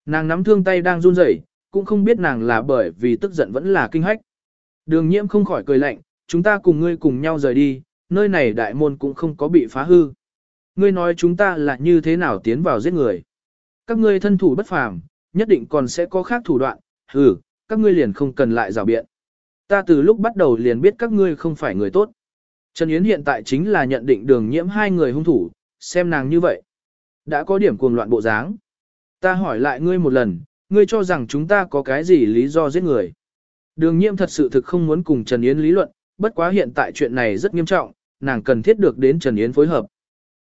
Nàng nắm thương tay đang run rẩy, cũng không biết nàng là bởi vì tức giận vẫn là kinh hách. Đường nhiễm không khỏi cười lạnh, chúng ta cùng ngươi cùng nhau rời đi, nơi này đại môn cũng không có bị phá hư. Ngươi nói chúng ta là như thế nào tiến vào giết người. Các ngươi thân thủ bất phàm, nhất định còn sẽ có khác thủ đoạn, hừ, các ngươi liền không cần lại rào biện. Ta từ lúc bắt đầu liền biết các ngươi không phải người tốt. Trần Yến hiện tại chính là nhận định đường nhiễm hai người hung thủ, xem nàng như vậy. Đã có điểm cuồng loạn bộ dáng. Ta hỏi lại ngươi một lần, ngươi cho rằng chúng ta có cái gì lý do giết người. Đường nhiễm thật sự thực không muốn cùng Trần Yến lý luận, bất quá hiện tại chuyện này rất nghiêm trọng, nàng cần thiết được đến Trần Yến phối hợp.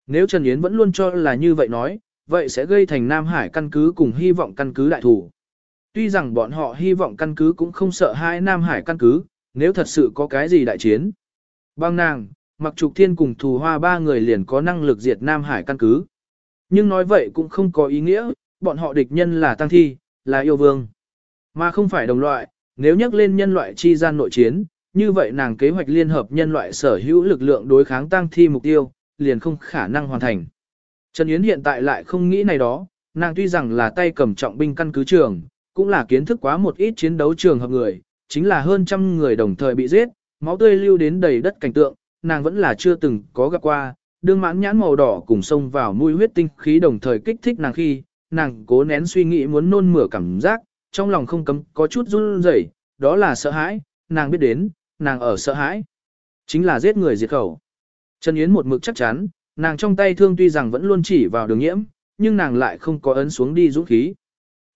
Nếu Trần Yến vẫn luôn cho là như vậy nói, vậy sẽ gây thành Nam Hải căn cứ cùng hy vọng căn cứ đại thủ. Tuy rằng bọn họ hy vọng căn cứ cũng không sợ hai Nam Hải căn cứ, nếu thật sự có cái gì đại chiến. Bang nàng, mặc trục thiên cùng thù hoa ba người liền có năng lực diệt Nam Hải căn cứ. Nhưng nói vậy cũng không có ý nghĩa, bọn họ địch nhân là tăng thi, là yêu vương. Mà không phải đồng loại, nếu nhắc lên nhân loại chi gian nội chiến, như vậy nàng kế hoạch liên hợp nhân loại sở hữu lực lượng đối kháng tăng thi mục tiêu, liền không khả năng hoàn thành. Trần Yến hiện tại lại không nghĩ này đó, nàng tuy rằng là tay cầm trọng binh căn cứ trường, cũng là kiến thức quá một ít chiến đấu trường hợp người, chính là hơn trăm người đồng thời bị giết, máu tươi lưu đến đầy đất cảnh tượng, nàng vẫn là chưa từng có gặp qua, đương mãn nhãn màu đỏ cùng xông vào mũi huyết tinh khí đồng thời kích thích nàng khi, nàng cố nén suy nghĩ muốn nôn mửa cảm giác, trong lòng không cấm có chút run rẩy, đó là sợ hãi, nàng biết đến, nàng ở sợ hãi, chính là giết người diệt khẩu. Trần Yến một mực chắc chắn, nàng trong tay thương tuy rằng vẫn luôn chỉ vào đường nhiễm, nhưng nàng lại không có ấn xuống đi dũng khí.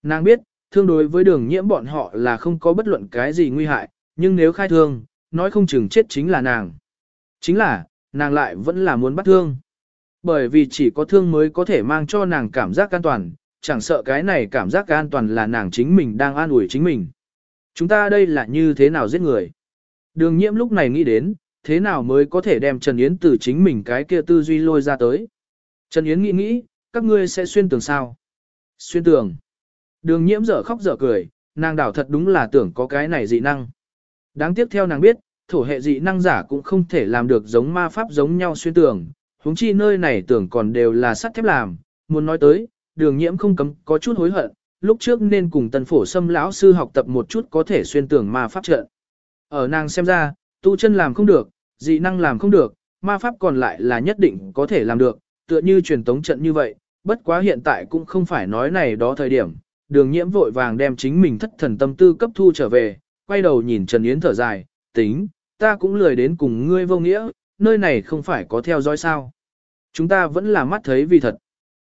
Nàng biết, thương đối với đường nhiễm bọn họ là không có bất luận cái gì nguy hại, nhưng nếu khai thương, nói không chừng chết chính là nàng. Chính là, nàng lại vẫn là muốn bắt thương. Bởi vì chỉ có thương mới có thể mang cho nàng cảm giác an toàn, chẳng sợ cái này cảm giác an toàn là nàng chính mình đang an ủi chính mình. Chúng ta đây là như thế nào giết người? Đường nhiễm lúc này nghĩ đến, thế nào mới có thể đem Trần Yến từ chính mình cái kia tư duy lôi ra tới. Trần Yến nghĩ nghĩ, các ngươi sẽ xuyên tường sao? Xuyên tường. Đường nhiễm dở khóc dở cười, nàng đảo thật đúng là tưởng có cái này dị năng. Đáng tiếc theo nàng biết, thổ hệ dị năng giả cũng không thể làm được giống ma pháp giống nhau xuyên tường, huống chi nơi này tưởng còn đều là sắt thép làm, muốn nói tới, đường nhiễm không cấm có chút hối hận, lúc trước nên cùng tần phổ xâm lão sư học tập một chút có thể xuyên tường ma pháp trận. Ở nàng xem ra, tu chân làm không được, dị năng làm không được, ma pháp còn lại là nhất định có thể làm được, tựa như truyền tống trận như vậy, bất quá hiện tại cũng không phải nói này đó thời điểm. Đường nhiễm vội vàng đem chính mình thất thần tâm tư cấp thu trở về, quay đầu nhìn Trần Yến thở dài, tính, ta cũng lười đến cùng ngươi vô nghĩa, nơi này không phải có theo dõi sao. Chúng ta vẫn là mắt thấy vì thật.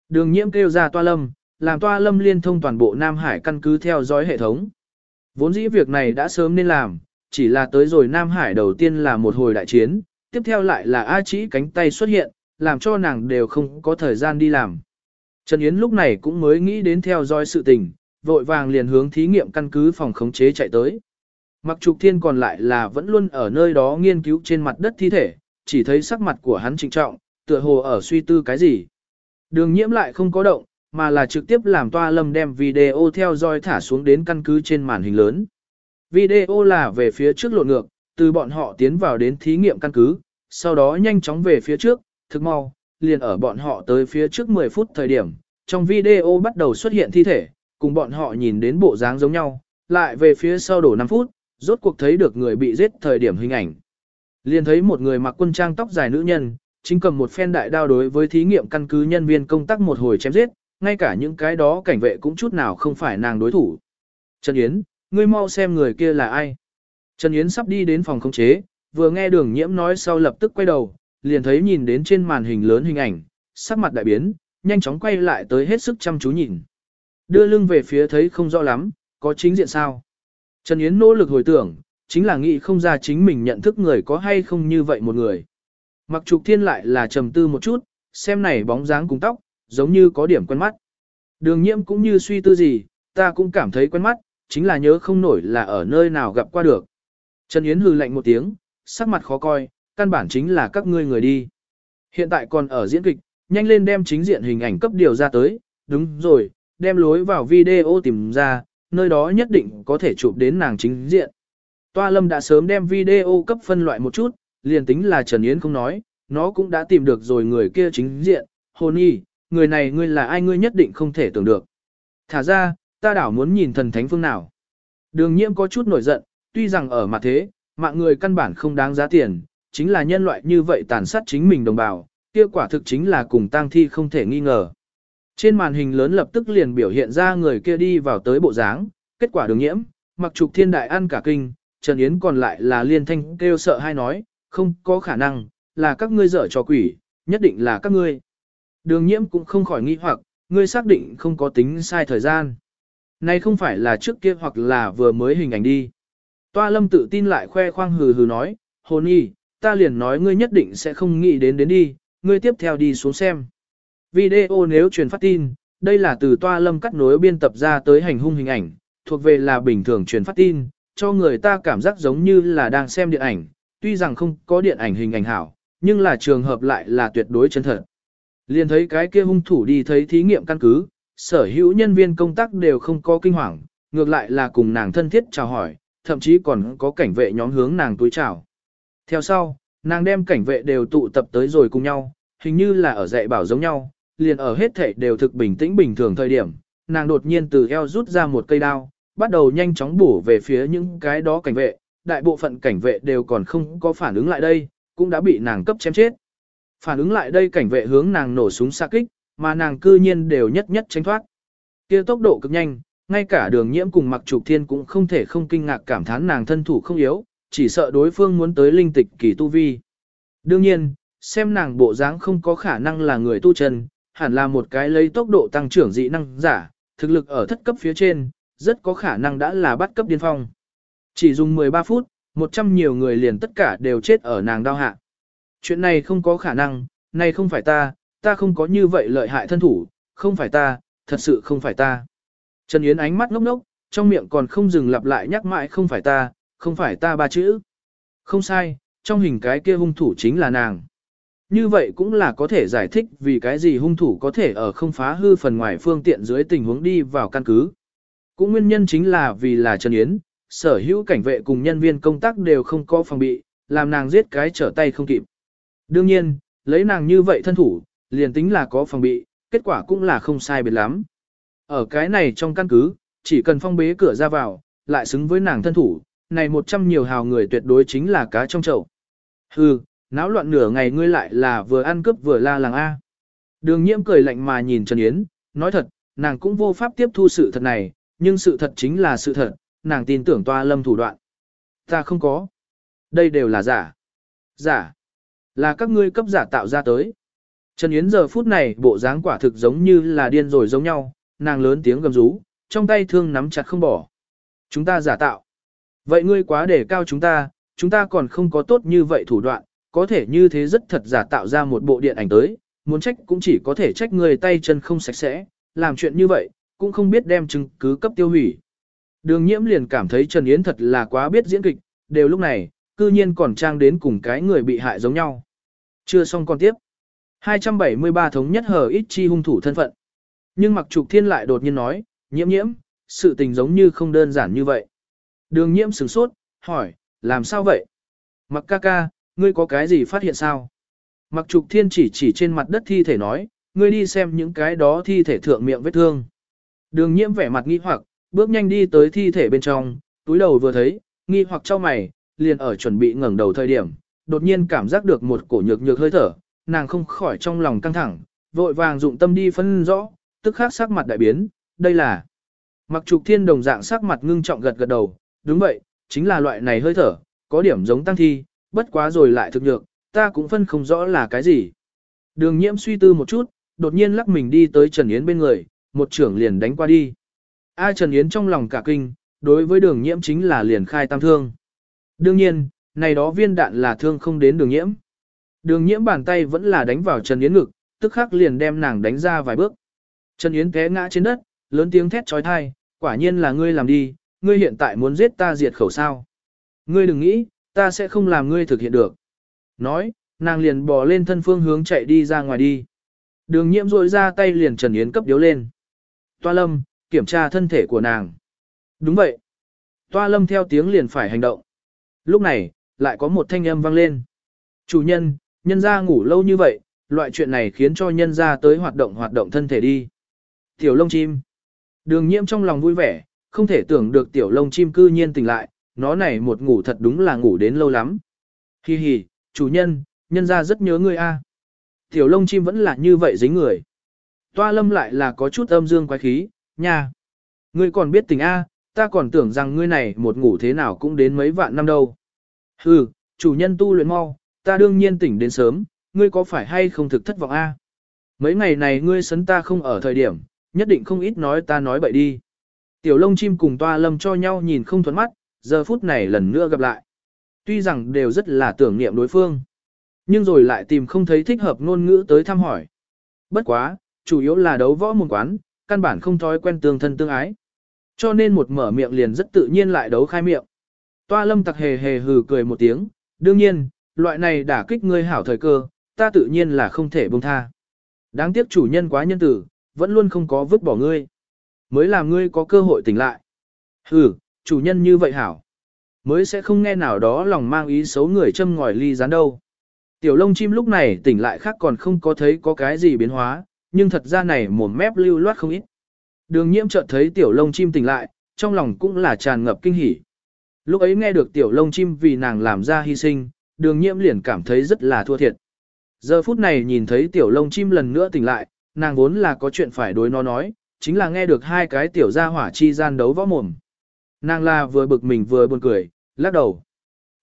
Đường nhiễm kêu ra toa lâm, làm toa lâm liên thông toàn bộ Nam Hải căn cứ theo dõi hệ thống. Vốn dĩ việc này đã sớm nên làm, chỉ là tới rồi Nam Hải đầu tiên là một hồi đại chiến, tiếp theo lại là A Chí cánh tay xuất hiện, làm cho nàng đều không có thời gian đi làm. Trần Yến lúc này cũng mới nghĩ đến theo dõi sự tình, vội vàng liền hướng thí nghiệm căn cứ phòng khống chế chạy tới. Mặc trục thiên còn lại là vẫn luôn ở nơi đó nghiên cứu trên mặt đất thi thể, chỉ thấy sắc mặt của hắn trịnh trọng, tựa hồ ở suy tư cái gì. Đường nhiễm lại không có động, mà là trực tiếp làm toa lâm đem video theo dõi thả xuống đến căn cứ trên màn hình lớn. Video là về phía trước lộn ngược, từ bọn họ tiến vào đến thí nghiệm căn cứ, sau đó nhanh chóng về phía trước, thực mau, liền ở bọn họ tới phía trước 10 phút thời điểm, trong video bắt đầu xuất hiện thi thể, cùng bọn họ nhìn đến bộ dáng giống nhau, lại về phía sau đổ 5 phút, rốt cuộc thấy được người bị giết thời điểm hình ảnh. Liền thấy một người mặc quân trang tóc dài nữ nhân, chính cầm một phen đại đao đối với thí nghiệm căn cứ nhân viên công tác một hồi chém giết, ngay cả những cái đó cảnh vệ cũng chút nào không phải nàng đối thủ. Trần Yến, ngươi mau xem người kia là ai. Trần Yến sắp đi đến phòng khống chế, vừa nghe đường nhiễm nói sau lập tức quay đầu, liền thấy nhìn đến trên màn hình lớn hình ảnh, sắc mặt đại biến, nhanh chóng quay lại tới hết sức chăm chú nhìn. Đưa lưng về phía thấy không rõ lắm, có chính diện sao. Trần Yến nỗ lực hồi tưởng, chính là nghĩ không ra chính mình nhận thức người có hay không như vậy một người. Mặc trục thiên lại là trầm tư một chút, xem này bóng dáng cùng tóc, giống như có điểm quen mắt. Đường nhiễm cũng như suy tư gì, ta cũng cảm thấy quen mắt, chính là nhớ không nổi là ở nơi nào gặp qua được. Trần Yến hừ lạnh một tiếng, sắc mặt khó coi, căn bản chính là các ngươi người đi. Hiện tại còn ở diễn kịch, nhanh lên đem chính diện hình ảnh cấp điều ra tới, đúng rồi, đem lối vào video tìm ra, nơi đó nhất định có thể chụp đến nàng chính diện. Toa Lâm đã sớm đem video cấp phân loại một chút, liền tính là Trần Yến không nói, nó cũng đã tìm được rồi người kia chính diện, hồn y, người này ngươi là ai ngươi nhất định không thể tưởng được. Thả ra, ta đảo muốn nhìn thần thánh phương nào. Đường nhiễm có chút nổi giận, tuy rằng ở mặt thế, mạng người căn bản không đáng giá tiền, chính là nhân loại như vậy tàn sát chính mình đồng bào, kia quả thực chính là cùng tang thi không thể nghi ngờ. Trên màn hình lớn lập tức liền biểu hiện ra người kia đi vào tới bộ dáng, kết quả đường nhiễm, mặc trục thiên đại ăn cả kinh, Trần Yến còn lại là liên thanh kêu sợ hay nói, không có khả năng, là các ngươi dở trò quỷ, nhất định là các ngươi. Đường nhiễm cũng không khỏi nghi hoặc, ngươi xác định không có tính sai thời gian. Này không phải là trước kia hoặc là vừa mới hình ảnh đi. Toa lâm tự tin lại khoe khoang hừ hừ nói, hồn y, ta liền nói ngươi nhất định sẽ không nghĩ đến đến đi, ngươi tiếp theo đi xuống xem. Video nếu truyền phát tin, đây là từ toa lâm cắt nối biên tập ra tới hành hung hình ảnh, thuộc về là bình thường truyền phát tin, cho người ta cảm giác giống như là đang xem điện ảnh, tuy rằng không có điện ảnh hình ảnh hảo, nhưng là trường hợp lại là tuyệt đối chân thật. Liền thấy cái kia hung thủ đi thấy thí nghiệm căn cứ, sở hữu nhân viên công tác đều không có kinh hoàng, ngược lại là cùng nàng thân thiết chào hỏi, thậm chí còn có cảnh vệ nhóm hướng nàng túi chào. Theo sau, nàng đem cảnh vệ đều tụ tập tới rồi cùng nhau, hình như là ở dạy bảo giống nhau, liền ở hết thảy đều thực bình tĩnh bình thường thời điểm, nàng đột nhiên từ eo rút ra một cây đao, bắt đầu nhanh chóng bổ về phía những cái đó cảnh vệ, đại bộ phận cảnh vệ đều còn không có phản ứng lại đây, cũng đã bị nàng cấp chém chết. Phản ứng lại đây cảnh vệ hướng nàng nổ súng xa kích, mà nàng cư nhiên đều nhất nhất tránh thoát. kia tốc độ cực nhanh, ngay cả đường nhiễm cùng mặc trục thiên cũng không thể không kinh ngạc cảm thán nàng thân thủ không yếu, chỉ sợ đối phương muốn tới linh tịch kỳ tu vi. Đương nhiên, xem nàng bộ dáng không có khả năng là người tu chân, hẳn là một cái lấy tốc độ tăng trưởng dị năng giả, thực lực ở thất cấp phía trên, rất có khả năng đã là bắt cấp điên phong. Chỉ dùng 13 phút, 100 nhiều người liền tất cả đều chết ở nàng đau hạ. Chuyện này không có khả năng, này không phải ta, ta không có như vậy lợi hại thân thủ, không phải ta, thật sự không phải ta. Trần Yến ánh mắt ngốc ngốc, trong miệng còn không dừng lặp lại nhắc mãi không phải ta, không phải ta ba chữ. Không sai, trong hình cái kia hung thủ chính là nàng. Như vậy cũng là có thể giải thích vì cái gì hung thủ có thể ở không phá hư phần ngoài phương tiện dưới tình huống đi vào căn cứ. Cũng nguyên nhân chính là vì là Trần Yến, sở hữu cảnh vệ cùng nhân viên công tác đều không có phòng bị, làm nàng giết cái trở tay không kịp. Đương nhiên, lấy nàng như vậy thân thủ, liền tính là có phòng bị, kết quả cũng là không sai biệt lắm. Ở cái này trong căn cứ, chỉ cần phong bế cửa ra vào, lại xứng với nàng thân thủ, này một trăm nhiều hào người tuyệt đối chính là cá trong chậu. Hừ, náo loạn nửa ngày ngươi lại là vừa ăn cướp vừa la làng A. Đường nhiễm cười lạnh mà nhìn Trần Yến, nói thật, nàng cũng vô pháp tiếp thu sự thật này, nhưng sự thật chính là sự thật, nàng tin tưởng toa lâm thủ đoạn. Ta không có. Đây đều là giả. Giả. Là các ngươi cấp giả tạo ra tới. Trần Yến giờ phút này bộ dáng quả thực giống như là điên rồi giống nhau, nàng lớn tiếng gầm rú, trong tay thương nắm chặt không bỏ. Chúng ta giả tạo. Vậy ngươi quá để cao chúng ta, chúng ta còn không có tốt như vậy thủ đoạn, có thể như thế rất thật giả tạo ra một bộ điện ảnh tới, muốn trách cũng chỉ có thể trách người tay chân không sạch sẽ, làm chuyện như vậy, cũng không biết đem chứng cứ cấp tiêu hủy. Đường nhiễm liền cảm thấy Trần Yến thật là quá biết diễn kịch, đều lúc này, cư nhiên còn trang đến cùng cái người bị hại giống nhau. Chưa xong còn tiếp. 273 thống nhất hờ ít chi hung thủ thân phận. Nhưng mặc trục thiên lại đột nhiên nói, nhiễm nhiễm, sự tình giống như không đơn giản như vậy. Đường nhiễm sửng sốt, hỏi, làm sao vậy? Mặc ca ca, ngươi có cái gì phát hiện sao? Mặc trục thiên chỉ chỉ trên mặt đất thi thể nói, ngươi đi xem những cái đó thi thể thượng miệng vết thương. Đường nhiễm vẻ mặt nghi hoặc, bước nhanh đi tới thi thể bên trong, túi đầu vừa thấy, nghi hoặc cho mày, liền ở chuẩn bị ngẩng đầu thời điểm, đột nhiên cảm giác được một cổ nhược nhược hơi thở, nàng không khỏi trong lòng căng thẳng, vội vàng dụng tâm đi phân rõ, tức khắc sắc mặt đại biến, đây là. Mặc trục thiên đồng dạng sắc mặt ngưng trọng gật gật đầu, đúng vậy, chính là loại này hơi thở, có điểm giống tăng thi, bất quá rồi lại thực nhược, ta cũng phân không rõ là cái gì. Đường nhiễm suy tư một chút, đột nhiên lắc mình đi tới Trần Yến bên người, một trưởng liền đánh qua đi. A Trần Yến trong lòng cả kinh, đối với đường nhiễm chính là liền khai tam thương. Đương nhiên, này đó viên đạn là thương không đến đường nhiễm. Đường nhiễm bàn tay vẫn là đánh vào Trần Yến ngực, tức khắc liền đem nàng đánh ra vài bước. Trần Yến té ngã trên đất, lớn tiếng thét trói thai, quả nhiên là ngươi làm đi, ngươi hiện tại muốn giết ta diệt khẩu sao. Ngươi đừng nghĩ, ta sẽ không làm ngươi thực hiện được. Nói, nàng liền bò lên thân phương hướng chạy đi ra ngoài đi. Đường nhiễm rội ra tay liền Trần Yến cấp điếu lên. Toa lâm, kiểm tra thân thể của nàng. Đúng vậy. Toa lâm theo tiếng liền phải hành động. Lúc này, lại có một thanh âm vang lên. Chủ nhân, nhân ra ngủ lâu như vậy, loại chuyện này khiến cho nhân ra tới hoạt động hoạt động thân thể đi. Tiểu lông chim. Đường nhiễm trong lòng vui vẻ, không thể tưởng được tiểu lông chim cư nhiên tỉnh lại, nó này một ngủ thật đúng là ngủ đến lâu lắm. Hi hi, chủ nhân, nhân ra rất nhớ ngươi a. Tiểu lông chim vẫn là như vậy dính người. Toa lâm lại là có chút âm dương quái khí, nha. Ngươi còn biết tình a, ta còn tưởng rằng ngươi này một ngủ thế nào cũng đến mấy vạn năm đâu. Hừ, chủ nhân tu luyện mau, ta đương nhiên tỉnh đến sớm, ngươi có phải hay không thực thất vọng a? Mấy ngày này ngươi sấn ta không ở thời điểm, nhất định không ít nói ta nói bậy đi. Tiểu lông chim cùng toa lâm cho nhau nhìn không thuẫn mắt, giờ phút này lần nữa gặp lại. Tuy rằng đều rất là tưởng niệm đối phương, nhưng rồi lại tìm không thấy thích hợp ngôn ngữ tới thăm hỏi. Bất quá, chủ yếu là đấu võ môn quán, căn bản không thói quen tương thân tương ái. Cho nên một mở miệng liền rất tự nhiên lại đấu khai miệng. Toa lâm tặc hề hề hừ cười một tiếng, đương nhiên, loại này đả kích ngươi hảo thời cơ, ta tự nhiên là không thể buông tha. Đáng tiếc chủ nhân quá nhân tử, vẫn luôn không có vứt bỏ ngươi. Mới làm ngươi có cơ hội tỉnh lại. Ừ, chủ nhân như vậy hảo. Mới sẽ không nghe nào đó lòng mang ý xấu người châm ngòi ly gián đâu. Tiểu lông chim lúc này tỉnh lại khác còn không có thấy có cái gì biến hóa, nhưng thật ra này mồm mép lưu loát không ít. Đường nhiễm chợt thấy tiểu lông chim tỉnh lại, trong lòng cũng là tràn ngập kinh hỉ. Lúc ấy nghe được tiểu lông chim vì nàng làm ra hy sinh, đường nhiễm liền cảm thấy rất là thua thiệt. Giờ phút này nhìn thấy tiểu lông chim lần nữa tỉnh lại, nàng vốn là có chuyện phải đối nó nói, chính là nghe được hai cái tiểu gia hỏa chi gian đấu võ mồm. Nàng là vừa bực mình vừa buồn cười, lắc đầu.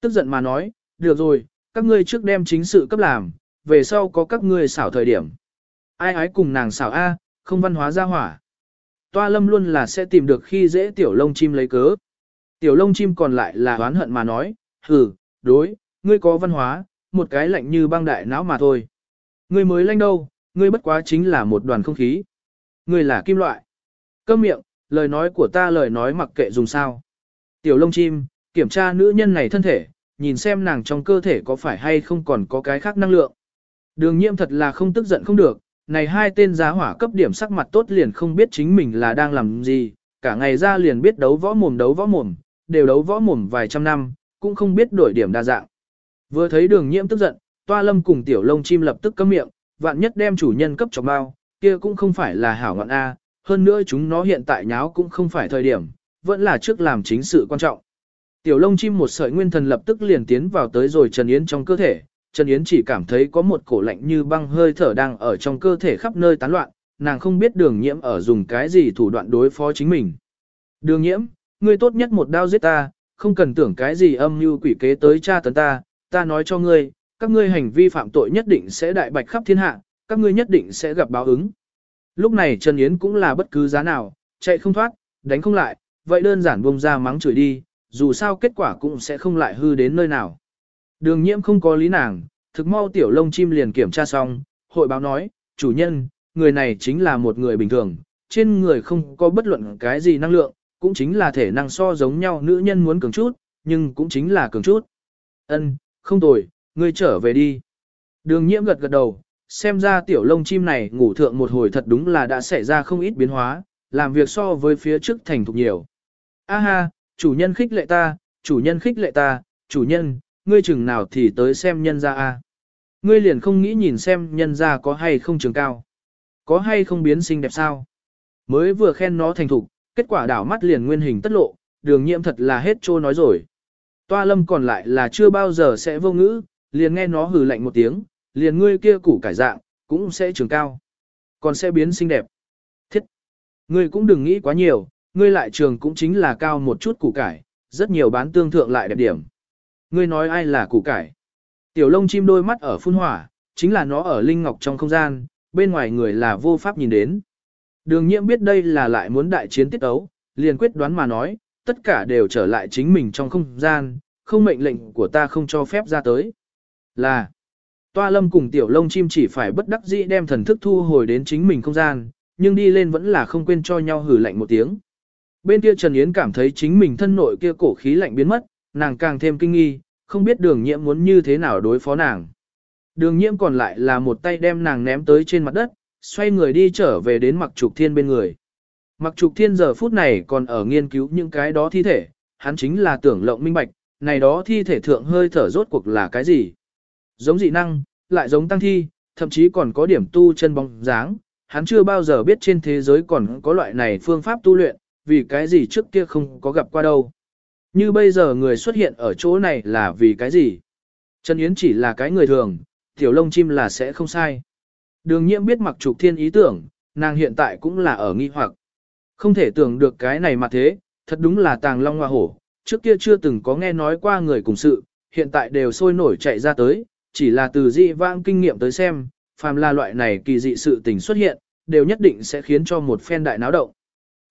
Tức giận mà nói, được rồi, các ngươi trước đem chính sự cấp làm, về sau có các ngươi xảo thời điểm. Ai ái cùng nàng xảo A, không văn hóa gia hỏa. Toa lâm luôn là sẽ tìm được khi dễ tiểu lông chim lấy cớ. Tiểu lông chim còn lại là oán hận mà nói, hừ, đối, ngươi có văn hóa, một cái lạnh như băng đại não mà thôi. Ngươi mới lanh đâu, ngươi bất quá chính là một đoàn không khí. Ngươi là kim loại. Câm miệng, lời nói của ta lời nói mặc kệ dùng sao. Tiểu lông chim, kiểm tra nữ nhân này thân thể, nhìn xem nàng trong cơ thể có phải hay không còn có cái khác năng lượng. Đường nhiễm thật là không tức giận không được, này hai tên giá hỏa cấp điểm sắc mặt tốt liền không biết chính mình là đang làm gì, cả ngày ra liền biết đấu võ mồm đấu võ mồm, đều đấu võ mồm vài trăm năm, cũng không biết đổi điểm đa dạng. Vừa thấy đường nhiễm tức giận, toa lâm cùng tiểu lông chim lập tức cấm miệng, vạn nhất đem chủ nhân cấp cho bao, kia cũng không phải là hảo ngọn A, hơn nữa chúng nó hiện tại nháo cũng không phải thời điểm, vẫn là trước làm chính sự quan trọng. Tiểu lông chim một sợi nguyên thần lập tức liền tiến vào tới rồi Trần Yến trong cơ thể, Trần Yến chỉ cảm thấy có một cổ lạnh như băng hơi thở đang ở trong cơ thể khắp nơi tán loạn, nàng không biết đường nhiễm ở dùng cái gì thủ đoạn đối phó chính mình. Đường nhiễm, ngươi tốt nhất một đao giết ta, không cần tưởng cái gì âm mưu quỷ kế tới tra tấn ta, ta nói cho ngươi, các ngươi hành vi phạm tội nhất định sẽ đại bạch khắp thiên hạ, các ngươi nhất định sẽ gặp báo ứng. Lúc này Trần Yến cũng là bất cứ giá nào, chạy không thoát, đánh không lại, vậy đơn giản buông ra mắng chửi đi, dù sao kết quả cũng sẽ không lại hư đến nơi nào. Đường nhiễm không có lý nàng, thực mau tiểu lông chim liền kiểm tra xong, hội báo nói, chủ nhân, người này chính là một người bình thường, trên người không có bất luận cái gì năng lượng, cũng chính là thể năng so giống nhau nữ nhân muốn cường chút, nhưng cũng chính là cường chút. Ân, không tồi, ngươi trở về đi. Đường nhiễm gật gật đầu, xem ra tiểu lông chim này ngủ thượng một hồi thật đúng là đã xảy ra không ít biến hóa, làm việc so với phía trước thành thục nhiều. A ha, Chủ nhân khích lệ ta, chủ nhân khích lệ ta, chủ nhân, ngươi chừng nào thì tới xem nhân gia a. Ngươi liền không nghĩ nhìn xem nhân gia có hay không trường cao. Có hay không biến xinh đẹp sao. Mới vừa khen nó thành thục, kết quả đảo mắt liền nguyên hình tất lộ, đường nhiễm thật là hết trô nói rồi. Toa lâm còn lại là chưa bao giờ sẽ vô ngữ, liền nghe nó hừ lạnh một tiếng, liền ngươi kia củ cải dạng, cũng sẽ trường cao. Còn sẽ biến xinh đẹp. Thiết! Ngươi cũng đừng nghĩ quá nhiều, ngươi lại trường cũng chính là cao một chút củ cải, rất nhiều bán tương thượng lại đẹp điểm. Ngươi nói ai là củ cải? Tiểu lông chim đôi mắt ở phun hỏa, chính là nó ở linh ngọc trong không gian, bên ngoài người là vô pháp nhìn đến. Đường nhiễm biết đây là lại muốn đại chiến tiết ấu, liền quyết đoán mà nói, tất cả đều trở lại chính mình trong không gian, không mệnh lệnh của ta không cho phép ra tới. Là, toa lâm cùng tiểu lông chim chỉ phải bất đắc dĩ đem thần thức thu hồi đến chính mình không gian, nhưng đi lên vẫn là không quên cho nhau hử lạnh một tiếng. Bên kia Trần Yến cảm thấy chính mình thân nội kia cổ khí lạnh biến mất, nàng càng thêm kinh nghi, không biết đường nhiễm muốn như thế nào đối phó nàng. Đường nhiễm còn lại là một tay đem nàng ném tới trên mặt đất, xoay người đi trở về đến mặc trục thiên bên người. Mặc trục thiên giờ phút này còn ở nghiên cứu những cái đó thi thể, hắn chính là tưởng lộng minh bạch, này đó thi thể thượng hơi thở rốt cuộc là cái gì. Giống dị năng, lại giống tăng thi, thậm chí còn có điểm tu chân bóng dáng, hắn chưa bao giờ biết trên thế giới còn có loại này phương pháp tu luyện, vì cái gì trước kia không có gặp qua đâu. Như bây giờ người xuất hiện ở chỗ này là vì cái gì? Trần Yến chỉ là cái người thường, tiểu lông chim là sẽ không sai. Đường nhiễm biết mặc trục thiên ý tưởng, nàng hiện tại cũng là ở nghi hoặc. Không thể tưởng được cái này mà thế, thật đúng là tàng long hoa hổ, trước kia chưa từng có nghe nói qua người cùng sự, hiện tại đều sôi nổi chạy ra tới, chỉ là từ dị vãng kinh nghiệm tới xem, phàm là loại này kỳ dị sự tình xuất hiện, đều nhất định sẽ khiến cho một phen đại náo động.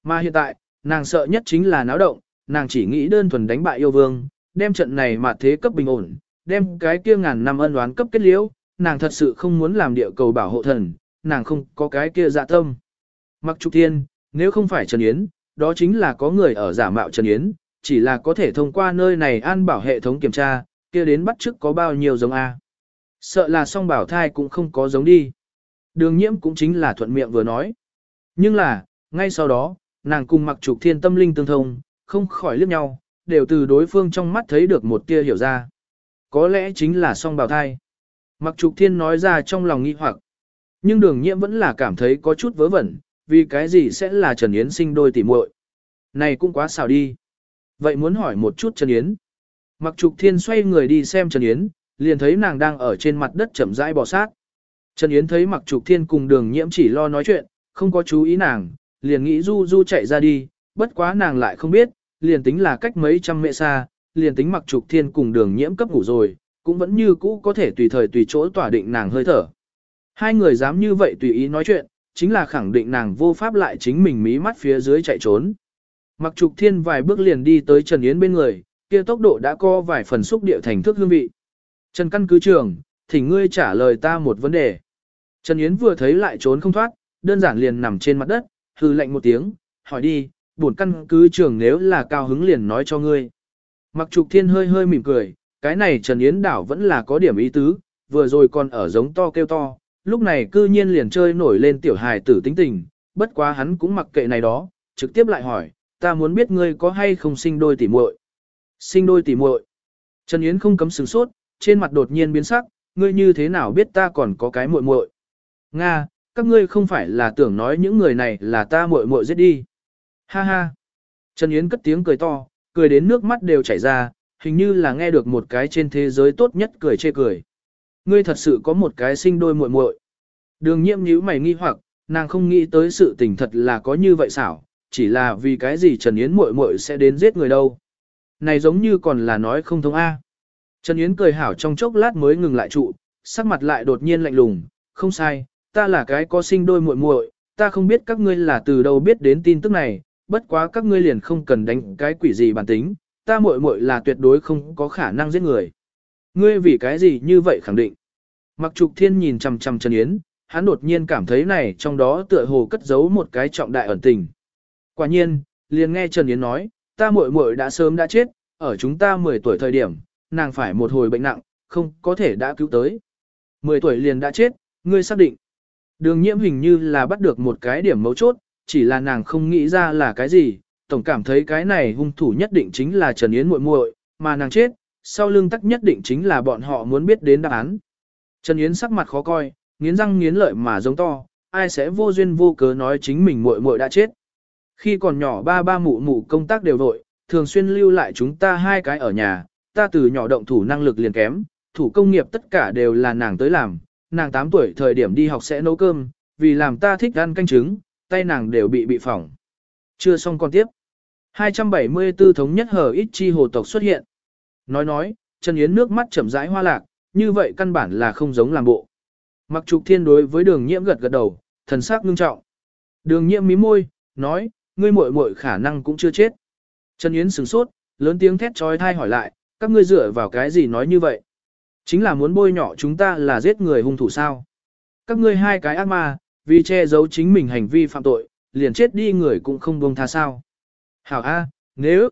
Mà hiện tại, nàng sợ nhất chính là náo động, nàng chỉ nghĩ đơn thuần đánh bại yêu vương, đem trận này mà thế cấp bình ổn, đem cái kia ngàn năm ân oán cấp kết liễu, nàng thật sự không muốn làm địa cầu bảo hộ thần, nàng không có cái kia dạ tâm. Mặc trục thiên, nếu không phải Trần Yến, đó chính là có người ở giả mạo Trần Yến, chỉ là có thể thông qua nơi này an bảo hệ thống kiểm tra, kia đến bắt chước có bao nhiêu giống A. Sợ là song bảo thai cũng không có giống đi. Đường nhiễm cũng chính là thuận miệng vừa nói. Nhưng là, ngay sau đó, nàng cùng mặc trục thiên tâm linh tương thông, không khỏi liếc nhau, đều từ đối phương trong mắt thấy được một tia hiểu ra. Có lẽ chính là song bào thai. Mặc trục thiên nói ra trong lòng nghi hoặc. Nhưng đường nhiễm vẫn là cảm thấy có chút vớ vẩn, vì cái gì sẽ là Trần Yến sinh đôi tỉ muội Này cũng quá xào đi. Vậy muốn hỏi một chút Trần Yến. Mặc trục thiên xoay người đi xem Trần Yến, liền thấy nàng đang ở trên mặt đất chậm rãi bò sát. Trần Yến thấy mặc trục thiên cùng đường nhiễm chỉ lo nói chuyện, không có chú ý nàng, liền nghĩ du du chạy ra đi, bất quá nàng lại không biết, liền tính là cách mấy trăm mẹ xa, liền tính mặc trục thiên cùng đường nhiễm cấp ngủ rồi, cũng vẫn như cũ có thể tùy thời tùy chỗ tỏa định nàng hơi thở. Hai người dám như vậy tùy ý nói chuyện, chính là khẳng định nàng vô pháp lại chính mình mí mắt phía dưới chạy trốn. Mặc trục thiên vài bước liền đi tới Trần Yến bên người, kia tốc độ đã co vài phần xúc địa thành thước hương vị. Trần căn cứ trường, thỉnh ngươi trả lời ta một vấn đề. Trần Yến vừa thấy lại trốn không thoát, đơn giản liền nằm trên mặt đất, hư lạnh một tiếng, hỏi đi, bổn căn cứ trường nếu là cao hứng liền nói cho ngươi. Mặc trục thiên hơi hơi mỉm cười, cái này Trần Yến đảo vẫn là có điểm ý tứ, vừa rồi còn ở giống to kêu to, lúc này cư nhiên liền chơi nổi lên tiểu hài tử tính tình, bất quá hắn cũng mặc kệ này đó, trực tiếp lại hỏi, ta muốn biết ngươi có hay không sinh đôi tỉ muội. Sinh đôi tỉ muội. Trần Yến không cấm sửng sốt, trên mặt đột nhiên biến sắc, ngươi như thế nào biết ta còn có cái muội muội? Nga, các ngươi không phải là tưởng nói những người này là ta muội muội giết đi. Ha ha. Trần Yến cất tiếng cười to, cười đến nước mắt đều chảy ra, hình như là nghe được một cái trên thế giới tốt nhất cười chê cười. Ngươi thật sự có một cái sinh đôi muội muội. Đường nhiễm nhíu mày nghi hoặc, nàng không nghĩ tới sự tình thật là có như vậy xảo, chỉ là vì cái gì Trần Yến muội muội sẽ đến giết người đâu. Này giống như còn là nói không thông A. Trần Yến cười hảo trong chốc lát mới ngừng lại trụ, sắc mặt lại đột nhiên lạnh lùng, không sai, ta là cái có sinh đôi muội muội, ta không biết các ngươi là từ đâu biết đến tin tức này, bất quá các ngươi liền không cần đánh cái quỷ gì bản tính, ta muội muội là tuyệt đối không có khả năng giết người. Ngươi vì cái gì như vậy khẳng định? Mặc trục thiên nhìn chằm chằm Trần Yến, hắn đột nhiên cảm thấy này trong đó tựa hồ cất giấu một cái trọng đại ẩn tình. Quả nhiên, liền nghe Trần Yến nói, ta muội muội đã sớm đã chết, ở chúng ta 10 tuổi thời điểm, nàng phải một hồi bệnh nặng, không có thể đã cứu tới. 10 tuổi liền đã chết, ngươi xác định. Đường nhiễm hình như là bắt được một cái điểm mấu chốt, chỉ là nàng không nghĩ ra là cái gì, tổng cảm thấy cái này hung thủ nhất định chính là Trần Yến muội muội, mà nàng chết, sau lưng tắc nhất định chính là bọn họ muốn biết đến đáp án. Trần Yến sắc mặt khó coi, nghiến răng nghiến lợi mà giống to, ai sẽ vô duyên vô cớ nói chính mình muội muội đã chết. Khi còn nhỏ ba ba mụ mụ công tác đều vội, thường xuyên lưu lại chúng ta hai cái ở nhà, ta từ nhỏ động thủ năng lực liền kém, thủ công nghiệp tất cả đều là nàng tới làm, nàng 8 tuổi thời điểm đi học sẽ nấu cơm, vì làm ta thích ăn canh trứng, tay nàng đều bị bị phỏng. Chưa xong con tiếp. 274 thống nhất hở ít chi hồ tộc xuất hiện. Nói nói, Trần Yến nước mắt chậm rãi hoa lạc, như vậy căn bản là không giống làm bộ. Mặc trục thiên đối với đường nhiễm gật gật đầu, thần sắc ngưng trọng. Đường nhiễm mí môi, nói, ngươi muội muội khả năng cũng chưa chết. Trần Yến sửng sốt, lớn tiếng thét trói thai hỏi lại, các ngươi dựa vào cái gì nói như vậy? Chính là muốn bôi nhọ chúng ta là giết người hung thủ sao? Các ngươi hai cái ác ma, vì che giấu chính mình hành vi phạm tội, liền chết đi người cũng không buông tha sao? Hảo A, nếu,